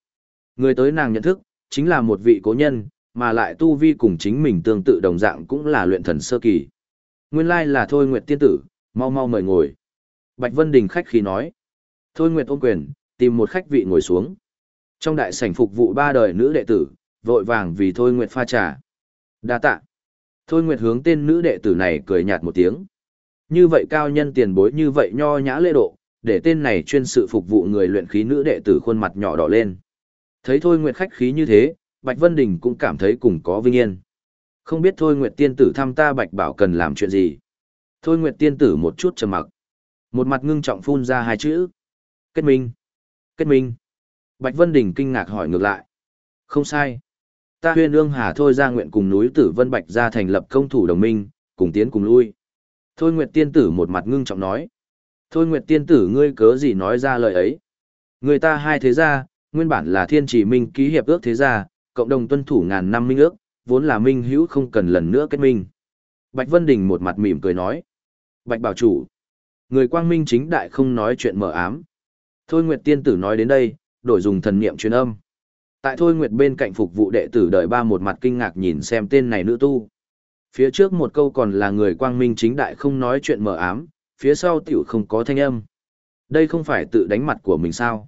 Người tới nàng nhận thức, chính là một vị cố nhân, mà lại tu vi cùng chính mình tương tự đồng dạng cũng là luyện thần sơ kỳ. Nguyên lai là Thôi Nguyệt tiên tử, mau mau mời ngồi. Bạch Vân Đình khách khí nói. Thôi Nguyệt ôm quyền, tìm một khách vị ngồi xuống. Trong đại sảnh phục vụ ba đời nữ đệ tử, vội vàng vì Thôi Nguyệt pha trà. Đa tạ. Thôi Nguyệt hướng tên nữ đệ tử này cười nhạt một tiếng. Như vậy cao nhân tiền bối như vậy nho nhã lễ độ, để tên này chuyên sự phục vụ người luyện khí nữ đệ tử khuôn mặt nhỏ đỏ lên. Thấy Thôi Nguyệt khách khí như thế, Bạch Vân Đình cũng cảm thấy cùng có vinh yên. Không biết Thôi Nguyệt tiên tử thăm ta Bạch Bảo cần làm chuyện gì. Thôi Nguyệt tiên tử một chút trầm mặc. Một mặt ngưng trọng phun ra hai chữ. Kết minh. Kết minh. Bạch Vân Đình kinh ngạc hỏi ngược lại. Không sai. Ta huyên ương hà thôi ra nguyện cùng núi tử vân bạch ra thành lập công thủ đồng minh, cùng tiến cùng lui. Thôi Nguyệt tiên tử một mặt ngưng trọng nói. Thôi Nguyệt tiên tử ngươi cớ gì nói ra lời ấy. Người ta hai thế gia, nguyên bản là thiên chỉ minh ký hiệp ước thế gia, cộng đồng tuân thủ ngàn năm minh ước, vốn là minh hữu không cần lần nữa kết minh. Bạch Vân Đình một mặt mỉm cười nói. Bạch bảo chủ. Người quang minh chính đại không nói chuyện mở ám. Thôi Nguyệt tiên tử nói đến đây, đổi dùng thần niệm truyền âm. Tại Thôi Nguyệt bên cạnh phục vụ đệ tử đợi ba một mặt kinh ngạc nhìn xem tên này nữ tu. Phía trước một câu còn là người quang minh chính đại không nói chuyện mờ ám, phía sau tiểu không có thanh âm. Đây không phải tự đánh mặt của mình sao.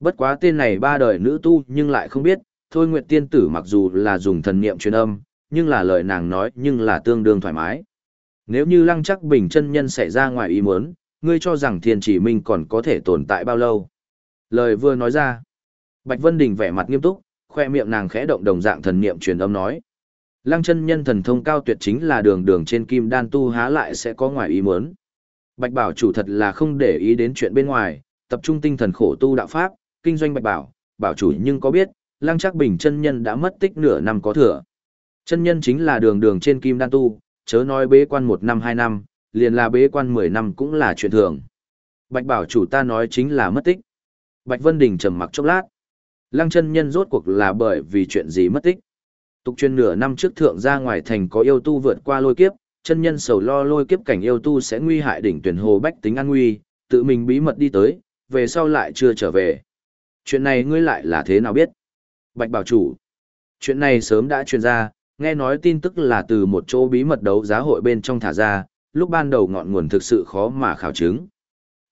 Bất quá tên này ba đời nữ tu nhưng lại không biết, Thôi Nguyệt tiên tử mặc dù là dùng thần niệm truyền âm, nhưng là lời nàng nói nhưng là tương đương thoải mái. Nếu như lăng chắc bình chân nhân xảy ra ngoài ý muốn, ngươi cho rằng thiên chỉ minh còn có thể tồn tại bao lâu. Lời vừa nói ra, Bạch Vân Đình vẻ mặt nghiêm túc, khoe miệng nàng khẽ động đồng dạng thần niệm truyền âm nói. Lăng chân nhân thần thông cao tuyệt chính là đường đường trên kim đan tu há lại sẽ có ngoài ý muốn. Bạch Bảo chủ thật là không để ý đến chuyện bên ngoài, tập trung tinh thần khổ tu đạo pháp, kinh doanh Bạch Bảo, bảo chủ nhưng có biết, Lăng Trác Bình chân nhân đã mất tích nửa năm có thừa. Chân nhân chính là đường đường trên kim đan tu, chớ nói bế quan một năm hai năm, liền là bế quan mười năm cũng là chuyện thường. Bạch bảo chủ ta nói chính là mất tích. Bạch Vân Đình trầm mặc chốc lát. Lăng chân nhân rốt cuộc là bởi vì chuyện gì mất tích. Tục truyền nửa năm trước thượng ra ngoài thành có yêu tu vượt qua lôi kiếp, chân nhân sầu lo lôi kiếp cảnh yêu tu sẽ nguy hại đỉnh tuyển hồ bách tính an nguy, tự mình bí mật đi tới, về sau lại chưa trở về. Chuyện này ngươi lại là thế nào biết? Bạch bảo chủ. Chuyện này sớm đã truyền ra, nghe nói tin tức là từ một chỗ bí mật đấu giá hội bên trong thả ra, lúc ban đầu ngọn nguồn thực sự khó mà khảo chứng.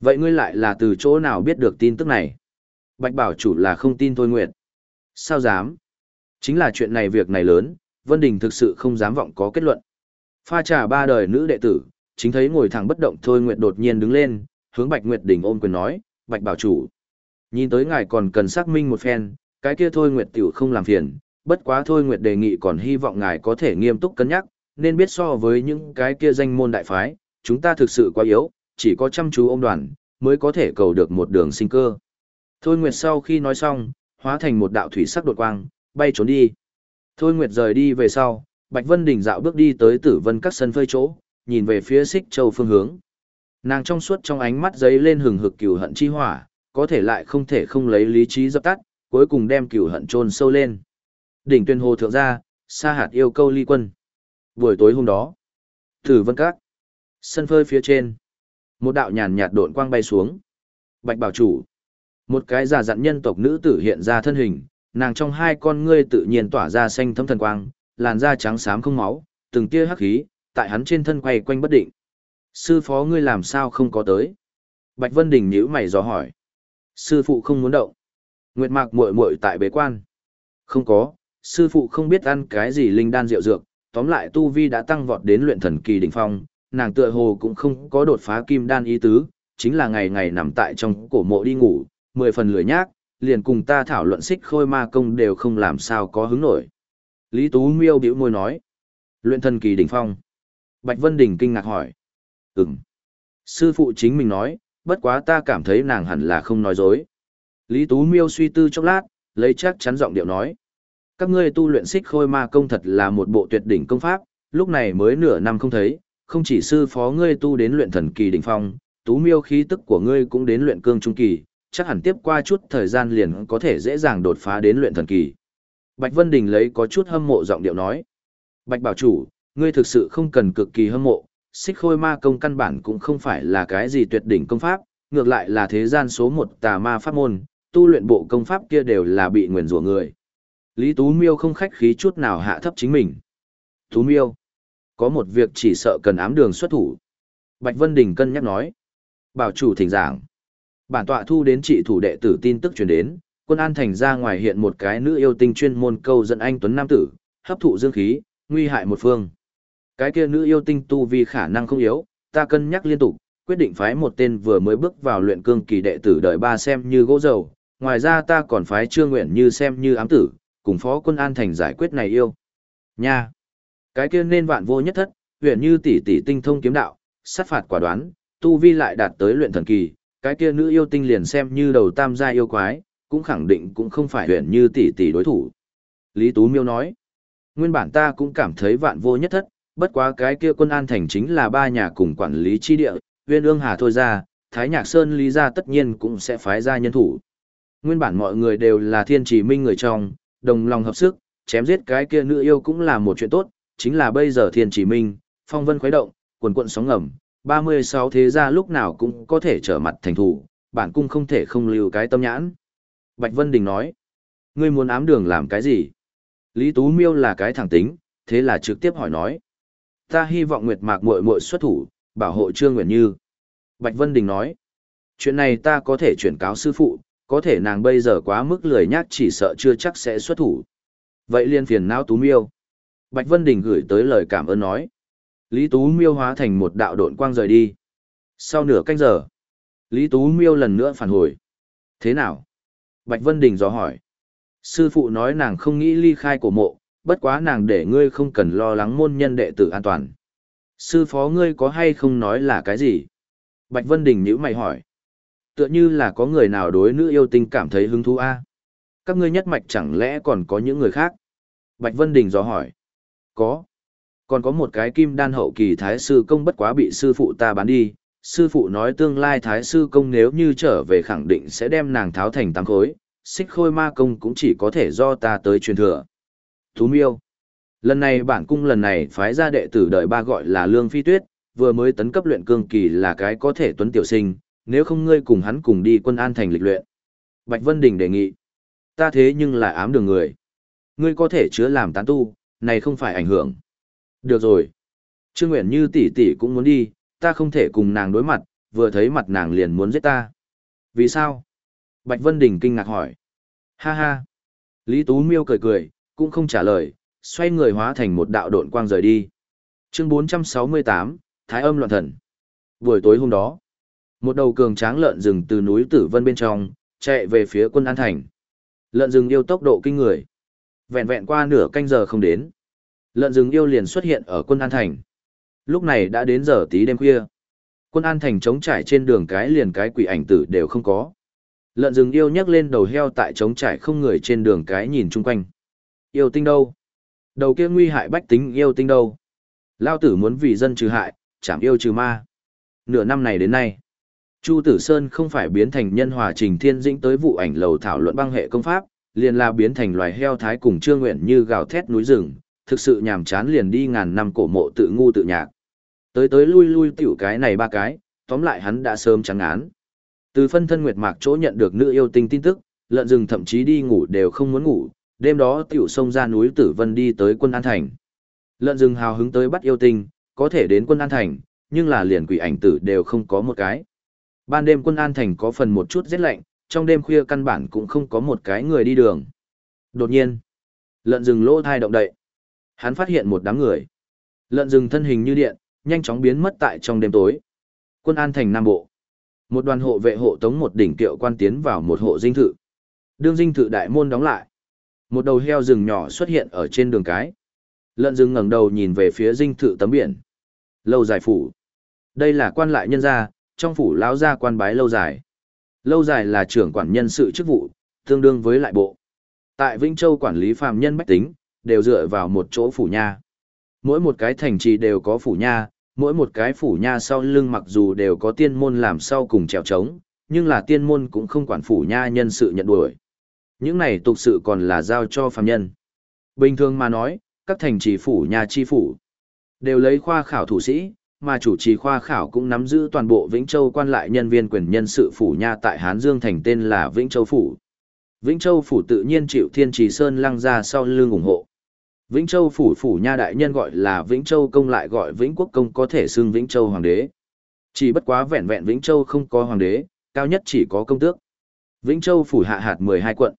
Vậy ngươi lại là từ chỗ nào biết được tin tức này? Bạch bảo chủ là không tin Thôi Nguyệt. Sao dám? Chính là chuyện này việc này lớn, Vân Đình thực sự không dám vọng có kết luận. Pha trà ba đời nữ đệ tử, chính thấy ngồi thẳng bất động Thôi Nguyệt đột nhiên đứng lên, hướng Bạch Nguyệt Đình ôm quyền nói, Bạch bảo chủ. Nhìn tới ngài còn cần xác minh một phen, cái kia Thôi Nguyệt tiểu không làm phiền, bất quá Thôi Nguyệt đề nghị còn hy vọng ngài có thể nghiêm túc cân nhắc, nên biết so với những cái kia danh môn đại phái, chúng ta thực sự quá yếu, chỉ có chăm chú ôm đoàn, mới có thể cầu được một đường sinh cơ. Thôi Nguyệt sau khi nói xong, hóa thành một đạo thủy sắc đột quang, bay trốn đi. Thôi Nguyệt rời đi về sau, Bạch Vân Đình dạo bước đi tới tử vân các sân phơi chỗ, nhìn về phía xích châu phương hướng. Nàng trong suốt trong ánh mắt giấy lên hừng hực cừu hận chi hỏa, có thể lại không thể không lấy lý trí dập tắt, cuối cùng đem cừu hận chôn sâu lên. Đỉnh tuyên hồ thượng ra, sa hạt yêu câu ly quân. Buổi tối hôm đó, tử vân các, sân phơi phía trên, một đạo nhàn nhạt độn quang bay xuống. Bạch bảo chủ, một cái già dặn nhân tộc nữ tử hiện ra thân hình, nàng trong hai con ngươi tự nhiên tỏa ra xanh thấm thần quang, làn da trắng xám không máu, từng tia hắc khí, tại hắn trên thân quay quanh bất định. Sư phó ngươi làm sao không có tới? Bạch Vân Đình nhíu mày dò hỏi. Sư phụ không muốn động. Nguyệt Mạc muội muội tại bế quan. Không có, sư phụ không biết ăn cái gì linh đan rượu dược, tóm lại tu vi đã tăng vọt đến luyện thần kỳ đỉnh phong, nàng tựa hồ cũng không có đột phá kim đan ý tứ, chính là ngày ngày nằm tại trong cổ mộ đi ngủ, mười phần lười nhác, liền cùng ta thảo luận xích khôi ma công đều không làm sao có hứng nổi. Lý Tú Miêu bĩu môi nói. Luyện thần kỳ đỉnh phong. Bạch Vân Đình kinh ngạc hỏi. Ừm. Sư phụ chính mình nói, bất quá ta cảm thấy nàng hẳn là không nói dối. Lý Tú Miêu suy tư chốc lát, lấy chắc chắn giọng điệu nói. Các ngươi tu luyện xích khôi ma công thật là một bộ tuyệt đỉnh công pháp, lúc này mới nửa năm không thấy, không chỉ sư phó ngươi tu đến luyện thần kỳ đỉnh phong, Tú Miêu khí tức của ngươi cũng đến luyện cương trung kỳ, chắc hẳn tiếp qua chút thời gian liền có thể dễ dàng đột phá đến luyện thần kỳ. Bạch Vân Đình lấy có chút hâm mộ giọng điệu nói. Bạch bảo chủ, ngươi thực sự không cần cực kỳ hâm mộ, xích khôi ma công căn bản cũng không phải là cái gì tuyệt đỉnh công pháp, ngược lại là thế gian số một tà ma pháp môn, tu luyện bộ công pháp kia đều là bị nguyền rủa người. Lý Tú Miêu không khách khí chút nào hạ thấp chính mình. Tú Miêu, có một việc chỉ sợ cần ám đường xuất thủ. Bạch Vân Đình cân nhắc nói. Bảo chủ thỉnh giảng. Bản tọa thu đến trị thủ đệ tử tin tức truyền đến, quân an thành ra ngoài hiện một cái nữ yêu tinh chuyên môn câu dẫn anh tuấn nam tử, hấp thụ dương khí, nguy hại một phương. Cái kia nữ yêu tinh tu vi khả năng không yếu, ta cân nhắc liên tục, quyết định phái một tên vừa mới bước vào luyện cương kỳ đệ tử đợi ba xem như gỗ dầu, ngoài ra ta còn phái Trương Nguyện như xem như ám tử, cùng phó quân an thành giải quyết này yêu. Nha! Cái kia nên vạn vô nhất thất, huyện như tỷ tỷ tinh thông kiếm đạo, sát phạt quả đoán, tu vi lại đạt tới luyện thần kỳ, cái kia nữ yêu tinh liền xem như đầu tam gia yêu quái, cũng khẳng định cũng không phải huyện như tỷ tỷ đối thủ. Lý Tú Miêu nói, nguyên bản ta cũng cảm thấy vạn vô nhất thất, bất quá cái kia quân an thành chính là ba nhà cùng quản lý chi địa, viên ương hà thôi ra, Thái Nhạc Sơn lý ra tất nhiên cũng sẽ phái ra nhân thủ. Nguyên bản mọi người đều là thiên trì minh người trong, đồng lòng hợp sức, chém giết cái kia nữ yêu cũng là một chuyện tốt, chính là bây giờ thiên trì minh, phong vân khuấy động, quần quận sóng ngầm, 36 thế gia lúc nào cũng có thể trở mặt thành thủ, bản cung không thể không lưu cái tâm nhãn. Bạch Vân Đình nói, ngươi muốn ám đường làm cái gì? Lý Tú Miêu là cái thẳng tính, thế là trực tiếp hỏi nói. Ta hy vọng Nguyệt Mạc muội muội xuất thủ, bảo hộ Trương Nguyệt Như. Bạch Vân Đình nói, chuyện này ta có thể chuyển cáo sư phụ, có thể nàng bây giờ quá mức lười nhác chỉ sợ chưa chắc sẽ xuất thủ. Vậy liên phiền não Tú Miêu. Bạch Vân Đình gửi tới lời cảm ơn nói. Lý Tú Miêu hóa thành một đạo độn quang rời đi. Sau nửa canh giờ, Lý Tú Miêu lần nữa phản hồi. Thế nào? Bạch Vân Đình dò hỏi. Sư phụ nói nàng không nghĩ ly khai cổ mộ, bất quá nàng để ngươi không cần lo lắng môn nhân đệ tử an toàn. Sư phó ngươi có hay không nói là cái gì? Bạch Vân Đình nhữ mày hỏi. Tựa như là có người nào đối nữ yêu tinh cảm thấy hứng thú a Các ngươi nhất mạch chẳng lẽ còn có những người khác? Bạch Vân Đình dò hỏi. Có. Còn có một cái kim đan hậu kỳ thái sư công bất quá bị sư phụ ta bán đi, sư phụ nói tương lai thái sư công nếu như trở về khẳng định sẽ đem nàng tháo thành tám khối, xích khôi ma công cũng chỉ có thể do ta tới truyền thừa. Thú miêu. Lần này bản cung lần này phái ra đệ tử đợi ba gọi là Lương Phi Tuyết, vừa mới tấn cấp luyện cương kỳ là cái có thể tuấn tiểu sinh, nếu không ngươi cùng hắn cùng đi quân an thành lịch luyện. Bạch Vân Đình đề nghị. Ta thế nhưng lại ám đường người. Ngươi có thể chứa làm tán tu, này không phải ảnh hưởng. Được rồi. Trương Nguyện như tỷ tỷ cũng muốn đi, ta không thể cùng nàng đối mặt, vừa thấy mặt nàng liền muốn giết ta. Vì sao? Bạch Vân Đình kinh ngạc hỏi. Ha ha. Lý Tú Miêu cười cười, cũng không trả lời, xoay người hóa thành một đạo độn quang rời đi. Chương 468, Thái âm loạn thần. Buổi tối hôm đó, một đầu cường tráng lợn rừng từ núi Tử Vân bên trong, chạy về phía quân An Thành. Lợn rừng yêu tốc độ kinh người. Vẹn vẹn qua nửa canh giờ không đến. Lợn rừng yêu liền xuất hiện ở quân An Thành. Lúc này đã đến giờ tí đêm khuya. Quân An Thành trống trải trên đường cái liền cái quỷ ảnh tử đều không có. Lợn rừng yêu nhấc lên đầu heo tại trống trải không người trên đường cái nhìn chung quanh. Yêu tinh đâu? Đầu kia nguy hại bách tính yêu tinh đâu? Lao tử muốn vì dân trừ hại, chảm yêu trừ ma. Nửa năm này đến nay, Chu Tử Sơn không phải biến thành nhân hòa trình thiên dĩnh tới vụ ảnh lầu thảo luận băng hệ công pháp, liền là biến thành loài heo thái cùng trương nguyện như gào thét núi rừng, thực sự nhàm chán liền đi ngàn năm cổ mộ tự ngu tự nhạc. Tới tới lui lui tiểu cái này ba cái, tóm lại hắn đã sớm trắng án. Từ phân thân nguyệt mạc chỗ nhận được nữ yêu tinh tin tức, lợn rừng thậm chí đi ngủ đều không muốn ngủ, đêm đó tiểu sông ra núi Tử Vân đi tới quân An Thành. Lợn rừng hào hứng tới bắt yêu tinh, có thể đến quân An Thành, nhưng là liền quỷ ảnh tử đều không có một cái. Ban đêm quân An Thành có phần một chút rét lạnh, trong đêm khuya căn bản cũng không có một cái người đi đường. Đột nhiên, lợn rừng lỗ thai động đậy. Hắn phát hiện một đám người. Lợn rừng thân hình như điện, nhanh chóng biến mất tại trong đêm tối. Quân An Thành Nam Bộ. Một đoàn hộ vệ hộ tống một đỉnh kiệu quan tiến vào một hộ dinh thự. Đương dinh thự đại môn đóng lại. Một đầu heo rừng nhỏ xuất hiện ở trên đường cái. Lợn rừng ngẩng đầu nhìn về phía dinh thự tấm biển. Lâu dài phủ. Đây là quan lại nhân gia, trong phủ lão gia quan bái lâu dài. Lâu dài là trưởng quản nhân sự chức vụ, tương đương với lại bộ. Tại Vĩnh Châu quản lý phàm nhân bách tính, đều dựa vào một chỗ phủ nha. Mỗi một cái thành trì đều có phủ nha, mỗi một cái phủ nha sau lưng mặc dù đều có tiên môn làm sau cùng trèo trống, nhưng là tiên môn cũng không quản phủ nha nhân sự nhận đuổi. Những này tục sự còn là giao cho phàm nhân. Bình thường mà nói, các thành trì phủ nha chi phủ đều lấy khoa khảo thủ sĩ, mà chủ trì khoa khảo cũng nắm giữ toàn bộ Vĩnh Châu quan lại nhân viên quyền nhân sự phủ nha tại Hán Dương thành tên là Vĩnh Châu phủ. Vĩnh Châu phủ tự nhiên chịu Thiên Trì Sơn lăng ra sau lưng ủng hộ. Vĩnh Châu phủ phủ nha đại nhân gọi là Vĩnh Châu công lại gọi Vĩnh Quốc công có thể xưng Vĩnh Châu hoàng đế. Chỉ bất quá vẹn vẹn Vĩnh Châu không có hoàng đế, cao nhất chỉ có công tước. Vĩnh Châu phủ hạ hạt 12 quận.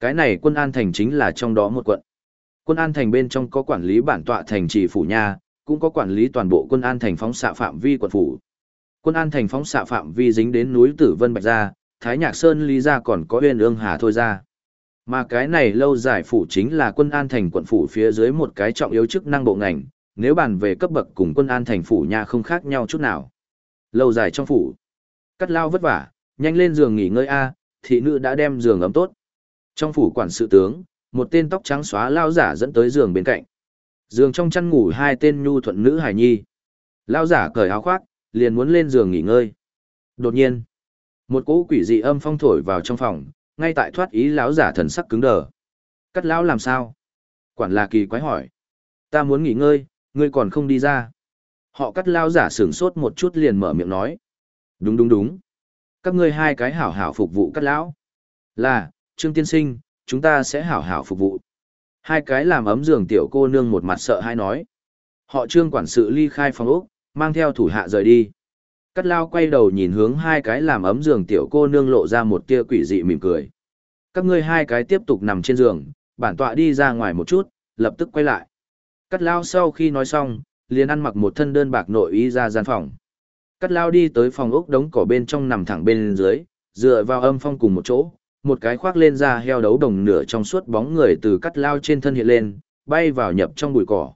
Cái này quân an thành chính là trong đó một quận. Quân an thành bên trong có quản lý bản tọa thành trì phủ nha, cũng có quản lý toàn bộ quân an thành phóng xạ phạm vi quận phủ. Quân an thành phóng xạ phạm vi dính đến núi Tử Vân Bạch Gia, Thái Nhạc Sơn Lý Gia còn có huyền ương hà thôi Gia. Mà cái này lâu dài phủ chính là quân an thành quận phủ phía dưới một cái trọng yếu chức năng bộ ngành, nếu bàn về cấp bậc cùng quân an thành phủ nhà không khác nhau chút nào. Lâu dài trong phủ. Cắt lao vất vả, nhanh lên giường nghỉ ngơi a, thị nữ đã đem giường ấm tốt. Trong phủ quản sự tướng, một tên tóc trắng xóa lao giả dẫn tới giường bên cạnh. Giường trong chăn ngủ hai tên nhu thuận nữ hải nhi. Lao giả cởi áo khoác, liền muốn lên giường nghỉ ngơi. Đột nhiên, một cỗ quỷ dị âm phong thổi vào trong phòng, ngay tại thoát ý lão giả thần sắc cứng đờ. Cắt lão làm sao? Quản là kỳ quái hỏi. Ta muốn nghỉ ngơi, ngươi còn không đi ra. Họ cắt lão giả sửng sốt một chút liền mở miệng nói. Đúng đúng đúng. Các ngươi hai cái hảo hảo phục vụ cắt lão. Là, Trương Tiên Sinh, chúng ta sẽ hảo hảo phục vụ. Hai cái làm ấm giường tiểu cô nương một mặt sợ hai nói. Họ trương quản sự ly khai phòng ốc, mang theo thủ hạ rời đi. Cắt lao quay đầu nhìn hướng hai cái làm ấm giường tiểu cô nương lộ ra một tia quỷ dị mỉm cười. Các ngươi hai cái tiếp tục nằm trên giường, bản tọa đi ra ngoài một chút, lập tức quay lại. Cắt lao sau khi nói xong, liền ăn mặc một thân đơn bạc nội y ra gian phòng. Cắt lao đi tới phòng ốc đống cỏ bên trong nằm thẳng bên dưới, dựa vào âm phong cùng một chỗ, một cái khoác lên ra heo đấu đồng nửa trong suốt bóng người từ cắt lao trên thân hiện lên, bay vào nhập trong bụi cỏ.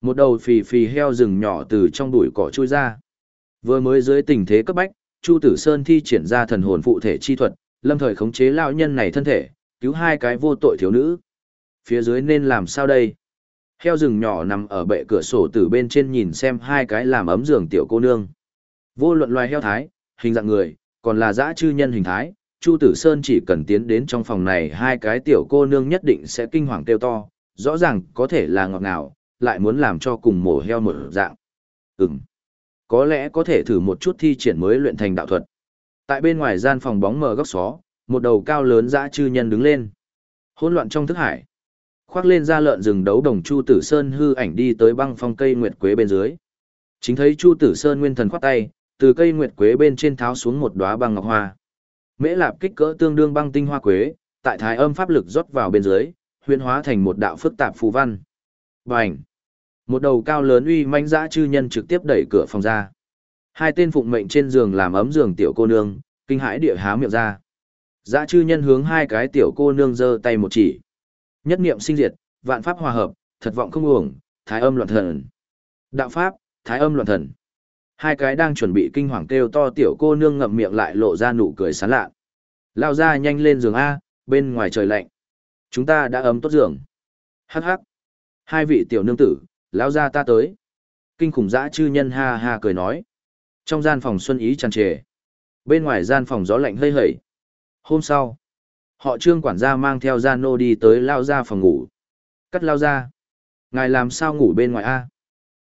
Một đầu phì phì heo rừng nhỏ từ trong bụi cỏ chui ra. Vừa mới dưới tình thế cấp bách, Chu Tử Sơn thi triển ra thần hồn phụ thể chi thuật, lâm thời khống chế lão nhân này thân thể, cứu hai cái vô tội thiếu nữ. Phía dưới nên làm sao đây? Heo rừng nhỏ nằm ở bệ cửa sổ từ bên trên nhìn xem hai cái làm ấm giường tiểu cô nương. Vô luận loài heo thái, hình dạng người, còn là dã chư nhân hình thái, Chu Tử Sơn chỉ cần tiến đến trong phòng này hai cái tiểu cô nương nhất định sẽ kinh hoàng kêu to, rõ ràng có thể là ngọt ngào, lại muốn làm cho cùng mổ heo một dạng. Ừm, có lẽ có thể thử một chút thi triển mới luyện thành đạo thuật. Tại bên ngoài gian phòng bóng mờ góc xó, một đầu cao lớn dã chư nhân đứng lên. Hỗn loạn trong thức hải. Khoác lên da lợn rừng đấu đồng Chu Tử Sơn hư ảnh đi tới băng phong cây nguyệt quế bên dưới. Chính thấy Chu Tử Sơn nguyên thần khoát tay, từ cây nguyệt quế bên trên tháo xuống một đóa băng ngọc hoa. Mễ lạp kích cỡ tương đương băng tinh hoa quế, tại thái âm pháp lực rót vào bên dưới, huyễn hóa thành một đạo phức tạp phù văn. Bành! Một đầu cao lớn uy manh dã chư nhân trực tiếp đẩy cửa phòng ra. Hai tên phụng mệnh trên giường làm ấm giường tiểu cô nương, kinh hãi địa há miệng ra. Dã chư nhân hướng hai cái tiểu cô nương giơ tay một chỉ. Nhất niệm sinh diệt, vạn pháp hòa hợp, thật vọng không uổng, thái âm loạn thần. Đạo pháp, thái âm loạn thần. Hai cái đang chuẩn bị kinh hoàng kêu to tiểu cô nương ngậm miệng lại lộ ra nụ cười sán lạ. Lao ra nhanh lên giường A, bên ngoài trời lạnh. Chúng ta đã ấm tốt giường. Hắc hắc. Hai vị tiểu nương tử, lão gia ta tới. Kinh khủng dã chư nhân ha ha cười nói. Trong gian phòng xuân ý tràn trề. Bên ngoài gian phòng gió lạnh hơi hẩy. Hôm sau, họ trương quản gia mang theo gia nô đi tới lao gia phòng ngủ. Cắt lao gia, Ngài làm sao ngủ bên ngoài a?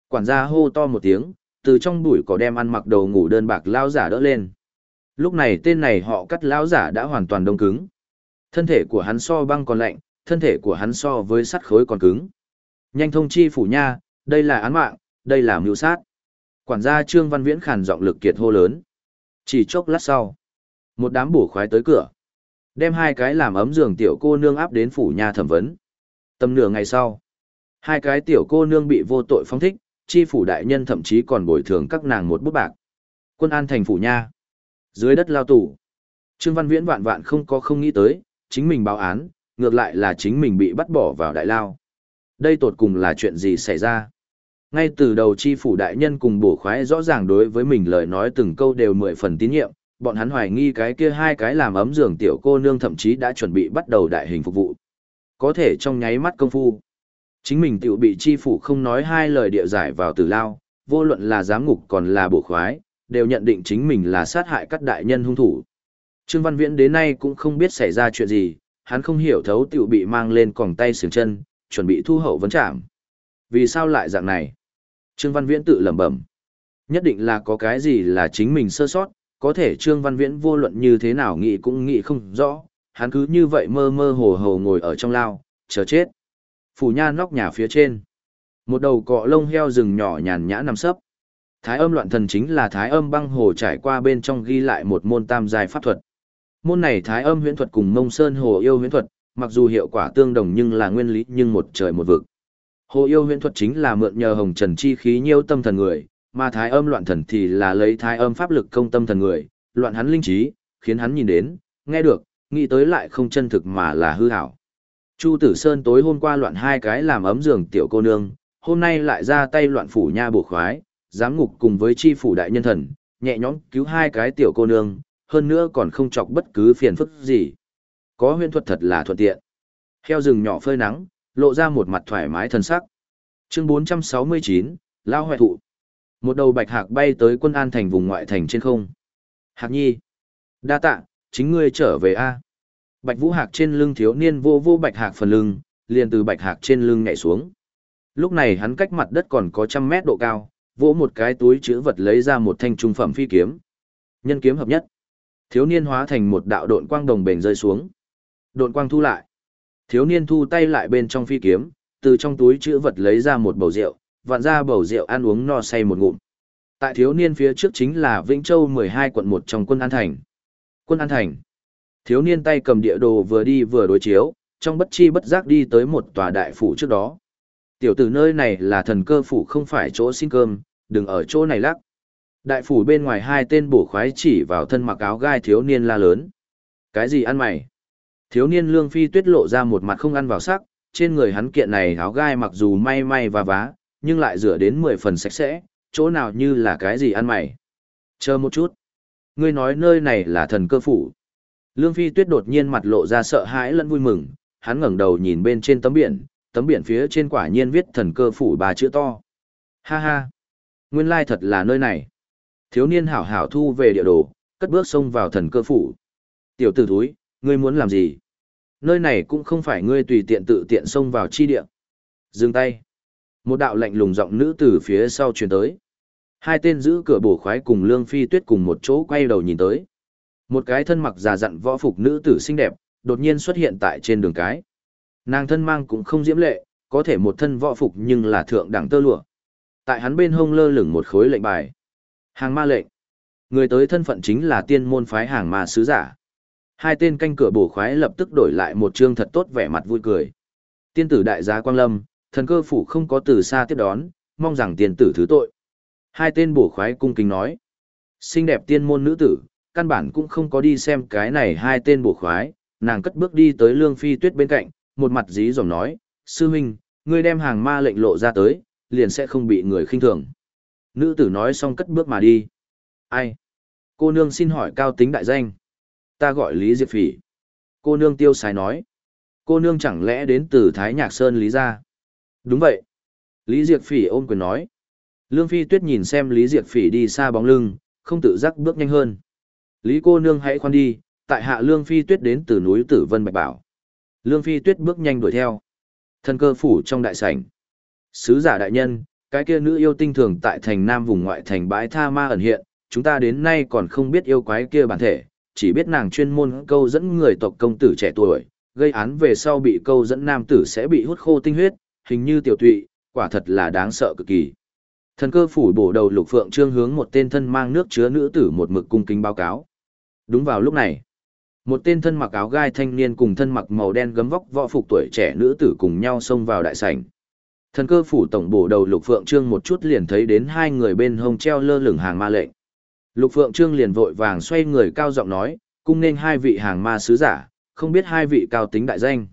Quản gia hô to một tiếng, từ trong bụi cỏ đem ăn mặc đầu ngủ đơn bạc lao giả đỡ lên. Lúc này tên này họ cắt lao giả đã hoàn toàn đông cứng. Thân thể của hắn so băng còn lạnh, thân thể của hắn so với sắt khối còn cứng. Nhanh thông chi phủ nha, đây là án mạng, đây là mưu sát. Quản gia Trương Văn Viễn khàn giọng lực kiệt hô lớn. Chỉ chốc lát sau, một đám bổ khoái tới cửa. Đem hai cái làm ấm giường tiểu cô nương áp đến phủ nha thẩm vấn. Tầm nửa ngày sau, hai cái tiểu cô nương bị vô tội phong thích, chi phủ đại nhân thậm chí còn bồi thường các nàng một bút bạc. Quân an thành phủ nha. Dưới đất lao tù. Trương Văn Viễn vạn vạn không có không nghĩ tới, chính mình báo án, ngược lại là chính mình bị bắt bỏ vào đại lao. Đây tột cùng là chuyện gì xảy ra? Ngay từ đầu chi phủ đại nhân cùng bổ khoái rõ ràng đối với mình lời nói từng câu đều mười phần tín nhiệm, bọn hắn hoài nghi cái kia hai cái làm ấm giường tiểu cô nương thậm chí đã chuẩn bị bắt đầu đại hình phục vụ. Có thể trong nháy mắt công phu. Chính mình tiểu bị chi phủ không nói hai lời địa giải vào tử lao, vô luận là giám ngục còn là bổ khoái, đều nhận định chính mình là sát hại các đại nhân hung thủ. Trương Văn Viễn đến nay cũng không biết xảy ra chuyện gì, hắn không hiểu thấu tiểu bị mang lên còng tay sừng chân, chuẩn bị thu hậu vấn trảm. Vì sao lại dạng này? Trương Văn Viễn tự lẩm bẩm. Nhất định là có cái gì là chính mình sơ sót, có thể Trương Văn Viễn vô luận như thế nào nghĩ cũng nghĩ không rõ, hắn cứ như vậy mơ mơ hồ hồ ngồi ở trong lao, chờ chết. Phủ nha nóc nhà phía trên. Một đầu cọ lông heo rừng nhỏ nhàn nhã nằm sấp. Thái âm loạn thần chính là thái âm băng hồ trải qua bên trong ghi lại một môn tam giai pháp thuật. Môn này thái âm huyễn thuật cùng mông sơn hồ yêu huyễn thuật, mặc dù hiệu quả tương đồng nhưng là nguyên lý nhưng một trời một vực. Hồ yêu huyễn thuật chính là mượn nhờ hồng trần chi khí nhiêu tâm thần người, mà thái âm loạn thần thì là lấy thái âm pháp lực công tâm thần người, loạn hắn linh trí, khiến hắn nhìn đến, nghe được, nghĩ tới lại không chân thực mà là hư hảo. Chu Tử Sơn tối hôm qua loạn hai cái làm ấm giường tiểu cô nương, hôm nay lại ra tay loạn phủ nha bổ khoái, giám ngục cùng với chi phủ đại nhân thần, nhẹ nhõm cứu hai cái tiểu cô nương, hơn nữa còn không chọc bất cứ phiền phức gì. Có huyễn thuật thật là thuận tiện. Heo rừng nhỏ phơi nắng, lộ ra một mặt thoải mái thần sắc. Chương 469, Lao Hoại Thụ. Một đầu bạch hạc bay tới quân an thành vùng ngoại thành trên không. Hạc nhi. Đa tạ, chính ngươi trở về a Bạch vũ hạc trên lưng thiếu niên vô vô bạch hạc phần lưng, liền từ bạch hạc trên lưng nhảy xuống. Lúc này hắn cách mặt đất còn có trăm mét độ cao, vỗ một cái túi chữ vật lấy ra một thanh trung phẩm phi kiếm. Nhân kiếm hợp nhất. Thiếu niên hóa thành một đạo độn quang đồng bền rơi xuống. Độn quang thu lại. Thiếu niên thu tay lại bên trong phi kiếm, từ trong túi chữ vật lấy ra một bầu rượu, vặn ra bầu rượu ăn uống no say một ngụm. Tại thiếu niên phía trước chính là Vĩnh Châu 12 quận 1 trong quân An Thành. Quân An Thành. Thiếu niên tay cầm địa đồ vừa đi vừa đối chiếu, trong bất chi bất giác đi tới một tòa đại phủ trước đó. Tiểu tử nơi này là thần cơ phủ không phải chỗ xin cơm, đừng ở chỗ này lắc. Đại phủ bên ngoài hai tên bổ khoái chỉ vào thân mặc áo gai thiếu niên la lớn. Cái gì ăn mày? Thiếu niên lương phi tuyết lộ ra một mặt không ăn vào sắc, trên người hắn kiện này áo gai mặc dù may may và vá, nhưng lại rửa đến mười phần sạch sẽ, chỗ nào như là cái gì ăn mày. Chờ một chút. Ngươi nói nơi này là thần cơ phủ. Lương Phi Tuyết đột nhiên mặt lộ ra sợ hãi lẫn vui mừng, hắn ngẩng đầu nhìn bên trên tấm biển, tấm biển phía trên quả nhiên viết thần cơ phủ ba chữ to. Ha ha. Nguyên lai thật là nơi này. Thiếu niên hảo hảo thu về địa đồ, cất bước xông vào thần cơ phủ. Tiểu tử thúi, ngươi muốn làm gì? Nơi này cũng không phải ngươi tùy tiện tự tiện xông vào chi địa. Dừng tay. Một đạo lạnh lùng giọng nữ từ phía sau truyền tới. Hai tên giữ cửa bổ khoái cùng Lương Phi Tuyết cùng một chỗ quay đầu nhìn tới. Một cái thân mặc già dặn võ phục nữ tử xinh đẹp, đột nhiên xuất hiện tại trên đường cái. Nàng thân mang cũng không diễm lệ, có thể một thân võ phục nhưng là thượng đẳng tơ lụa. Tại hắn bên hông lơ lửng một khối lệnh bài. Hàng ma lệnh. Người tới thân phận chính là tiên môn phái hàng ma sứ giả. Hai tên canh cửa bổ khoái lập tức đổi lại một trương thật tốt vẻ mặt vui cười. Tiên tử đại gia Quang Lâm, thần cơ phủ không có từ xa tiếp đón, mong rằng tiên tử thứ tội. Hai tên bổ khoái cung kính nói. Xinh đẹp tiên môn nữ tử, căn bản cũng không có đi xem cái này hai tên bổ khoái, nàng cất bước đi tới lương phi tuyết bên cạnh, một mặt dí dòm nói, sư huynh, ngươi đem hàng ma lệnh lộ ra tới, liền sẽ không bị người khinh thường. Nữ tử nói xong cất bước mà đi. Ai? Cô nương xin hỏi cao tính đại danh. Ta gọi Lý Diệp Phỉ. Cô nương tiêu sái nói. Cô nương chẳng lẽ đến từ Thái Nhạc Sơn Lý gia? Đúng vậy. Lý Diệp Phỉ ôm quyền nói. Lương Phi Tuyết nhìn xem Lý Diệp Phỉ đi xa bóng lưng, không tự giác bước nhanh hơn. Lý cô nương hãy khoan đi, tại hạ Lương Phi Tuyết đến từ núi Tử Vân Bạch Bảo. Lương Phi Tuyết bước nhanh đuổi theo. Thân cơ phủ trong đại sảnh. Sứ giả đại nhân, cái kia nữ yêu tinh thường tại thành nam vùng ngoại thành bãi tha ma ẩn hiện, chúng ta đến nay còn không biết yêu quái kia bản thể, chỉ biết nàng chuyên môn câu dẫn người tộc công tử trẻ tuổi, gây án về sau bị câu dẫn nam tử sẽ bị hút khô tinh huyết, hình như tiểu tụy, quả thật là đáng sợ cực kỳ. Thần cơ phủ bổ đầu lục phượng trương hướng một tên thân mang nước chứa nữ tử một mực cung kính báo cáo. Đúng vào lúc này, một tên thân mặc áo gai thanh niên cùng thân mặc màu đen gấm vóc võ phục tuổi trẻ nữ tử cùng nhau xông vào đại sảnh. Thần cơ phủ tổng bổ đầu lục phượng trương một chút liền thấy đến hai người bên hông treo lơ lửng hàng ma lệnh. Lục phượng trương liền vội vàng xoay người cao giọng nói, cung nên hai vị hàng ma sứ giả, không biết hai vị cao tính đại danh.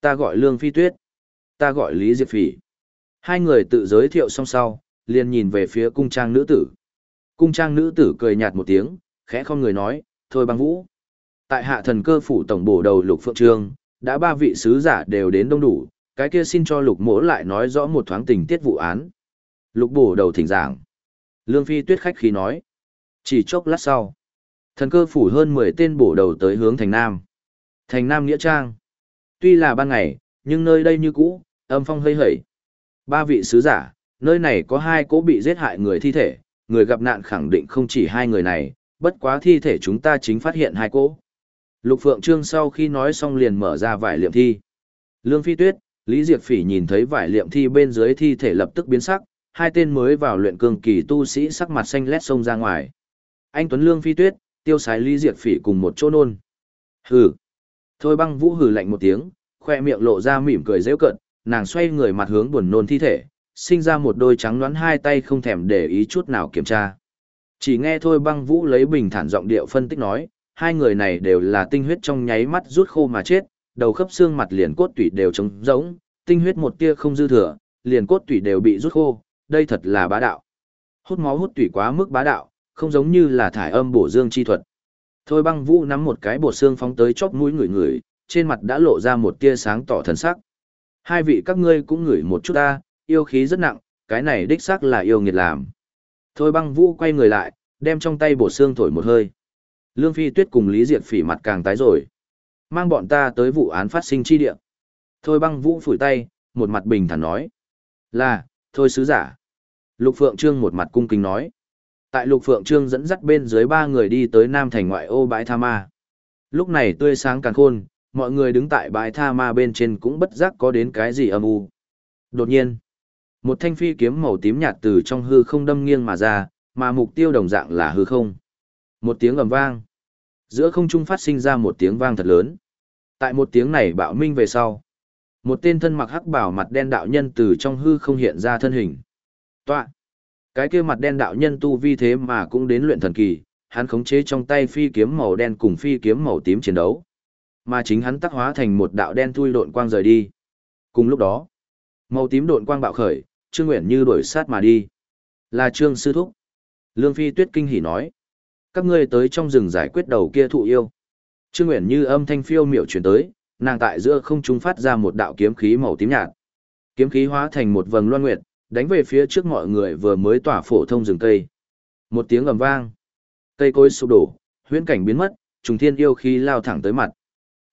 Ta gọi Lương Phi Tuyết. Ta gọi Lý Diệp Phỉ. Hai người tự giới thiệu xong sau, liền nhìn về phía cung trang nữ tử. Cung trang nữ tử cười nhạt một tiếng, khẽ không người nói, thôi băng vũ. Tại hạ thần cơ phủ tổng bổ đầu lục phượng trương, đã ba vị sứ giả đều đến đông đủ, cái kia xin cho lục mỗ lại nói rõ một thoáng tình tiết vụ án. Lục bổ đầu thỉnh giảng. Lương Phi tuyết khách khí nói. Chỉ chốc lát sau, thần cơ phủ hơn 10 tên bổ đầu tới hướng thành Nam. Thành Nam Nghĩa Trang. Tuy là ban ngày, nhưng nơi đây như cũ, âm phong hơi hẩy. Ba vị sứ giả, nơi này có hai cố bị giết hại người thi thể, người gặp nạn khẳng định không chỉ hai người này, bất quá thi thể chúng ta chính phát hiện hai cố. Lục Phượng Trương sau khi nói xong liền mở ra vải liệm thi. Lương Phi Tuyết, Lý Diệp Phỉ nhìn thấy vải liệm thi bên dưới thi thể lập tức biến sắc, hai tên mới vào luyện cường kỳ tu sĩ sắc mặt xanh lét xông ra ngoài. Anh Tuấn Lương Phi Tuyết, tiêu sái Ly diệt Phỉ cùng một chỗ nôn. Hừ. Thôi băng vũ hừ lạnh một tiếng, khoe miệng lộ ra mỉm cười rêu cận, nàng xoay người mặt hướng buồn nôn thi thể, sinh ra một đôi trắng đoán hai tay không thèm để ý chút nào kiểm tra. Chỉ nghe thôi băng vũ lấy bình thản giọng điệu phân tích nói, hai người này đều là tinh huyết trong nháy mắt rút khô mà chết, đầu khớp xương mặt liền cốt tủy đều trống rỗng, tinh huyết một tia không dư thừa, liền cốt tủy đều bị rút khô, đây thật là bá đạo. Hút máu hút tủy quá mức bá đạo, không giống như là thải âm bổ dương chi thuật. Thôi băng vũ nắm một cái bột xương phóng tới chóp mũi người người, trên mặt đã lộ ra một tia sáng tỏ thần sắc. Hai vị các ngươi cũng ngửi một chút ta, yêu khí rất nặng, cái này đích xác là yêu nghiệt làm. Thôi băng vũ quay người lại, đem trong tay bột xương thổi một hơi. Lương Phi Tuyết cùng Lý diệt phỉ mặt càng tái rồi. Mang bọn ta tới vụ án phát sinh chi địa. Thôi băng vũ phủi tay, một mặt bình thản nói. Là, thôi sứ giả. Lục Phượng Trương một mặt cung kính nói. Tại Lục Phượng Trương dẫn dắt bên dưới ba người đi tới Nam Thành ngoại ô bãi Tha Ma. Lúc này tươi sáng càng khôn, mọi người đứng tại bãi Tha Ma bên trên cũng bất giác có đến cái gì âm u. Đột nhiên, một thanh phi kiếm màu tím nhạt từ trong hư không đâm nghiêng mà ra, mà mục tiêu đồng dạng là hư không. Một tiếng ầm vang. Giữa không trung phát sinh ra một tiếng vang thật lớn. Tại một tiếng này bạo minh về sau. Một tên thân mặc hắc bảo mặt đen đạo nhân từ trong hư không hiện ra thân hình. Tọa. Cái kia mặt đen đạo nhân tu vi thế mà cũng đến luyện thần kỳ, hắn khống chế trong tay phi kiếm màu đen cùng phi kiếm màu tím chiến đấu. Mà chính hắn tác hóa thành một đạo đen thui độn quang rời đi. Cùng lúc đó, màu tím độn quang bạo khởi, Trương Nguyện như đuổi sát mà đi. Là Trương sư thúc. Lương Phi Tuyết kinh hỉ nói các ngươi tới trong rừng giải quyết đầu kia thụ yêu. Trương Uyển Như âm thanh phiêu miểu truyền tới, nàng tại giữa không trung phát ra một đạo kiếm khí màu tím nhạt. Kiếm khí hóa thành một vầng loan nguyệt, đánh về phía trước mọi người vừa mới tỏa phổ thông rừng cây. Một tiếng ầm vang. Cây cối sụp đổ, huyễn cảnh biến mất, trùng thiên yêu khí lao thẳng tới mặt.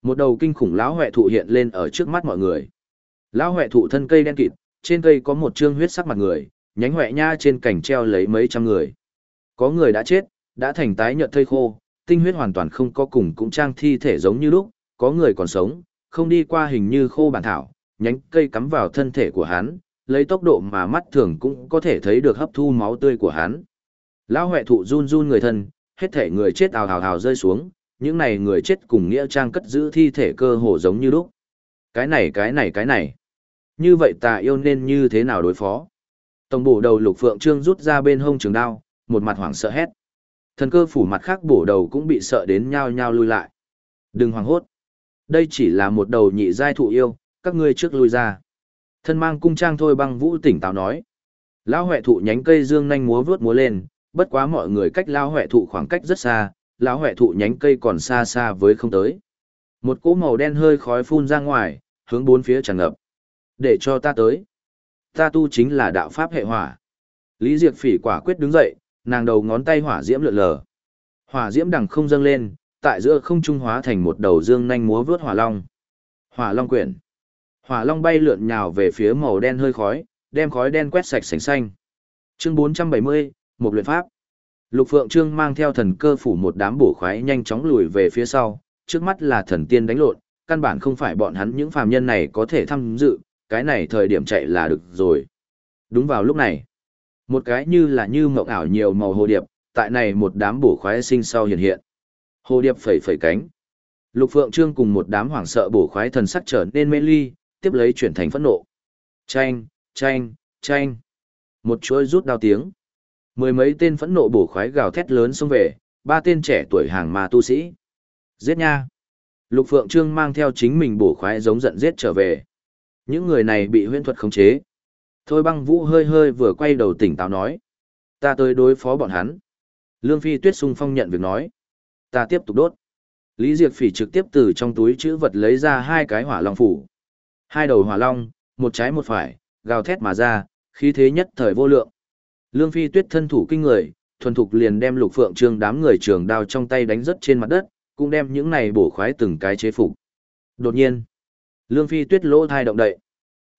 Một đầu kinh khủng lão hoè thụ hiện lên ở trước mắt mọi người. Lão hoè thụ thân cây đen kịt, trên cây có một trương huyết sắc mặt người, nhánh hoè nha trên cành treo lấy mấy trăm người. Có người đã chết, đã thành tái nhợt thây khô, tinh huyết hoàn toàn không có cùng cũng trang thi thể giống như lúc, có người còn sống, không đi qua hình như khô bản thảo, nhánh cây cắm vào thân thể của hắn, lấy tốc độ mà mắt thường cũng có thể thấy được hấp thu máu tươi của hắn. Lão huệ thụ run run người thân, hết thể người chết ào ào ào rơi xuống, những này người chết cùng nghĩa trang cất giữ thi thể cơ hồ giống như lúc. Cái này cái này cái này. Như vậy ta yêu nên như thế nào đối phó? Tổng bổ đầu lục phượng trương rút ra bên hông trường đao, một mặt hoảng sợ hét. Thần cơ phủ mặt khác bổ đầu cũng bị sợ đến nhao nhao lui lại. Đừng hoảng hốt. Đây chỉ là một đầu nhị giai thụ yêu, các ngươi trước lui ra. Thân mang cung trang thôi băng vũ tỉnh táo nói. Lão huệ thụ nhánh cây dương nhanh múa vướt múa lên, bất quá mọi người cách lão huệ thụ khoảng cách rất xa, lão huệ thụ nhánh cây còn xa xa với không tới. Một cỗ màu đen hơi khói phun ra ngoài, hướng bốn phía tràn ngập. Để cho ta tới. Ta tu chính là đạo pháp hệ hỏa. Lý Diệp Phỉ quả quyết đứng dậy, nàng đầu ngón tay hỏa diễm lượn lờ. Hỏa diễm đằng không dâng lên, tại giữa không trung hóa thành một đầu dương nhanh múa vướt hỏa long. Hỏa long quyển. Hỏa long bay lượn nhào về phía màu đen hơi khói, đem khói đen quét sạch sành xanh. Chương 470, một luyện pháp. Lục Phượng Trương mang theo thần cơ phủ một đám bổ khoái nhanh chóng lùi về phía sau, trước mắt là thần tiên đánh lộn, căn bản không phải bọn hắn những phàm nhân này có thể tham dự, cái này thời điểm chạy là được rồi. Đúng vào lúc này, một cái như là như mộng ảo nhiều màu hồ điệp, tại này một đám bổ khoái sinh sau hiện hiện. Hồ điệp phẩy phẩy cánh. Lục Phượng Trương cùng một đám hoảng sợ bổ khoái thần sắc trở nên mê ly, tiếp lấy chuyển thành phẫn nộ. Chanh, chanh, chanh. Một chuỗi rút đao tiếng. Mười mấy tên phẫn nộ bổ khoái gào thét lớn xông về, ba tên trẻ tuổi hàng mà tu sĩ. Giết nha. Lục Phượng Trương mang theo chính mình bổ khoái giống giận giết trở về. Những người này bị huyễn thuật khống chế. Thôi băng vũ hơi hơi vừa quay đầu tỉnh táo nói. Ta tới đối phó bọn hắn. Lương Phi Tuyết sung phong nhận việc nói. Ta tiếp tục đốt. Lý Diệp Phỉ trực tiếp từ trong túi chữ vật lấy ra hai cái hỏa long phủ. Hai đầu hỏa long, một trái một phải, gào thét mà ra, khí thế nhất thời vô lượng. Lương Phi Tuyết thân thủ kinh người, thuần thục liền đem Lục Phượng Trương đám người trường đao trong tay đánh rất trên mặt đất, cũng đem những này bổ khoái từng cái chế phục. Đột nhiên, Lương Phi Tuyết lỗ thai động đậy,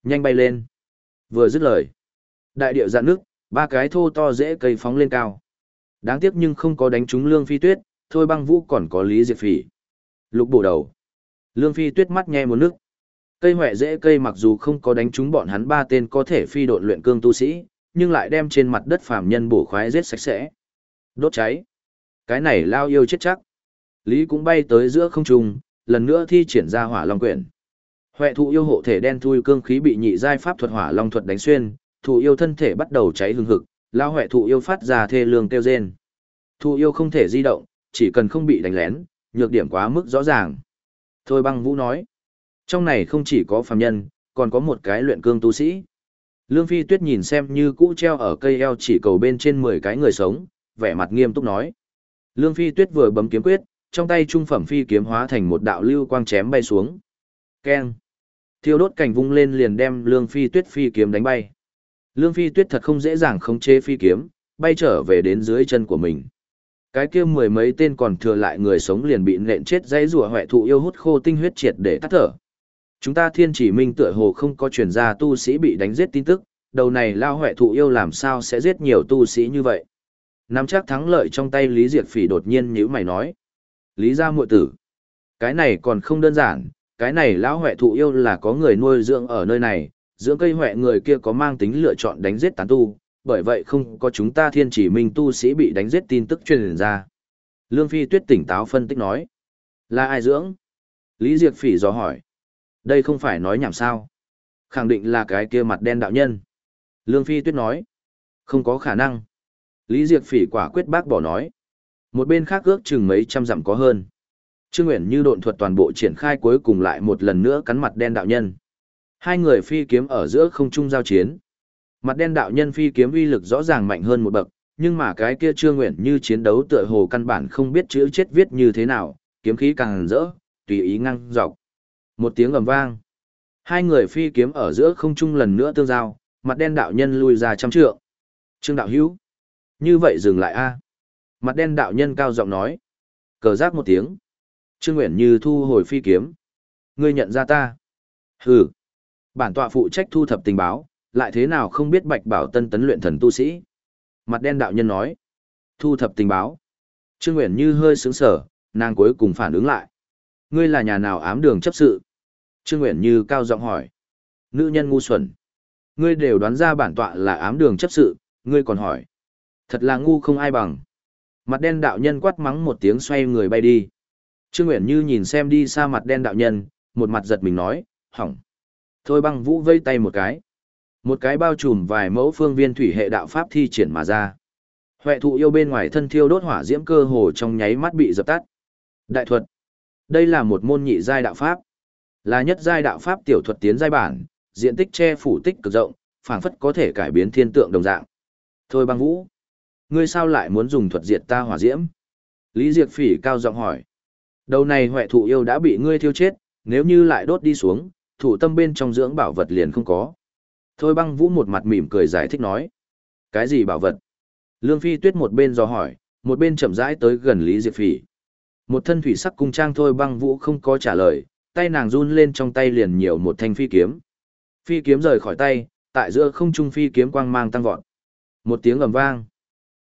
nhanh bay lên. Vừa dứt lời, đại điệu dạn nước, ba cái thô to dễ cây phóng lên cao. Đáng tiếc nhưng không có đánh trúng Lương Phi Tuyết, thôi băng vũ còn có lý diệt phỉ. Lục bổ đầu. Lương Phi Tuyết mắt nghe một nước. Cây hỏe dễ cây mặc dù không có đánh trúng bọn hắn ba tên có thể phi độn luyện cương tu sĩ, nhưng lại đem trên mặt đất phàm nhân bổ khoái giết sạch sẽ. Đốt cháy. Cái này lao yêu chết chắc. Lý cũng bay tới giữa không trung, lần nữa thi triển ra hỏa long quyển. Huệ thụ yêu hộ thể đen thui cương khí bị nhị giai pháp thuật hỏa long thuật đánh xuyên, thụ yêu thân thể bắt đầu cháy hừng hực, lao huệ thụ yêu phát ra thê lương kêu rên. Thụ yêu không thể di động, chỉ cần không bị đánh lén, nhược điểm quá mức rõ ràng. Thôi băng vũ nói, trong này không chỉ có phàm nhân, còn có một cái luyện cương tu sĩ. Lương Phi Tuyết nhìn xem như cũ treo ở cây eo chỉ cầu bên trên 10 cái người sống, vẻ mặt nghiêm túc nói. Lương Phi Tuyết vừa bấm kiếm quyết, trong tay trung phẩm phi kiếm hóa thành một đạo lưu quang chém bay xuống. Keng! Thiêu đốt cảnh vung lên liền đem Lương Phi Tuyết phi kiếm đánh bay. Lương Phi Tuyết thật không dễ dàng khống chế phi kiếm, bay trở về đến dưới chân của mình. Cái kia mười mấy tên còn thừa lại người sống liền bị nện chết dãy rủa hoại thụ yêu hút khô tinh huyết triệt để tắt thở. Chúng ta thiên chỉ minh tựa hồ không có truyền ra tu sĩ bị đánh giết tin tức, đầu này lao huệ thụ yêu làm sao sẽ giết nhiều tu sĩ như vậy. Nắm chắc thắng lợi trong tay Lý Diệt Phỉ đột nhiên nhíu mày nói. Lý gia muội tử. Cái này còn không đơn giản, cái này lão huệ thụ yêu là có người nuôi dưỡng ở nơi này, dưỡng cây huệ người kia có mang tính lựa chọn đánh giết tán tu, bởi vậy không có chúng ta thiên chỉ minh tu sĩ bị đánh giết tin tức truyền ra. Lương Phi Tuyết tỉnh táo phân tích nói. Là ai dưỡng? Lý diệt Phỉ dò hỏi. Đây không phải nói nhảm sao. Khẳng định là cái kia mặt đen đạo nhân. Lương Phi Tuyết nói. Không có khả năng. Lý Diệp Phỉ quả quyết bác bỏ nói. Một bên khác ước chừng mấy trăm dặm có hơn. Trương Nguyện như độn thuật toàn bộ triển khai cuối cùng lại một lần nữa cắn mặt đen đạo nhân. Hai người phi kiếm ở giữa không trung giao chiến. Mặt đen đạo nhân phi kiếm uy lực rõ ràng mạnh hơn một bậc, nhưng mà cái kia Trương Nguyện như chiến đấu tựa hồ căn bản không biết chữ chết viết như thế nào, kiếm khí càng rỡ, tùy ý ngăng dọc. Một tiếng ầm vang. Hai người phi kiếm ở giữa không trung lần nữa tương giao, mặt đen đạo nhân lui ra trăm trượng. Trương đạo hữu. Như vậy dừng lại a à? Mặt đen đạo nhân cao giọng nói. Cờ giác một tiếng. Trương Nguyện Như thu hồi phi kiếm. Ngươi nhận ra ta. Hừ. Bản tọa phụ trách thu thập tình báo, lại thế nào không biết bạch bảo tân tấn luyện thần tu sĩ. Mặt đen đạo nhân nói. Thu thập tình báo. Trương Nguyện Như hơi sướng sở, nàng cuối cùng phản ứng lại. Ngươi là nhà nào ám đường chấp sự? Trương Uyển Như cao giọng hỏi. Nữ nhân ngu xuẩn. Ngươi đều đoán ra bản tọa là ám đường chấp sự, ngươi còn hỏi. Thật là ngu không ai bằng. Mặt đen đạo nhân quát mắng một tiếng xoay người bay đi. Trương Uyển Như nhìn xem đi xa mặt đen đạo nhân, một mặt giật mình nói, hỏng. Thôi băng vũ vây tay một cái. Một cái bao trùm vài mẫu phương viên thủy hệ đạo pháp thi triển mà ra. Huệ thụ yêu bên ngoài thân thiêu đốt hỏa diễm cơ hồ trong nháy mắt bị dập tắt. Đại thuật. Đây là một môn nhị giai đạo pháp. Là nhất giai đạo pháp tiểu thuật tiến giai bản, diện tích che phủ tích cực rộng, phảng phất có thể cải biến thiên tượng đồng dạng. Thôi băng vũ. Ngươi sao lại muốn dùng thuật diệt ta hỏa diễm? Lý Diệc Phỉ cao giọng hỏi. Đầu này huệ thụ yêu đã bị ngươi thiêu chết, nếu như lại đốt đi xuống, thủ tâm bên trong dưỡng bảo vật liền không có. Thôi băng vũ một mặt mỉm cười giải thích nói. Cái gì bảo vật? Lương Phi tuyết một bên do hỏi, một bên chậm rãi tới gần Lý Diệp Phỉ. Một thân thủy sắc cung trang thôi băng vũ không có trả lời, tay nàng run lên trong tay liền nhiều một thanh phi kiếm. Phi kiếm rời khỏi tay, tại giữa không trung phi kiếm quang mang tăng vọt. Một tiếng ầm vang.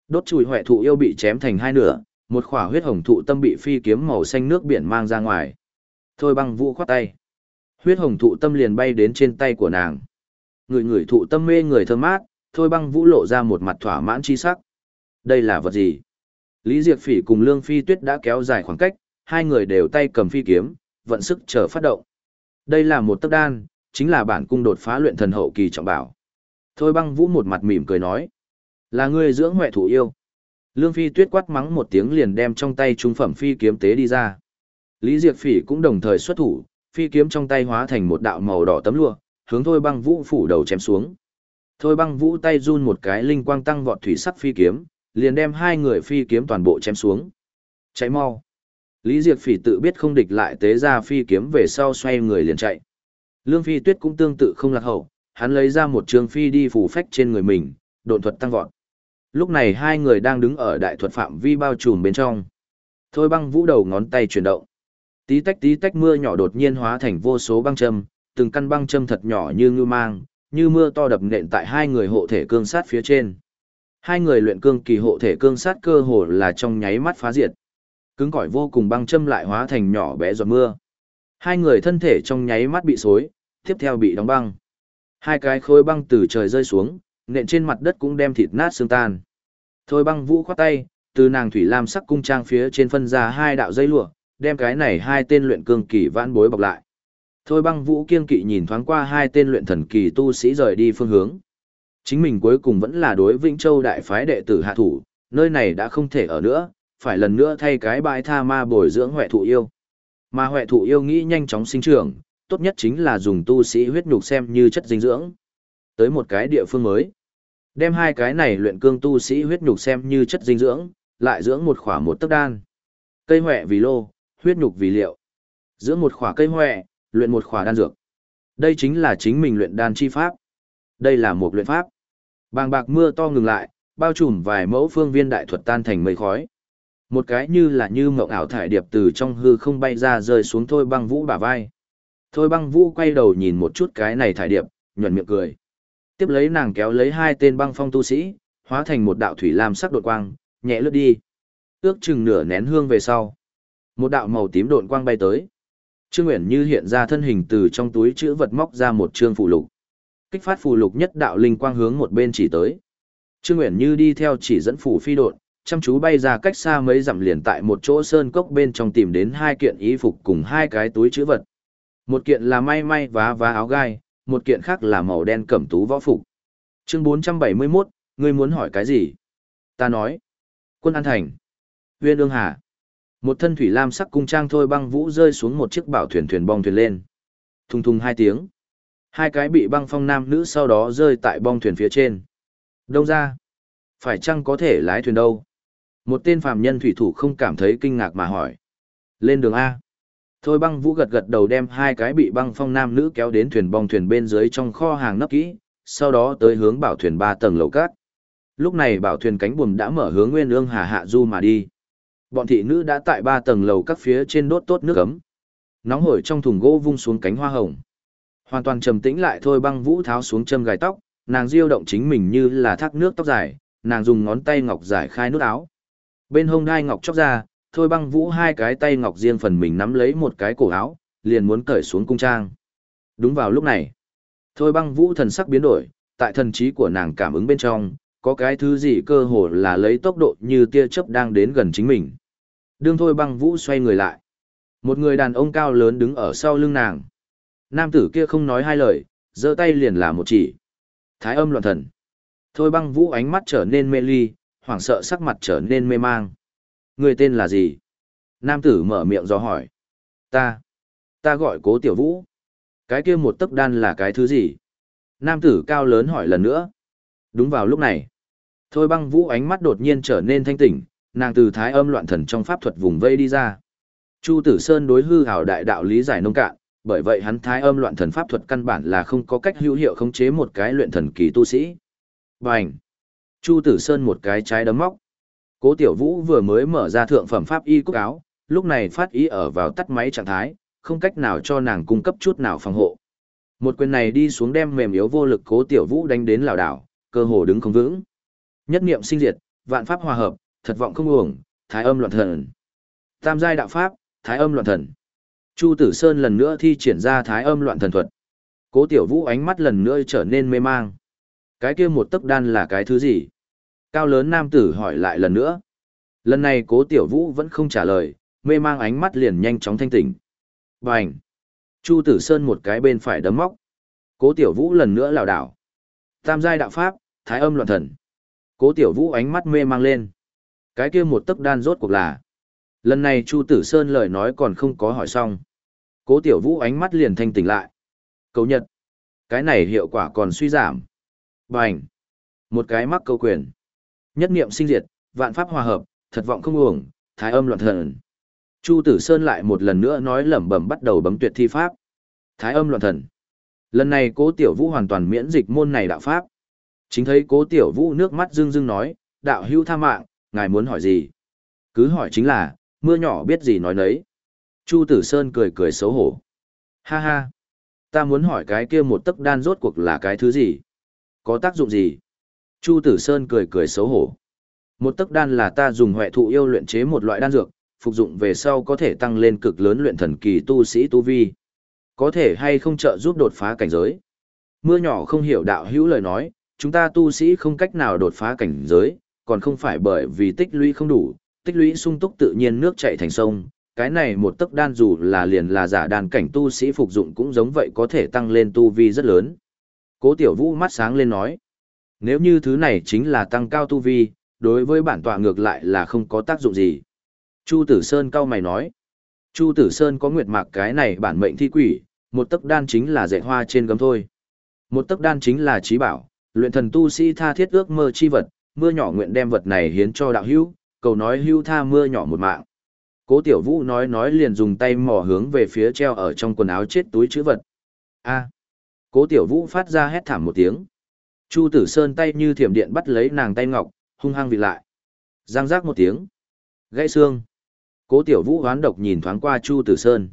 Đốt chùi hoại thụ yêu bị chém thành hai nửa, một khỏa huyết hồng thụ tâm bị phi kiếm màu xanh nước biển mang ra ngoài. Thôi băng vũ khoát tay. Huyết hồng thụ tâm liền bay đến trên tay của nàng. Người người thụ tâm mê người thơm mát, thôi băng vũ lộ ra một mặt thỏa mãn chi sắc. Đây là vật gì? Lý Diệp Phỉ cùng Lương Phi Tuyết đã kéo dài khoảng cách, hai người đều tay cầm phi kiếm, vận sức chờ phát động. Đây là một tấc đan, chính là bản cung đột phá luyện thần hậu kỳ trọng bảo. Thôi băng vũ một mặt mỉm cười nói. Là ngươi dưỡng huệ thủ yêu. Lương Phi tuyết quát mắng một tiếng liền đem trong tay trung phẩm phi kiếm tế đi ra. Lý Diệp Phỉ cũng đồng thời xuất thủ, phi kiếm trong tay hóa thành một đạo màu đỏ tấm lụa, hướng Thôi Băng Vũ phủ đầu chém xuống. Thôi Băng Vũ tay run một cái linh quang tăng vọt thủy sắc phi kiếm, liền đem hai người phi kiếm toàn bộ chém xuống. Cháy mau. Lý Diệp Phỉ tự biết không địch lại tế ra phi kiếm về sau xoay người liền chạy. Lương Phi Tuyết cũng tương tự không lạc hậu, hắn lấy ra một trường phi đi phủ phách trên người mình, độn thuật tăng vọt. Lúc này hai người đang đứng ở đại thuật phạm vi bao trùm bên trong. Thôi băng vũ đầu ngón tay chuyển động. Tí tách tí tách mưa nhỏ đột nhiên hóa thành vô số băng châm, từng căn băng châm thật nhỏ như ngư mang, như mưa to đập nện tại hai người hộ thể cương sát phía trên. Hai người luyện cương kỳ hộ thể cương sát cơ hồ là trong nháy mắt phá diệt. Cứng cỏi vô cùng băng châm lại hóa thành nhỏ bé giọt mưa. Hai người thân thể trong nháy mắt bị xối, tiếp theo bị đóng băng. Hai cái khối băng từ trời rơi xuống, nện trên mặt đất cũng đem thịt nát xương tan. Thôi băng vũ khoát tay, từ nàng thủy lam sắc cung trang phía trên phân ra hai đạo dây lụa, đem cái này hai tên luyện cương kỳ vãn bối bọc lại. Thôi băng vũ kiên kỵ nhìn thoáng qua hai tên luyện thần kỳ tu sĩ rời đi phương hướng. Chính mình cuối cùng vẫn là đối Vĩnh Châu đại phái đệ tử hạ thủ, nơi này đã không thể ở nữa, phải lần nữa thay cái bãi tha ma bồi dưỡng huệ thụ yêu. Mà huệ thụ yêu nghĩ nhanh chóng sinh trưởng, tốt nhất chính là dùng tu sĩ huyết nhục xem như chất dinh dưỡng. Tới một cái địa phương mới. Đem hai cái này luyện cương tu sĩ huyết nhục xem như chất dinh dưỡng, lại dưỡng một khỏa một tấc đan. Cây huệ vì lô, huyết nhục vì liệu. Dưỡng một khỏa cây huệ, luyện một khỏa đan dược. Đây chính là chính mình luyện đan chi pháp. Đây là một luyện pháp. Bàng bạc mưa to ngừng lại, bao trùm vài mẫu phương viên đại thuật tan thành mây khói. Một cái như là như mộng ảo thải điệp từ trong hư không bay ra rơi xuống thôi băng vũ bả vai. Thôi băng vũ quay đầu nhìn một chút cái này thải điệp, nhuận miệng cười. Tiếp lấy nàng kéo lấy hai tên băng phong tu sĩ, hóa thành một đạo thủy lam sắc đột quang, nhẹ lướt đi. Ước chừng nửa nén hương về sau. Một đạo màu tím đột quang bay tới. Trương Uyển Như hiện ra thân hình từ trong túi chữ vật móc ra một trương phù lục. Kích phát phù lục nhất đạo linh quang hướng một bên chỉ tới. Trương Uyển Như đi theo chỉ dẫn phù phi đột, chăm chú bay ra cách xa mấy dặm liền tại một chỗ sơn cốc bên trong tìm đến hai kiện y phục cùng hai cái túi chữ vật. Một kiện là may may vá vá áo gai, một kiện khác là màu đen cẩm tú võ phục. Chương 471, ngươi muốn hỏi cái gì? Ta nói. Quân An Thành. Huyên ương hà. Một thân thủy lam sắc cung trang thôi băng vũ rơi xuống một chiếc bảo thuyền thuyền bong thuyền lên. Thùng thùng hai tiếng. Hai cái bị băng phong nam nữ sau đó rơi tại bong thuyền phía trên. Đông ra. Phải chăng có thể lái thuyền đâu? Một tên phàm nhân thủy thủ không cảm thấy kinh ngạc mà hỏi. Lên đường A. Thôi băng vũ gật gật đầu đem hai cái bị băng phong nam nữ kéo đến thuyền bong thuyền bên dưới trong kho hàng nấp kỹ, sau đó tới hướng bảo thuyền ba tầng lầu cát. Lúc này bảo thuyền cánh buồm đã mở hướng Nguyên Ương Hà Hạ Du mà đi. Bọn thị nữ đã tại ba tầng lầu các phía trên đốt tốt nước ấm. Nóng hổi trong thùng gỗ vung xuống cánh hoa hồng. Hoàn toàn trầm tĩnh lại thôi băng vũ tháo xuống châm gài tóc, nàng diêu động chính mình như là thác nước tóc dài, nàng dùng ngón tay ngọc giải khai nút áo. Bên hông đai ngọc chóc ra, thôi băng vũ hai cái tay ngọc riêng phần mình nắm lấy một cái cổ áo, liền muốn cởi xuống cung trang. Đúng vào lúc này, thôi băng vũ thần sắc biến đổi, tại thần trí của nàng cảm ứng bên trong, có cái thứ gì cơ hồ là lấy tốc độ như tia chớp đang đến gần chính mình. Đương thôi băng vũ xoay người lại. Một người đàn ông cao lớn đứng ở sau lưng nàng. Nam tử kia không nói hai lời, giơ tay liền là một chỉ. Thái âm loạn thần. Thôi băng vũ ánh mắt trở nên mê ly, hoảng sợ sắc mặt trở nên mê mang. Người tên là gì? Nam tử mở miệng do hỏi. Ta. Ta gọi cố tiểu vũ. Cái kia một tấc đan là cái thứ gì? Nam tử cao lớn hỏi lần nữa. Đúng vào lúc này. Thôi băng vũ ánh mắt đột nhiên trở nên thanh tỉnh, nàng từ thái âm loạn thần trong pháp thuật vùng vây đi ra. Chu Tử Sơn đối hư hảo đại đạo lý giải nông cạn, bởi vậy hắn thái âm loạn thần pháp thuật căn bản là không có cách hữu hiệu khống chế một cái luyện thần kỳ tu sĩ. Bành! Chu Tử Sơn một cái trái đấm móc. Cố Tiểu Vũ vừa mới mở ra thượng phẩm pháp y cúc áo, lúc này phát ý ở vào tắt máy trạng thái, không cách nào cho nàng cung cấp chút nào phòng hộ. Một quyền này đi xuống đem mềm yếu vô lực Cố Tiểu Vũ đánh đến lảo đảo, cơ hồ đứng không vững. Nhất niệm sinh diệt, vạn pháp hòa hợp, thật vọng không uổng, thái âm loạn thần. Tam giai đạo pháp, thái âm loạn thần. Chu Tử Sơn lần nữa thi triển ra thái âm loạn thần thuật. Cố Tiểu Vũ ánh mắt lần nữa trở nên mê mang. Cái kia một tấc đan là cái thứ gì? Cao lớn nam tử hỏi lại lần nữa. Lần này Cố Tiểu Vũ vẫn không trả lời, mê mang ánh mắt liền nhanh chóng thanh tỉnh. Bành! Chu Tử Sơn một cái bên phải đấm móc. Cố Tiểu Vũ lần nữa lảo đảo. Tam giai đạo pháp, thái âm loạn thần. Cố Tiểu Vũ ánh mắt mê mang lên. Cái kia một tấc đan rốt cuộc là. Lần này Chu Tử Sơn lời nói còn không có hỏi xong. Cố Tiểu Vũ ánh mắt liền thanh tỉnh lại. Cầu nhật. Cái này hiệu quả còn suy giảm. Bành. Một cái mắc câu quyền. Nhất niệm sinh diệt, vạn pháp hòa hợp, thật vọng không uổng, thái âm loạn thần. Chu Tử Sơn lại một lần nữa nói lẩm bẩm bắt đầu bấm tuyệt thi pháp. Thái âm loạn thần. Lần này Cố Tiểu Vũ hoàn toàn miễn dịch môn này đạo pháp. Chính thấy Cố Tiểu Vũ nước mắt rưng rưng nói, đạo hữu tha mạng, ngài muốn hỏi gì? Cứ hỏi chính là, mưa nhỏ biết gì nói nấy. Chu Tử Sơn cười cười xấu hổ. Ha ha, ta muốn hỏi cái kia một tấc đan rốt cuộc là cái thứ gì? Có tác dụng gì? Chu Tử Sơn cười cười xấu hổ. Một tấc đan là ta dùng hệ thụ yêu luyện chế một loại đan dược, phục dụng về sau có thể tăng lên cực lớn luyện thần kỳ tu sĩ tu vi. Có thể hay không trợ giúp đột phá cảnh giới. Mưa nhỏ không hiểu đạo hữu lời nói, chúng ta tu sĩ không cách nào đột phá cảnh giới, còn không phải bởi vì tích lũy không đủ, tích lũy sung túc tự nhiên nước chảy thành sông, cái này một tấc đan dù là liền là giả đan cảnh tu sĩ phục dụng cũng giống vậy có thể tăng lên tu vi rất lớn. Cố Tiểu Vũ mắt sáng lên nói, nếu như thứ này chính là tăng cao tu vi, đối với bản tọa ngược lại là không có tác dụng gì. Chu Tử Sơn cao mày nói, Chu Tử Sơn có nguyệt mạc cái này bản mệnh thi quỷ, một tấc đan chính là dạy hoa trên gấm thôi. Một tấc đan chính là trí bảo, luyện thần tu sĩ tha thiết ước mơ chi vật, mưa nhỏ nguyện đem vật này hiến cho đạo hữu, cầu nói hữu tha mưa nhỏ một mạng. Cố Tiểu Vũ nói nói liền dùng tay mò hướng về phía treo ở trong quần áo chết túi chữ vật. A. Cố Tiểu Vũ phát ra hét thảm một tiếng. Chu Tử Sơn tay như thiểm điện bắt lấy nàng tay ngọc, hung hăng vịt lại. Giang giác một tiếng. Gãy xương. Cố Tiểu Vũ hoán độc nhìn thoáng qua Chu Tử Sơn.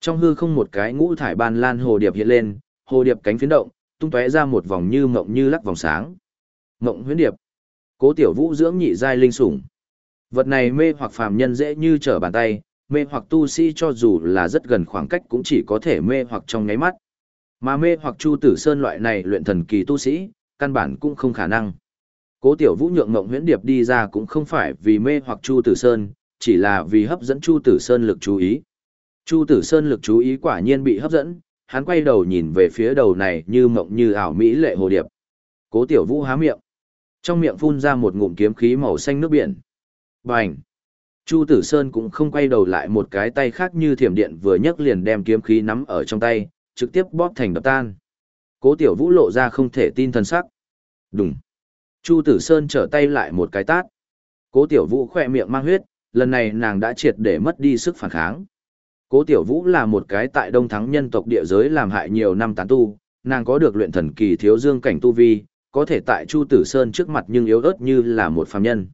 Trong hư không một cái ngũ thải ban lan hồ điệp hiện lên, hồ điệp cánh phiến động, tung tóe ra một vòng như mộng như lắc vòng sáng. Mộng huyễn điệp. Cố Tiểu Vũ dưỡng nhị giai linh sủng. Vật này mê hoặc phàm nhân dễ như trở bàn tay, mê hoặc tu sĩ cho dù là rất gần khoảng cách cũng chỉ có thể mê hoặc trong nháy mắt. Mà mê hoặc Chu Tử Sơn loại này luyện thần kỳ tu sĩ, căn bản cũng không khả năng. Cố Tiểu Vũ nhượng ngộng huyễn điệp đi ra cũng không phải vì mê hoặc Chu Tử Sơn, chỉ là vì hấp dẫn Chu Tử Sơn lực chú ý. Chu Tử Sơn lực chú ý quả nhiên bị hấp dẫn, hắn quay đầu nhìn về phía đầu này như mộng như ảo mỹ lệ hồ điệp. Cố Tiểu Vũ há miệng. Trong miệng phun ra một ngụm kiếm khí màu xanh nước biển. Bành! Chu Tử Sơn cũng không quay đầu lại một cái tay khác như thiểm điện vừa nhấc liền đem kiếm khí nắm ở trong tay, trực tiếp bóp thành đập tan. Cố Tiểu Vũ lộ ra không thể tin thần sắc. Đùng! Chu Tử Sơn trở tay lại một cái tát. Cố Tiểu Vũ khỏe miệng mang huyết, lần này nàng đã triệt để mất đi sức phản kháng. Cố Tiểu Vũ là một cái tại Đông Thắng nhân tộc địa giới làm hại nhiều năm tán tu, nàng có được luyện thần kỳ thiếu dương cảnh tu vi, có thể tại Chu Tử Sơn trước mặt nhưng yếu ớt như là một phàm nhân.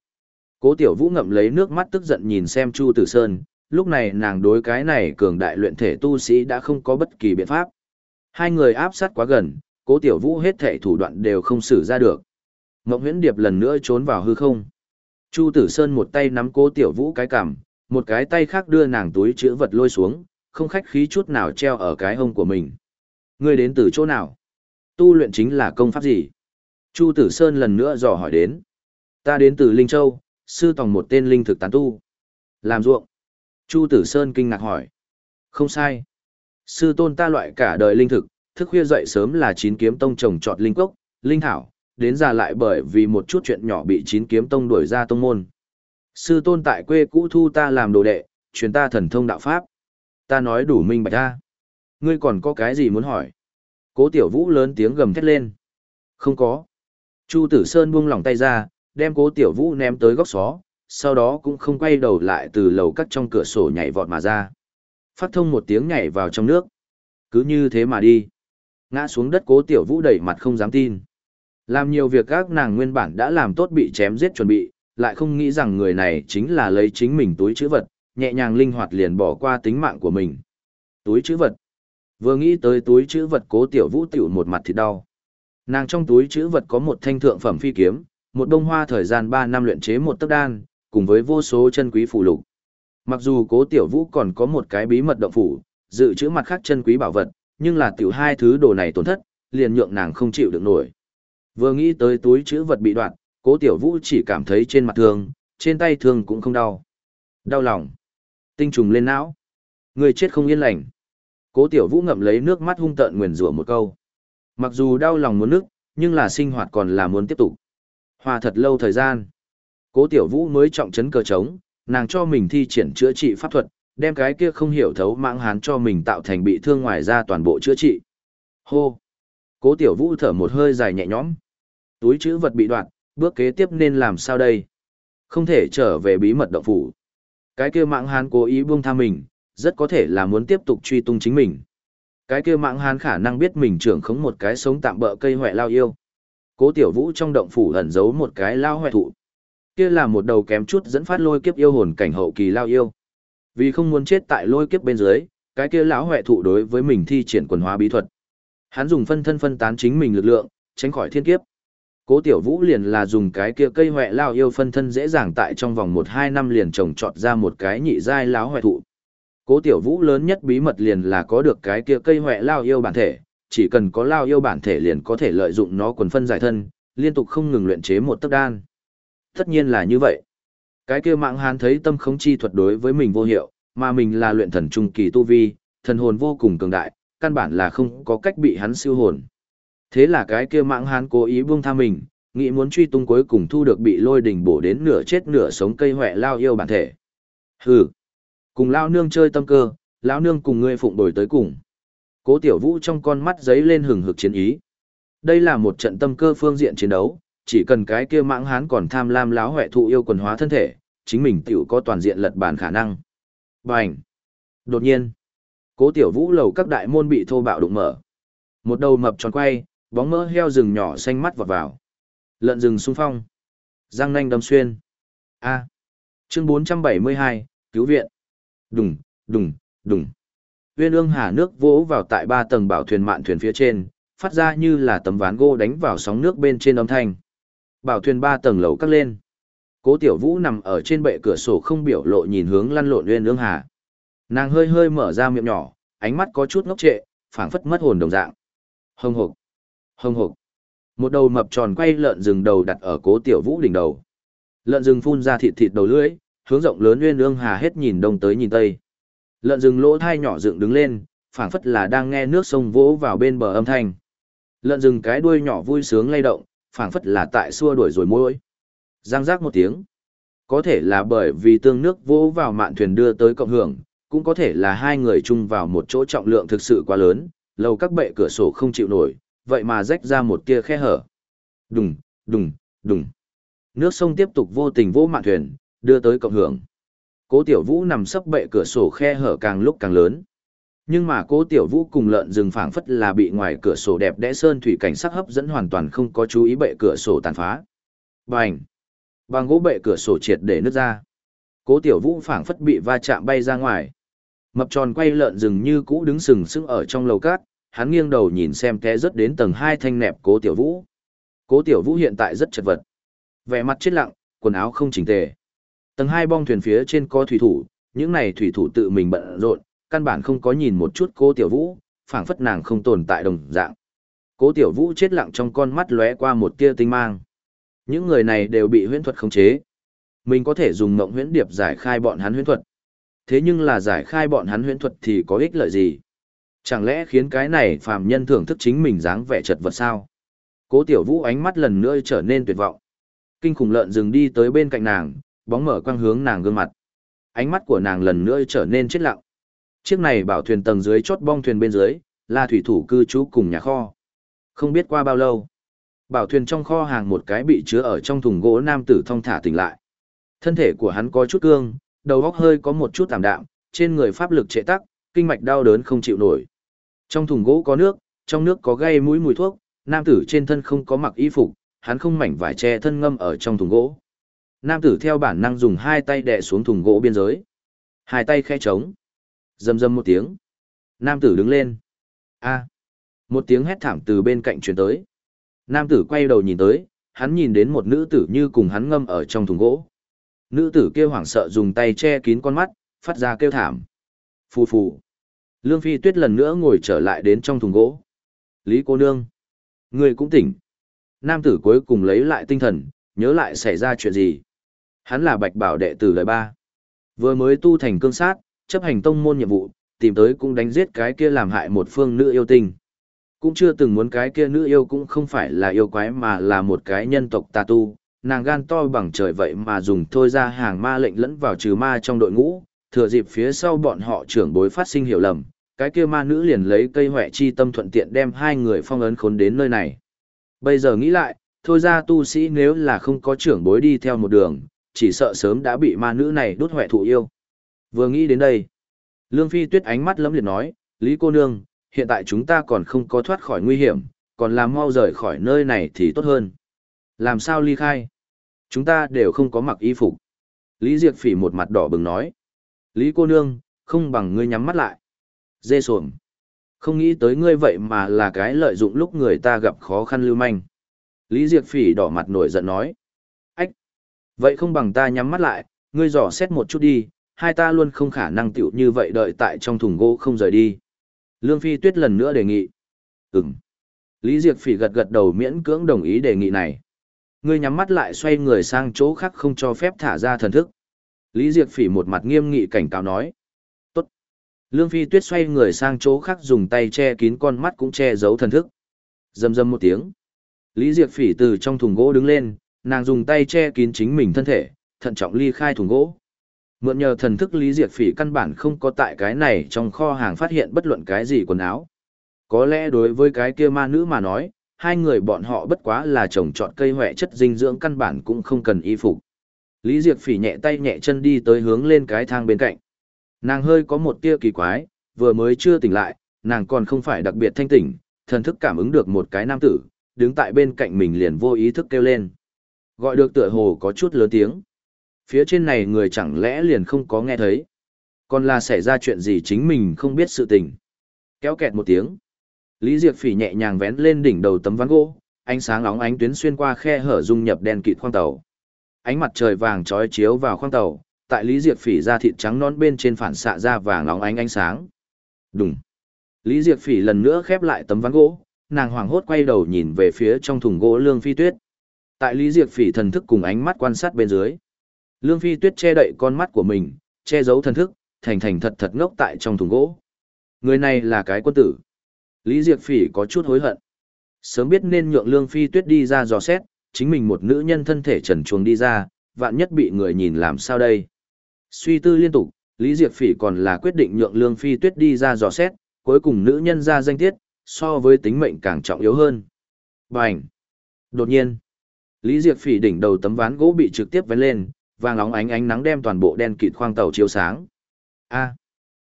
Cố Tiểu Vũ ngậm lấy nước mắt tức giận nhìn xem Chu Tử Sơn, lúc này nàng đối cái này cường đại luyện thể tu sĩ đã không có bất kỳ biện pháp. Hai người áp sát quá gần, Cố Tiểu Vũ hết thể thủ đoạn đều không xử ra được. Ngộng Huyễn Điệp lần nữa trốn vào hư không. Chu Tử Sơn một tay nắm Cố Tiểu Vũ cái cằm, một cái tay khác đưa nàng túi chữ vật lôi xuống, không khách khí chút nào treo ở cái hông của mình. Ngươi đến từ chỗ nào? Tu luyện chính là công pháp gì? Chu Tử Sơn lần nữa dò hỏi đến. Ta đến từ Linh Châu, sư tòng một tên linh thực tán tu. Làm ruộng. Chu Tử Sơn kinh ngạc hỏi. Không sai. Sư tôn ta loại cả đời linh thực, thức khuya dậy sớm là chín kiếm tông trồng trọt linh cốc, linh thảo, đến già lại bởi vì một chút chuyện nhỏ bị chín kiếm tông đuổi ra tông môn. Sư tôn tại quê cũ thu ta làm đồ đệ, truyền ta thần thông đạo pháp. Ta nói đủ minh bạch ta. Ngươi còn có cái gì muốn hỏi? Cố tiểu vũ lớn tiếng gầm thét lên. Không có. Chu tử sơn buông lỏng tay ra, đem cố tiểu vũ ném tới góc xó, sau đó cũng không quay đầu lại từ lầu cắt trong cửa sổ nhảy vọt mà ra. Phát thông một tiếng nhảy vào trong nước. Cứ như thế mà đi. Ngã xuống đất cố tiểu vũ đẩy mặt không dám tin. Làm nhiều việc các nàng nguyên bản đã làm tốt bị chém giết chuẩn bị, lại không nghĩ rằng người này chính là lấy chính mình túi chữ vật, nhẹ nhàng linh hoạt liền bỏ qua tính mạng của mình. Túi chữ vật. Vừa nghĩ tới túi chữ vật cố tiểu vũ tiểu một mặt thì đau. Nàng trong túi chữ vật có một thanh thượng phẩm phi kiếm, một đông hoa thời gian 3 năm luyện chế một tấc đan, cùng với vô số chân quý phụ lục. Mặc dù cố tiểu vũ còn có một cái bí mật động phủ, dự trữ mặt khác chân quý bảo vật, nhưng là tiểu hai thứ đồ này tổn thất, liền nhượng nàng không chịu được nổi. Vừa nghĩ tới túi chữ vật bị đoạn, cố tiểu vũ chỉ cảm thấy trên mặt thương, trên tay thương cũng không đau. Đau lòng. Tinh trùng lên não. Người chết không yên lành. Cố tiểu vũ ngậm lấy nước mắt hung tợn nguyền rủa một câu. Mặc dù đau lòng muốn nước, nhưng là sinh hoạt còn là muốn tiếp tục. Hòa thật lâu thời gian. Cố tiểu vũ mới trọng chấn cờ trống, nàng cho mình thi triển chữa trị pháp thuật, đem cái kia không hiểu thấu mạng hán cho mình tạo thành bị thương ngoài ra toàn bộ chữa trị. Hô! Cố tiểu vũ thở một hơi dài nhẹ nhõm. Túi chữ vật bị đoạn, bước kế tiếp nên làm sao đây? Không thể trở về bí mật động phủ. Cái kia mạng hán cố ý buông tha mình, rất có thể là muốn tiếp tục truy tung chính mình. Cái kia mạng hán khả năng biết mình trưởng khống một cái sống tạm bỡ cây hoẹ lao yêu. Cố tiểu vũ trong động phủ ẩn giấu một cái lao hoẹ thụ. Kia là một đầu kém chút dẫn phát lôi kiếp yêu hồn cảnh hậu kỳ lao yêu. Vì không muốn chết tại lôi kiếp bên dưới, cái kia lão hoẹ thụ đối với mình thi triển quần hóa bí thuật. Hắn dùng phân thân phân tán chính mình lực lượng, tránh khỏi thiên kiếp. Cố Tiểu Vũ liền là dùng cái kia cây hoẹ lao yêu phân thân dễ dàng tại trong vòng 1-2 năm liền trồng trọt ra một cái nhị giai lão hoẹ thụ. Cố Tiểu Vũ lớn nhất bí mật liền là có được cái kia cây hoẹ lao yêu bản thể, chỉ cần có lao yêu bản thể liền có thể lợi dụng nó quần phân giải thân, liên tục không ngừng luyện chế một tấc đan. Tất nhiên là như vậy. Cái kia mạng hán thấy tâm khống chi thuật đối với mình vô hiệu, mà mình là luyện thần trung kỳ tu vi, thần hồn vô cùng cường đại, căn bản là không có cách bị hắn siêu hồn. Thế là cái kia mạng hán cố ý buông tha mình, nghĩ muốn truy tung cuối cùng thu được bị lôi đỉnh bổ đến nửa chết nửa sống cây hoẹ lao yêu bản thể. Hừ, cùng lao nương chơi tâm cơ, lão nương cùng ngươi phụng đổi tới cùng. Cố tiểu vũ trong con mắt giấy lên hừng hực chiến ý. Đây là một trận tâm cơ phương diện chiến đấu, chỉ cần cái kia mãng hán còn tham lam láo huệ thụ yêu quần hóa thân thể, chính mình tiểu có toàn diện lật bàn khả năng. Bành! Đột nhiên, cố tiểu vũ lầu các đại môn bị thô bạo đụng mở. Một đầu mập tròn quay, bóng mỡ heo rừng nhỏ xanh mắt vọt vào. Lợn rừng xung phong. giang nanh đâm xuyên. A. Chương 472, cứu viện. Đùng, đùng, đùng. Uyên ương hà nước vỗ vào tại ba tầng bảo thuyền mạn thuyền phía trên, phát ra như là tấm ván gỗ đánh vào sóng nước bên trên âm thanh. Bảo thuyền ba tầng lầu cắt lên. Cố Tiểu Vũ nằm ở trên bệ cửa sổ không biểu lộ nhìn hướng lăn lộn Uyên ương hà. Nàng hơi hơi mở ra miệng nhỏ, ánh mắt có chút ngốc trệ, phảng phất mất hồn đồng dạng. Hồng hộc, hồng hộc. Một đầu mập tròn quay lợn rừng đầu đặt ở Cố Tiểu Vũ đỉnh đầu. Lợn rừng phun ra thịt thịt đầu lưỡi, hướng rộng lớn Uyên ương hà hết nhìn đông tới nhìn tây. Lợn rừng lỗ thai nhỏ dựng đứng lên, phảng phất là đang nghe nước sông vỗ vào bên bờ âm thanh. Lợn rừng cái đuôi nhỏ vui sướng lay động, phảng phất là tại xua đuổi rồi môi. Giang giác một tiếng. Có thể là bởi vì tương nước vỗ vào mạn thuyền đưa tới cộng hưởng, cũng có thể là hai người chung vào một chỗ trọng lượng thực sự quá lớn, lầu các bệ cửa sổ không chịu nổi, vậy mà rách ra một tia khe hở. Đùng, đùng, đùng. Nước sông tiếp tục vô tình vỗ mạn thuyền, đưa tới cộng hưởng. Cố Tiểu Vũ nằm sấp bệ cửa sổ khe hở càng lúc càng lớn. Nhưng mà cố tiểu vũ cùng lợn rừng phảng phất là bị ngoài cửa sổ đẹp đẽ sơn thủy cảnh sắc hấp dẫn hoàn toàn không có chú ý bệ cửa sổ tàn phá. Bành! Bằng gỗ bệ cửa sổ triệt để nứt ra. Cố tiểu vũ phảng phất bị va chạm bay ra ngoài. Mập tròn quay lợn rừng như cũ đứng sừng sững ở trong lầu cát, hắn nghiêng đầu nhìn xem té rớt đến tầng hai thanh nẹp cố tiểu vũ. Cố tiểu vũ hiện tại rất chật vật. Vẻ mặt chết lặng, quần áo không chỉnh tề. Tầng hai bong thuyền phía trên có thủy thủ, những này thủy thủ tự mình bận rộn, căn bản không có nhìn một chút cô tiểu vũ, phảng phất nàng không tồn tại đồng dạng. Cố tiểu vũ chết lặng trong con mắt lóe qua một tia tinh mang. Những người này đều bị huyễn thuật khống chế. Mình có thể dùng mộng huyễn điệp giải khai bọn hắn huyễn thuật. Thế nhưng là giải khai bọn hắn huyễn thuật thì có ích lợi gì? Chẳng lẽ khiến cái này phàm nhân thưởng thức chính mình dáng vẻ chật vật sao? Cố tiểu vũ ánh mắt lần nữa trở nên tuyệt vọng. Kinh khủng lợn dừng đi tới bên cạnh nàng, bóng mở quang hướng nàng gương mặt. Ánh mắt của nàng lần nữa trở nên chết lặng. Chiếc này bảo thuyền tầng dưới chốt bong thuyền bên dưới, là thủy thủ cư trú cùng nhà kho. Không biết qua bao lâu, bảo thuyền trong kho hàng một cái bị chứa ở trong thùng gỗ nam tử thong thả tỉnh lại. Thân thể của hắn có chút cương, đầu óc hơi có một chút tạm đạm, trên người pháp lực trệ tắc, kinh mạch đau đớn không chịu nổi. Trong thùng gỗ có nước, trong nước có gây mũi mùi thuốc, nam tử trên thân không có mặc y phục, hắn không mảnh vải che thân ngâm ở trong thùng gỗ. Nam tử theo bản năng dùng hai tay đè xuống thùng gỗ biên giới. Hai tay khe trống. Dầm dầm một tiếng. Nam tử đứng lên. A. Một tiếng hét thảm từ bên cạnh truyền tới. Nam tử quay đầu nhìn tới, hắn nhìn đến một nữ tử như cùng hắn ngâm ở trong thùng gỗ. Nữ tử kêu hoảng sợ dùng tay che kín con mắt, phát ra kêu thảm. Phù phù. Lương Phi Tuyết lần nữa ngồi trở lại đến trong thùng gỗ. Lý cô nương. Người cũng tỉnh. Nam tử cuối cùng lấy lại tinh thần, nhớ lại xảy ra chuyện gì. Hắn là bạch bảo đệ tử đời ba. Vừa mới tu thành cương sát, chấp hành tông môn nhiệm vụ, tìm tới cũng đánh giết cái kia làm hại một phương nữ yêu tinh. Cũng chưa từng muốn cái kia nữ yêu cũng không phải là yêu quái mà là một cái nhân tộc tà tu, nàng gan to bằng trời vậy mà dùng thôi ra hàng ma lệnh lẫn vào trừ ma trong đội ngũ, thừa dịp phía sau bọn họ trưởng bối phát sinh hiểu lầm, cái kia ma nữ liền lấy cây hỏe chi tâm thuận tiện đem hai người phong ấn khốn đến nơi này. Bây giờ nghĩ lại, thôi ra tu sĩ nếu là không có trưởng bối đi theo một đường, chỉ sợ sớm đã bị ma nữ này đốt hỏe thụ yêu. Vừa nghĩ đến đây, Lương Phi Tuyết ánh mắt lấm liệt nói, Lý cô nương, hiện tại chúng ta còn không có thoát khỏi nguy hiểm, còn làm mau rời khỏi nơi này thì tốt hơn. Làm sao ly khai? Chúng ta đều không có mặc y phục. Lý Diệp Phỉ một mặt đỏ bừng nói. Lý cô nương, không bằng ngươi nhắm mắt lại. Dê xuồng. Không nghĩ tới ngươi vậy mà là cái lợi dụng lúc người ta gặp khó khăn lưu manh. Lý Diệp Phỉ đỏ mặt nổi giận nói. Ách! Vậy không bằng ta nhắm mắt lại, ngươi dò xét một chút đi, hai ta luôn không khả năng tiểu như vậy đợi tại trong thùng gỗ không rời đi. Lương Phi Tuyết lần nữa đề nghị. Ừm. Lý Diệp Phỉ gật gật đầu miễn cưỡng đồng ý đề nghị này. Ngươi nhắm mắt lại xoay người sang chỗ khác không cho phép thả ra thần thức. Lý Diệp Phỉ một mặt nghiêm nghị cảnh cáo nói. Tốt. Lương Phi Tuyết xoay người sang chỗ khác dùng tay che kín con mắt cũng che giấu thần thức. Dầm dầm một tiếng. Lý Diệp Phỉ từ trong thùng gỗ đứng lên, nàng dùng tay che kín chính mình thân thể, thận trọng ly khai thùng gỗ. Mượn nhờ thần thức Lý diệt Phỉ căn bản không có tại cái này trong kho hàng phát hiện bất luận cái gì quần áo. Có lẽ đối với cái kia ma nữ mà nói, hai người bọn họ bất quá là trồng trọt cây hoẹ chất dinh dưỡng căn bản cũng không cần y phục. Lý Diệp Phỉ nhẹ tay nhẹ chân đi tới hướng lên cái thang bên cạnh. Nàng hơi có một tia kỳ quái, vừa mới chưa tỉnh lại, nàng còn không phải đặc biệt thanh tỉnh, thần thức cảm ứng được một cái nam tử, đứng tại bên cạnh mình liền vô ý thức kêu lên. Gọi được tựa hồ có chút lớn tiếng. Phía trên này người chẳng lẽ liền không có nghe thấy. Còn là xảy ra chuyện gì chính mình không biết sự tình. Kéo kẹt một tiếng. Lý Diệp Phỉ nhẹ nhàng vén lên đỉnh đầu tấm ván gỗ, ánh sáng óng ánh tuyến xuyên qua khe hở dung nhập đen kịt khoang tàu. Ánh mặt trời vàng chói chiếu vào khoang tàu, tại Lý Diệp Phỉ da thịt trắng non bên trên phản xạ ra vàng óng ánh ánh sáng. Đùng. Lý Diệp Phỉ lần nữa khép lại tấm ván gỗ, nàng hoảng hốt quay đầu nhìn về phía trong thùng gỗ Lương Phi Tuyết. Tại Lý Diệp Phỉ thần thức cùng ánh mắt quan sát bên dưới. Lương Phi Tuyết che đậy con mắt của mình, che giấu thần thức, thành thành thật thật ngốc tại trong thùng gỗ. Người này là cái quân tử. Lý Diệp Phỉ có chút hối hận. Sớm biết nên nhượng Lương Phi Tuyết đi ra dò xét, chính mình một nữ nhân thân thể trần truồng đi ra, vạn nhất bị người nhìn làm sao đây. Suy tư liên tục, Lý Diệp Phỉ còn là quyết định nhượng Lương Phi Tuyết đi ra dò xét, cuối cùng nữ nhân ra danh tiết, so với tính mệnh càng trọng yếu hơn. Bành! Đột nhiên, Lý Diệp Phỉ đỉnh đầu tấm ván gỗ bị trực tiếp vén lên, vàng óng ánh ánh nắng đem toàn bộ đen kịt khoang tàu chiếu sáng. A.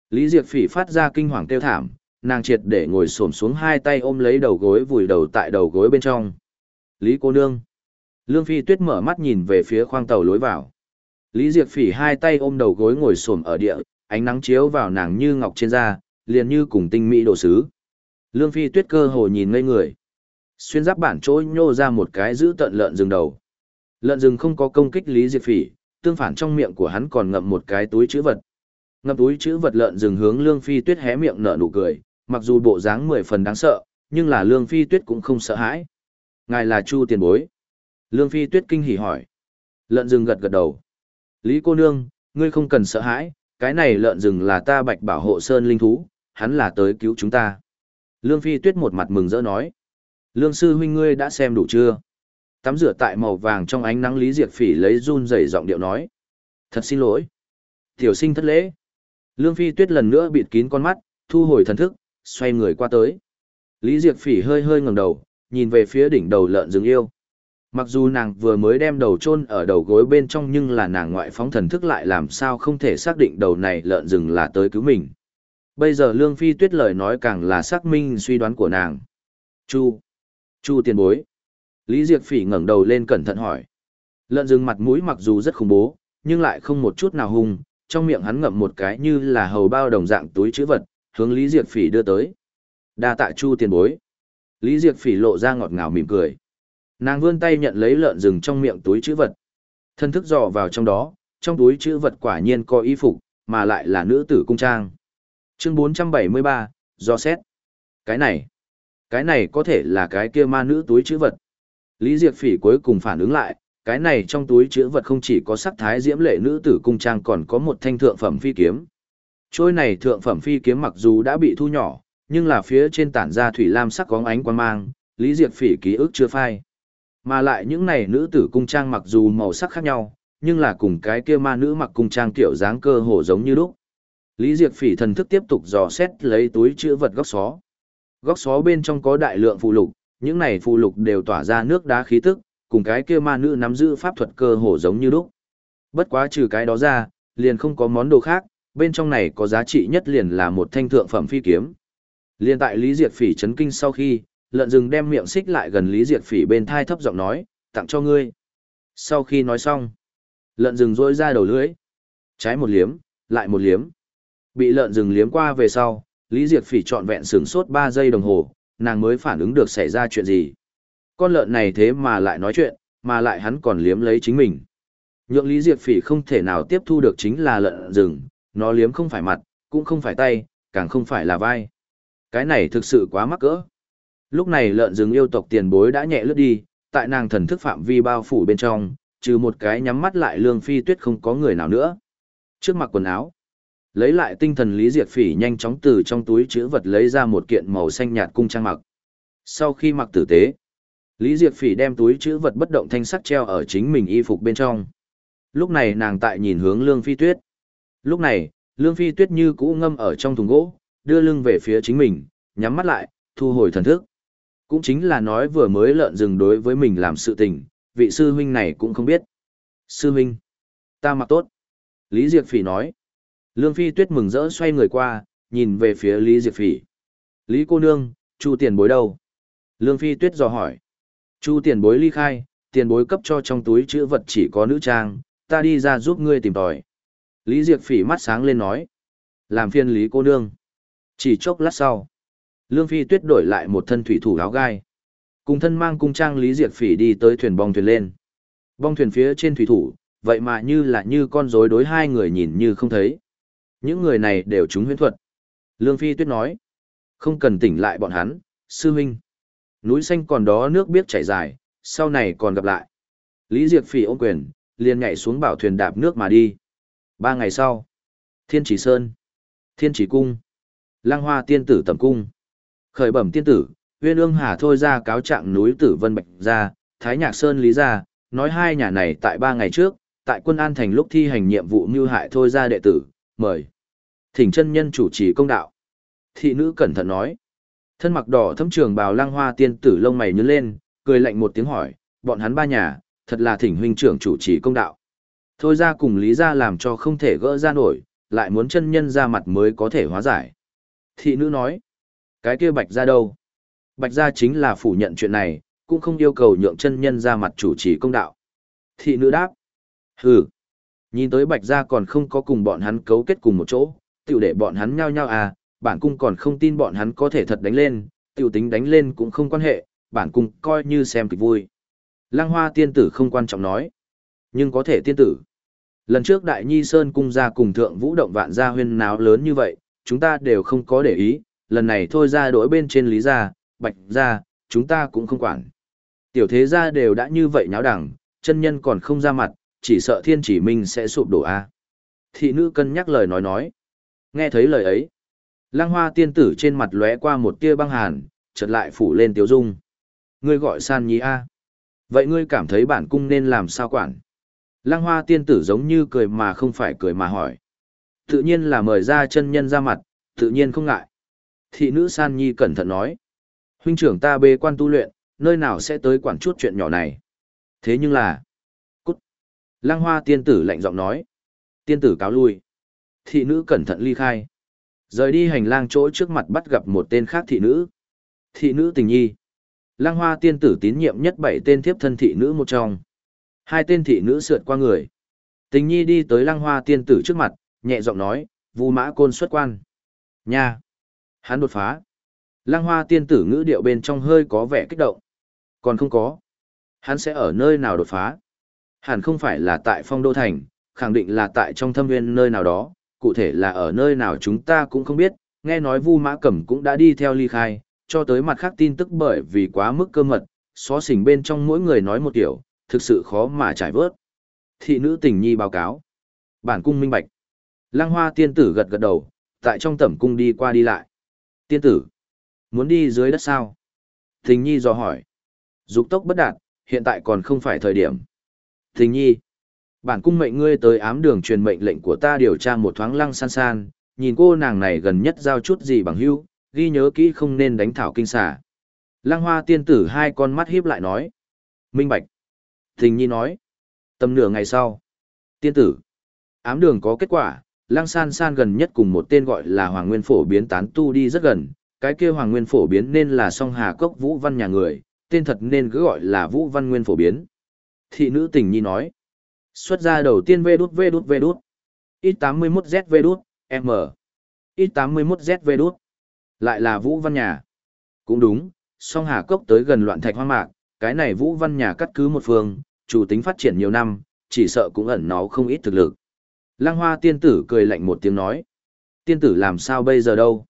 Lý Diệp Phỉ phát ra kinh hoàng kêu thảm, nàng triệt để ngồi xổm xuống hai tay ôm lấy đầu gối vùi đầu tại đầu gối bên trong. Lý cô nương. Lương Phi Tuyết mở mắt nhìn về phía khoang tàu lối vào. Lý Diệp Phỉ hai tay ôm đầu gối ngồi xổm ở địa, ánh nắng chiếu vào nàng như ngọc trên da, liền như cùng tinh mỹ đồ sứ. Lương Phi Tuyết cơ hồ nhìn ngây người. Xuyên giáp bản chỗ nhô ra một cái giữ tận lợn rừng đầu. Lợn rừng không có công kích Lý Diệp Phỉ, tương phản trong miệng của hắn còn ngậm một cái túi chữ vật. Ngậm túi chữ vật lợn rừng hướng Lương Phi Tuyết hé miệng nở nụ cười, mặc dù bộ dáng mười phần đáng sợ, nhưng là Lương Phi Tuyết cũng không sợ hãi. Ngài là Chu tiền bối. Lương Phi Tuyết kinh hỉ hỏi. Lợn rừng gật gật đầu. Lý cô nương, ngươi không cần sợ hãi, cái này lợn rừng là ta bạch bảo hộ sơn linh thú, hắn là tới cứu chúng ta. Lương Phi Tuyết một mặt mừng rỡ nói. Lương sư huynh ngươi đã xem đủ chưa? Tắm rửa tại màu vàng trong ánh nắng Lý Diệp Phỉ lấy run rẩy giọng điệu nói. Thật xin lỗi. Tiểu sinh thất lễ. Lương Phi Tuyết lần nữa bịt kín con mắt, thu hồi thần thức, xoay người qua tới. Lý Diệp Phỉ hơi hơi ngẩng đầu, nhìn về phía đỉnh đầu lợn rừng yêu. Mặc dù nàng vừa mới đem đầu chôn ở đầu gối bên trong nhưng là nàng ngoại phóng thần thức lại làm sao không thể xác định đầu này lợn rừng là tới cứu mình. Bây giờ Lương Phi Tuyết lời nói càng là xác minh suy đoán của nàng. Chu. Chu tiền bối. Lý Diệp Phỉ ngẩng đầu lên cẩn thận hỏi. Lợn rừng mặt mũi mặc dù rất khủng bố, nhưng lại không một chút nào hung, trong miệng hắn ngậm một cái như là hầu bao đồng dạng túi chữ vật, hướng Lý Diệp Phỉ đưa tới. Đa tạ Chu tiền bối. Lý Diệp Phỉ lộ ra ngọt ngào mỉm cười. Nàng vươn tay nhận lấy lợn rừng trong miệng túi chữ vật. Thân thức dò vào trong đó, trong túi chữ vật quả nhiên có y phục, mà lại là nữ tử cung trang. Chương 473, do xét. Cái này, cái này có thể là cái kia ma nữ túi chữ vật. Lý Diệp Phỉ cuối cùng phản ứng lại, cái này trong túi chữ vật không chỉ có sắc thái diễm lệ nữ tử cung trang còn có một thanh thượng phẩm phi kiếm. Trôi này thượng phẩm phi kiếm mặc dù đã bị thu nhỏ, nhưng là phía trên tản ra thủy lam sắc có ánh quan mang, Lý Diệp Phỉ ký ức chưa phai. Mà lại những này nữ tử cung trang mặc dù màu sắc khác nhau, nhưng là cùng cái kia ma nữ mặc cung trang kiểu dáng cơ hồ giống như lúc. Lý Diệp Phỉ thần thức tiếp tục dò xét lấy túi chữ vật góc xó. Góc xó bên trong có đại lượng phụ lục, những này phụ lục đều tỏa ra nước đá khí tức, cùng cái kia ma nữ nắm giữ pháp thuật cơ hồ giống như lúc. Bất quá trừ cái đó ra, liền không có món đồ khác, bên trong này có giá trị nhất liền là một thanh thượng phẩm phi kiếm. Liên tại Lý Diệt Phỉ chấn kinh sau khi, lợn rừng đem miệng xích lại gần Lý Diệt Phỉ bên thai thấp giọng nói, tặng cho ngươi. Sau khi nói xong, lợn rừng rôi ra đầu lưỡi. Trái một liếm, lại một liếm. Bị lợn rừng liếm qua về sau, Lý Diệt Phỉ trọn vẹn sửng sốt 3 giây đồng hồ, nàng mới phản ứng được xảy ra chuyện gì. Con lợn này thế mà lại nói chuyện, mà lại hắn còn liếm lấy chính mình. Nhượng Lý Diệp Phỉ không thể nào tiếp thu được chính là lợn rừng, nó liếm không phải mặt, cũng không phải tay, càng không phải là vai. Cái này thực sự quá mắc cỡ. Lúc này lợn rừng yêu tộc tiền bối đã nhẹ lướt đi, tại nàng thần thức phạm vi bao phủ bên trong, trừ một cái nhắm mắt lại lương phi tuyết không có người nào nữa. Trước mặt quần áo, lấy lại tinh thần Lý Diệt Phỉ nhanh chóng từ trong túi chữ vật lấy ra một kiện màu xanh nhạt cung trang mặc. Sau khi mặc tử tế, Lý Diệt Phỉ đem túi chữ vật bất động thanh sắc treo ở chính mình y phục bên trong. Lúc này nàng tại nhìn hướng Lương Phi Tuyết. Lúc này, Lương Phi Tuyết như cũ ngâm ở trong thùng gỗ, đưa lưng về phía chính mình, nhắm mắt lại, thu hồi thần thức. Cũng chính là nói vừa mới lợn rừng đối với mình làm sự tình, vị sư huynh này cũng không biết. Sư huynh, ta mặc tốt. Lý Diệp Phỉ nói. Lương Phi Tuyết mừng rỡ xoay người qua, nhìn về phía Lý Diệp Phỉ. Lý cô nương, chu tiền bối đâu? Lương Phi Tuyết dò hỏi. Chu tiền bối ly khai, tiền bối cấp cho trong túi chữ vật chỉ có nữ trang, ta đi ra giúp ngươi tìm tòi. Lý Diệp Phỉ mắt sáng lên nói. Làm phiên Lý cô nương. Chỉ chốc lát sau. Lương Phi Tuyết đổi lại một thân thủy thủ áo gai. Cùng thân mang cung trang Lý Diệp Phỉ đi tới thuyền bong thuyền lên. Bong thuyền phía trên thủy thủ, vậy mà như là như con rối đối hai người nhìn như không thấy. Những người này đều trúng huyễn thuật. Lương Phi Tuyết nói. Không cần tỉnh lại bọn hắn, sư huynh. Núi xanh còn đó nước biết chảy dài, sau này còn gặp lại. Lý Diệp Phỉ ôm quyền, liền nhảy xuống bảo thuyền đạp nước mà đi. Ba ngày sau, Thiên Chỉ Sơn, Thiên Chỉ Cung, Lăng Hoa Tiên Tử Tầm Cung. Khởi bẩm tiên tử, Uyên Ương Hà thôi ra cáo trạng núi Tử Vân Bạch ra, Thái Nhạc Sơn lý ra, nói hai nhà này tại ba ngày trước, tại quân an thành lúc thi hành nhiệm vụ mưu hại thôi ra đệ tử, mời. Thỉnh chân nhân chủ trì công đạo. Thị nữ cẩn thận nói. Thân mặc đỏ thâm trường bào lăng hoa tiên tử lông mày nhướng lên, cười lạnh một tiếng hỏi, bọn hắn ba nhà, thật là thỉnh huynh trưởng chủ trì công đạo. Thôi ra cùng lý ra làm cho không thể gỡ ra nổi, lại muốn chân nhân ra mặt mới có thể hóa giải. Thị nữ nói, cái kia bạch ra đâu? Bạch ra chính là phủ nhận chuyện này, cũng không yêu cầu nhượng chân nhân ra mặt chủ trì công đạo. Thị nữ đáp, hừ, nhìn tới bạch ra còn không có cùng bọn hắn cấu kết cùng một chỗ, tiểu để bọn hắn nhao nhao à, bản cung còn không tin bọn hắn có thể thật đánh lên, tiểu tính đánh lên cũng không quan hệ, bản cung coi như xem kịch vui. Lăng hoa tiên tử không quan trọng nói, nhưng có thể tiên tử. Lần trước Đại Nhi Sơn cung ra cùng thượng vũ động vạn gia huyên náo lớn như vậy, chúng ta đều không có để ý, lần này thôi ra đổi bên trên lý gia, bạch gia, chúng ta cũng không quản. Tiểu thế gia đều đã như vậy nháo đẳng, chân nhân còn không ra mặt, chỉ sợ thiên chỉ minh sẽ sụp đổ a. Thị nữ cân nhắc lời nói nói. Nghe thấy lời ấy, lăng hoa tiên tử trên mặt lóe qua một tia băng hàn, chợt lại phủ lên tiếu dung. Ngươi gọi san nhí a. Vậy ngươi cảm thấy bản cung nên làm sao quản? Lăng hoa tiên tử giống như cười mà không phải cười mà hỏi. Tự nhiên là mời ra chân nhân ra mặt, tự nhiên không ngại. Thị nữ san nhi cẩn thận nói. Huynh trưởng ta bê quan tu luyện, nơi nào sẽ tới quản chút chuyện nhỏ này. Thế nhưng là... Cút. Lăng hoa tiên tử lạnh giọng nói. Tiên tử cáo lui. Thị nữ cẩn thận ly khai. Rời đi hành lang chỗ trước mặt bắt gặp một tên khác thị nữ. Thị nữ tình nhi. Lăng hoa tiên tử tín nhiệm nhất bảy tên thiếp thân thị nữ một trong. Hai tên thị nữ sượt qua người. Tình nhi đi tới lăng hoa tiên tử trước mặt, nhẹ giọng nói, vu mã côn xuất quan. Nha! Hắn đột phá. Lăng hoa tiên tử ngữ điệu bên trong hơi có vẻ kích động. Còn không có. Hắn sẽ ở nơi nào đột phá? Hẳn không phải là tại phong đô thành, khẳng định là tại trong thâm viên nơi nào đó, cụ thể là ở nơi nào chúng ta cũng không biết, nghe nói Vu Mã Cẩm cũng đã đi theo ly khai, cho tới mặt khác tin tức bởi vì quá mức cơ mật, xó xỉnh bên trong mỗi người nói một kiểu, thực sự khó mà trải vớt. Thị nữ tình nhi báo cáo. Bản cung minh bạch. Lăng hoa tiên tử gật gật đầu, tại trong tẩm cung đi qua đi lại. Tiên tử, muốn đi dưới đất sao? Tình nhi dò hỏi. Dục tốc bất đạt, hiện tại còn không phải thời điểm. Tình nhi, bản cung mệnh ngươi tới ám đường truyền mệnh lệnh của ta điều tra một thoáng lăng san san, nhìn cô nàng này gần nhất giao chút gì bằng hữu, ghi nhớ kỹ không nên đánh thảo kinh xà. Lăng hoa tiên tử hai con mắt hiếp lại nói. Minh bạch. Tình nhi nói. Tầm nửa ngày sau. Tiên tử. Ám đường có kết quả, Lăng San San gần nhất cùng một tên gọi là Hoàng Nguyên Phổ biến tán tu đi rất gần, cái kia Hoàng Nguyên Phổ biến nên là song hà cốc Vũ Văn nhà người, tên thật nên cứ gọi là Vũ Văn Nguyên Phổ biến. Thị nữ tình nhi nói. Xuất ra đầu tiên vê đút vê đút vê đút. X81Z vê đút, M. X81Z vê đút. Lại là Vũ Văn nhà. Cũng đúng, song hà cốc tới gần loạn thạch hoang mạc, cái này Vũ Văn nhà cắt cứ một phương, chủ tính phát triển nhiều năm, chỉ sợ cũng ẩn nó không ít thực lực. Lăng hoa tiên tử cười lạnh một tiếng nói. Tiên tử làm sao bây giờ đâu?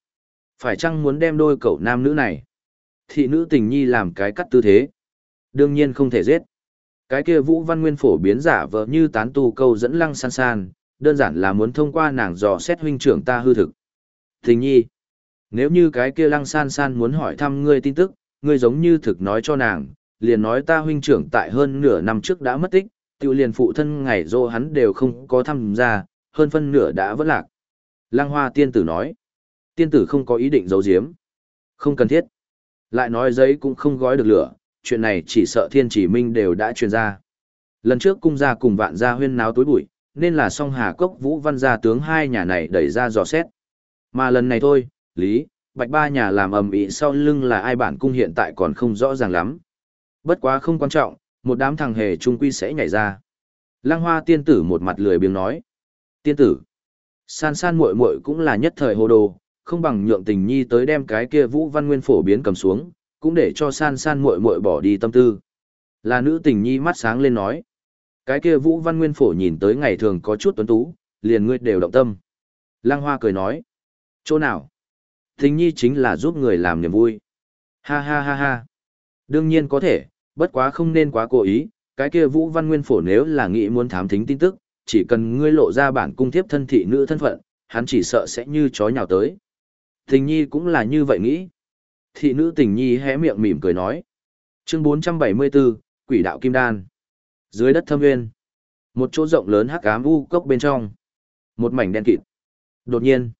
Phải chăng muốn đem đôi cậu nam nữ này? Thị nữ tình nhi làm cái cắt tư thế. Đương nhiên không thể giết. Cái kia Vũ Văn Nguyên phổ biến giả vợ như tán tu câu dẫn lăng san san, đơn giản là muốn thông qua nàng dò xét huynh trưởng ta hư thực. Thình nhi, nếu như cái kia lăng san san muốn hỏi thăm ngươi tin tức, ngươi giống như thực nói cho nàng, liền nói ta huynh trưởng tại hơn nửa năm trước đã mất tích, tiêu liền phụ thân ngày dô hắn đều không có tham gia, hơn phân nửa đã vất lạc. Lăng hoa tiên tử nói, tiên tử không có ý định giấu giếm. Không cần thiết. Lại nói giấy cũng không gói được lửa, chuyện này chỉ sợ thiên chỉ minh đều đã truyền ra. Lần trước cung gia cùng vạn gia huyên náo tối bụi, nên là song hà cốc vũ văn gia tướng hai nhà này đẩy ra dò xét. Mà lần này thôi, Lý, Bạch ba nhà làm ầm ĩ sau lưng là ai bản cung hiện tại còn không rõ ràng lắm. Bất quá không quan trọng, một đám thằng hề trung quy sẽ nhảy ra. Lăng hoa tiên tử một mặt lười biếng nói. Tiên tử, san san muội muội cũng là nhất thời hồ đồ, không bằng nhượng tình nhi tới đem cái kia vũ văn nguyên phổ biến cầm xuống, cũng để cho san san muội muội bỏ đi tâm tư. Là nữ tình nhi mắt sáng lên nói. Cái kia vũ văn nguyên phổ nhìn tới ngày thường có chút tuấn tú, liền ngươi đều động tâm. Lăng hoa cười nói. Chỗ nào? Tình nhi chính là giúp người làm niềm vui. Ha ha ha ha. Đương nhiên có thể, bất quá không nên quá cố ý, cái kia Vũ Văn Nguyên Phổ nếu là nghĩ muốn thám thính tin tức, chỉ cần ngươi lộ ra bản cung thiếp thân thị nữ thân phận, hắn chỉ sợ sẽ như chó nhào tới. Tình nhi cũng là như vậy nghĩ. Thị nữ tình nhi hé miệng mỉm cười nói. Chương 474, Quỷ đạo Kim Đan. Dưới đất thâm nguyên. Một chỗ rộng lớn hắc ám u cốc bên trong. Một mảnh đen kịt. Đột nhiên,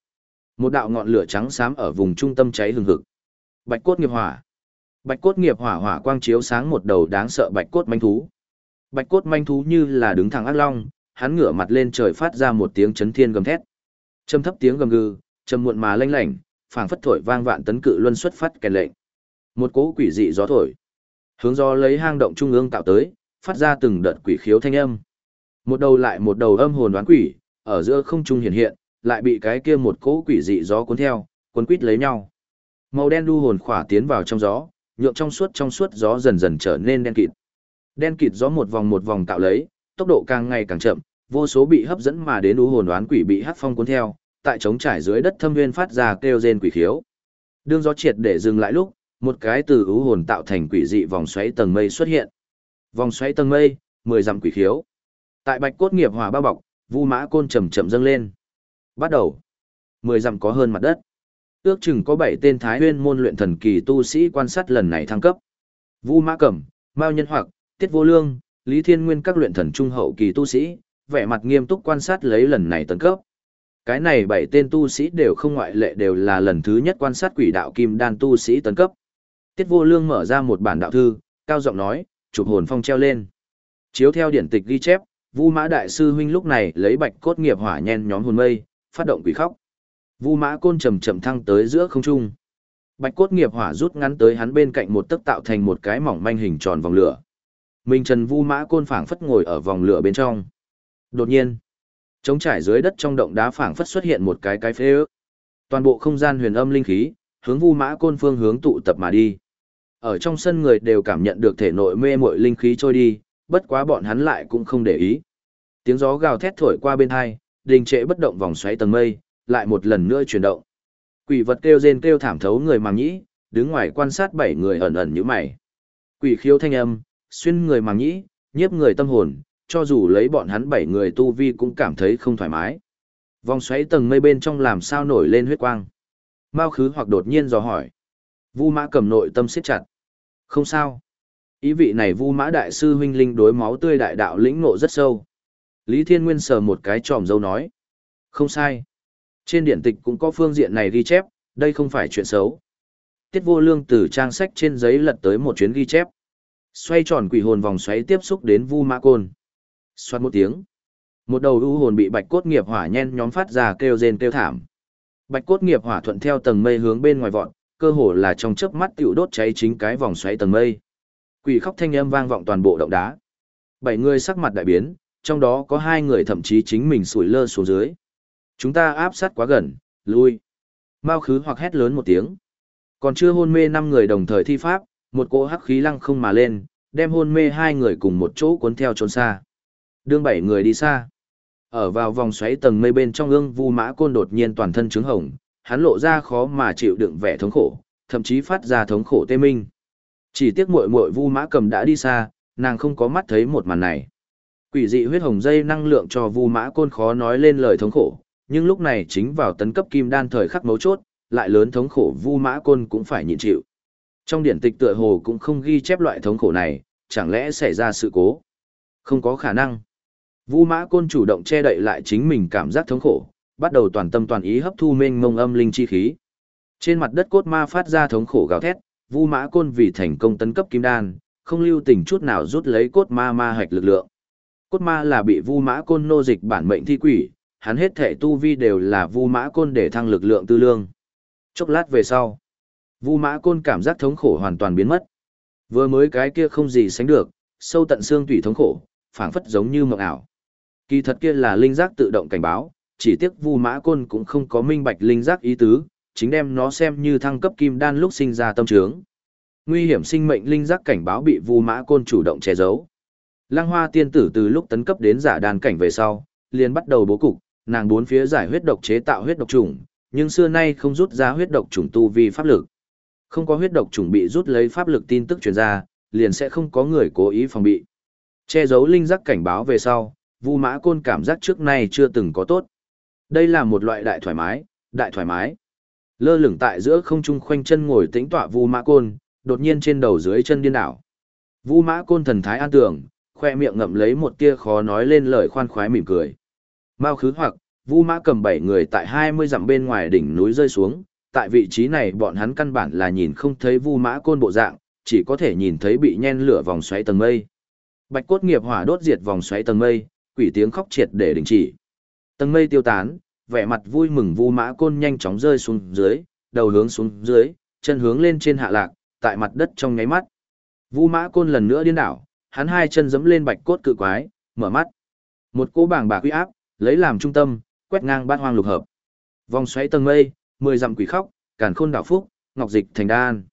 một đạo ngọn lửa trắng xám ở vùng trung tâm cháy hừng hực. Bạch cốt nghiệp hỏa, Bạch cốt nghiệp hỏa hỏa quang chiếu sáng một đầu đáng sợ bạch cốt manh thú. Bạch cốt manh thú như là đứng thẳng ác long, hắn ngửa mặt lên trời phát ra một tiếng chấn thiên gầm thét. Trầm thấp tiếng gầm gừ, trầm muộn mà lanh lảnh, phảng phất thổi vang vạn tấn cự luân xuất phát kèn lệnh. Một cỗ quỷ dị gió thổi, hướng gió lấy hang động trung ương tạo tới, phát ra từng đợt quỷ khiếu thanh âm. Một đầu lại một đầu âm hồn đoán quỷ, ở giữa không trung hiện hiện, lại bị cái kia một cỗ quỷ dị gió cuốn theo, cuốn quít lấy nhau. Màu đen đu hồn khỏa tiến vào trong gió, nhượng trong suốt trong suốt gió dần dần trở nên đen kịt. Đen kịt gió một vòng một vòng tạo lấy, tốc độ càng ngày càng chậm, vô số bị hấp dẫn mà đến đu hồn đoán quỷ bị hắc phong cuốn theo, tại trống trải dưới đất thâm nguyên phát ra kêu rên quỷ khiếu. Đương gió triệt để dừng lại lúc, một cái từ ưu hồn tạo thành quỷ dị vòng xoáy tầng mây xuất hiện. Vòng xoáy tầng mây, mười dặm quỷ khiếu. Tại bạch cốt nghiệp hỏa bao bọc, vu mã côn chậm chậm dâng lên. Bắt đầu. Mười dặm có hơn mặt đất. Ước chừng có bảy tên thái nguyên môn luyện thần kỳ tu sĩ quan sát lần này thăng cấp. Vu mã cẩm, Mao nhân hoặc, Tiết vô lương, Lý Thiên Nguyên các luyện thần trung hậu kỳ tu sĩ, vẻ mặt nghiêm túc quan sát lấy lần này tấn cấp. Cái này bảy tên tu sĩ đều không ngoại lệ đều là lần thứ nhất quan sát quỷ đạo kim đan tu sĩ tấn cấp. Tiết vô lương mở ra một bản đạo thư, cao giọng nói, chụp hồn phong treo lên. Chiếu theo điển tịch ghi chép, Vu Mã đại sư huynh lúc này lấy bạch cốt nghiệp hỏa nhen nhóm hồn mây, phát động quỷ khóc. Vu Mã côn chậm chậm thăng tới giữa không trung. Bạch cốt nghiệp hỏa rút ngắn tới hắn bên cạnh một tấc tạo thành một cái mỏng manh hình tròn vòng lửa. Minh Trần Vu Mã côn phảng phất ngồi ở vòng lửa bên trong. Đột nhiên, trống trải dưới đất trong động đá phảng phất xuất hiện một cái cái phế ước. Toàn bộ không gian huyền âm linh khí, hướng Vu Mã côn phương hướng tụ tập mà đi. Ở trong sân người đều cảm nhận được thể nội mê muội linh khí trôi đi, bất quá bọn hắn lại cũng không để ý. Tiếng gió gào thét thổi qua bên hai, đình trệ bất động vòng xoáy tầng mây, lại một lần nữa chuyển động. Quỷ vật kêu rên kêu thảm thấu người màng nhĩ, đứng ngoài quan sát bảy người ẩn ẩn như mày. Quỷ khiếu thanh âm, xuyên người màng nhĩ, nhiếp người tâm hồn, cho dù lấy bọn hắn bảy người tu vi cũng cảm thấy không thoải mái. Vòng xoáy tầng mây bên trong làm sao nổi lên huyết quang. Mao khứ hoặc đột nhiên dò hỏi. Vu mã cầm nội tâm siết chặt. Không sao. Ý vị này Vu Mã đại sư huynh linh đối máu tươi đại đạo lĩnh ngộ rất sâu. Lý Thiên Nguyên sờ một cái tròm dâu nói. Không sai. Trên điện tịch cũng có phương diện này ghi chép, đây không phải chuyện xấu. Tiết vô lương từ trang sách trên giấy lật tới một chuyến ghi chép. Xoay tròn quỷ hồn vòng xoáy tiếp xúc đến Vu Mã Côn. Xoát một tiếng. Một đầu u hồn bị bạch cốt nghiệp hỏa nhen nhóm phát ra kêu rên kêu thảm. Bạch cốt nghiệp hỏa thuận theo tầng mây hướng bên ngoài vọt, cơ hồ là trong chớp mắt tiểu đốt cháy chính cái vòng xoáy tầng mây. Quỷ khóc thanh âm vang vọng toàn bộ động đá. Bảy người sắc mặt đại biến, trong đó có hai người thậm chí chính mình sủi lơ xuống dưới. Chúng ta áp sát quá gần, lui. Mao khứ hoặc hét lớn một tiếng. Còn chưa hôn mê năm người đồng thời thi pháp, một cỗ hắc khí lăng không mà lên, đem hôn mê hai người cùng một chỗ cuốn theo trốn xa. Đương bảy người đi xa. Ở vào vòng xoáy tầng mây bên trong ương vu mã côn đột nhiên toàn thân trứng hồng, hắn lộ ra khó mà chịu đựng vẻ thống khổ, thậm chí phát ra thống khổ tê minh. Chỉ tiếc muội muội Vu Mã Cầm đã đi xa, nàng không có mắt thấy một màn này. Quỷ dị huyết hồng dây năng lượng cho Vu Mã Côn khó nói lên lời thống khổ, nhưng lúc này chính vào tấn cấp kim đan thời khắc mấu chốt, lại lớn thống khổ Vu Mã Côn cũng phải nhịn chịu. Trong điển tịch tựa hồ cũng không ghi chép loại thống khổ này, chẳng lẽ xảy ra sự cố? Không có khả năng. Vu Mã Côn chủ động che đậy lại chính mình cảm giác thống khổ, bắt đầu toàn tâm toàn ý hấp thu mênh mông âm linh chi khí. Trên mặt đất cốt ma phát ra thống khổ gào thét, Vu Mã Côn vì thành công tấn cấp kim đan, không lưu tình chút nào rút lấy cốt ma ma hạch lực lượng. Cốt ma là bị Vu Mã Côn nô dịch bản mệnh thi quỷ, hắn hết thể tu vi đều là Vu Mã Côn để thăng lực lượng tư lương. Chốc lát về sau, Vu Mã Côn cảm giác thống khổ hoàn toàn biến mất. Vừa mới cái kia không gì sánh được, sâu tận xương tủy thống khổ, phảng phất giống như mộng ảo. Kỳ thật kia là linh giác tự động cảnh báo, chỉ tiếc Vu Mã Côn cũng không có minh bạch linh giác ý tứ, chính đem nó xem như thăng cấp kim đan lúc sinh ra tâm trướng. Nguy hiểm sinh mệnh linh giác cảnh báo bị Vu Mã Côn chủ động che giấu. Lăng Hoa tiên tử từ lúc tấn cấp đến giả đan cảnh về sau, liền bắt đầu bố cục, nàng bốn phía giải huyết độc chế tạo huyết độc trùng, nhưng xưa nay không rút ra huyết độc trùng tu vi pháp lực. Không có huyết độc trùng bị rút lấy pháp lực tin tức truyền ra, liền sẽ không có người cố ý phòng bị. Che giấu linh giác cảnh báo về sau, Vu Mã Côn cảm giác trước nay chưa từng có tốt. Đây là một loại đại thoải mái, đại thoải mái. Lơ lửng tại giữa không trung khoanh chân ngồi tĩnh tọa Vu Mã Côn, đột nhiên trên đầu dưới chân điên đảo. Vu Mã Côn thần thái an tưởng, khoe miệng ngậm lấy một tia khó nói lên lời khoan khoái mỉm cười. Mao khứ hoặc, Vu Mã cầm bảy người tại hai mươi dặm bên ngoài đỉnh núi rơi xuống, tại vị trí này bọn hắn căn bản là nhìn không thấy Vu Mã Côn bộ dạng, chỉ có thể nhìn thấy bị nhen lửa vòng xoáy tầng mây. Bạch cốt nghiệp hỏa đốt diệt vòng xoáy tầng mây, quỷ tiếng khóc triệt để đình chỉ. Tầng mây tiêu tán, vẻ mặt vui mừng Vu Mã Côn nhanh chóng rơi xuống dưới, đầu hướng xuống dưới, chân hướng lên trên hạ lạc, tại mặt đất trong nháy mắt. Vu Mã Côn lần nữa điên đảo, hắn hai chân giẫm lên bạch cốt cự quái, mở mắt. Một cỗ bảng bạc uy áp, lấy làm trung tâm, quét ngang bát hoang lục hợp. Vòng xoáy tầng mây, mười dặm quỷ khóc, càn khôn đảo phúc, ngọc dịch thành đan.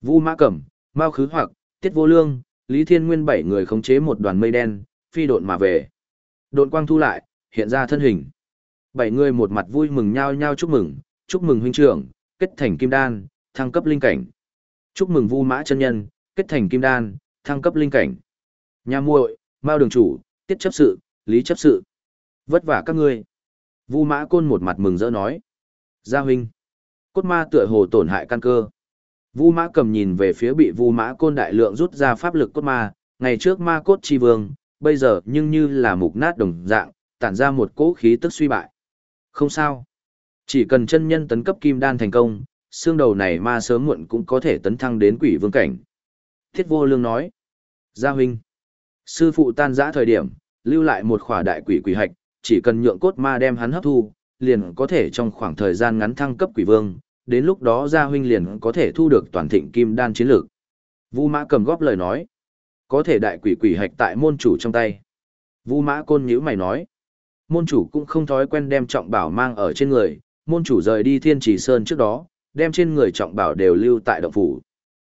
Vu Mã Cẩm, Mao Khứ Hoặc, Tiết Vô Lương, Lý Thiên Nguyên bảy người khống chế một đoàn mây đen, phi độn mà về. Độn quang thu lại, hiện ra thân hình. Bảy người một mặt vui mừng nhau nhau chúc mừng, chúc mừng huynh trưởng, kết thành kim đan, thăng cấp linh cảnh. Chúc mừng Vu Mã chân nhân, kết thành kim đan, thăng cấp linh cảnh. Nhà muội, Mao đường chủ, Tiết chấp sự, Lý chấp sự. Vất vả các ngươi. Vu Mã Côn một mặt mừng rỡ nói. Gia huynh. Cốt ma tựa hồ tổn hại căn cơ. Vu Mã cầm nhìn về phía bị Vu Mã Côn đại lượng rút ra pháp lực cốt ma, ngày trước ma cốt chi vương, bây giờ nhưng như là mục nát đồng dạng, tản ra một cỗ khí tức suy bại. Không sao. Chỉ cần chân nhân tấn cấp kim đan thành công, xương đầu này ma sớm muộn cũng có thể tấn thăng đến quỷ vương cảnh. Thiết vô lương nói. Gia huynh. Sư phụ tan giã thời điểm, lưu lại một khỏa đại quỷ quỷ hạch, chỉ cần nhượng cốt ma đem hắn hấp thu, liền có thể trong khoảng thời gian ngắn thăng cấp quỷ vương, đến lúc đó gia huynh liền có thể thu được toàn thịnh kim đan chiến lược. Vu Mã cầm góp lời nói, có thể đại quỷ quỷ hạch tại môn chủ trong tay. Vu Mã côn nhữ mày nói, môn chủ cũng không thói quen đem trọng bảo mang ở trên người, môn chủ rời đi Thiên Trì Sơn trước đó, đem trên người trọng bảo đều lưu tại động phủ.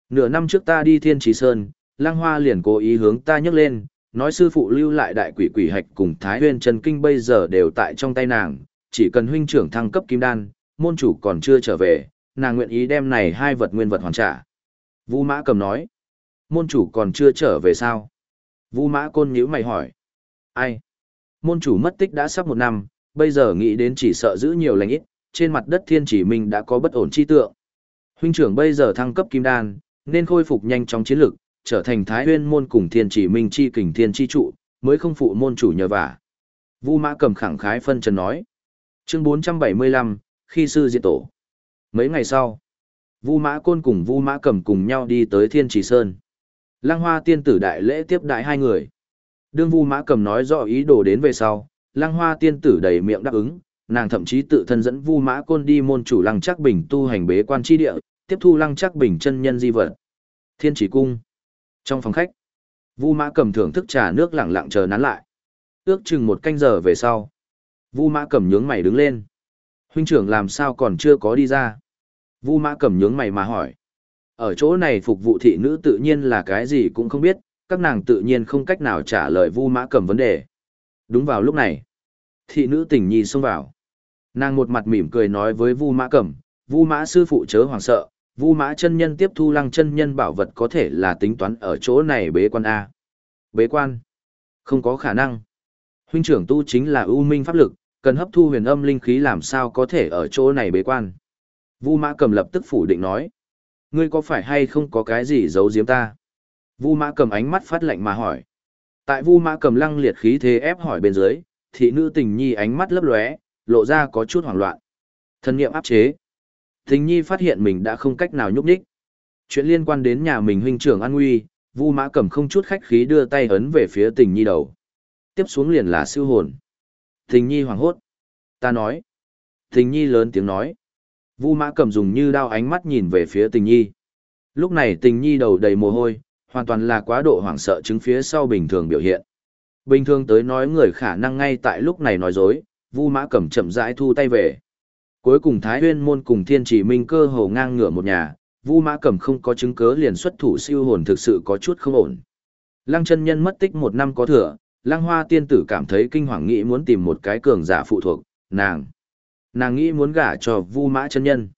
Nửa năm trước ta đi Thiên Trì Sơn, lang Hoa liền cố ý hướng ta nhấc lên, nói sư phụ lưu lại đại quỷ quỷ hạch cùng Thái Huyên Trần Kinh bây giờ đều tại trong tay nàng, chỉ cần huynh trưởng thăng cấp kim đan, môn chủ còn chưa trở về, nàng nguyện ý đem này hai vật nguyên vật hoàn trả. Vũ Mã cầm nói, môn chủ còn chưa trở về sao? Vũ Mã côn nhữ mày hỏi, ai? Môn chủ mất tích đã sắp một năm, bây giờ nghĩ đến chỉ sợ giữ nhiều lành ít, trên mặt đất thiên chỉ mình đã có bất ổn chi tượng. Huynh trưởng bây giờ thăng cấp kim đan, nên khôi phục nhanh chóng chiến lực, trở thành thái huyên môn cùng thiên chỉ minh chi kình thiên chi trụ, mới không phụ môn chủ nhờ vả. Vu Mã cầm khẳng khái phân trần nói. Chương 475, khi sư diệt tổ. Mấy ngày sau, Vu Mã Côn cùng Vu Mã Cầm cùng nhau đi tới Thiên chỉ Sơn. Lăng Hoa tiên tử đại lễ tiếp đại hai người. Đương Vu Mã Cầm nói rõ ý đồ đến về sau, Lăng Hoa tiên tử đầy miệng đáp ứng, nàng thậm chí tự thân dẫn Vu Mã Côn đi môn chủ Lăng Trắc Bình tu hành bế quan chi địa, tiếp thu Lăng Trắc Bình chân nhân di vật. Thiên Chỉ cung. Trong phòng khách, Vu Mã Cầm thưởng thức trà nước lặng lặng chờ nán lại. Ước chừng một canh giờ về sau, Vu Mã Cầm nhướng mày đứng lên. Huynh trưởng làm sao còn chưa có đi ra? Vu Mã Cầm nhướng mày mà hỏi. Ở chỗ này phục vụ thị nữ tự nhiên là cái gì cũng không biết, các nàng tự nhiên không cách nào trả lời Vu Mã Cầm vấn đề. Đúng vào lúc này, thị nữ tình nhi xông vào. Nàng một mặt mỉm cười nói với Vu Mã Cầm, Vu Mã sư phụ chớ hoảng sợ, Vu Mã chân nhân tiếp thu lăng chân nhân bảo vật có thể là tính toán ở chỗ này bế quan A. Bế quan? Không có khả năng. Huynh trưởng tu chính là ưu minh pháp lực, cần hấp thu huyền âm linh khí làm sao có thể ở chỗ này bế quan. Vu Mã Cầm lập tức phủ định nói. Ngươi có phải hay không có cái gì giấu giếm ta? Vu Mã Cầm ánh mắt phát lạnh mà hỏi. Tại Vu Mã Cầm lăng liệt khí thế ép hỏi bên dưới, thị nữ tình nhi ánh mắt lấp lóe, lộ ra có chút hoảng loạn. Thân niệm áp chế. Tình nhi phát hiện mình đã không cách nào nhúc nhích. Chuyện liên quan đến nhà mình huynh trưởng an nguy, Vu Mã Cầm không chút khách khí đưa tay ấn về phía tình nhi đầu. Tiếp xuống liền là siêu hồn. Tình nhi hoảng hốt. Ta nói. Tình nhi lớn tiếng nói. Vu mã cầm dùng như đao ánh mắt nhìn về phía tình nhi. Lúc này tình nhi đầu đầy mồ hôi, hoàn toàn là quá độ hoảng sợ chứng phía sau bình thường biểu hiện. Bình thường tới nói người khả năng ngay tại lúc này nói dối, Vu Mã Cẩm chậm rãi thu tay về. Cuối cùng Thái Huyên môn cùng Thiên Chỉ Minh cơ hồ ngang ngửa một nhà, Vu Mã Cẩm không có chứng cớ liền xuất thủ siêu hồn thực sự có chút không ổn. Lăng chân nhân mất tích một năm có thừa, Lăng Hoa tiên tử cảm thấy kinh hoàng nghĩ muốn tìm một cái cường giả phụ thuộc, nàng. Nàng nghĩ muốn gả cho Vu Mã chân nhân.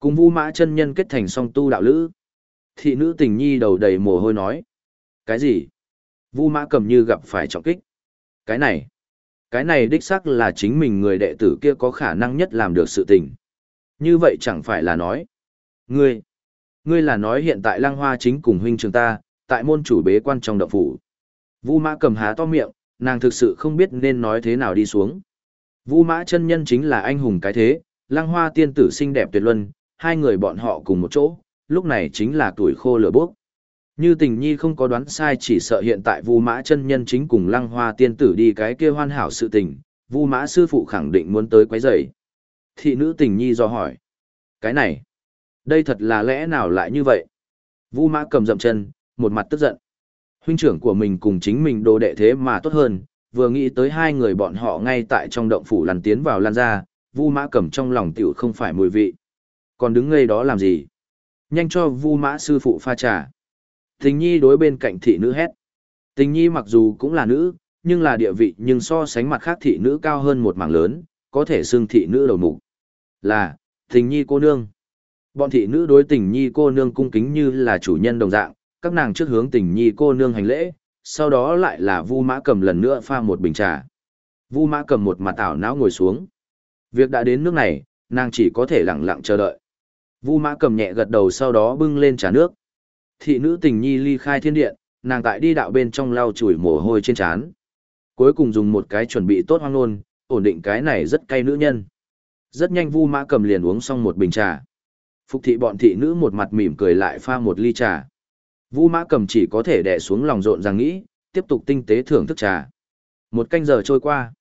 Cùng Vu Mã chân nhân kết thành song tu đạo lữ. Thị nữ tình nhi đầu đầy mồ hôi nói. Cái gì? Vu Mã cầm như gặp phải trọng kích. Cái này. Cái này đích xác là chính mình người đệ tử kia có khả năng nhất làm được sự tình. Như vậy chẳng phải là nói. Ngươi. Ngươi là nói hiện tại Lăng Hoa chính cùng huynh trường ta, tại môn chủ bế quan trong động phủ. Vu Mã cầm há to miệng, nàng thực sự không biết nên nói thế nào đi xuống. Vu Mã chân nhân chính là anh hùng cái thế, Lăng Hoa tiên tử xinh đẹp tuyệt luân, hai người bọn họ cùng một chỗ, lúc này chính là tuổi khô lửa bốc. Như tình nhi không có đoán sai chỉ sợ hiện tại Vu Mã chân nhân chính cùng Lăng Hoa tiên tử đi cái kia hoàn hảo sự tình, Vu Mã sư phụ khẳng định muốn tới quấy rầy. Thị nữ tình nhi do hỏi. Cái này, đây thật là lẽ nào lại như vậy? Vu Mã cầm dậm chân, một mặt tức giận. Huynh trưởng của mình cùng chính mình đồ đệ thế mà tốt hơn, vừa nghĩ tới hai người bọn họ ngay tại trong động phủ lăn tiến vào lan ra, Vu Mã cầm trong lòng tiểu không phải mùi vị. Còn đứng ngây đó làm gì? Nhanh cho Vu Mã sư phụ pha trà. Tình Nhi đối bên cạnh thị nữ hét. Tình Nhi mặc dù cũng là nữ, nhưng là địa vị nhưng so sánh mặt khác thị nữ cao hơn một mảng lớn, có thể xưng thị nữ đầu mục. Là, Tình Nhi cô nương. Bọn thị nữ đối Tình Nhi cô nương cung kính như là chủ nhân đồng dạng, các nàng trước hướng Tình Nhi cô nương hành lễ, sau đó lại là Vu Mã cầm lần nữa pha một bình trà. Vu Mã cầm một mặt ảo não ngồi xuống. Việc đã đến nước này, nàng chỉ có thể lặng lặng chờ đợi. Vu Mã cầm nhẹ gật đầu sau đó bưng lên trà nước. Thị nữ tình nhi ly khai thiên điện, nàng tại đi đạo bên trong lau chùi mồ hôi trên trán. Cuối cùng dùng một cái chuẩn bị tốt hoang luôn, ổn định cái này rất cay nữ nhân. Rất nhanh Vu Mã cầm liền uống xong một bình trà. Phục thị bọn thị nữ một mặt mỉm cười lại pha một ly trà. Vu Mã cầm chỉ có thể đè xuống lòng rộn rằng nghĩ, tiếp tục tinh tế thưởng thức trà. Một canh giờ trôi qua.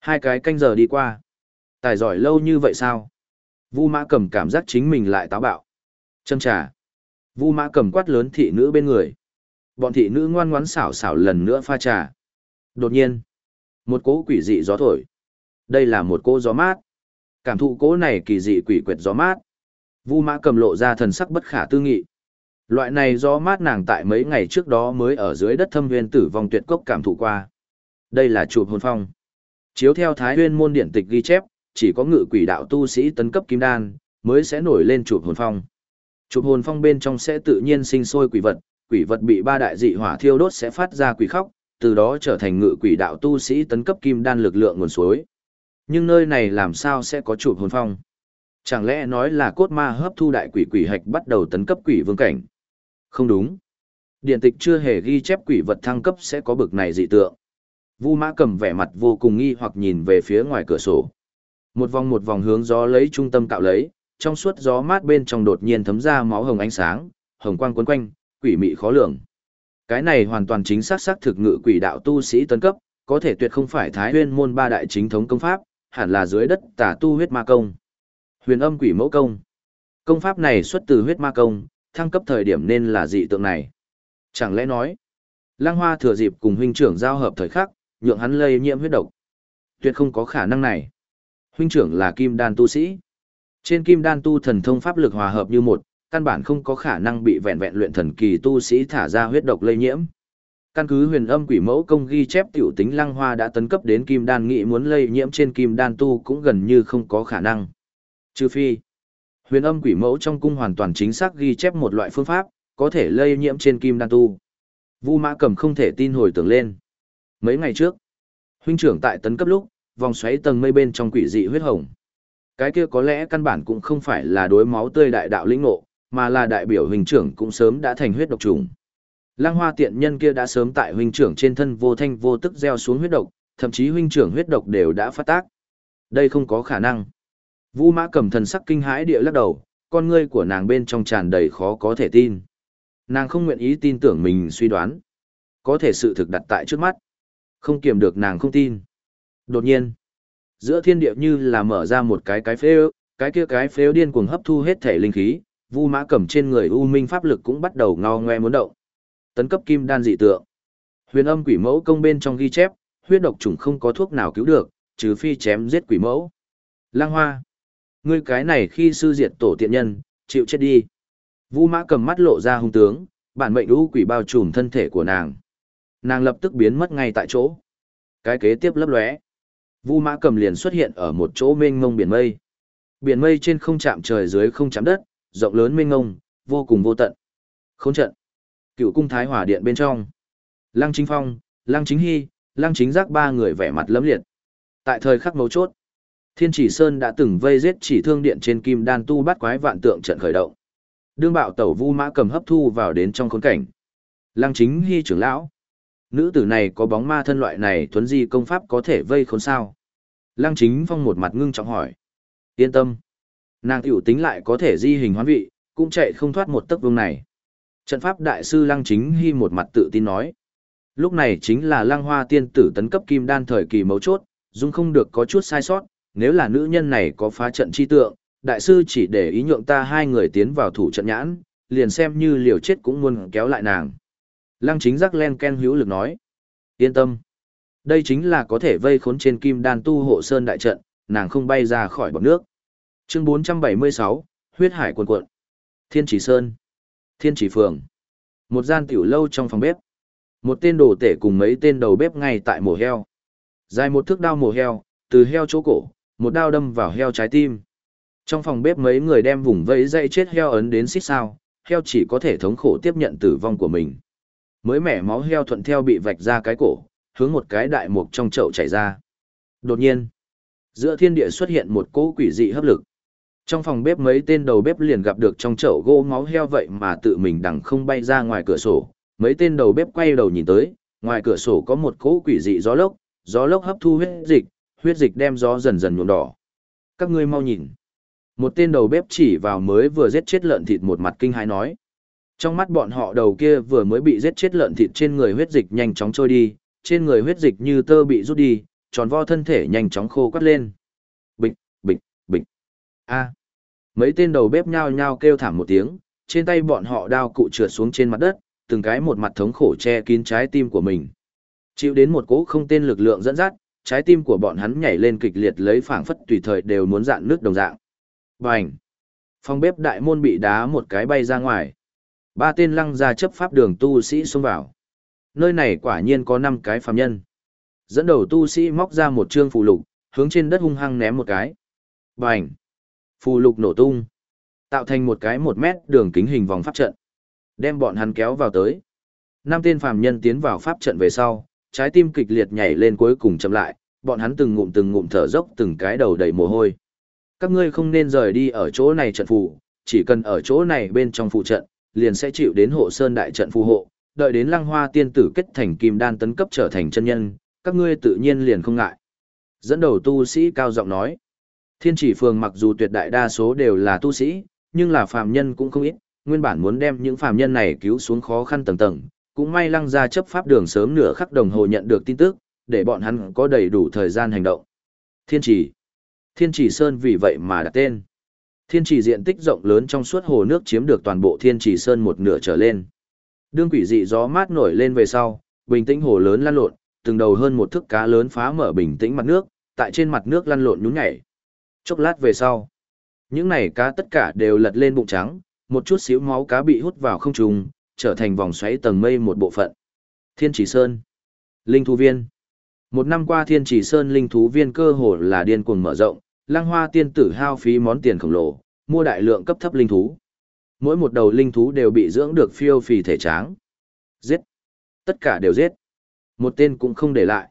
Hai cái canh giờ đi qua. Tài giỏi lâu như vậy sao? Vu Mã Cầm cảm giác chính mình lại táo bạo. Châm trà. Vu Mã Cầm quát lớn thị nữ bên người. Bọn thị nữ ngoan ngoãn xảo xảo lần nữa pha trà. Đột nhiên, một cỗ quỷ dị gió thổi. Đây là một cỗ gió mát. Cảm thụ cỗ này kỳ dị quỷ quyệt gió mát. Vu Mã Cầm lộ ra thần sắc bất khả tư nghị. Loại này gió mát nàng tại mấy ngày trước đó mới ở dưới đất thâm nguyên tử vong tuyệt cốc cảm thụ qua. Đây là chụp hồn phong. Chiếu theo Thái Nguyên môn điện tịch ghi chép, chỉ có ngự quỷ đạo tu sĩ tấn cấp kim đan, mới sẽ nổi lên chụp hồn phong. Chụp hồn phong bên trong sẽ tự nhiên sinh sôi quỷ vật, quỷ vật bị ba đại dị hỏa thiêu đốt sẽ phát ra quỷ khóc, từ đó trở thành ngự quỷ đạo tu sĩ tấn cấp kim đan lực lượng nguồn suối. Nhưng nơi này làm sao sẽ có chụp hồn phong? Chẳng lẽ nói là cốt ma hấp thu đại quỷ quỷ hạch bắt đầu tấn cấp quỷ vương cảnh? Không đúng. Điện tịch chưa hề ghi chép quỷ vật thăng cấp sẽ có bực này dị tượng. Vu Mã cầm vẻ mặt vô cùng nghi hoặc nhìn về phía ngoài cửa sổ. Một vòng một vòng hướng gió lấy trung tâm cạo lấy, trong suốt gió mát bên trong đột nhiên thấm ra máu hồng ánh sáng, hồng quang quấn quanh, quỷ mị khó lường. Cái này hoàn toàn chính xác xác thực ngự quỷ đạo tu sĩ tấn cấp, có thể tuyệt không phải Thái Huyên môn ba đại chính thống công pháp, hẳn là dưới đất tả tu huyết ma công. Huyền âm quỷ mẫu công. Công pháp này xuất từ huyết ma công, thăng cấp thời điểm nên là dị tượng này. Chẳng lẽ nói, Lăng Hoa thừa dịp cùng huynh trưởng giao hợp thời khắc, nhượng hắn lây nhiễm huyết độc. Tuyệt không có khả năng này. Huynh trưởng là kim đan tu sĩ. Trên kim đan tu thần thông pháp lực hòa hợp như một, căn bản không có khả năng bị vẹn vẹn luyện thần kỳ tu sĩ thả ra huyết độc lây nhiễm. Căn cứ huyền âm quỷ mẫu công ghi chép tiểu tính lăng hoa đã tấn cấp đến kim đan nghị muốn lây nhiễm trên kim đan tu cũng gần như không có khả năng. Trừ phi, huyền âm quỷ mẫu trong cung hoàn toàn chính xác ghi chép một loại phương pháp, có thể lây nhiễm trên kim đan tu. Vu mã cầm không thể tin hồi tưởng lên. Mấy ngày trước, huynh trưởng tại tấn cấp lúc, vòng xoáy tầng mây bên trong quỷ dị huyết hồng. Cái kia có lẽ căn bản cũng không phải là đối máu tươi đại đạo lĩnh ngộ, mà là đại biểu huynh trưởng cũng sớm đã thành huyết độc trùng. Lang Hoa tiện nhân kia đã sớm tại huynh trưởng trên thân vô thanh vô tức gieo xuống huyết độc, thậm chí huynh trưởng huyết độc đều đã phát tác. Đây không có khả năng. Vu Mã cầm thần sắc kinh hãi địa lắc đầu, con ngươi của nàng bên trong tràn đầy khó có thể tin. Nàng không nguyện ý tin tưởng mình suy đoán. Có thể sự thực đặt tại trước mắt. Không kiềm được nàng không tin. Đột nhiên, giữa thiên địa như là mở ra một cái cái phếu, cái kia cái phế điên cuồng hấp thu hết thể linh khí, Vu Mã Cẩm trên người U Minh pháp lực cũng bắt đầu ngao ngoe muốn động. Tấn cấp kim đan dị tượng. Huyền Âm Quỷ Mẫu công bên trong ghi chép, huyết độc trùng không có thuốc nào cứu được, trừ phi chém giết quỷ mẫu. Lang Hoa, ngươi cái này khi sư diệt tổ tiện nhân, chịu chết đi. Vu Mã cầm mắt lộ ra hung tướng, bản mệnh đu quỷ bao trùm thân thể của nàng. Nàng lập tức biến mất ngay tại chỗ. Cái kế tiếp lấp lóe. Vu Mã Cầm liền xuất hiện ở một chỗ mênh mông biển mây. Biển mây trên không chạm trời dưới không chạm đất, rộng lớn mênh mông, vô cùng vô tận. Khốn trận. Cựu cung Thái Hỏa Điện bên trong. Lăng Chính Phong, Lăng Chính Hy, Lăng Chính Giác ba người vẻ mặt lấm liệt. Tại thời khắc mấu chốt, Thiên Chỉ Sơn đã từng vây giết chỉ thương điện trên kim đan tu bắt quái vạn tượng trận khởi động. Đương bạo tẩu Vu Mã Cầm hấp thu vào đến trong khốn cảnh. Lăng Chính Hy trưởng lão, nữ tử này có bóng ma thân loại này thuấn di công pháp có thể vây khốn sao. Lăng chính phong một mặt ngưng trọng hỏi. Yên tâm. Nàng tiểu tính lại có thể di hình hoán vị, cũng chạy không thoát một tấc vương này. Trận pháp đại sư Lăng chính hy một mặt tự tin nói. Lúc này chính là Lăng hoa tiên tử tấn cấp kim đan thời kỳ mấu chốt, dung không được có chút sai sót, nếu là nữ nhân này có phá trận chi tượng, đại sư chỉ để ý nhượng ta hai người tiến vào thủ trận nhãn, liền xem như liều chết cũng muốn kéo lại nàng. Lăng chính giác len ken hữu lực nói. Yên tâm. Đây chính là có thể vây khốn trên kim đan tu hộ sơn đại trận, nàng không bay ra khỏi bọc nước. Chương 476, huyết hải cuồn cuộn. Thiên chỉ sơn. Thiên chỉ phường. Một gian tiểu lâu trong phòng bếp. Một tên đồ tể cùng mấy tên đầu bếp ngay tại mổ heo. Dài một thước đao mổ heo, từ heo chỗ cổ, một đao đâm vào heo trái tim. Trong phòng bếp mấy người đem vùng vẫy dây chết heo ấn đến xích sao, heo chỉ có thể thống khổ tiếp nhận tử vong của mình. Mới mẻ máu heo thuận theo bị vạch ra cái cổ, hướng một cái đại mục trong chậu chảy ra. Đột nhiên, giữa thiên địa xuất hiện một cỗ quỷ dị hấp lực. Trong phòng bếp mấy tên đầu bếp liền gặp được trong chậu gỗ máu heo vậy mà tự mình đằng không bay ra ngoài cửa sổ. Mấy tên đầu bếp quay đầu nhìn tới, ngoài cửa sổ có một cỗ quỷ dị gió lốc, gió lốc hấp thu huyết dịch, huyết dịch đem gió dần dần nhuộm đỏ. Các ngươi mau nhìn. Một tên đầu bếp chỉ vào mới vừa giết chết lợn thịt một mặt kinh hãi nói. Trong mắt bọn họ đầu kia vừa mới bị giết chết lợn thịt trên người huyết dịch nhanh chóng trôi đi, trên người huyết dịch như tơ bị rút đi, tròn vo thân thể nhanh chóng khô quắt lên. Bịch, bịch, bịch. A. Mấy tên đầu bếp nhao nhao kêu thảm một tiếng, trên tay bọn họ đao cụ trượt xuống trên mặt đất, từng cái một mặt thống khổ che kín trái tim của mình. Chịu đến một cỗ không tên lực lượng dẫn dắt, trái tim của bọn hắn nhảy lên kịch liệt lấy phảng phất tùy thời đều muốn dạn nước đồng dạng. Bành! Phòng bếp đại môn bị đá một cái bay ra ngoài. Ba tên lăng ra chấp pháp đường tu sĩ xông vào. Nơi này quả nhiên có năm cái phàm nhân. Dẫn đầu tu sĩ móc ra một trương phù lục, hướng trên đất hung hăng ném một cái. Bành! Phù lục nổ tung. Tạo thành một cái một mét đường kính hình vòng pháp trận. Đem bọn hắn kéo vào tới. Năm tên phàm nhân tiến vào pháp trận về sau, trái tim kịch liệt nhảy lên cuối cùng chậm lại, bọn hắn từng ngụm từng ngụm thở dốc từng cái đầu đầy mồ hôi. Các ngươi không nên rời đi ở chỗ này trận phù, chỉ cần ở chỗ này bên trong phụ trận, liền sẽ chịu đến hộ sơn đại trận phù hộ, đợi đến lăng hoa tiên tử kết thành kim đan tấn cấp trở thành chân nhân, các ngươi tự nhiên liền không ngại. Dẫn đầu tu sĩ cao giọng nói, thiên chỉ phường mặc dù tuyệt đại đa số đều là tu sĩ, nhưng là phàm nhân cũng không ít, nguyên bản muốn đem những phàm nhân này cứu xuống khó khăn tầng tầng, cũng may lăng ra chấp pháp đường sớm nửa khắc đồng hồ nhận được tin tức, để bọn hắn có đầy đủ thời gian hành động. Thiên trì Thiên trì sơn vì vậy mà đặt tên. Thiên trì diện tích rộng lớn trong suốt hồ nước chiếm được toàn bộ thiên trì sơn một nửa trở lên. Đương quỷ dị gió mát nổi lên về sau, bình tĩnh hồ lớn lăn lộn, từng đầu hơn một thước cá lớn phá mở bình tĩnh mặt nước, tại trên mặt nước lăn lộn nhún nhảy. Chốc lát về sau, những này cá tất cả đều lật lên bụng trắng, một chút xíu máu cá bị hút vào không trùng trở thành vòng xoáy tầng mây một bộ phận. Thiên Chỉ Sơn Linh Thú Viên Một năm qua Thiên Chỉ Sơn Linh Thú Viên cơ hồ là điên cuồng mở rộng, Lăng Hoa tiên tử hao phí món tiền khổng lồ, mua đại lượng cấp thấp linh thú. Mỗi một đầu linh thú đều bị dưỡng được phiêu phì thể tráng. Giết! Tất cả đều giết! Một tên cũng không để lại.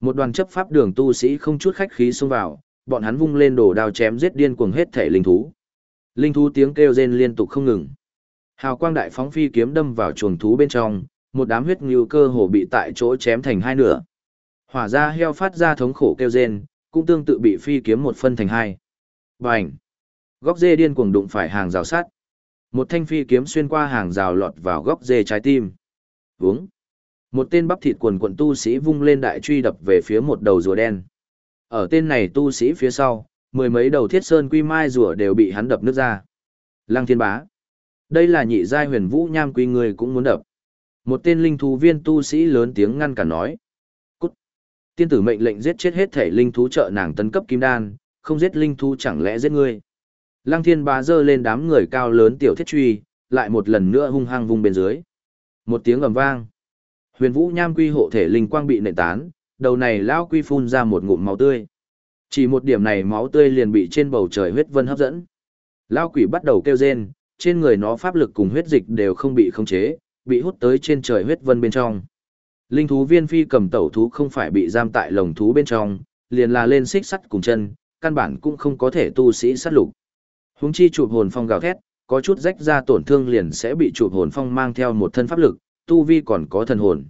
Một đoàn chấp pháp đường tu sĩ không chút khách khí xông vào, bọn hắn vung lên đồ đao chém giết điên cuồng hết thể linh thú. Linh thú tiếng kêu rên liên tục không ngừng. Hào quang đại phóng phi kiếm đâm vào chuồng thú bên trong, một đám huyết ngưu cơ hồ bị tại chỗ chém thành hai nửa. Hỏa ra heo phát ra thống khổ kêu rên, cũng tương tự bị phi kiếm một phân thành hai. Bành! Góc dê điên cuồng đụng phải hàng rào sắt. Một thanh phi kiếm xuyên qua hàng rào lọt vào góc dê trái tim. Vúng! Một tên bắp thịt quần quận tu sĩ vung lên đại truy đập về phía một đầu rùa đen. Ở tên này tu sĩ phía sau, mười mấy đầu thiết sơn quy mai rùa đều bị hắn đập nước ra. Lăng thiên bá! Đây là nhị giai huyền vũ nham quy người cũng muốn đập. Một tên linh thú viên tu sĩ lớn tiếng ngăn cản nói. Cút! Tiên tử mệnh lệnh giết chết hết thể linh thú trợ nàng tấn cấp kim đan, không giết linh thú chẳng lẽ giết ngươi. Lăng thiên bá dơ lên đám người cao lớn tiểu thiết truy, lại một lần nữa hung hăng vung bên dưới. Một tiếng ầm vang. Huyền vũ nham quy hộ thể linh quang bị nện tán, đầu này lão quy phun ra một ngụm máu tươi. Chỉ một điểm này máu tươi liền bị trên bầu trời huyết vân hấp dẫn. Lão quỷ bắt đầu kêu rên, trên người nó pháp lực cùng huyết dịch đều không bị khống chế, bị hút tới trên trời huyết vân bên trong. Linh thú viên phi cầm tẩu thú không phải bị giam tại lồng thú bên trong, liền là lên xích sắt cùng chân, căn bản cũng không có thể tu sĩ sát lục. Huống chi chụp hồn phong gào thét, có chút rách ra tổn thương liền sẽ bị chụp hồn phong mang theo một thân pháp lực, tu vi còn có thần hồn.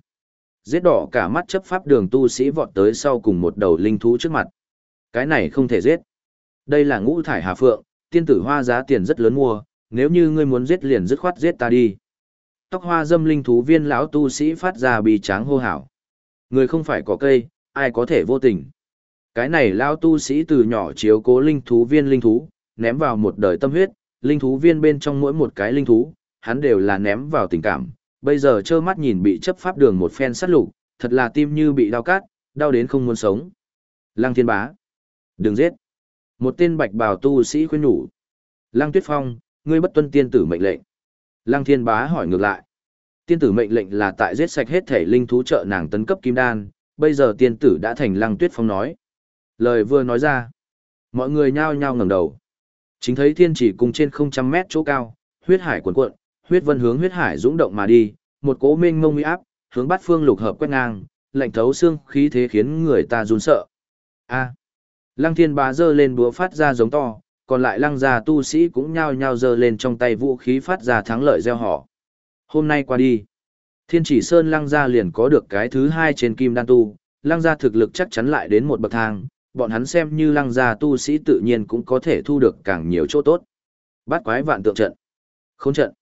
Giết đỏ cả mắt chấp pháp đường tu sĩ vọt tới sau cùng một đầu linh thú trước mặt. Cái này không thể giết. Đây là ngũ thải hà phượng, tiên tử hoa giá tiền rất lớn mua, nếu như ngươi muốn giết liền dứt khoát giết ta đi. Tóc hoa dâm linh thú viên lão tu sĩ phát ra bì tráng hô hào. Người không phải có cây, ai có thể vô tình. Cái này lão tu sĩ từ nhỏ chiếu cố linh thú viên linh thú, ném vào một đời tâm huyết, linh thú viên bên trong mỗi một cái linh thú, hắn đều là ném vào tình cảm. Bây giờ trơ mắt nhìn bị chấp pháp đường một phen sát lục, thật là tim như bị đau cát, đau đến không muốn sống. Lăng thiên bá. Đừng giết. Một tên bạch bào tu sĩ khuyên nhủ. Lăng tuyết phong, ngươi bất tuân tiên tử mệnh lệnh. Lăng thiên bá hỏi ngược lại. Tiên tử mệnh lệnh là tại giết sạch hết thể linh thú trợ nàng tấn cấp kim đan, bây giờ tiên tử đã thành lăng tuyết phong nói. Lời vừa nói ra. Mọi người nhao nhao ngẩng đầu. Chính thấy thiên chỉ cùng trên không trăm mét chỗ cao, huyết hải cuồn cuộn, huyết vân hướng huyết hải dũng động mà đi, một cỗ mênh mông uy áp, hướng bát phương lục hợp quét ngang, lạnh thấu xương khí thế khiến người ta run sợ. A. Lăng Thiên Bá giơ lên búa phát ra giống to, còn lại lăng gia tu sĩ cũng nhao nhao giơ lên trong tay vũ khí phát ra thắng lợi gieo họ. Hôm nay qua đi, Thiên Chỉ Sơn lăng gia liền có được cái thứ hai trên kim đan tu, lăng gia thực lực chắc chắn lại đến một bậc thang, bọn hắn xem như lăng gia tu sĩ tự nhiên cũng có thể thu được càng nhiều chỗ tốt. Bát quái vạn tượng trận, khốn trận,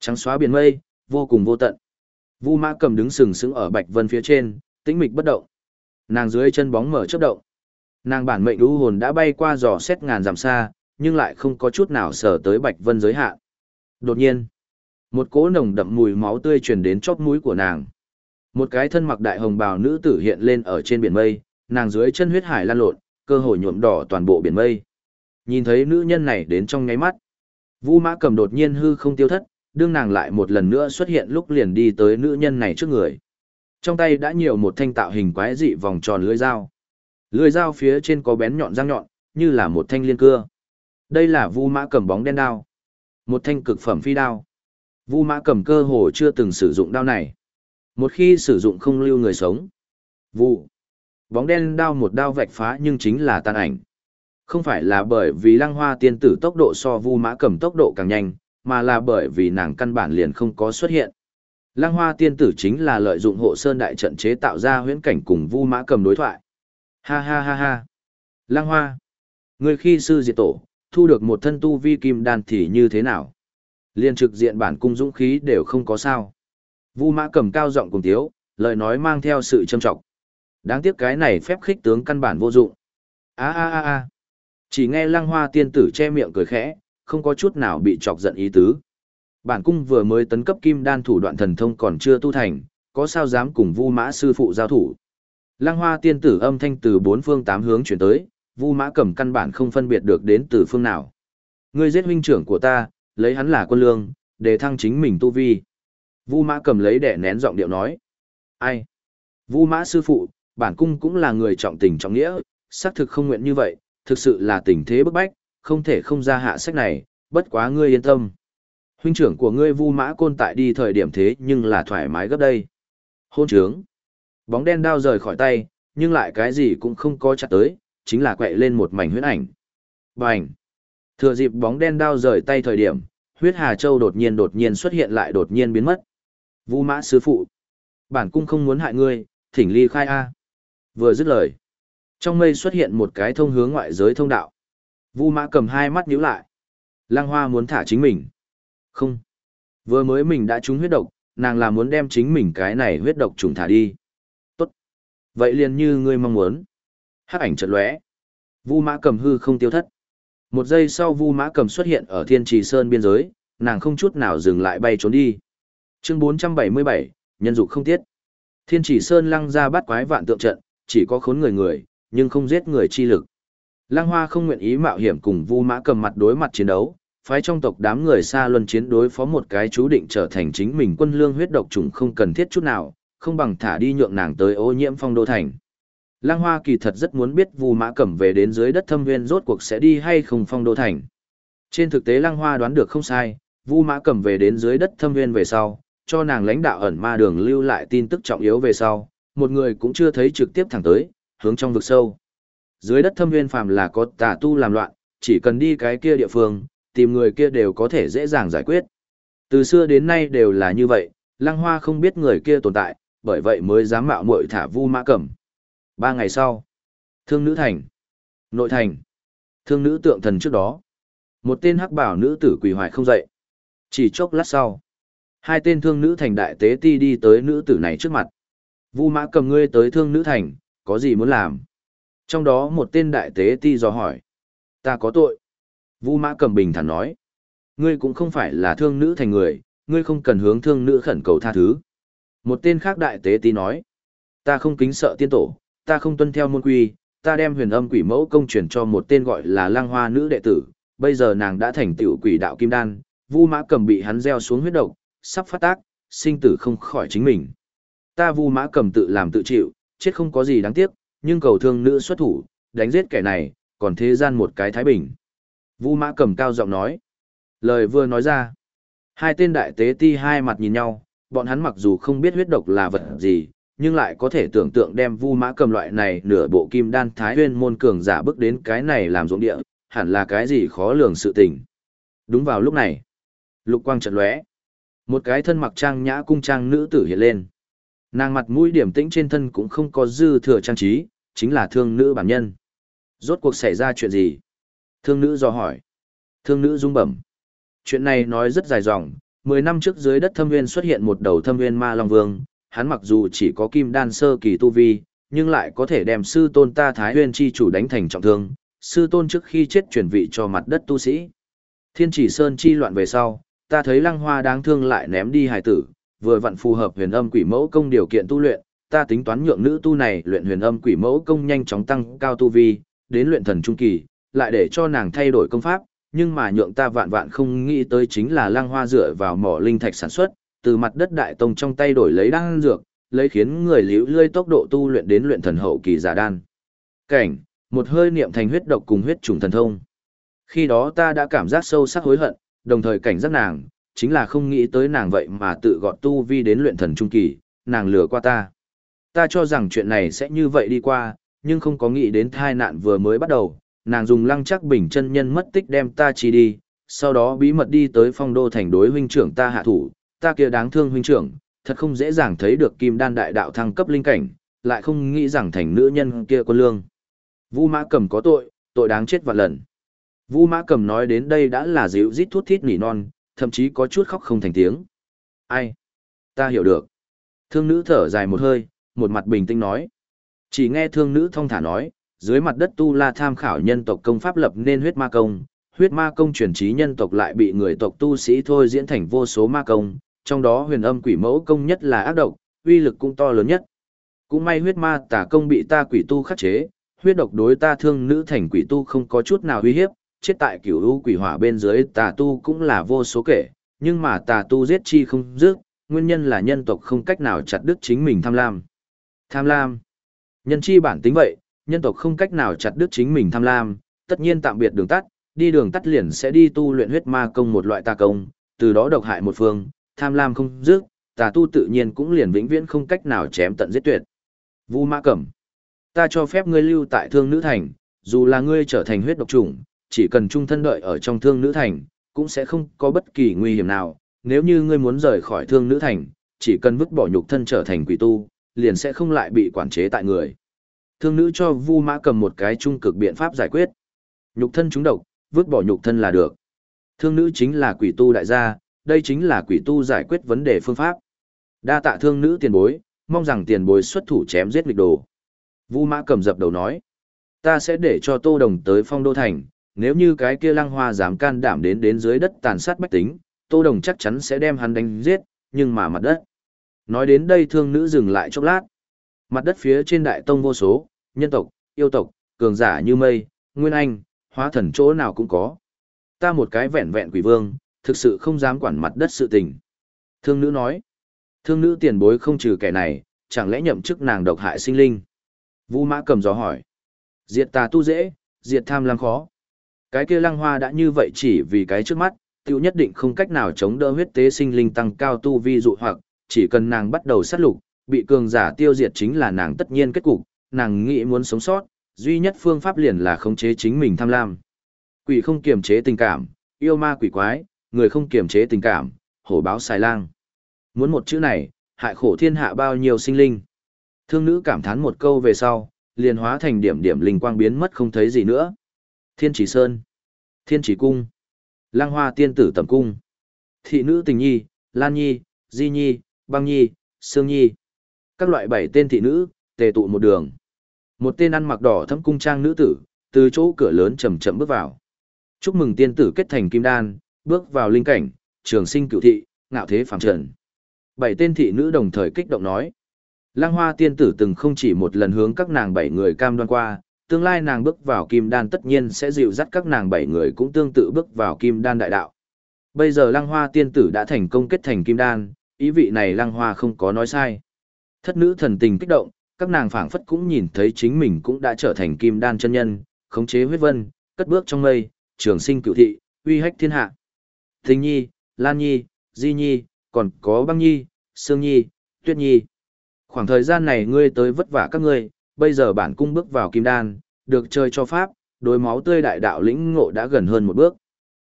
trắng xóa biển mây, vô cùng vô tận. Vu Mã cầm đứng sừng sững ở Bạch Vân phía trên, tĩnh mịch bất động. Nàng dưới chân bóng mở chớp động. Nàng bản mệnh u hồn đã bay qua dò xét ngàn dặm xa, nhưng lại không có chút nào sở tới Bạch Vân giới hạn. Đột nhiên, một cỗ nồng đậm mùi máu tươi truyền đến chóp mũi của nàng. Một cái thân mặc đại hồng bào nữ tử hiện lên ở trên biển mây, nàng dưới chân huyết hải lan lộn, cơ hội nhuộm đỏ toàn bộ biển mây. Nhìn thấy nữ nhân này đến trong nháy mắt, Vu Mã Cầm đột nhiên hư không tiêu thất, đương nàng lại một lần nữa xuất hiện lúc liền đi tới nữ nhân này trước người. Trong tay đã nhiều một thanh tạo hình quái dị vòng tròn lưỡi dao. Lưỡi dao phía trên có bén nhọn răng nhọn, như là một thanh liên cưa. Đây là Vu Mã cầm bóng đen đao. Một thanh cực phẩm phi đao. Vu Mã cầm cơ hồ chưa từng sử dụng đao này. Một khi sử dụng không lưu người sống. Vu. Bóng đen đao một đao vạch phá nhưng chính là tan ảnh. Không phải là bởi vì lăng hoa tiên tử tốc độ so Vu Mã cầm tốc độ càng nhanh, mà là bởi vì nàng căn bản liền không có xuất hiện. Lăng Hoa tiên tử chính là lợi dụng hộ sơn đại trận chế tạo ra huyễn cảnh cùng Vu Mã cầm đối thoại. Ha ha ha ha. Lăng Hoa, ngươi khi sư diệt tổ, thu được một thân tu vi kim đan thì như thế nào? Liên trực diện bản cung dũng khí đều không có sao. Vu Mã cầm cao giọng cùng tiếu, lời nói mang theo sự châm trọng. Đáng tiếc cái này phép khích tướng căn bản vô dụng. A a a a. Chỉ nghe Lăng Hoa tiên tử che miệng cười khẽ, không có chút nào bị chọc giận ý tứ. Bản cung vừa mới tấn cấp kim đan thủ đoạn thần thông còn chưa tu thành, có sao dám cùng Vu Mã sư phụ giao thủ. Lăng Hoa tiên tử âm thanh từ bốn phương tám hướng chuyển tới, Vu Mã cầm căn bản không phân biệt được đến từ phương nào. Ngươi giết huynh trưởng của ta, lấy hắn là quân lương, để thăng chính mình tu vi. Vu Mã cầm lấy đẻ nén giọng điệu nói. Ai? Vu Mã sư phụ, bản cung cũng là người trọng tình trọng nghĩa, xác thực không nguyện như vậy, thực sự là tình thế bức bách, không thể không ra hạ sách này, bất quá ngươi yên tâm. Huynh trưởng của ngươi Vu Mã Côn tại đi thời điểm thế nhưng là thoải mái gấp đây. Hôn trướng. Bóng đen đao rời khỏi tay, nhưng lại cái gì cũng không có chặt tới, chính là quậy lên một mảnh huyết ảnh. Bành. Thừa dịp bóng đen đao rời tay thời điểm, huyết Hà Châu đột nhiên đột nhiên xuất hiện lại đột nhiên biến mất. Vu Mã sư phụ. Bản cung không muốn hại ngươi, thỉnh ly khai A. Vừa dứt lời. Trong mây xuất hiện một cái thông hướng ngoại giới thông đạo. Vu Mã cầm hai mắt nhíu lại. Lăng Hoa muốn thả chính mình. Không. Vừa mới mình đã trúng huyết độc, nàng là muốn đem chính mình cái này huyết độc trùng thả đi. Tốt. Vậy liền như ngươi mong muốn. Hắc ảnh chợt lóe. Vu Mã cầm hư không tiêu thất. Một giây sau Vu Mã cầm xuất hiện ở Thiên Trì Sơn biên giới, nàng không chút nào dừng lại bay trốn đi. Chương 477, nhân dục không tiết. Thiên Chỉ Sơn lăng ra bắt quái vạn tượng trận, chỉ có khốn người người, nhưng không giết người chi lực. Lăng Hoa không nguyện ý mạo hiểm cùng Vu Mã cầm mặt đối mặt chiến đấu, phái trong tộc đám người xa luân chiến đối phó một cái chú định trở thành chính mình quân lương huyết độc trùng không cần thiết chút nào, không bằng thả đi nhượng nàng tới ô nhiễm phong đô thành. Lăng Hoa kỳ thật rất muốn biết Vu Mã Cẩm về đến dưới đất thâm nguyên rốt cuộc sẽ đi hay không phong đô thành. Trên thực tế Lăng Hoa đoán được không sai, Vu Mã Cẩm về đến dưới đất thâm nguyên về sau, cho nàng lãnh đạo ẩn ma đường lưu lại tin tức trọng yếu về sau, một người cũng chưa thấy trực tiếp thẳng tới, hướng trong vực sâu. Dưới đất thâm nguyên phàm là có tà tu làm loạn, chỉ cần đi cái kia địa phương, tìm người kia đều có thể dễ dàng giải quyết. Từ xưa đến nay đều là như vậy, Lăng Hoa không biết người kia tồn tại, bởi vậy mới dám mạo muội thả Vu Mã Cẩm. Ba ngày sau, Thương Nữ Thành, Nội Thành, Thương Nữ Tượng Thần trước đó, một tên hắc bảo nữ tử quỳ hoài không dậy. Chỉ chốc lát sau, hai tên Thương Nữ Thành đại tế ti đi tới nữ tử này trước mặt. Vu Mã Cầm ngươi tới Thương Nữ Thành, có gì muốn làm? Trong đó một tên đại tế ti dò hỏi. Ta có tội. Vu Mã Cầm bình thản nói. Ngươi cũng không phải là thương nữ thành người, ngươi không cần hướng thương nữ khẩn cầu tha thứ. Một tên khác đại tế ti nói. Ta không kính sợ tiên tổ, ta không tuân theo môn quy, ta đem huyền âm quỷ mẫu công truyền cho một tên gọi là lang hoa nữ đệ tử, bây giờ nàng đã thành tiểu quỷ đạo kim đan, Vu Mã Cầm bị hắn gieo xuống huyết độc, sắp phát tác, sinh tử không khỏi chính mình. Ta Vu Mã Cầm tự làm tự chịu, chết không có gì đáng tiếc, nhưng cầu thương nữ xuất thủ, đánh giết kẻ này, còn thế gian một cái thái bình. Vu Mã Cầm cao giọng nói. Lời vừa nói ra, hai tên đại tế ti hai mặt nhìn nhau, bọn hắn mặc dù không biết huyết độc là vật gì, nhưng lại có thể tưởng tượng đem Vu Mã Cầm loại này nửa bộ kim đan thái nguyên môn cường giả bước đến cái này làm ruộng địa, hẳn là cái gì khó lường sự tình. Đúng vào lúc này, lục quang chợt lóe, một cái thân mặc trang nhã cung trang nữ tử hiện lên. Nàng mặt mũi điểm tĩnh trên thân cũng không có dư thừa trang trí, chính là thương nữ bản nhân. Rốt cuộc xảy ra chuyện gì? Thương nữ do hỏi. Thương nữ rung bẩm. Chuyện này nói rất dài dòng, mười năm trước dưới đất thâm nguyên xuất hiện một đầu thâm nguyên ma long vương, hắn mặc dù chỉ có kim đan sơ kỳ tu vi, nhưng lại có thể đem sư tôn ta Thái Nguyên chi chủ đánh thành trọng thương, sư tôn trước khi chết chuyển vị cho mặt đất tu sĩ. Thiên chỉ sơn chi loạn về sau, ta thấy lăng hoa đáng thương lại ném đi hài tử, vừa vặn phù hợp huyền âm quỷ mẫu công điều kiện tu luyện, ta tính toán nhượng nữ tu này luyện huyền âm quỷ mẫu công nhanh chóng tăng cao tu vi, đến luyện thần trung kỳ, lại để cho nàng thay đổi công pháp, nhưng mà nhượng ta vạn vạn không nghĩ tới chính là lăng hoa dựa vào mỏ linh thạch sản xuất, từ mặt đất đại tông trong tay đổi lấy đan dược, lấy khiến người liễu lươi tốc độ tu luyện đến luyện thần hậu kỳ giả đan. Cảnh, một hơi niệm thành huyết độc cùng huyết trùng thần thông. Khi đó ta đã cảm giác sâu sắc hối hận, đồng thời cảnh giác nàng, chính là không nghĩ tới nàng vậy mà tự gọt tu vi đến luyện thần trung kỳ, nàng lừa qua ta. Ta cho rằng chuyện này sẽ như vậy đi qua, nhưng không có nghĩ đến thai nạn vừa mới bắt đầu, nàng dùng lăng chắc bình chân nhân mất tích đem ta chi đi, sau đó bí mật đi tới phong đô thành đối huynh trưởng ta hạ thủ, ta kia đáng thương huynh trưởng, thật không dễ dàng thấy được kim đan đại đạo thăng cấp linh cảnh, lại không nghĩ rằng thành nữ nhân kia quân lương. Vu Mã Cầm có tội, tội đáng chết vạn lần. Vu Mã Cầm nói đến đây đã là dịu rít thút thít nỉ non, thậm chí có chút khóc không thành tiếng. Ai? Ta hiểu được. Thương nữ thở dài một hơi, một mặt bình tĩnh nói. Chỉ nghe thương nữ thông thả nói, dưới mặt đất tu la tham khảo nhân tộc công pháp lập nên huyết ma công, huyết ma công truyền trí nhân tộc lại bị người tộc tu sĩ thôi diễn thành vô số ma công, trong đó huyền âm quỷ mẫu công nhất là ác độc, uy lực cũng to lớn nhất. Cũng may huyết ma tà công bị ta quỷ tu khắc chế, huyết độc đối ta thương nữ thành quỷ tu không có chút nào uy hiếp, chết tại cửu u quỷ hỏa bên dưới tà tu cũng là vô số kể, nhưng mà tà tu giết chi không dứt, nguyên nhân là nhân tộc không cách nào chặt đứt chính mình tham lam. Tham lam. Nhân chi bản tính vậy, nhân tộc không cách nào chặt đứt chính mình tham lam, tất nhiên tạm biệt đường tắt, đi đường tắt liền sẽ đi tu luyện huyết ma công một loại tà công, từ đó độc hại một phương, tham lam không dứt, tà tu tự nhiên cũng liền vĩnh viễn không cách nào chém tận giết tuyệt. Vu Ma Cẩm, ta cho phép ngươi lưu tại Thương Nữ Thành, dù là ngươi trở thành huyết độc chủng, chỉ cần trung thân đợi ở trong Thương Nữ Thành, cũng sẽ không có bất kỳ nguy hiểm nào. Nếu như ngươi muốn rời khỏi Thương Nữ Thành, chỉ cần vứt bỏ nhục thân trở thành quỷ tu, liền sẽ không lại bị quản chế tại người. Thương nữ cho Vu Mã cầm một cái trung cực biện pháp giải quyết. Nhục thân chúng độc, vứt bỏ nhục thân là được. Thương nữ chính là quỷ tu đại gia, đây chính là quỷ tu giải quyết vấn đề phương pháp. Đa tạ thương nữ tiền bối, mong rằng tiền bối xuất thủ chém giết nghịch đồ. Vu Mã cầm dập đầu nói, ta sẽ để cho Tô Đồng tới phong đô thành, nếu như cái kia lăng hoa dám can đảm đến đến dưới đất tàn sát bách tính, Tô Đồng chắc chắn sẽ đem hắn đánh giết, nhưng mà mặt đất. Nói đến đây thương nữ dừng lại chốc lát. Mặt đất phía trên đại tông vô số, nhân tộc, yêu tộc, cường giả như mây, nguyên anh, hóa thần chỗ nào cũng có. Ta một cái vẹn vẹn quỷ vương, thực sự không dám quản mặt đất sự tình. Thương nữ nói, thương nữ tiền bối không trừ kẻ này, chẳng lẽ nhậm chức nàng độc hại sinh linh. Vu mã cầm gió hỏi, diệt tà tu dễ, diệt tham lăng khó. Cái kia lăng hoa đã như vậy chỉ vì cái trước mắt, tiêu nhất định không cách nào chống đỡ huyết tế sinh linh tăng cao tu vi dụ hoặc, chỉ cần nàng bắt đầu sát lục, bị cường giả tiêu diệt chính là nàng tất nhiên kết cục, nàng nghĩ muốn sống sót, duy nhất phương pháp liền là khống chế chính mình tham lam. Quỷ không kiềm chế tình cảm, yêu ma quỷ quái, người không kiềm chế tình cảm, hổ báo xài lang. Muốn một chữ này, hại khổ thiên hạ bao nhiêu sinh linh. Thương nữ cảm thán một câu về sau, liền hóa thành điểm điểm linh quang biến mất không thấy gì nữa. Thiên chỉ sơn, thiên chỉ cung, lang hoa tiên tử tầm cung, thị nữ tình nhi, lan nhi, di nhi, băng nhi, sương nhi. Các loại bảy tên thị nữ, tề tụ một đường. Một tên ăn mặc đỏ thâm cung trang nữ tử, từ chỗ cửa lớn chậm chậm bước vào. Chúc mừng tiên tử kết thành kim đan, bước vào linh cảnh, trường sinh cửu thị, ngạo thế phàm trần. Bảy tên thị nữ đồng thời kích động nói. Lăng hoa tiên tử từng không chỉ một lần hướng các nàng bảy người cam đoan qua, tương lai nàng bước vào kim đan tất nhiên sẽ dịu dắt các nàng bảy người cũng tương tự bước vào kim đan đại đạo. Bây giờ lăng hoa tiên tử đã thành công kết thành kim đan, ý vị này lăng hoa không có nói sai. Thất nữ thần tình kích động, các nàng phảng phất cũng nhìn thấy chính mình cũng đã trở thành kim đan chân nhân, khống chế huyết vân, cất bước trong mây, trường sinh cựu thị, uy hách thiên hạ. Thình nhi, Lan nhi, Di nhi, còn có băng nhi, Sương nhi, Tuyết nhi. Khoảng thời gian này ngươi tới vất vả các ngươi, bây giờ bản cung bước vào kim đan, được chơi cho pháp, đối máu tươi đại đạo lĩnh ngộ đã gần hơn một bước.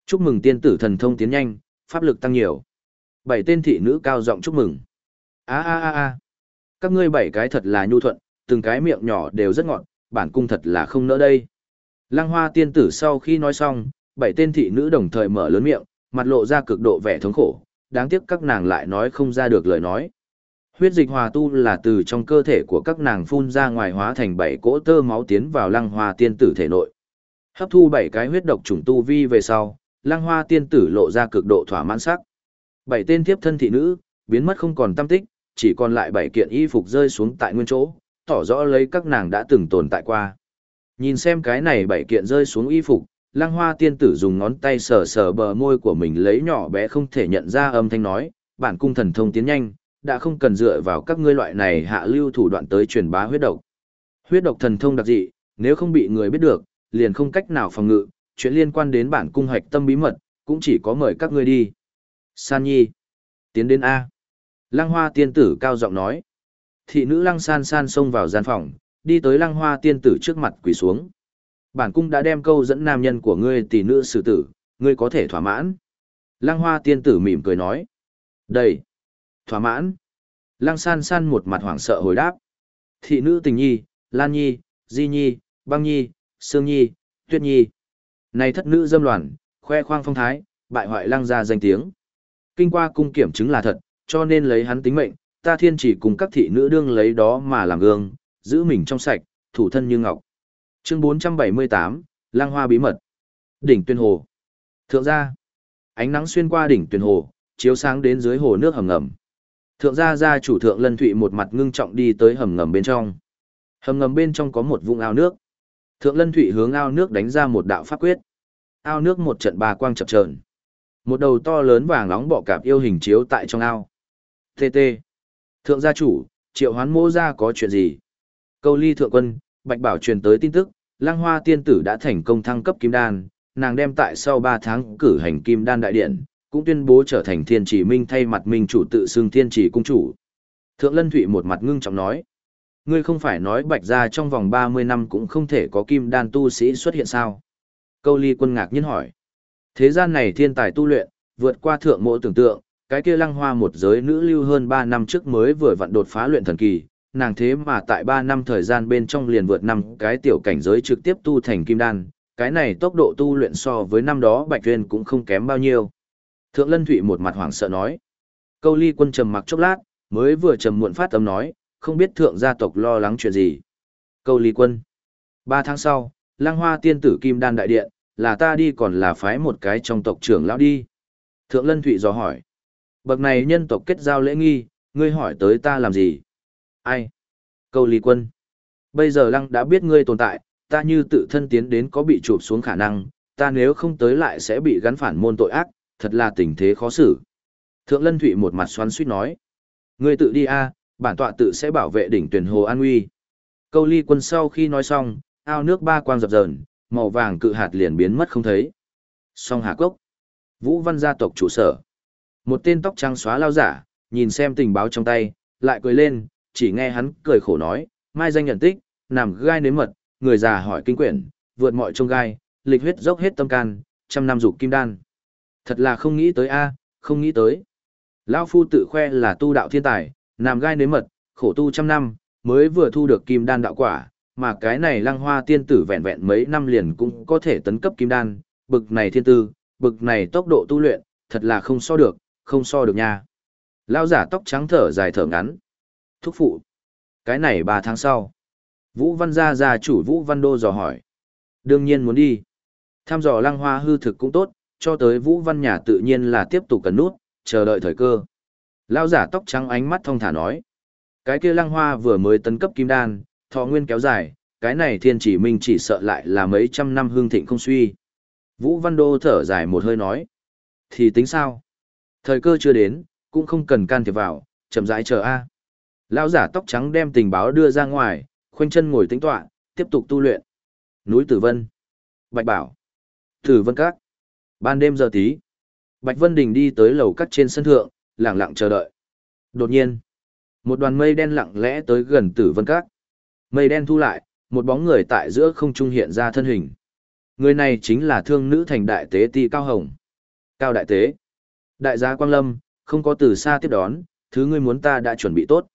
Chúc mừng tiên tử thần thông tiến nhanh, pháp lực tăng nhiều. Bảy tên thị nữ cao giọng chúc mừng. A a a a. Các ngươi bảy cái thật là nhu thuận, từng cái miệng nhỏ đều rất ngọt, bản cung thật là không nỡ đây. Lăng Hoa tiên tử sau khi nói xong, bảy tên thị nữ đồng thời mở lớn miệng, mặt lộ ra cực độ vẻ thống khổ, đáng tiếc các nàng lại nói không ra được lời nói. Huyết dịch hòa tu là từ trong cơ thể của các nàng phun ra ngoài hóa thành bảy cỗ tơ máu tiến vào lăng hoa tiên tử thể nội. Hấp thu bảy cái huyết độc trùng tu vi về sau, lăng hoa tiên tử lộ ra cực độ thỏa mãn sắc. Bảy tên thiếp thân thị nữ, biến mất không còn tâm tích, chỉ còn lại bảy kiện y phục rơi xuống tại nguyên chỗ, tỏ rõ lấy các nàng đã từng tồn tại qua. Nhìn xem cái này bảy kiện rơi xuống y phục, lăng hoa tiên tử dùng ngón tay sờ sờ bờ môi của mình lấy nhỏ bé không thể nhận ra âm thanh nói, bản cung thần thông tiến nhanh, đã không cần dựa vào các ngươi loại này hạ lưu thủ đoạn tới truyền bá huyết độc. Huyết độc thần thông đặc dị, nếu không bị người biết được, liền không cách nào phòng ngự, chuyện liên quan đến bản cung hoạch tâm bí mật, cũng chỉ có mời các ngươi đi. San Nhi, tiến đến A. Lăng hoa tiên tử cao giọng nói. Thị nữ lăng san san xông vào gian phòng, đi tới lăng hoa tiên tử trước mặt quỳ xuống. Bản cung đã đem câu dẫn nam nhân của ngươi tỷ nữ xử tử, ngươi có thể thỏa mãn. Lăng hoa tiên tử mỉm cười nói. Đây. Thỏa mãn. Lăng san san một mặt hoảng sợ hồi đáp. Thị nữ tình nhi, Lan nhi, Di nhi, Băng nhi, Sương nhi, Tuyết nhi. Này thất nữ dâm loạn, khoe khoang phong thái, bại hoại lăng ra danh tiếng. Kinh qua cung kiểm chứng là thật, cho nên lấy hắn tính mệnh, ta thiên chỉ cùng các thị nữ đương lấy đó mà làm gương, giữ mình trong sạch, thủ thân như ngọc. Chương 478, Lang Hoa bí mật. Đỉnh Tuyên Hồ. Thượng gia. Ánh nắng xuyên qua đỉnh Tuyên Hồ, chiếu sáng đến dưới hồ nước hầm ngầm. Thượng gia gia chủ thượng Lân Thụy một mặt ngưng trọng đi tới hầm ngầm bên trong. Hầm ngầm bên trong có một vũng ao nước. Thượng Lân Thụy hướng ao nước đánh ra một đạo pháp quyết. Ao nước một trận ba quang chập chờn. Một đầu to lớn vàng nóng bọ cạp yêu hình chiếu tại trong ao. TT. Thượng gia chủ, triệu hoán mô gia có chuyện gì? Câu ly thượng quân, Bạch Bảo truyền tới tin tức, Lăng Hoa tiên tử đã thành công thăng cấp kim đan, nàng đem tại sau 3 tháng cử hành kim đan đại điện, cũng tuyên bố trở thành thiên chỉ minh thay mặt minh chủ tự xưng thiên chỉ cung chủ. Thượng Lân Thụy một mặt ngưng trọng nói, ngươi không phải nói Bạch gia trong vòng 30 năm cũng không thể có kim đan tu sĩ xuất hiện sao? Câu ly quân ngạc nhiên hỏi, thế gian này thiên tài tu luyện, vượt qua thượng mộ tưởng tượng, cái kia lăng hoa một giới nữ lưu hơn 3 năm trước mới vừa vặn đột phá luyện thần kỳ, nàng thế mà tại 3 năm thời gian bên trong liền vượt năm cái tiểu cảnh giới trực tiếp tu thành kim đan, cái này tốc độ tu luyện so với năm đó Bạch Tuyên cũng không kém bao nhiêu. Thượng Lân Thụy một mặt hoảng sợ nói. Câu ly quân trầm mặc chốc lát, mới vừa trầm muộn phát âm nói, không biết thượng gia tộc lo lắng chuyện gì. Câu ly quân. Ba tháng sau, lang hoa tiên tử kim đan đại điện, là ta đi còn là phái một cái trong tộc trưởng lão đi. Thượng Lân Thụy dò hỏi. Bậc này nhân tộc kết giao lễ nghi, ngươi hỏi tới ta làm gì? Ai? Câu Lý quân. Bây giờ lăng đã biết ngươi tồn tại, ta như tự thân tiến đến có bị chụp xuống khả năng, ta nếu không tới lại sẽ bị gắn phản môn tội ác, thật là tình thế khó xử. Thượng Lân Thụy một mặt xoắn suýt nói. Ngươi tự đi a, bản tọa tự sẽ bảo vệ đỉnh tuyển hồ an nguy. Câu ly quân sau khi nói xong, ao nước ba quang dập dờn, màu vàng cự hạt liền biến mất không thấy. Song Hà Cốc. Vũ Văn gia tộc trụ sở. Một tên tóc trắng xóa lao giả, nhìn xem tình báo trong tay, lại cười lên, chỉ nghe hắn cười khổ nói, mai danh nhận tích, nằm gai nếm mật, người già hỏi kinh quyển, vượt mọi trông gai, lịch huyết dốc hết tâm can, trăm năm dục kim đan. Thật là không nghĩ tới a, không nghĩ tới. Lão phu tự khoe là tu đạo thiên tài, nằm gai nếm mật, khổ tu trăm năm, mới vừa thu được kim đan đạo quả, mà cái này lăng hoa tiên tử vẹn vẹn mấy năm liền cũng có thể tấn cấp kim đan, bực này thiên tư, bực này tốc độ tu luyện, thật là không so được, không so được nha. Lão giả tóc trắng thở dài thở ngắn. Thúc phụ. Cái này ba tháng sau. Vũ Văn gia gia chủ Vũ Văn Đô dò hỏi. Đương nhiên muốn đi. Tham dò lăng hoa hư thực cũng tốt, cho tới Vũ Văn nhà tự nhiên là tiếp tục cần nút, chờ đợi thời cơ. Lao giả tóc trắng ánh mắt thông thả nói. Cái kia lăng hoa vừa mới tấn cấp kim đan, thọ nguyên kéo dài, cái này thiên chỉ minh chỉ sợ lại là mấy trăm năm hương thịnh không suy. Vũ Văn Đô thở dài một hơi nói. Thì tính sao? Thời cơ chưa đến, cũng không cần can thiệp vào, chậm rãi chờ a. Lão giả tóc trắng đem tình báo đưa ra ngoài, khoanh chân ngồi tĩnh tọa, tiếp tục tu luyện. Núi Tử Vân. Bạch Bảo. Tử Vân Các. Ban đêm giờ tí. Bạch Vân Đình đi tới lầu cắt trên sân thượng, lặng lặng chờ đợi. Đột nhiên, một đoàn mây đen lặng lẽ tới gần Tử Vân Các. Mây đen thu lại, một bóng người tại giữa không trung hiện ra thân hình. Người này chính là thương nữ thành đại tế ti Cao Hồng. Cao đại tế. Đại gia Quang Lâm, không có từ xa tiếp đón, thứ ngươi muốn ta đã chuẩn bị tốt.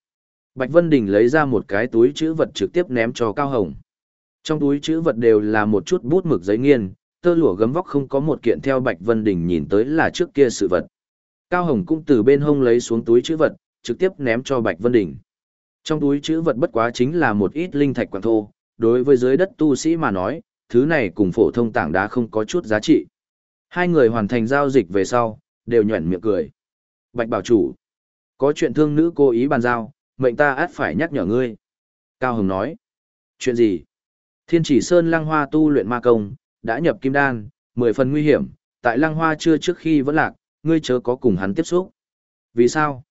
Bạch Vân Đình lấy ra một cái túi chữ vật trực tiếp ném cho Cao Hồng. Trong túi chữ vật đều là một chút bút mực giấy nghiên, tơ lụa gấm vóc không có một kiện theo Bạch Vân Đình nhìn tới là trước kia sự vật. Cao Hồng cũng từ bên hông lấy xuống túi chữ vật, trực tiếp ném cho Bạch Vân Đình. Trong túi chữ vật bất quá chính là một ít linh thạch quảng thô, đối với dưới đất tu sĩ mà nói, thứ này cùng phổ thông tảng đá không có chút giá trị. Hai người hoàn thành giao dịch về sau, đều nhuẩn miệng cười. Bạch bảo chủ, có chuyện thương nữ cố ý bàn giao, mệnh ta át phải nhắc nhở ngươi. Cao Hồng nói, chuyện gì? Thiên chỉ sơn lăng hoa tu luyện ma công, đã nhập kim đan, mười phần nguy hiểm, tại lăng hoa chưa trước khi vẫn lạc, ngươi chớ có cùng hắn tiếp xúc. Vì sao?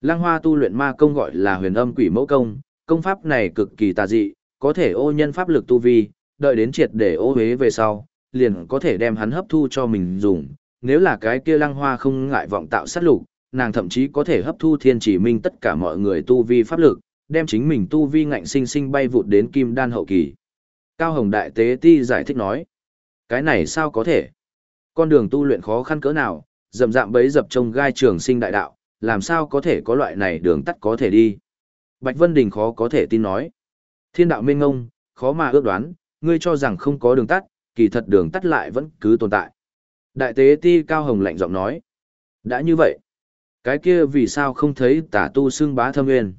Lăng hoa tu luyện ma công gọi là huyền âm quỷ mẫu công, công pháp này cực kỳ tà dị, có thể ô nhân pháp lực tu vi, đợi đến triệt để ô hế về sau, liền có thể đem hắn hấp thu cho mình dùng. Nếu là cái kia lăng hoa không ngại vọng tạo sát lục, nàng thậm chí có thể hấp thu thiên chỉ minh tất cả mọi người tu vi pháp lực, đem chính mình tu vi ngạnh sinh sinh bay vụt đến kim đan hậu kỳ. Cao Hồng Đại Tế Ti giải thích nói, cái này sao có thể? Con đường tu luyện khó khăn cỡ nào, dầm dạm bấy dập trông gai trường sinh đại đạo, làm sao có thể có loại này đường tắt có thể đi? Bạch Vân Đình khó có thể tin nói. Thiên đạo minh ngông, khó mà ước đoán, ngươi cho rằng không có đường tắt, kỳ thật đường tắt lại vẫn cứ tồn tại. Đại tế ti cao hồng lạnh giọng nói. Đã như vậy, cái kia vì sao không thấy tả tu xưng bá thâm nguyên?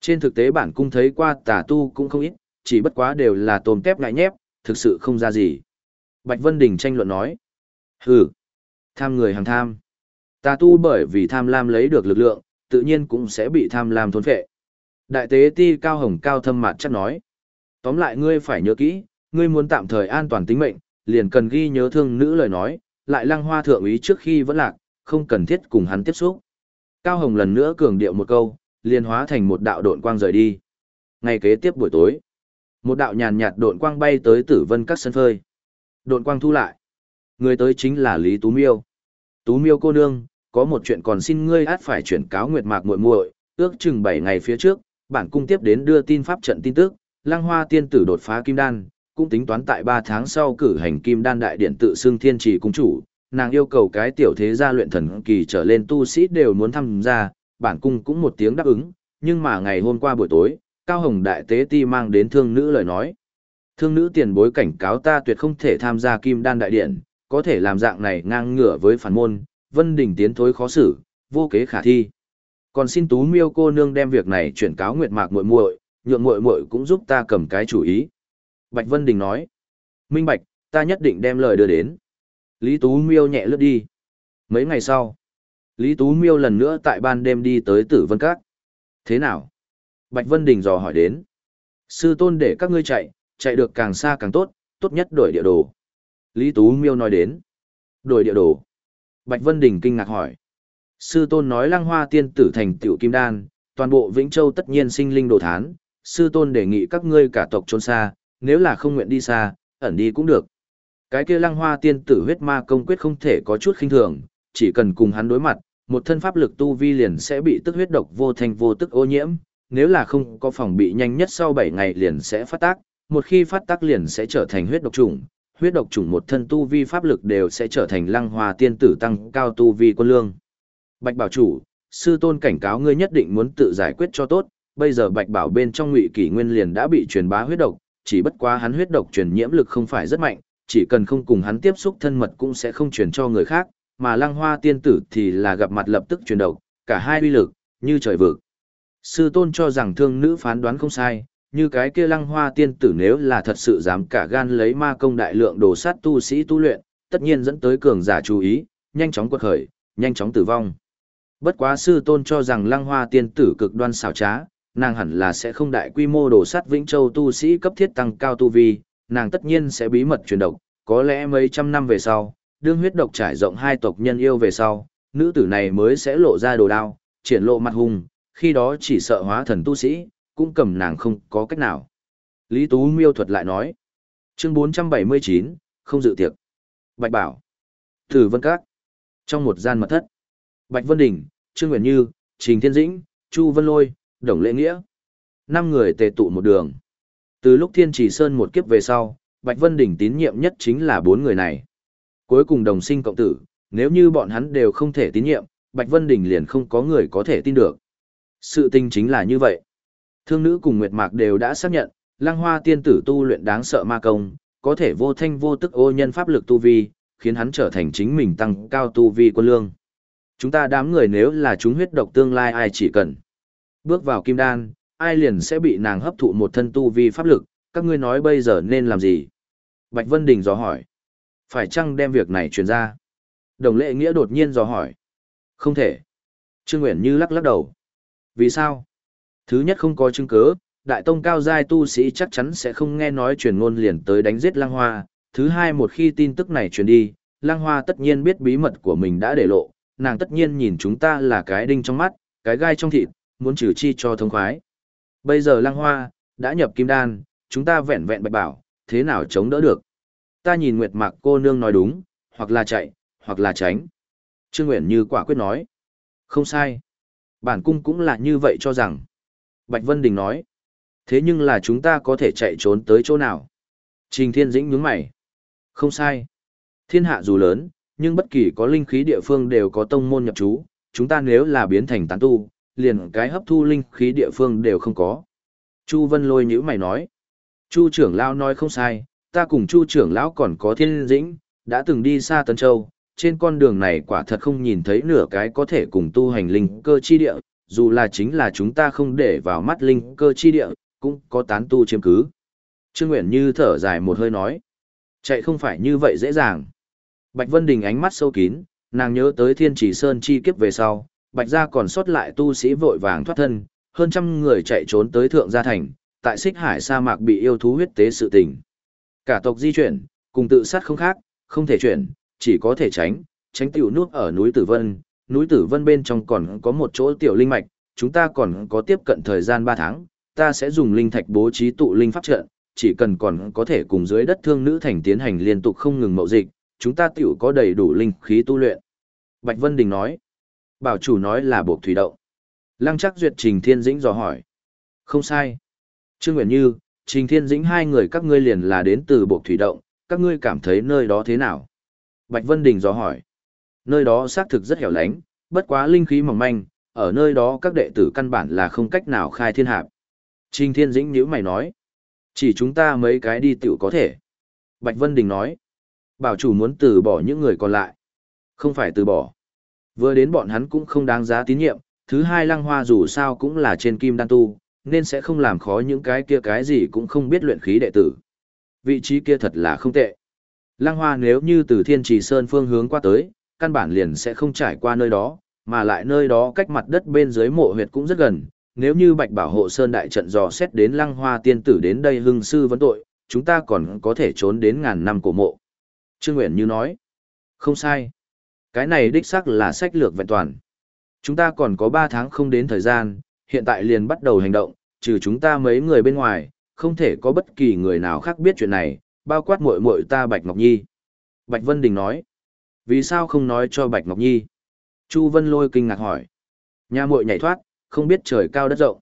Trên thực tế bản cung thấy qua tả tu cũng không ít, chỉ bất quá đều là tôm tép ngại nhép, thực sự không ra gì. Bạch Vân Đình tranh luận nói. Hừ, tham người hàng tham. Tà tu bởi vì tham lam lấy được lực lượng, tự nhiên cũng sẽ bị tham lam thôn phệ. Đại tế ti cao hồng cao thâm mặt chắc nói. Tóm lại ngươi phải nhớ kỹ, ngươi muốn tạm thời an toàn tính mệnh, liền cần ghi nhớ thương nữ lời nói, lại lăng hoa thượng úy trước khi vẫn lạc, không cần thiết cùng hắn tiếp xúc. Cao Hồng lần nữa cường điệu một câu, liền hóa thành một đạo độn quang rời đi. Ngày kế tiếp buổi tối, một đạo nhàn nhạt độn quang bay tới tử vân các sân phơi. Độn quang thu lại. Người tới chính là Lý Tú Miêu. Tú Miêu cô nương, có một chuyện còn xin ngươi át phải chuyển cáo Nguyệt Mạc muội muội, ước chừng 7 ngày phía trước, bản cung tiếp đến đưa tin pháp trận tin tức, Lăng Hoa tiên tử đột phá kim đan, cũng tính toán tại 3 tháng sau cử hành kim đan đại điện tự xưng thiên trì cung chủ, nàng yêu cầu cái tiểu thế gia luyện thần kỳ trở lên tu sĩ đều muốn tham gia, bản cung cũng một tiếng đáp ứng, nhưng mà ngày hôm qua buổi tối, Cao Hồng Đại Tế Ti mang đến thương nữ lời nói. Thương nữ tiền bối cảnh cáo ta tuyệt không thể tham gia kim đan đại điện, có thể làm dạng này ngang ngửa với phản môn, vân đỉnh tiến thối khó xử, vô kế khả thi. Còn xin Tú Miêu cô nương đem việc này chuyển cáo Nguyệt Mạc muội muội, nhượng muội muội cũng giúp ta cầm cái chủ ý. Bạch Vân Đình nói, Minh Bạch, ta nhất định đem lời đưa đến. Lý Tú Miêu nhẹ lướt đi. Mấy ngày sau, Lý Tú Miêu lần nữa tại ban đêm đi tới Tử Vân Các. Thế nào? Bạch Vân Đình dò hỏi đến. Sư tôn để các ngươi chạy, chạy được càng xa càng tốt, tốt nhất đổi địa đồ. Lý Tú Miêu nói đến. Đổi địa đồ. Bạch Vân Đình kinh ngạc hỏi. Sư tôn nói lăng hoa tiên tử thành tiểu kim đan, toàn bộ Vĩnh Châu tất nhiên sinh linh đồ thán. Sư tôn đề nghị các ngươi cả tộc trốn xa, nếu là không nguyện đi xa, ẩn đi cũng được. Cái kia lăng hoa tiên tử huyết ma công quyết không thể có chút khinh thường, chỉ cần cùng hắn đối mặt, một thân pháp lực tu vi liền sẽ bị tức huyết độc vô thành vô tức ô nhiễm, nếu là không có phòng bị nhanh nhất sau 7 ngày liền sẽ phát tác, một khi phát tác liền sẽ trở thành huyết độc trùng, huyết độc trùng một thân tu vi pháp lực đều sẽ trở thành lăng hoa tiên tử tăng cao tu vi quân lương. Bạch bảo chủ, sư tôn cảnh cáo ngươi nhất định muốn tự giải quyết cho tốt, bây giờ bạch bảo bên trong ngụy kỷ nguyên liền đã bị truyền bá huyết độc, chỉ bất quá hắn huyết độc truyền nhiễm lực không phải rất mạnh, chỉ cần không cùng hắn tiếp xúc thân mật cũng sẽ không truyền cho người khác, mà lăng hoa tiên tử thì là gặp mặt lập tức truyền độc, cả hai uy lực, như trời vực. Sư tôn cho rằng thương nữ phán đoán không sai, như cái kia lăng hoa tiên tử nếu là thật sự dám cả gan lấy ma công đại lượng đồ sát tu sĩ tu luyện, tất nhiên dẫn tới cường giả chú ý, nhanh chóng quật khởi, nhanh chóng tử vong. Bất quá sư tôn cho rằng lăng hoa tiên tử cực đoan xảo trá, nàng hẳn là sẽ không đại quy mô đổ sát Vĩnh Châu tu sĩ cấp thiết tăng cao tu vi, nàng tất nhiên sẽ bí mật truyền độc, có lẽ mấy trăm năm về sau, đương huyết độc trải rộng hai tộc nhân yêu về sau, nữ tử này mới sẽ lộ ra đồ đao, triển lộ mặt hùng, khi đó chỉ sợ hóa thần tu sĩ, cũng cầm nàng không có cách nào. Lý Tú miêu thuật lại nói, chương 479, không dự tiệc. Bạch Bảo, Tử Vân Các, trong một gian mật thất, Bạch Vân Đình, Trương Nguyễn Như, Trình Thiên Dĩnh, Chu Vân Lôi, Đồng Lễ Nghĩa. Năm người tề tụ một đường. Từ lúc Thiên Chỉ Sơn một kiếp về sau, Bạch Vân Đình tín nhiệm nhất chính là bốn người này. Cuối cùng đồng sinh cộng tử, nếu như bọn hắn đều không thể tín nhiệm, Bạch Vân Đình liền không có người có thể tin được. Sự tình chính là như vậy. Thương nữ cùng Nguyệt Mạc đều đã xác nhận, Lăng Hoa tiên tử tu luyện đáng sợ ma công, có thể vô thanh vô tức ô nhân pháp lực tu vi, khiến hắn trở thành chính mình tăng cao tu vi quân lương. Chúng ta đám người nếu là chúng huyết độc tương lai ai chỉ cần bước vào kim đan, ai liền sẽ bị nàng hấp thụ một thân tu vi pháp lực, các ngươi nói bây giờ nên làm gì? Bạch Vân Đình dò hỏi. Phải chăng đem việc này truyền ra? Đồng lệ nghĩa đột nhiên dò hỏi. Không thể. Trương Nguyễn Như lắc lắc đầu. Vì sao? Thứ nhất không có chứng cứ, đại tông cao giai tu sĩ chắc chắn sẽ không nghe nói truyền ngôn liền tới đánh giết Lang Hoa. Thứ hai một khi tin tức này truyền đi, Lang Hoa tất nhiên biết bí mật của mình đã để lộ, nàng tất nhiên nhìn chúng ta là cái đinh trong mắt, cái gai trong thịt, muốn trừ chi cho thông khoái. Bây giờ Lăng Hoa, đã nhập kim đan, chúng ta vẹn vẹn bạch bảo, thế nào chống đỡ được. Ta nhìn Nguyệt Mạc cô nương nói đúng, hoặc là chạy, hoặc là tránh. Trương Nguyễn như quả quyết nói. Không sai. Bản cung cũng là như vậy cho rằng. Bạch Vân Đình nói. Thế nhưng là chúng ta có thể chạy trốn tới chỗ nào? Trình Thiên Dĩnh nhướng mày. Không sai. Thiên hạ dù lớn, nhưng bất kỳ có linh khí địa phương đều có tông môn nhập trú. Chúng ta nếu là biến thành tán tu, liền cái hấp thu linh khí địa phương đều không có. Chu Vân lôi nhữ mày nói. Chu trưởng lão nói không sai, ta cùng Chu trưởng lão còn có thiên dĩnh, đã từng đi xa Tân Châu, trên con đường này quả thật không nhìn thấy nửa cái có thể cùng tu hành linh cơ chi địa, dù là chính là chúng ta không để vào mắt linh cơ chi địa, cũng có tán tu chiếm cứ. Trương Nguyễn Như thở dài một hơi nói, chạy không phải như vậy dễ dàng. Bạch Vân Đình ánh mắt sâu kín, nàng nhớ tới thiên chỉ sơn chi kiếp về sau, Bạch gia còn sót lại tu sĩ vội vàng thoát thân, hơn trăm người chạy trốn tới thượng gia thành, tại xích hải sa mạc bị yêu thú huyết tế sự tình. Cả tộc di chuyển, cùng tự sát không khác, không thể chuyển, chỉ có thể tránh, tránh tiểu nuốt ở núi Tử Vân, núi Tử Vân bên trong còn có một chỗ tiểu linh mạch, chúng ta còn có tiếp cận thời gian 3 tháng, ta sẽ dùng linh thạch bố trí tụ linh pháp trận, chỉ cần còn có thể cùng dưới đất thương nữ thành tiến hành liên tục không ngừng mậu dịch, chúng ta tiểu có đầy đủ linh khí tu luyện. Bạch Vân Đình nói, bảo chủ nói là buộc thủy động. Lăng chắc duyệt trình thiên dĩnh dò hỏi. Không sai. Trương Nguyễn Như, Trình Thiên Dĩnh hai người các ngươi liền là đến từ buộc thủy động, các ngươi cảm thấy nơi đó thế nào? Bạch Vân Đình dò hỏi. Nơi đó xác thực rất hẻo lánh, bất quá linh khí mỏng manh, ở nơi đó các đệ tử căn bản là không cách nào khai thiên hạp. Trình Thiên Dĩnh nhíu mày nói. Chỉ chúng ta mấy cái đi tiểu có thể. Bạch Vân Đình nói. Bảo chủ muốn từ bỏ những người còn lại. Không phải từ bỏ. Vừa đến bọn hắn cũng không đáng giá tín nhiệm, thứ hai lăng hoa dù sao cũng là trên kim đan tu, nên sẽ không làm khó những cái kia cái gì cũng không biết luyện khí đệ tử. Vị trí kia thật là không tệ. Lăng Hoa nếu như từ Thiên Trì Sơn phương hướng qua tới, căn bản liền sẽ không trải qua nơi đó, mà lại nơi đó cách mặt đất bên dưới mộ huyệt cũng rất gần. Nếu như Bạch Bảo Hộ Sơn đại trận dò xét đến Lăng Hoa tiên tử đến đây hưng sư vấn tội, chúng ta còn có thể trốn đến ngàn năm cổ mộ. Trương Nguyễn Như nói, không sai. Cái này đích xác là sách lược vẹn toàn. Chúng ta còn có 3 tháng không đến thời gian, hiện tại liền bắt đầu hành động, trừ chúng ta mấy người bên ngoài, không thể có bất kỳ người nào khác biết chuyện này, bao quát muội muội ta Bạch Ngọc Nhi. Bạch Vân Đình nói, vì sao không nói cho Bạch Ngọc Nhi? Chu Vân Lôi kinh ngạc hỏi, nhà muội nhảy thoát, không biết trời cao đất rộng.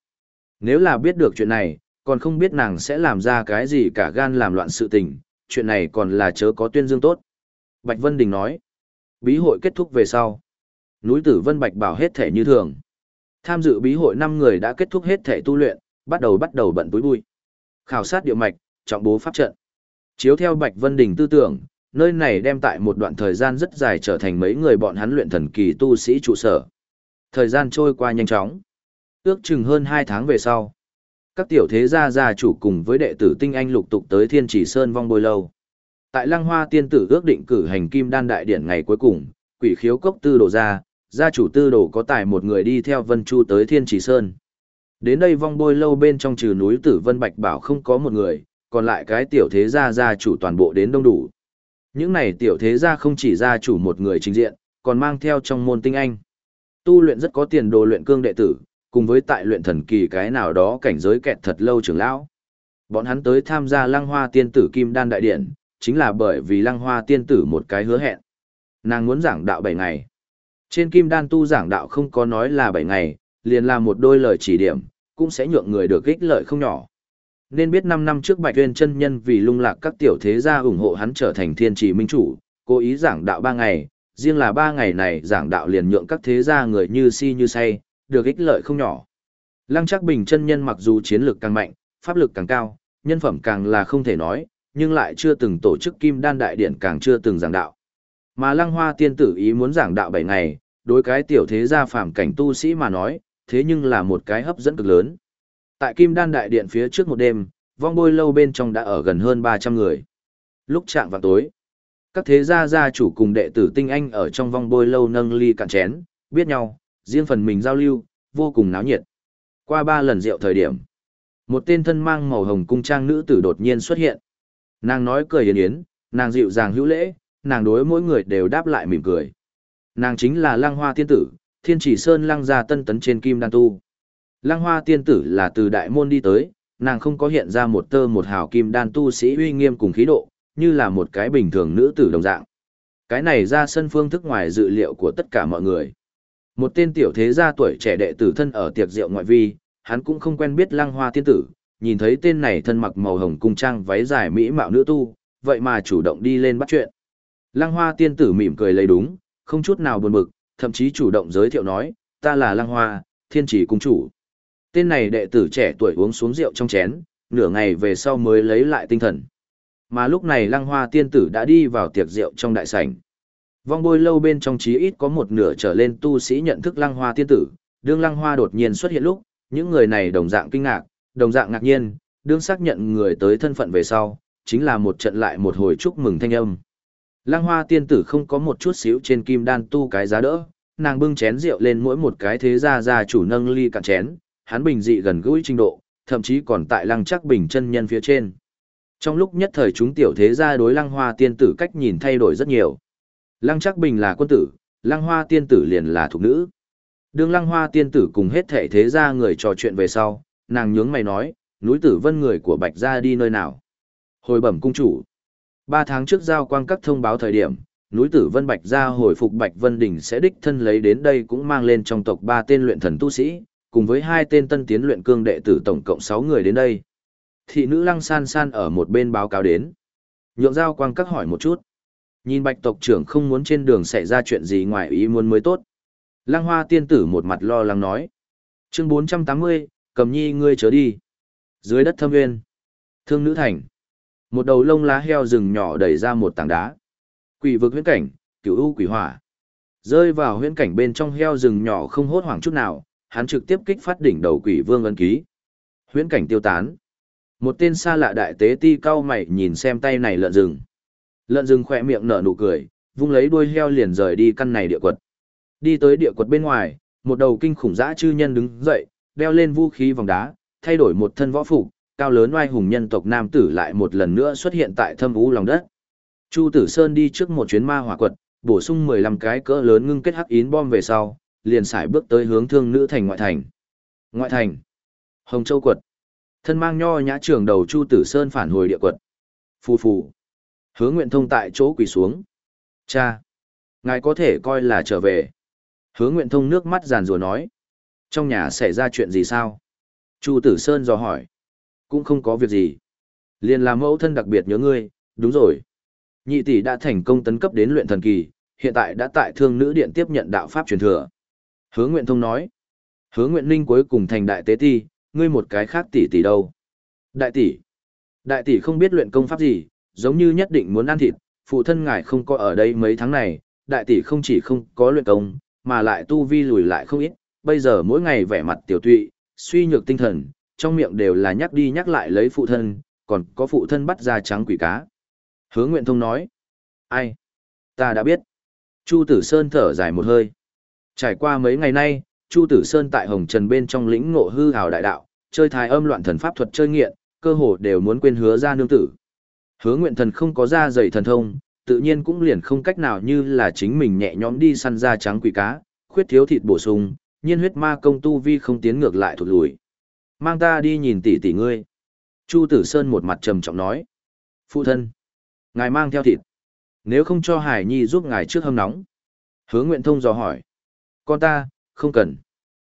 Nếu là biết được chuyện này, còn không biết nàng sẽ làm ra cái gì cả gan làm loạn sự tình, chuyện này còn là chớ có tuyên dương tốt. Bạch Vân Đình nói, bí hội kết thúc về sau. Núi Tử Vân Bạch bảo hết thể như thường. Tham dự bí hội năm người đã kết thúc hết thể tu luyện, bắt đầu bắt đầu bận túi bụi. Khảo sát địa mạch, trọng bố pháp trận. Chiếu theo Bạch Vân Đình tư tưởng, nơi này đem tại một đoạn thời gian rất dài trở thành mấy người bọn hắn luyện thần kỳ tu sĩ trụ sở. Thời gian trôi qua nhanh chóng. Ước chừng hơn 2 tháng về sau. Các tiểu thế gia gia chủ cùng với đệ tử tinh anh lục tục tới Thiên Chỉ Sơn vong bôi lâu. Tại Lăng Hoa tiên tử ước định cử hành kim đan đại điển ngày cuối cùng, quỷ khiếu cốc tư đồ ra, gia chủ tư đồ có tài một người đi theo Vân Chu tới Thiên Chỉ Sơn. Đến đây vong bôi lâu bên trong trừ núi Tử Vân Bạch Bảo không có một người, còn lại cái tiểu thế gia gia chủ toàn bộ đến đông đủ. Những này tiểu thế gia không chỉ gia chủ một người trình diện, còn mang theo trong môn tinh anh. Tu luyện rất có tiền đồ luyện cương đệ tử, cùng với tại luyện thần kỳ cái nào đó cảnh giới kẹt thật lâu trưởng lão. Bọn hắn tới tham gia Lăng Hoa Tiên tử Kim Đan đại điện, chính là bởi vì Lăng Hoa Tiên tử một cái hứa hẹn. Nàng muốn giảng đạo 7 ngày. Trên Kim Đan tu giảng đạo không có nói là 7 ngày, liền là một đôi lời chỉ điểm, cũng sẽ nhượng người được ích lợi không nhỏ. Nên biết 5 năm trước Bạch Tuyên chân nhân vì lung lạc các tiểu thế gia ủng hộ hắn trở thành thiên trì minh chủ, cố ý giảng đạo 3 ngày, riêng là 3 ngày này giảng đạo liền nhượng các thế gia người như si như say, được ích lợi không nhỏ. Lăng Trác Bình chân nhân mặc dù chiến lực càng mạnh, pháp lực càng cao, nhân phẩm càng là không thể nói, nhưng lại chưa từng tổ chức Kim Đan đại điện càng chưa từng giảng đạo. Mà Lăng Hoa tiên tử ý muốn giảng đạo 7 ngày, đối cái tiểu thế gia phàm cảnh tu sĩ mà nói, thế nhưng là một cái hấp dẫn cực lớn. Tại Kim Đan đại điện phía trước một đêm, vong bôi lâu bên trong đã ở gần hơn 300 người. Lúc chạm vào tối, các thế gia gia chủ cùng đệ tử tinh anh ở trong vong bôi lâu nâng ly cạn chén, biết nhau, riêng phần mình giao lưu, vô cùng náo nhiệt. Qua ba lần rượu thời điểm, một tên thân mang màu hồng cung trang nữ tử đột nhiên xuất hiện. Nàng nói cười yến yến, nàng dịu dàng hữu lễ, nàng đối mỗi người đều đáp lại mỉm cười. Nàng chính là Lăng Hoa tiên tử, Thiên Chỉ Sơn Lăng gia tân tấn trên kim đan tu. Lăng Hoa tiên tử là từ đại môn đi tới, nàng không có hiện ra một tơ một hào kim đan tu sĩ uy nghiêm cùng khí độ, như là một cái bình thường nữ tử đồng dạng. Cái này ra sân phương thức ngoài dự liệu của tất cả mọi người. Một tên tiểu thế gia tuổi trẻ đệ tử thân ở tiệc rượu ngoại vi, hắn cũng không quen biết lăng hoa tiên tử, nhìn thấy tên này thân mặc màu hồng cung trang váy dài mỹ mạo nữ tu, vậy mà chủ động đi lên bắt chuyện. Lăng hoa tiên tử mỉm cười lấy đúng, không chút nào buồn bực, thậm chí chủ động giới thiệu nói, ta là lăng hoa, thiên chỉ cung chủ. Tên này đệ tử trẻ tuổi uống xuống rượu trong chén, nửa ngày về sau mới lấy lại tinh thần. Mà lúc này lăng hoa tiên tử đã đi vào tiệc rượu trong đại sảnh. Vong bôi lâu bên trong chí ít có một nửa trở lên tu sĩ nhận thức lăng hoa tiên tử, đương lăng hoa đột nhiên xuất hiện lúc, những người này đồng dạng kinh ngạc, đồng dạng ngạc nhiên, đương xác nhận người tới thân phận về sau, chính là một trận lại một hồi chúc mừng thanh âm. Lăng hoa tiên tử không có một chút xíu trên kim đan tu cái giá đỡ, nàng bưng chén rượu lên mỗi một cái thế gia gia chủ nâng ly cạn chén, hắn bình dị gần gũi trình độ, thậm chí còn tại lăng chắc bình chân nhân phía trên. Trong lúc nhất thời chúng tiểu thế gia đối lăng hoa tiên tử cách nhìn thay đổi rất nhiều. Lăng chắc bình là quân tử, lăng hoa tiên tử liền là thuộc nữ. Đương lăng hoa tiên tử cùng hết thể thế gia người trò chuyện về sau, nàng nhướng mày nói, núi tử vân người của bạch gia đi nơi nào. Hồi bẩm cung chủ. Ba tháng trước giao quang các thông báo thời điểm, núi tử vân bạch gia hồi phục bạch vân đỉnh sẽ đích thân lấy đến đây cũng mang lên trong tộc ba tên luyện thần tu sĩ, cùng với hai tên tân tiến luyện cương đệ tử tổng cộng sáu người đến đây. Thị nữ lăng san san ở một bên báo cáo đến. Nhượng giao quang các hỏi một chút. Nhìn bạch tộc trưởng không muốn trên đường xảy ra chuyện gì ngoài ý muốn mới tốt. Lăng hoa tiên tử một mặt lo lắng nói. Chương 480, cầm nhi ngươi chớ đi. Dưới đất thâm nguyên. Thương nữ thành. Một đầu lông lá heo rừng nhỏ đẩy ra một tảng đá. Quỷ vực huyễn cảnh, cửu u quỷ hỏa. Rơi vào huyễn cảnh bên trong heo rừng nhỏ không hốt hoảng chút nào, hắn trực tiếp kích phát đỉnh đầu quỷ vương ấn ký. Huyễn cảnh tiêu tán. Một tên xa lạ đại tế ti cao mày nhìn xem tay này lợn rừng. Lợn rừng khỏe miệng nở nụ cười, vung lấy đuôi heo liền rời đi căn này địa quật. Đi tới địa quật bên ngoài, một đầu kinh khủng dã chư nhân đứng dậy, đeo lên vũ khí vòng đá, thay đổi một thân võ phục, cao lớn oai hùng nhân tộc nam tử lại một lần nữa xuất hiện tại thâm vũ lòng đất. Chu Tử Sơn đi trước một chuyến ma hỏa quật, bổ sung 15 cái cỡ lớn ngưng kết hắc yến bom về sau, liền xài bước tới hướng thương nữ thành ngoại thành. Ngoại thành. Hồng Châu quật. Thân mang nho nhã trường đầu Chu Tử Sơn phản hồi địa quật. Phù phù. Hứa Nguyện Thông tại chỗ quỳ xuống. Cha. Ngài có thể coi là trở về. Hứa Nguyện Thông nước mắt giàn rùa nói. Trong nhà xảy ra chuyện gì sao? Chu Tử Sơn dò hỏi. Cũng không có việc gì. Liền làm mẫu thân đặc biệt nhớ ngươi, đúng rồi. Nhị tỷ đã thành công tấn cấp đến luyện thần kỳ, hiện tại đã tại thương nữ điện tiếp nhận đạo pháp truyền thừa. Hứa Nguyện Thông nói. Hứa Nguyện Ninh cuối cùng thành đại tế ti, ngươi một cái khác tỷ tỷ đâu? Đại tỷ. Đại tỷ không biết luyện công pháp gì, giống như nhất định muốn ăn thịt, phụ thân ngài không có ở đây mấy tháng này, đại tỷ không chỉ không có luyện công, mà lại tu vi lùi lại không ít, bây giờ mỗi ngày vẻ mặt tiểu tụy, suy nhược tinh thần, trong miệng đều là nhắc đi nhắc lại lấy phụ thân, còn có phụ thân bắt ra trắng quỷ cá. Hứa Nguyện Thông nói, ai? Ta đã biết. Chu Tử Sơn thở dài một hơi. Trải qua mấy ngày nay, Chu Tử Sơn tại Hồng Trần bên trong lĩnh ngộ hư hào đại đạo, chơi thái âm loạn thần pháp thuật chơi nghiện, cơ hồ đều muốn quên hứa ra nương tử. Hứa nguyện thần không có ra dày thần thông, tự nhiên cũng liền không cách nào như là chính mình nhẹ nhõm đi săn ra trắng quỷ cá, khuyết thiếu thịt bổ sung, nhiên huyết ma công tu vi không tiến ngược lại thụt lùi. Mang ta đi nhìn tỷ tỷ ngươi. Chu Tử Sơn một mặt trầm trọng nói. Phụ thân. Ngài mang theo thịt. Nếu không cho Hải Nhi giúp ngài trước hâm nóng. Hứa Nguyện Thông dò hỏi. Con ta, không cần.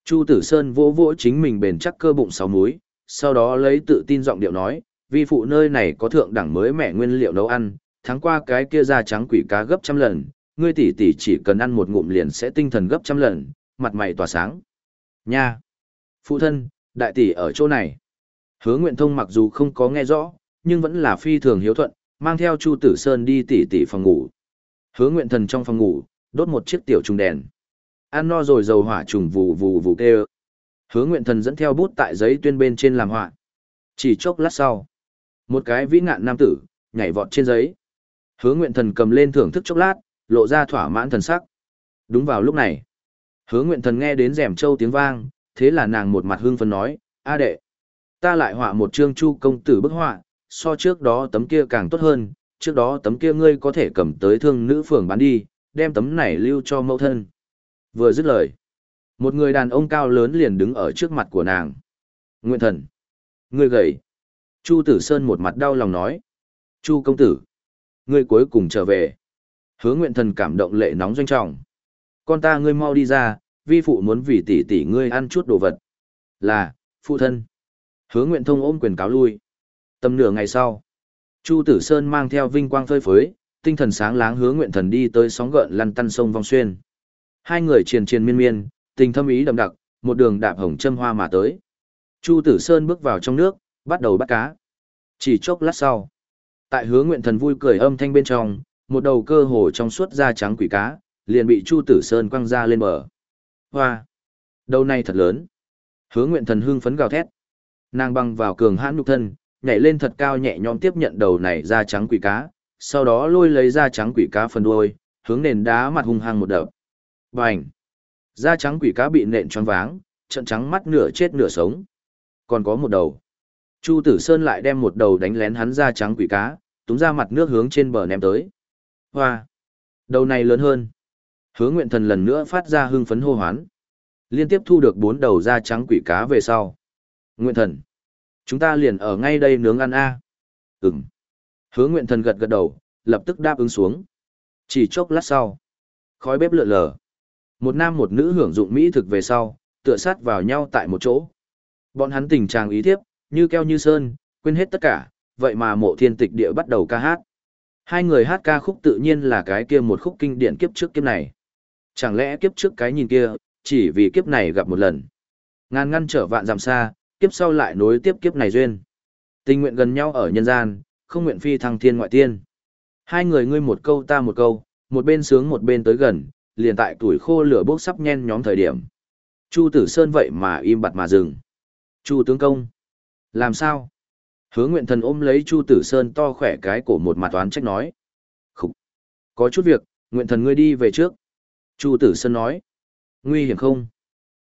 Chu Tử Sơn vỗ vỗ chính mình bền chắc cơ bụng sáu múi, sau đó lấy tự tin giọng điệu nói, vi phụ nơi này có thượng đẳng mới mẻ nguyên liệu nấu ăn, tháng qua cái kia da trắng quỷ cá gấp trăm lần, ngươi tỷ tỷ chỉ cần ăn một ngụm liền sẽ tinh thần gấp trăm lần, mặt mày tỏa sáng. Nha! Phụ thân, đại tỷ ở chỗ này. Hứa Nguyện Thông mặc dù không có nghe rõ, nhưng vẫn là phi thường hiếu thuận, mang theo Chu Tử Sơn đi tỷ tỷ phòng ngủ. Hứa Nguyện Thần trong phòng ngủ, đốt một chiếc tiểu trùng đèn. Ăn no rồi dầu hỏa trùng vù vù vù kêu. Hứa Nguyện Thần dẫn theo bút tại giấy tuyên bên trên làm họa. Chỉ chốc lát sau, một cái vĩ ngạn nam tử nhảy vọt trên giấy. Hứa Nguyện Thần cầm lên thưởng thức chốc lát, lộ ra thỏa mãn thần sắc. Đúng vào lúc này, Hứa Nguyện Thần nghe đến rèm châu tiếng vang, thế là nàng một mặt hương phấn nói, "A đệ, ta lại họa một chương chu công tử bức họa, so trước đó tấm kia càng tốt hơn, trước đó tấm kia ngươi có thể cầm tới thương nữ phường bán đi, đem tấm này lưu cho mẫu thân." Vừa dứt lời, một người đàn ông cao lớn liền đứng ở trước mặt của nàng. Nguyện thần. Ngươi gầy. Chu Tử Sơn một mặt đau lòng nói. Chu công tử. Ngươi cuối cùng trở về. Hứa nguyện thần cảm động lệ nóng doanh trọng. Con ta ngươi mau đi ra, vi phụ muốn vì tỷ tỷ ngươi ăn chút đồ vật. Là, phụ thân. Hứa nguyện thông ôm quyền cáo lui. Tầm nửa ngày sau. Chu Tử Sơn mang theo vinh quang phơi phới, tinh thần sáng láng hứa nguyện thần đi tới sóng gợn lăn tăn sông vong xuyên. Hai người triền triền miên miên, tình thâm ý đậm đặc, một đường đạp hồng châm hoa mà tới. Chu Tử Sơn bước vào trong nước, bắt đầu bắt cá. Chỉ chốc lát sau, tại hứa nguyện thần vui cười âm thanh bên trong, một đầu cơ hồ trong suốt da trắng quỷ cá, liền bị Chu Tử Sơn quăng ra lên bờ. Hoa! Đầu này thật lớn. Hứa nguyện thần hưng phấn gào thét. Nàng băng vào cường hãn nhục thân, nhảy lên thật cao nhẹ nhõm tiếp nhận đầu này da trắng quỷ cá, sau đó lôi lấy da trắng quỷ cá phần đuôi, hướng nền đá mặt hung hăng một đập. Bành! Da trắng quỷ cá bị nện choáng váng, trận trắng mắt nửa chết nửa sống. Còn có một đầu. Chu Tử Sơn lại đem một đầu đánh lén hắn da trắng quỷ cá, túm ra mặt nước hướng trên bờ ném tới. Hoa! Đầu này lớn hơn. Hứa nguyện thần lần nữa phát ra hưng phấn hô hoán. Liên tiếp thu được bốn đầu da trắng quỷ cá về sau. Nguyện thần! Chúng ta liền ở ngay đây nướng ăn a. À. Ừm. Hứa nguyện thần gật gật đầu, lập tức đáp ứng xuống. Chỉ chốc lát sau. Khói bếp lượn lờ. Một nam một nữ hưởng dụng mỹ thực về sau, tựa sát vào nhau tại một chỗ. Bọn hắn tình trạng ý thiếp, như keo như sơn, quên hết tất cả, vậy mà mộ thiên tịch địa bắt đầu ca hát. Hai người hát ca khúc tự nhiên là cái kia một khúc kinh điển kiếp trước kiếp này. Chẳng lẽ kiếp trước cái nhìn kia, chỉ vì kiếp này gặp một lần. Ngàn ngăn trở vạn dặm xa, kiếp sau lại nối tiếp kiếp này duyên. Tình nguyện gần nhau ở nhân gian, không nguyện phi thăng thiên ngoại tiên. Hai người ngươi một câu ta một câu, một bên sướng một bên tới gần, liền tại tuổi khô lửa bốc sắp nhen nhóm thời điểm. Chu Tử Sơn vậy mà im bặt mà dừng. Chu tướng công. Làm sao? Hứa nguyện thần ôm lấy Chu Tử Sơn to khỏe cái cổ một mặt toán trách nói. Khúc. Có chút việc, nguyện thần ngươi đi về trước. Chu Tử Sơn nói. Nguy hiểm không?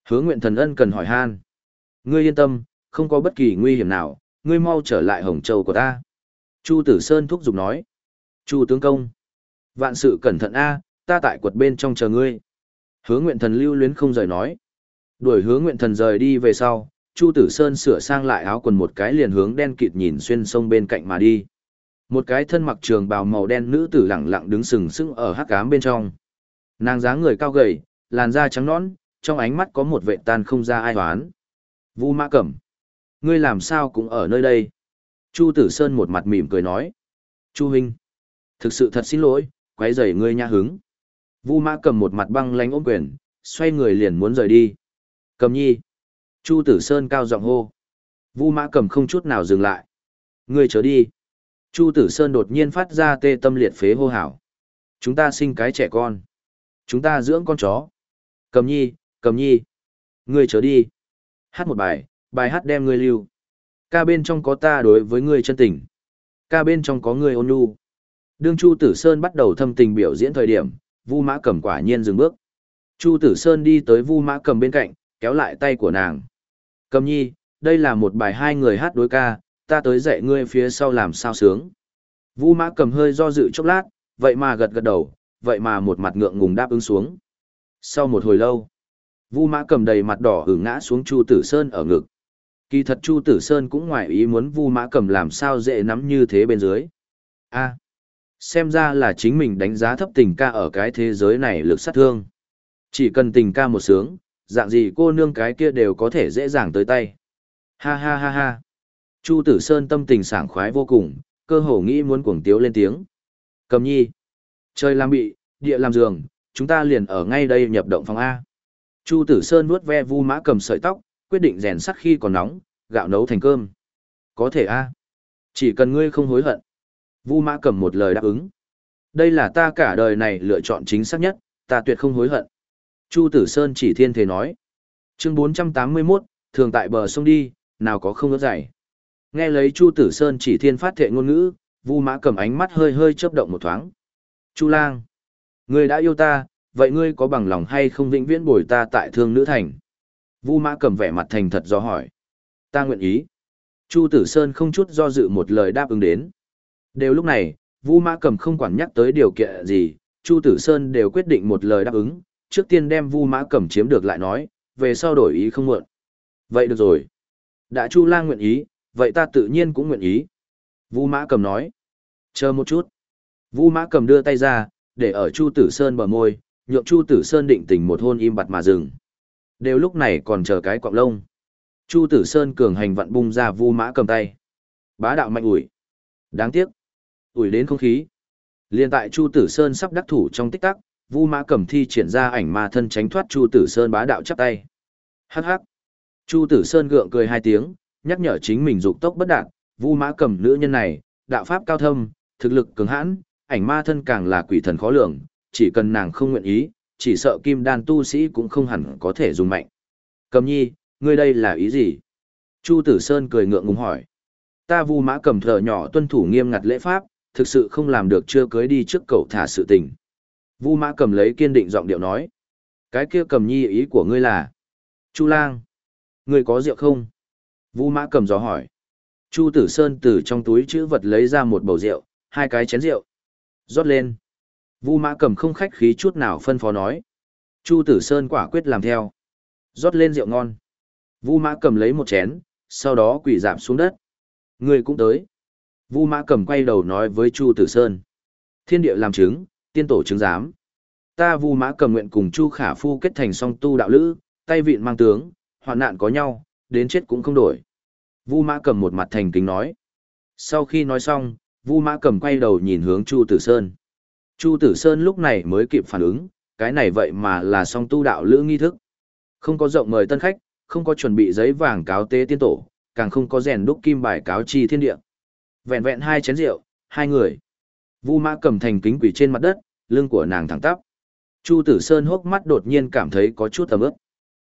Hứa nguyện thần ân cần hỏi han. Ngươi yên tâm, không có bất kỳ nguy hiểm nào, ngươi mau trở lại Hồng Châu của ta. Chu Tử Sơn thúc giục nói. Chu tướng công. Vạn sự cẩn thận a, ta tại quật bên trong chờ ngươi. Hứa nguyện thần lưu luyến không rời nói. Đuổi hứa nguyện thần rời đi về sau, Chu Tử Sơn sửa sang lại áo quần một cái liền hướng đen kịt nhìn xuyên sông bên cạnh mà đi. Một cái thân mặc trường bào màu đen nữ tử lặng lặng đứng sừng sững ở hắc ám bên trong. Nàng dáng người cao gầy, làn da trắng nõn, trong ánh mắt có một vệ tan không ra ai hoán. Vu Mã Cẩm, ngươi làm sao cũng ở nơi đây? Chu Tử Sơn một mặt mỉm cười nói. Chu Huynh, thực sự thật xin lỗi, quấy rầy ngươi nha hứng. Vu Mã Cẩm một mặt băng lánh ôm quyền, xoay người liền muốn rời đi. Cầm nhi. Chu Tử Sơn cao giọng hô. Vu Mã Cẩm không chút nào dừng lại. Ngươi trở đi. Chu Tử Sơn đột nhiên phát ra tê tâm liệt phế hô hào. Chúng ta sinh cái trẻ con. Chúng ta dưỡng con chó. Cầm nhi, cầm nhi. Ngươi trở đi. Hát một bài, Bài hát đem ngươi lưu. Ca bên trong có ta đối với ngươi chân tình. Ca bên trong có ngươi ôn nhu. Đương Chu Tử Sơn bắt đầu thâm tình biểu diễn thời điểm, Vu Mã Cầm quả nhiên dừng bước. Chu Tử Sơn đi tới Vu Mã Cầm bên cạnh, kéo lại tay của nàng. Cầm nhi, đây là một bài hai người hát đối ca, ta tới dạy ngươi phía sau làm sao sướng. Vu Mã Cầm hơi do dự chốc lát, vậy mà gật gật đầu, vậy mà một mặt ngượng ngùng đáp ứng xuống. Sau một hồi lâu, Vu Mã Cầm đầy mặt đỏ ửng ngã xuống Chu Tử Sơn ở ngực. Kỳ thật Chu Tử Sơn cũng ngoài ý muốn Vu Mã Cầm làm sao dễ nắm như thế bên dưới. A, xem ra là chính mình đánh giá thấp tình ca ở cái thế giới này lực sát thương. Chỉ cần tình ca một sướng, dạng gì cô nương cái kia đều có thể dễ dàng tới tay. Ha ha ha ha. Chu Tử Sơn tâm tình sảng khoái vô cùng, cơ hồ nghĩ muốn cuồng tiếu lên tiếng. Cầm nhi. Trời làm bị, địa làm giường, chúng ta liền ở ngay đây nhập động phòng A. Chu Tử Sơn vuốt ve vu mã cầm sợi tóc, quyết định rèn sắt khi còn nóng, gạo nấu thành cơm. Có thể A. Chỉ cần ngươi không hối hận. Vu mã cầm một lời đáp ứng. Đây là ta cả đời này lựa chọn chính xác nhất, ta tuyệt không hối hận. Chu Tử Sơn chỉ thiên thế nói. Chương 481, thường tại bờ sông đi, nào có không ớt dày. Nghe lấy Chu Tử Sơn chỉ thiên phát thệ ngôn ngữ, Vu Mã cầm ánh mắt hơi hơi chớp động một thoáng. Chu Lang, ngươi đã yêu ta, vậy ngươi có bằng lòng hay không vĩnh viễn bồi ta tại thương nữ thành? Vu Mã cầm vẻ mặt thành thật do hỏi. Ta nguyện ý. Chu Tử Sơn không chút do dự một lời đáp ứng đến. Đều lúc này, Vu Mã cầm không quản nhắc tới điều kiện gì, Chu Tử Sơn đều quyết định một lời đáp ứng, trước tiên đem Vu Mã cầm chiếm được lại nói, về sau đổi ý không muộn. Vậy được rồi. Đã Chu Lang nguyện ý, vậy ta tự nhiên cũng nguyện ý. Vu Mã cầm nói. Chờ một chút. Vu Mã cầm đưa tay ra, để ở Chu Tử Sơn bờ môi, nhượng Chu Tử Sơn định tình một hôn im bặt mà dừng. Đều lúc này còn chờ cái quạng lông. Chu Tử Sơn cường hành vặn bung ra Vu Mã cầm tay. Bá đạo mạnh ủi. Đáng tiếc. ủi đến không khí. Liên tại Chu Tử Sơn sắp đắc thủ trong tích tắc, Vu Mã cầm thi triển ra ảnh ma thân tránh thoát Chu Tử Sơn bá đạo chắp tay. Hắc hắc. Chu Tử Sơn gượng cười hai tiếng, nhắc nhở chính mình dục tốc bất đạt, Vu Mã cầm nữ nhân này, đạo pháp cao thâm, thực lực cường hãn, ảnh ma thân càng là quỷ thần khó lường, chỉ cần nàng không nguyện ý, chỉ sợ kim đan tu sĩ cũng không hẳn có thể dùng mạnh. Cầm nhi, ngươi đây là ý gì? Chu Tử Sơn cười ngượng ngùng hỏi. Ta vu mã cầm thờ nhỏ tuân thủ nghiêm ngặt lễ pháp, thực sự không làm được chưa cưới đi trước cậu thả sự tình. Vu mã cầm lấy kiên định giọng điệu nói. Cái kia cầm nhi ý của ngươi là. Chu lang. Ngươi có rượu không? Vu mã cầm gió hỏi. Chu tử sơn từ trong túi chữ vật lấy ra một bầu rượu, hai cái chén rượu rót lên. Vu mã cầm không khách khí chút nào phân phó nói. Chu tử sơn quả quyết làm theo. rót lên rượu ngon. Vu mã cầm lấy một chén, sau đó quỳ giảm xuống đất. người cũng tới. Vu mã cầm quay đầu nói với Chu tử sơn. Thiên địa làm chứng, tiên tổ chứng giám. Ta vu mã cầm nguyện cùng Chu khả phu kết thành song tu đạo lữ, tay vịn mang tướng, hoạn nạn có nhau, đến chết cũng không đổi. Vu Mã Cầm một mặt thành kính nói. Sau khi nói xong, Vu Mã Cầm quay đầu nhìn hướng Chu Tử Sơn. Chu Tử Sơn lúc này mới kịp phản ứng, cái này vậy mà là song tu đạo lữ nghi thức. Không có rộng mời tân khách, không có chuẩn bị giấy vàng cáo tế tiên tổ, càng không có rèn đúc kim bài cáo chi thiên địa. Vẹn vẹn hai chén rượu, hai người. Vu Mã Cầm thành kính quỷ trên mặt đất, lưng của nàng thẳng tắp. Chu Tử Sơn hốc mắt đột nhiên cảm thấy có chút ấm ức.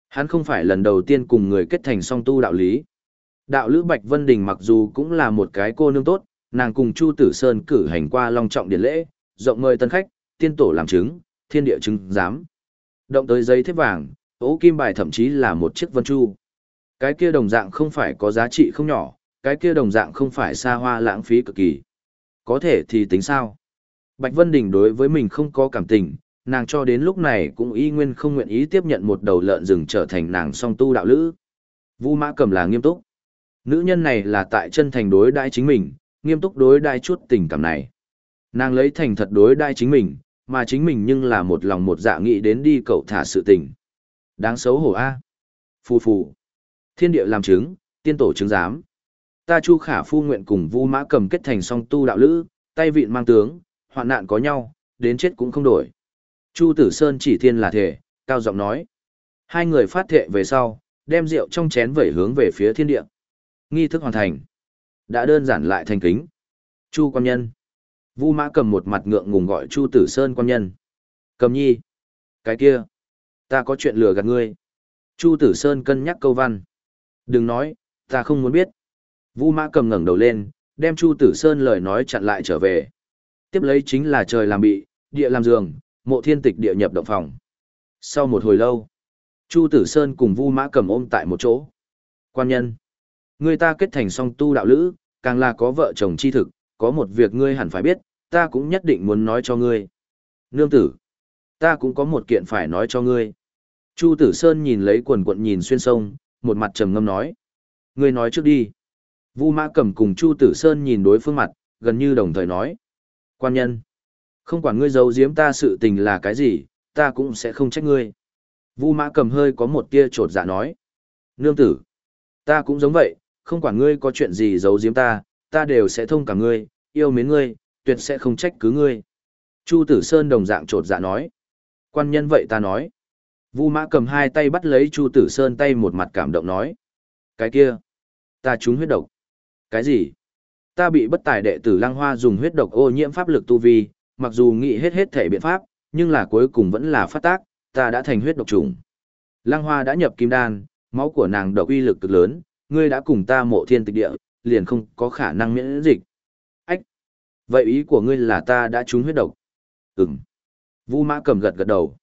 Hắn không phải lần đầu tiên cùng người kết thành song tu đạo lý. Đạo lữ Bạch Vân Đình mặc dù cũng là một cái cô nương tốt, nàng cùng Chu Tử Sơn cử hành qua long trọng điển lễ, rộng mời tân khách, tiên tổ làm chứng, thiên địa chứng giám. Động tới giấy thép vàng, ố kim bài thậm chí là một chiếc vân chu. Cái kia đồng dạng không phải có giá trị không nhỏ, cái kia đồng dạng không phải xa hoa lãng phí cực kỳ. Có thể thì tính sao? Bạch Vân Đình đối với mình không có cảm tình, nàng cho đến lúc này cũng y nguyên không nguyện ý tiếp nhận một đầu lợn rừng trở thành nàng song tu đạo lữ. Vu Mã Cầm là nghiêm túc. Nữ nhân này là tại chân thành đối đãi chính mình, nghiêm túc đối đai chút tình cảm này. Nàng lấy thành thật đối đai chính mình, mà chính mình nhưng là một lòng một dạ nghĩ đến đi cậu thả sự tình. Đáng xấu hổ a. Phù phù. Thiên địa làm chứng, tiên tổ chứng giám. Ta Chu Khả phu nguyện cùng Vu Mã Cầm kết thành song tu đạo lữ, tay vịn mang tướng, hoạn nạn có nhau, đến chết cũng không đổi. Chu Tử Sơn chỉ thiên là thể, cao giọng nói. Hai người phát thệ về sau, đem rượu trong chén vẩy hướng về phía thiên địa. Nghi thức hoàn thành. Đã đơn giản lại thành kính. Chu quan nhân. Vu mã cầm một mặt ngượng ngùng gọi Chu Tử Sơn quan nhân. Cầm nhi. Cái kia. Ta có chuyện lừa gạt ngươi. Chu Tử Sơn cân nhắc câu văn. Đừng nói, ta không muốn biết. Vu Mã cầm ngẩng đầu lên, đem Chu Tử Sơn lời nói chặn lại trở về. Tiếp lấy chính là trời làm bị, địa làm giường, mộ thiên tịch địa nhập động phòng. Sau một hồi lâu, Chu Tử Sơn cùng Vu Mã cầm ôm tại một chỗ. Quan nhân, người ta kết thành song tu đạo lữ, càng là có vợ chồng chi thực, có một việc ngươi hẳn phải biết, ta cũng nhất định muốn nói cho ngươi. Nương tử, ta cũng có một kiện phải nói cho ngươi. Chu Tử Sơn nhìn lấy quần quận nhìn xuyên sông, một mặt trầm ngâm nói. Ngươi nói trước đi. Vu Mã Cầm cùng Chu Tử Sơn nhìn đối phương mặt, gần như đồng thời nói. Quan nhân, không quản ngươi giấu giếm ta sự tình là cái gì, ta cũng sẽ không trách ngươi. Vu Mã Cầm hơi có một tia trột dạ nói. Nương tử, ta cũng giống vậy, không quản ngươi có chuyện gì giấu giếm ta, ta đều sẽ thông cảm ngươi, yêu mến ngươi, tuyệt sẽ không trách cứ ngươi. Chu Tử Sơn đồng dạng trột dạ nói. Quan nhân vậy ta nói. Vu Mã cầm hai tay bắt lấy Chu Tử Sơn tay một mặt cảm động nói. Cái kia, ta trúng huyết độc. Cái gì? Ta bị bất tài đệ tử Lăng Hoa dùng huyết độc ô nhiễm pháp lực tu vi, mặc dù nghĩ hết hết thể biện pháp, nhưng là cuối cùng vẫn là phát tác, ta đã thành huyết độc trùng. Lăng Hoa đã nhập kim đan, máu của nàng độc uy lực cực lớn, ngươi đã cùng ta mộ thiên tịch địa, liền không có khả năng miễn dịch. Ách! Vậy ý của ngươi là ta đã trúng huyết độc? Ừm. Vu Mã cầm gật gật đầu.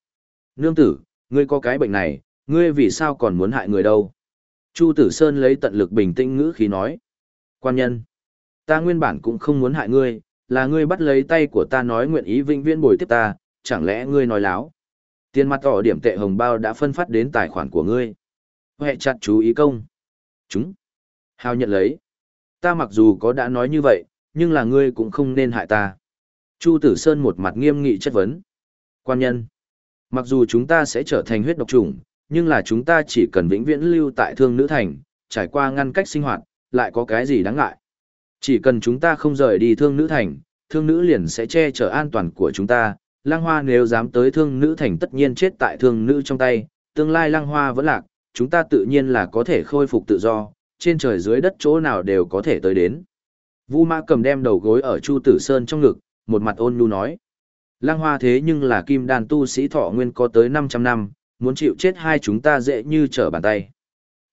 Nương tử, ngươi có cái bệnh này, ngươi vì sao còn muốn hại người đâu? Chu Tử Sơn lấy tận lực bình tĩnh ngữ khí nói. Quan nhân, ta nguyên bản cũng không muốn hại ngươi, là ngươi bắt lấy tay của ta nói nguyện ý vĩnh viễn bồi tiếp ta, chẳng lẽ ngươi nói láo? Tiền mặt tỏ điểm tệ hồng bao đã phân phát đến tài khoản của ngươi. Hệ chặt chú ý công. Chúng. Hào nhận lấy. Ta mặc dù có đã nói như vậy, nhưng là ngươi cũng không nên hại ta. Chu Tử Sơn một mặt nghiêm nghị chất vấn. Quan nhân. Mặc dù chúng ta sẽ trở thành huyết độc chủng, nhưng là chúng ta chỉ cần vĩnh viễn lưu tại thương nữ thành, trải qua ngăn cách sinh hoạt, lại có cái gì đáng ngại. Chỉ cần chúng ta không rời đi thương nữ thành, thương nữ liền sẽ che chở an toàn của chúng ta. Lang hoa nếu dám tới thương nữ thành tất nhiên chết tại thương nữ trong tay, tương lai Lang hoa vẫn lạc, chúng ta tự nhiên là có thể khôi phục tự do, trên trời dưới đất chỗ nào đều có thể tới đến. Vu Mã cầm đem đầu gối ở Chu Tử Sơn trong ngực, một mặt ôn nhu nói. Lăng hoa thế nhưng là kim đàn tu sĩ thọ nguyên có tới 500 năm, muốn chịu chết hai chúng ta dễ như trở bàn tay.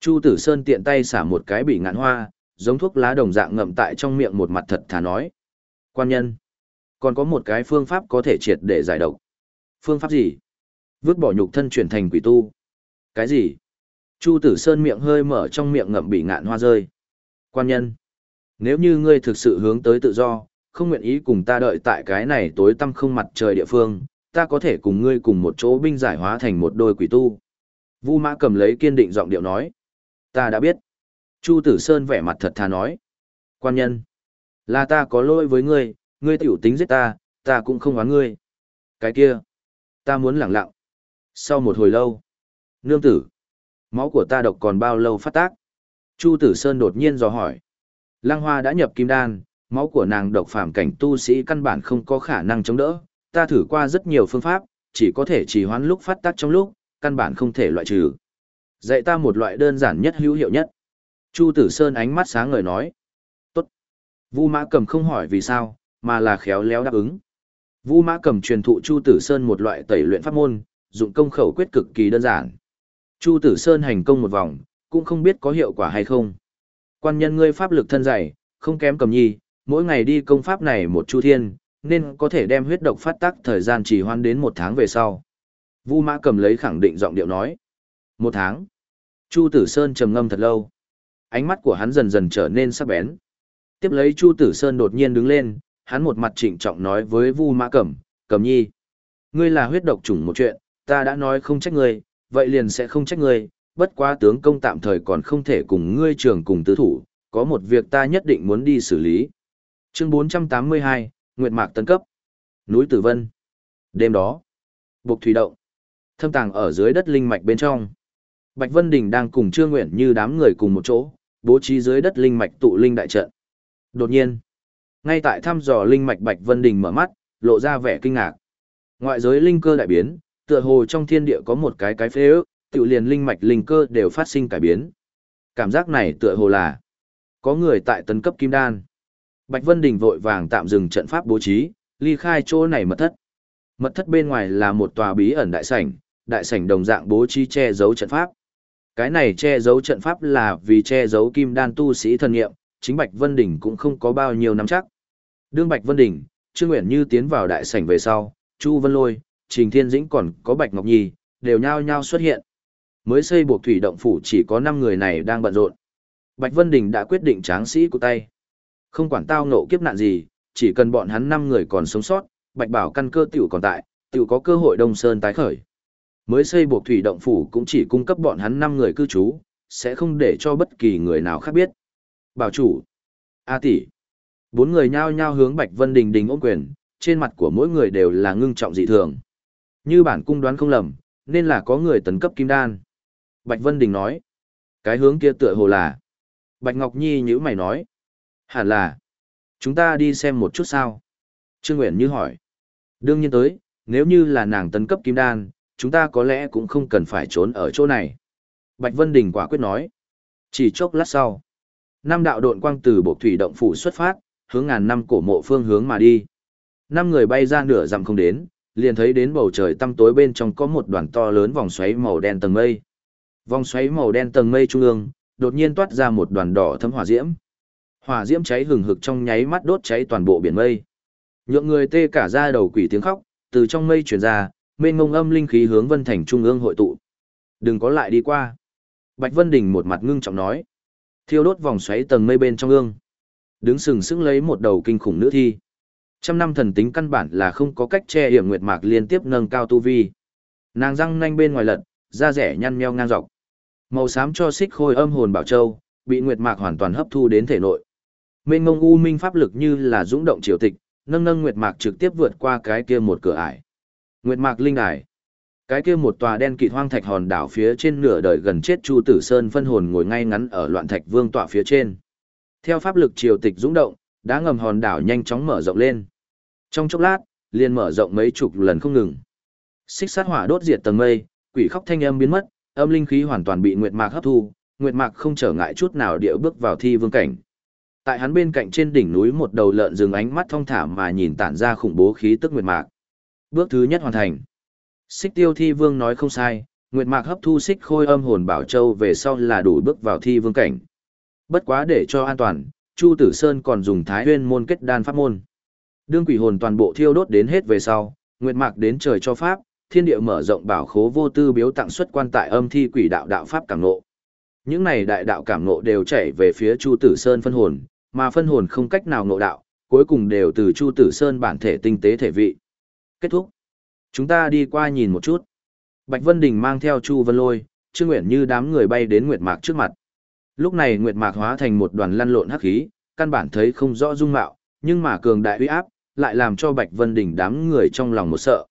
Chu Tử Sơn tiện tay xả một cái bị ngạn hoa, giống thuốc lá đồng dạng ngậm tại trong miệng một mặt thật thà nói. Quan nhân, còn có một cái phương pháp có thể triệt để giải độc. Phương pháp gì? Vứt bỏ nhục thân chuyển thành quỷ tu. Cái gì? Chu Tử Sơn miệng hơi mở trong miệng ngậm bị ngạn hoa rơi. Quan nhân, nếu như ngươi thực sự hướng tới tự do, không nguyện ý cùng ta đợi tại cái này tối tăm không mặt trời địa phương, ta có thể cùng ngươi cùng một chỗ binh giải hóa thành một đôi quỷ tu. Vu Mã cầm lấy kiên định giọng điệu nói. Ta đã biết. Chu Tử Sơn vẻ mặt thật thà nói. Quan nhân. Là ta có lỗi với ngươi, ngươi tiểu tính giết ta, ta cũng không oán ngươi. Cái kia. Ta muốn lặng lặng. Sau một hồi lâu. Nương tử. Máu của ta độc còn bao lâu phát tác? Chu Tử Sơn đột nhiên dò hỏi. Lăng Hoa đã nhập kim đan, máu của nàng độc phàm cảnh tu sĩ căn bản không có khả năng chống đỡ, ta thử qua rất nhiều phương pháp, chỉ có thể trì hoãn lúc phát tác trong lúc, căn bản không thể loại trừ. Dạy ta một loại đơn giản nhất hữu hiệu nhất. Chu Tử Sơn ánh mắt sáng ngời nói. Tốt. Vu Mã Cầm không hỏi vì sao, mà là khéo léo đáp ứng. Vu Mã Cầm truyền thụ Chu Tử Sơn một loại tẩy luyện pháp môn, dụng công khẩu quyết cực kỳ đơn giản. Chu Tử Sơn hành công một vòng, cũng không biết có hiệu quả hay không. Quan nhân ngươi pháp lực thân dày, không kém cầm nhi, mỗi ngày đi công pháp này một chu thiên, nên có thể đem huyết độc phát tác thời gian chỉ hoan đến một tháng về sau. Vu Mã cầm lấy khẳng định giọng điệu nói. Một tháng. Chu Tử Sơn trầm ngâm thật lâu. Ánh mắt của hắn dần dần trở nên sắc bén. Tiếp lấy Chu Tử Sơn đột nhiên đứng lên, hắn một mặt trịnh trọng nói với Vu Mã Cẩm, Cẩm Nhi. Ngươi là huyết độc chủng một chuyện, ta đã nói không trách ngươi, vậy liền sẽ không trách ngươi, bất quá tướng công tạm thời còn không thể cùng ngươi trưởng cùng tứ thủ, có một việc ta nhất định muốn đi xử lý. Chương 482, Nguyệt Mạc Tân Cấp Núi Tử Vân Đêm đó, Bục Thủy Động Thâm tàng ở dưới đất linh mạch bên trong. Bạch Vân Đình đang cùng Trương Nguyện như đám người cùng một chỗ, bố trí dưới đất linh mạch tụ linh đại trận. Đột nhiên, ngay tại thăm dò linh mạch Bạch Vân Đình mở mắt, lộ ra vẻ kinh ngạc. Ngoại giới linh cơ đại biến, tựa hồ trong thiên địa có một cái cái phế ước, tự liền linh mạch linh cơ đều phát sinh cải biến. Cảm giác này tựa hồ là có người tại tấn cấp kim đan. Bạch Vân Đình vội vàng tạm dừng trận pháp bố trí, ly khai chỗ này mật thất. Mật thất bên ngoài là một tòa bí ẩn đại sảnh, đại sảnh đồng dạng bố trí che giấu trận pháp. Cái này che giấu trận pháp là vì che giấu kim đan tu sĩ thần nghiệm, chính Bạch Vân Đình cũng không có bao nhiêu nắm chắc. Đương Bạch Vân Đình, Trương nguyễn Như tiến vào đại sảnh về sau, Chu Vân Lôi, Trình Thiên Dĩnh còn có Bạch Ngọc Nhi, đều nhao nhao xuất hiện. Mới xây buộc thủy động phủ chỉ có 5 người này đang bận rộn. Bạch Vân Đình đã quyết định tráng sĩ của tay. Không quản tao ngộ kiếp nạn gì, chỉ cần bọn hắn 5 người còn sống sót, Bạch Bảo căn cơ tiểu còn tại, tiểu có cơ hội Đông Sơn tái khởi. Mới xây buộc thủy động phủ cũng chỉ cung cấp bọn hắn 5 người cư trú, sẽ không để cho bất kỳ người nào khác biết. Bảo chủ, A tỷ, bốn người nhao nhao hướng Bạch Vân Đình đình ôm quyền, trên mặt của mỗi người đều là ngưng trọng dị thường. Như bản cung đoán không lầm, nên là có người tấn cấp kim đan. Bạch Vân Đình nói, cái hướng kia tựa hồ là. Bạch Ngọc Nhi nhữ mày nói, hẳn là, chúng ta đi xem một chút sao. Trương Nguyễn Như hỏi, đương nhiên tới, nếu như là nàng tấn cấp kim đan, chúng ta có lẽ cũng không cần phải trốn ở chỗ này. Bạch Vân Đình quả quyết nói, chỉ chốc lát sau. Năm đạo độn quang từ bộ thủy động phủ xuất phát, hướng ngàn năm cổ mộ phương hướng mà đi. Năm người bay ra nửa dặm không đến, liền thấy đến bầu trời tăm tối bên trong có một đoàn to lớn vòng xoáy màu đen tầng mây. Vòng xoáy màu đen tầng mây trung ương, đột nhiên toát ra một đoàn đỏ thấm hỏa diễm. Hỏa diễm cháy hừng hực trong nháy mắt đốt cháy toàn bộ biển mây. Nhượng người tê cả da đầu quỷ tiếng khóc, từ trong mây truyền ra, mênh ngông âm linh khí hướng Vân Thành trung ương hội tụ. Đừng có lại đi qua. Bạch Vân Đình một mặt ngưng trọng nói. Thiêu đốt vòng xoáy tầng mây bên trong ương. Đứng sừng sững lấy một đầu kinh khủng nữ thi. Trăm năm thần tính căn bản là không có cách che hiểm nguyệt mạc liên tiếp nâng cao tu vi. Nàng răng nanh bên ngoài lật, da rẻ nhăn meo ngang dọc. Màu xám cho xích khôi âm hồn bảo châu, bị nguyệt mạc hoàn toàn hấp thu đến thể nội. Mênh ngông u minh pháp lực như là dũng động triều tịch, nâng nâng nguyệt mạc trực tiếp vượt qua cái kia một cửa ải. Nguyệt mạc linh đài. Cái kia một tòa đen kịt hoang thạch hòn đảo phía trên nửa đời gần chết Chu Tử Sơn phân hồn ngồi ngay ngắn ở loạn thạch vương tọa phía trên. Theo pháp lực triều tịch dũng động, đá ngầm hòn đảo nhanh chóng mở rộng lên. Trong chốc lát, liền mở rộng mấy chục lần không ngừng. Xích sát hỏa đốt diệt tầng mây, quỷ khóc thanh âm biến mất, âm linh khí hoàn toàn bị nguyệt mạc hấp thu, nguyệt mạc không trở ngại chút nào điệu bước vào thi vương cảnh. Tại hắn bên cạnh trên đỉnh núi một đầu lợn dừng ánh mắt thong thả mà nhìn tản ra khủng bố khí tức nguyệt mạc. Bước thứ nhất hoàn thành. Xích tiêu thi vương nói không sai, nguyệt mạc hấp thu xích khôi âm hồn bảo châu về sau là đủ bước vào thi vương cảnh. Bất quá để cho an toàn, Chu Tử Sơn còn dùng Thái Huyên môn kết đan pháp môn. Đương quỷ hồn toàn bộ thiêu đốt đến hết về sau, nguyệt mạc đến trời cho pháp, thiên địa mở rộng bảo khố vô tư biếu tặng xuất quan tại âm thi quỷ đạo đạo pháp cảm ngộ. Những này đại đạo cảm ngộ đều chảy về phía Chu Tử Sơn phân hồn, mà phân hồn không cách nào ngộ đạo, cuối cùng đều từ Chu Tử Sơn bản thể tinh tế thể vị. Kết thúc. Chúng ta đi qua nhìn một chút. Bạch Vân Đình mang theo Chu Vân Lôi, Trương Nguyện như đám người bay đến Nguyệt Mạc trước mặt. Lúc này Nguyệt Mạc hóa thành một đoàn lăn lộn hắc khí, căn bản thấy không rõ dung mạo, nhưng mà cường đại uy áp, lại làm cho Bạch Vân Đình đám người trong lòng một sợ.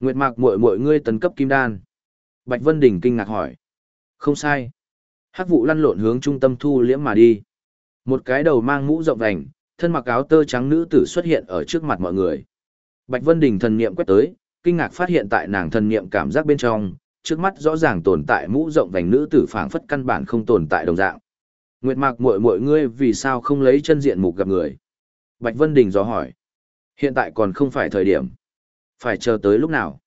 Nguyệt Mạc muội muội ngươi tấn cấp kim đan. Bạch Vân Đình kinh ngạc hỏi. Không sai. Hắc vụ lăn lộn hướng trung tâm thu liễm mà đi. Một cái đầu mang mũ rộng vành, thân mặc áo tơ trắng nữ tử xuất hiện ở trước mặt mọi người. Bạch Vân Đình thần niệm quét tới, kinh ngạc phát hiện tại nàng thần niệm cảm giác bên trong, trước mắt rõ ràng tồn tại mũ rộng vành nữ tử phảng phất căn bản không tồn tại đồng dạng. Nguyệt Mạc muội muội ngươi vì sao không lấy chân diện mục gặp người? Bạch Vân Đình dò hỏi. Hiện tại còn không phải thời điểm. Phải chờ tới lúc nào?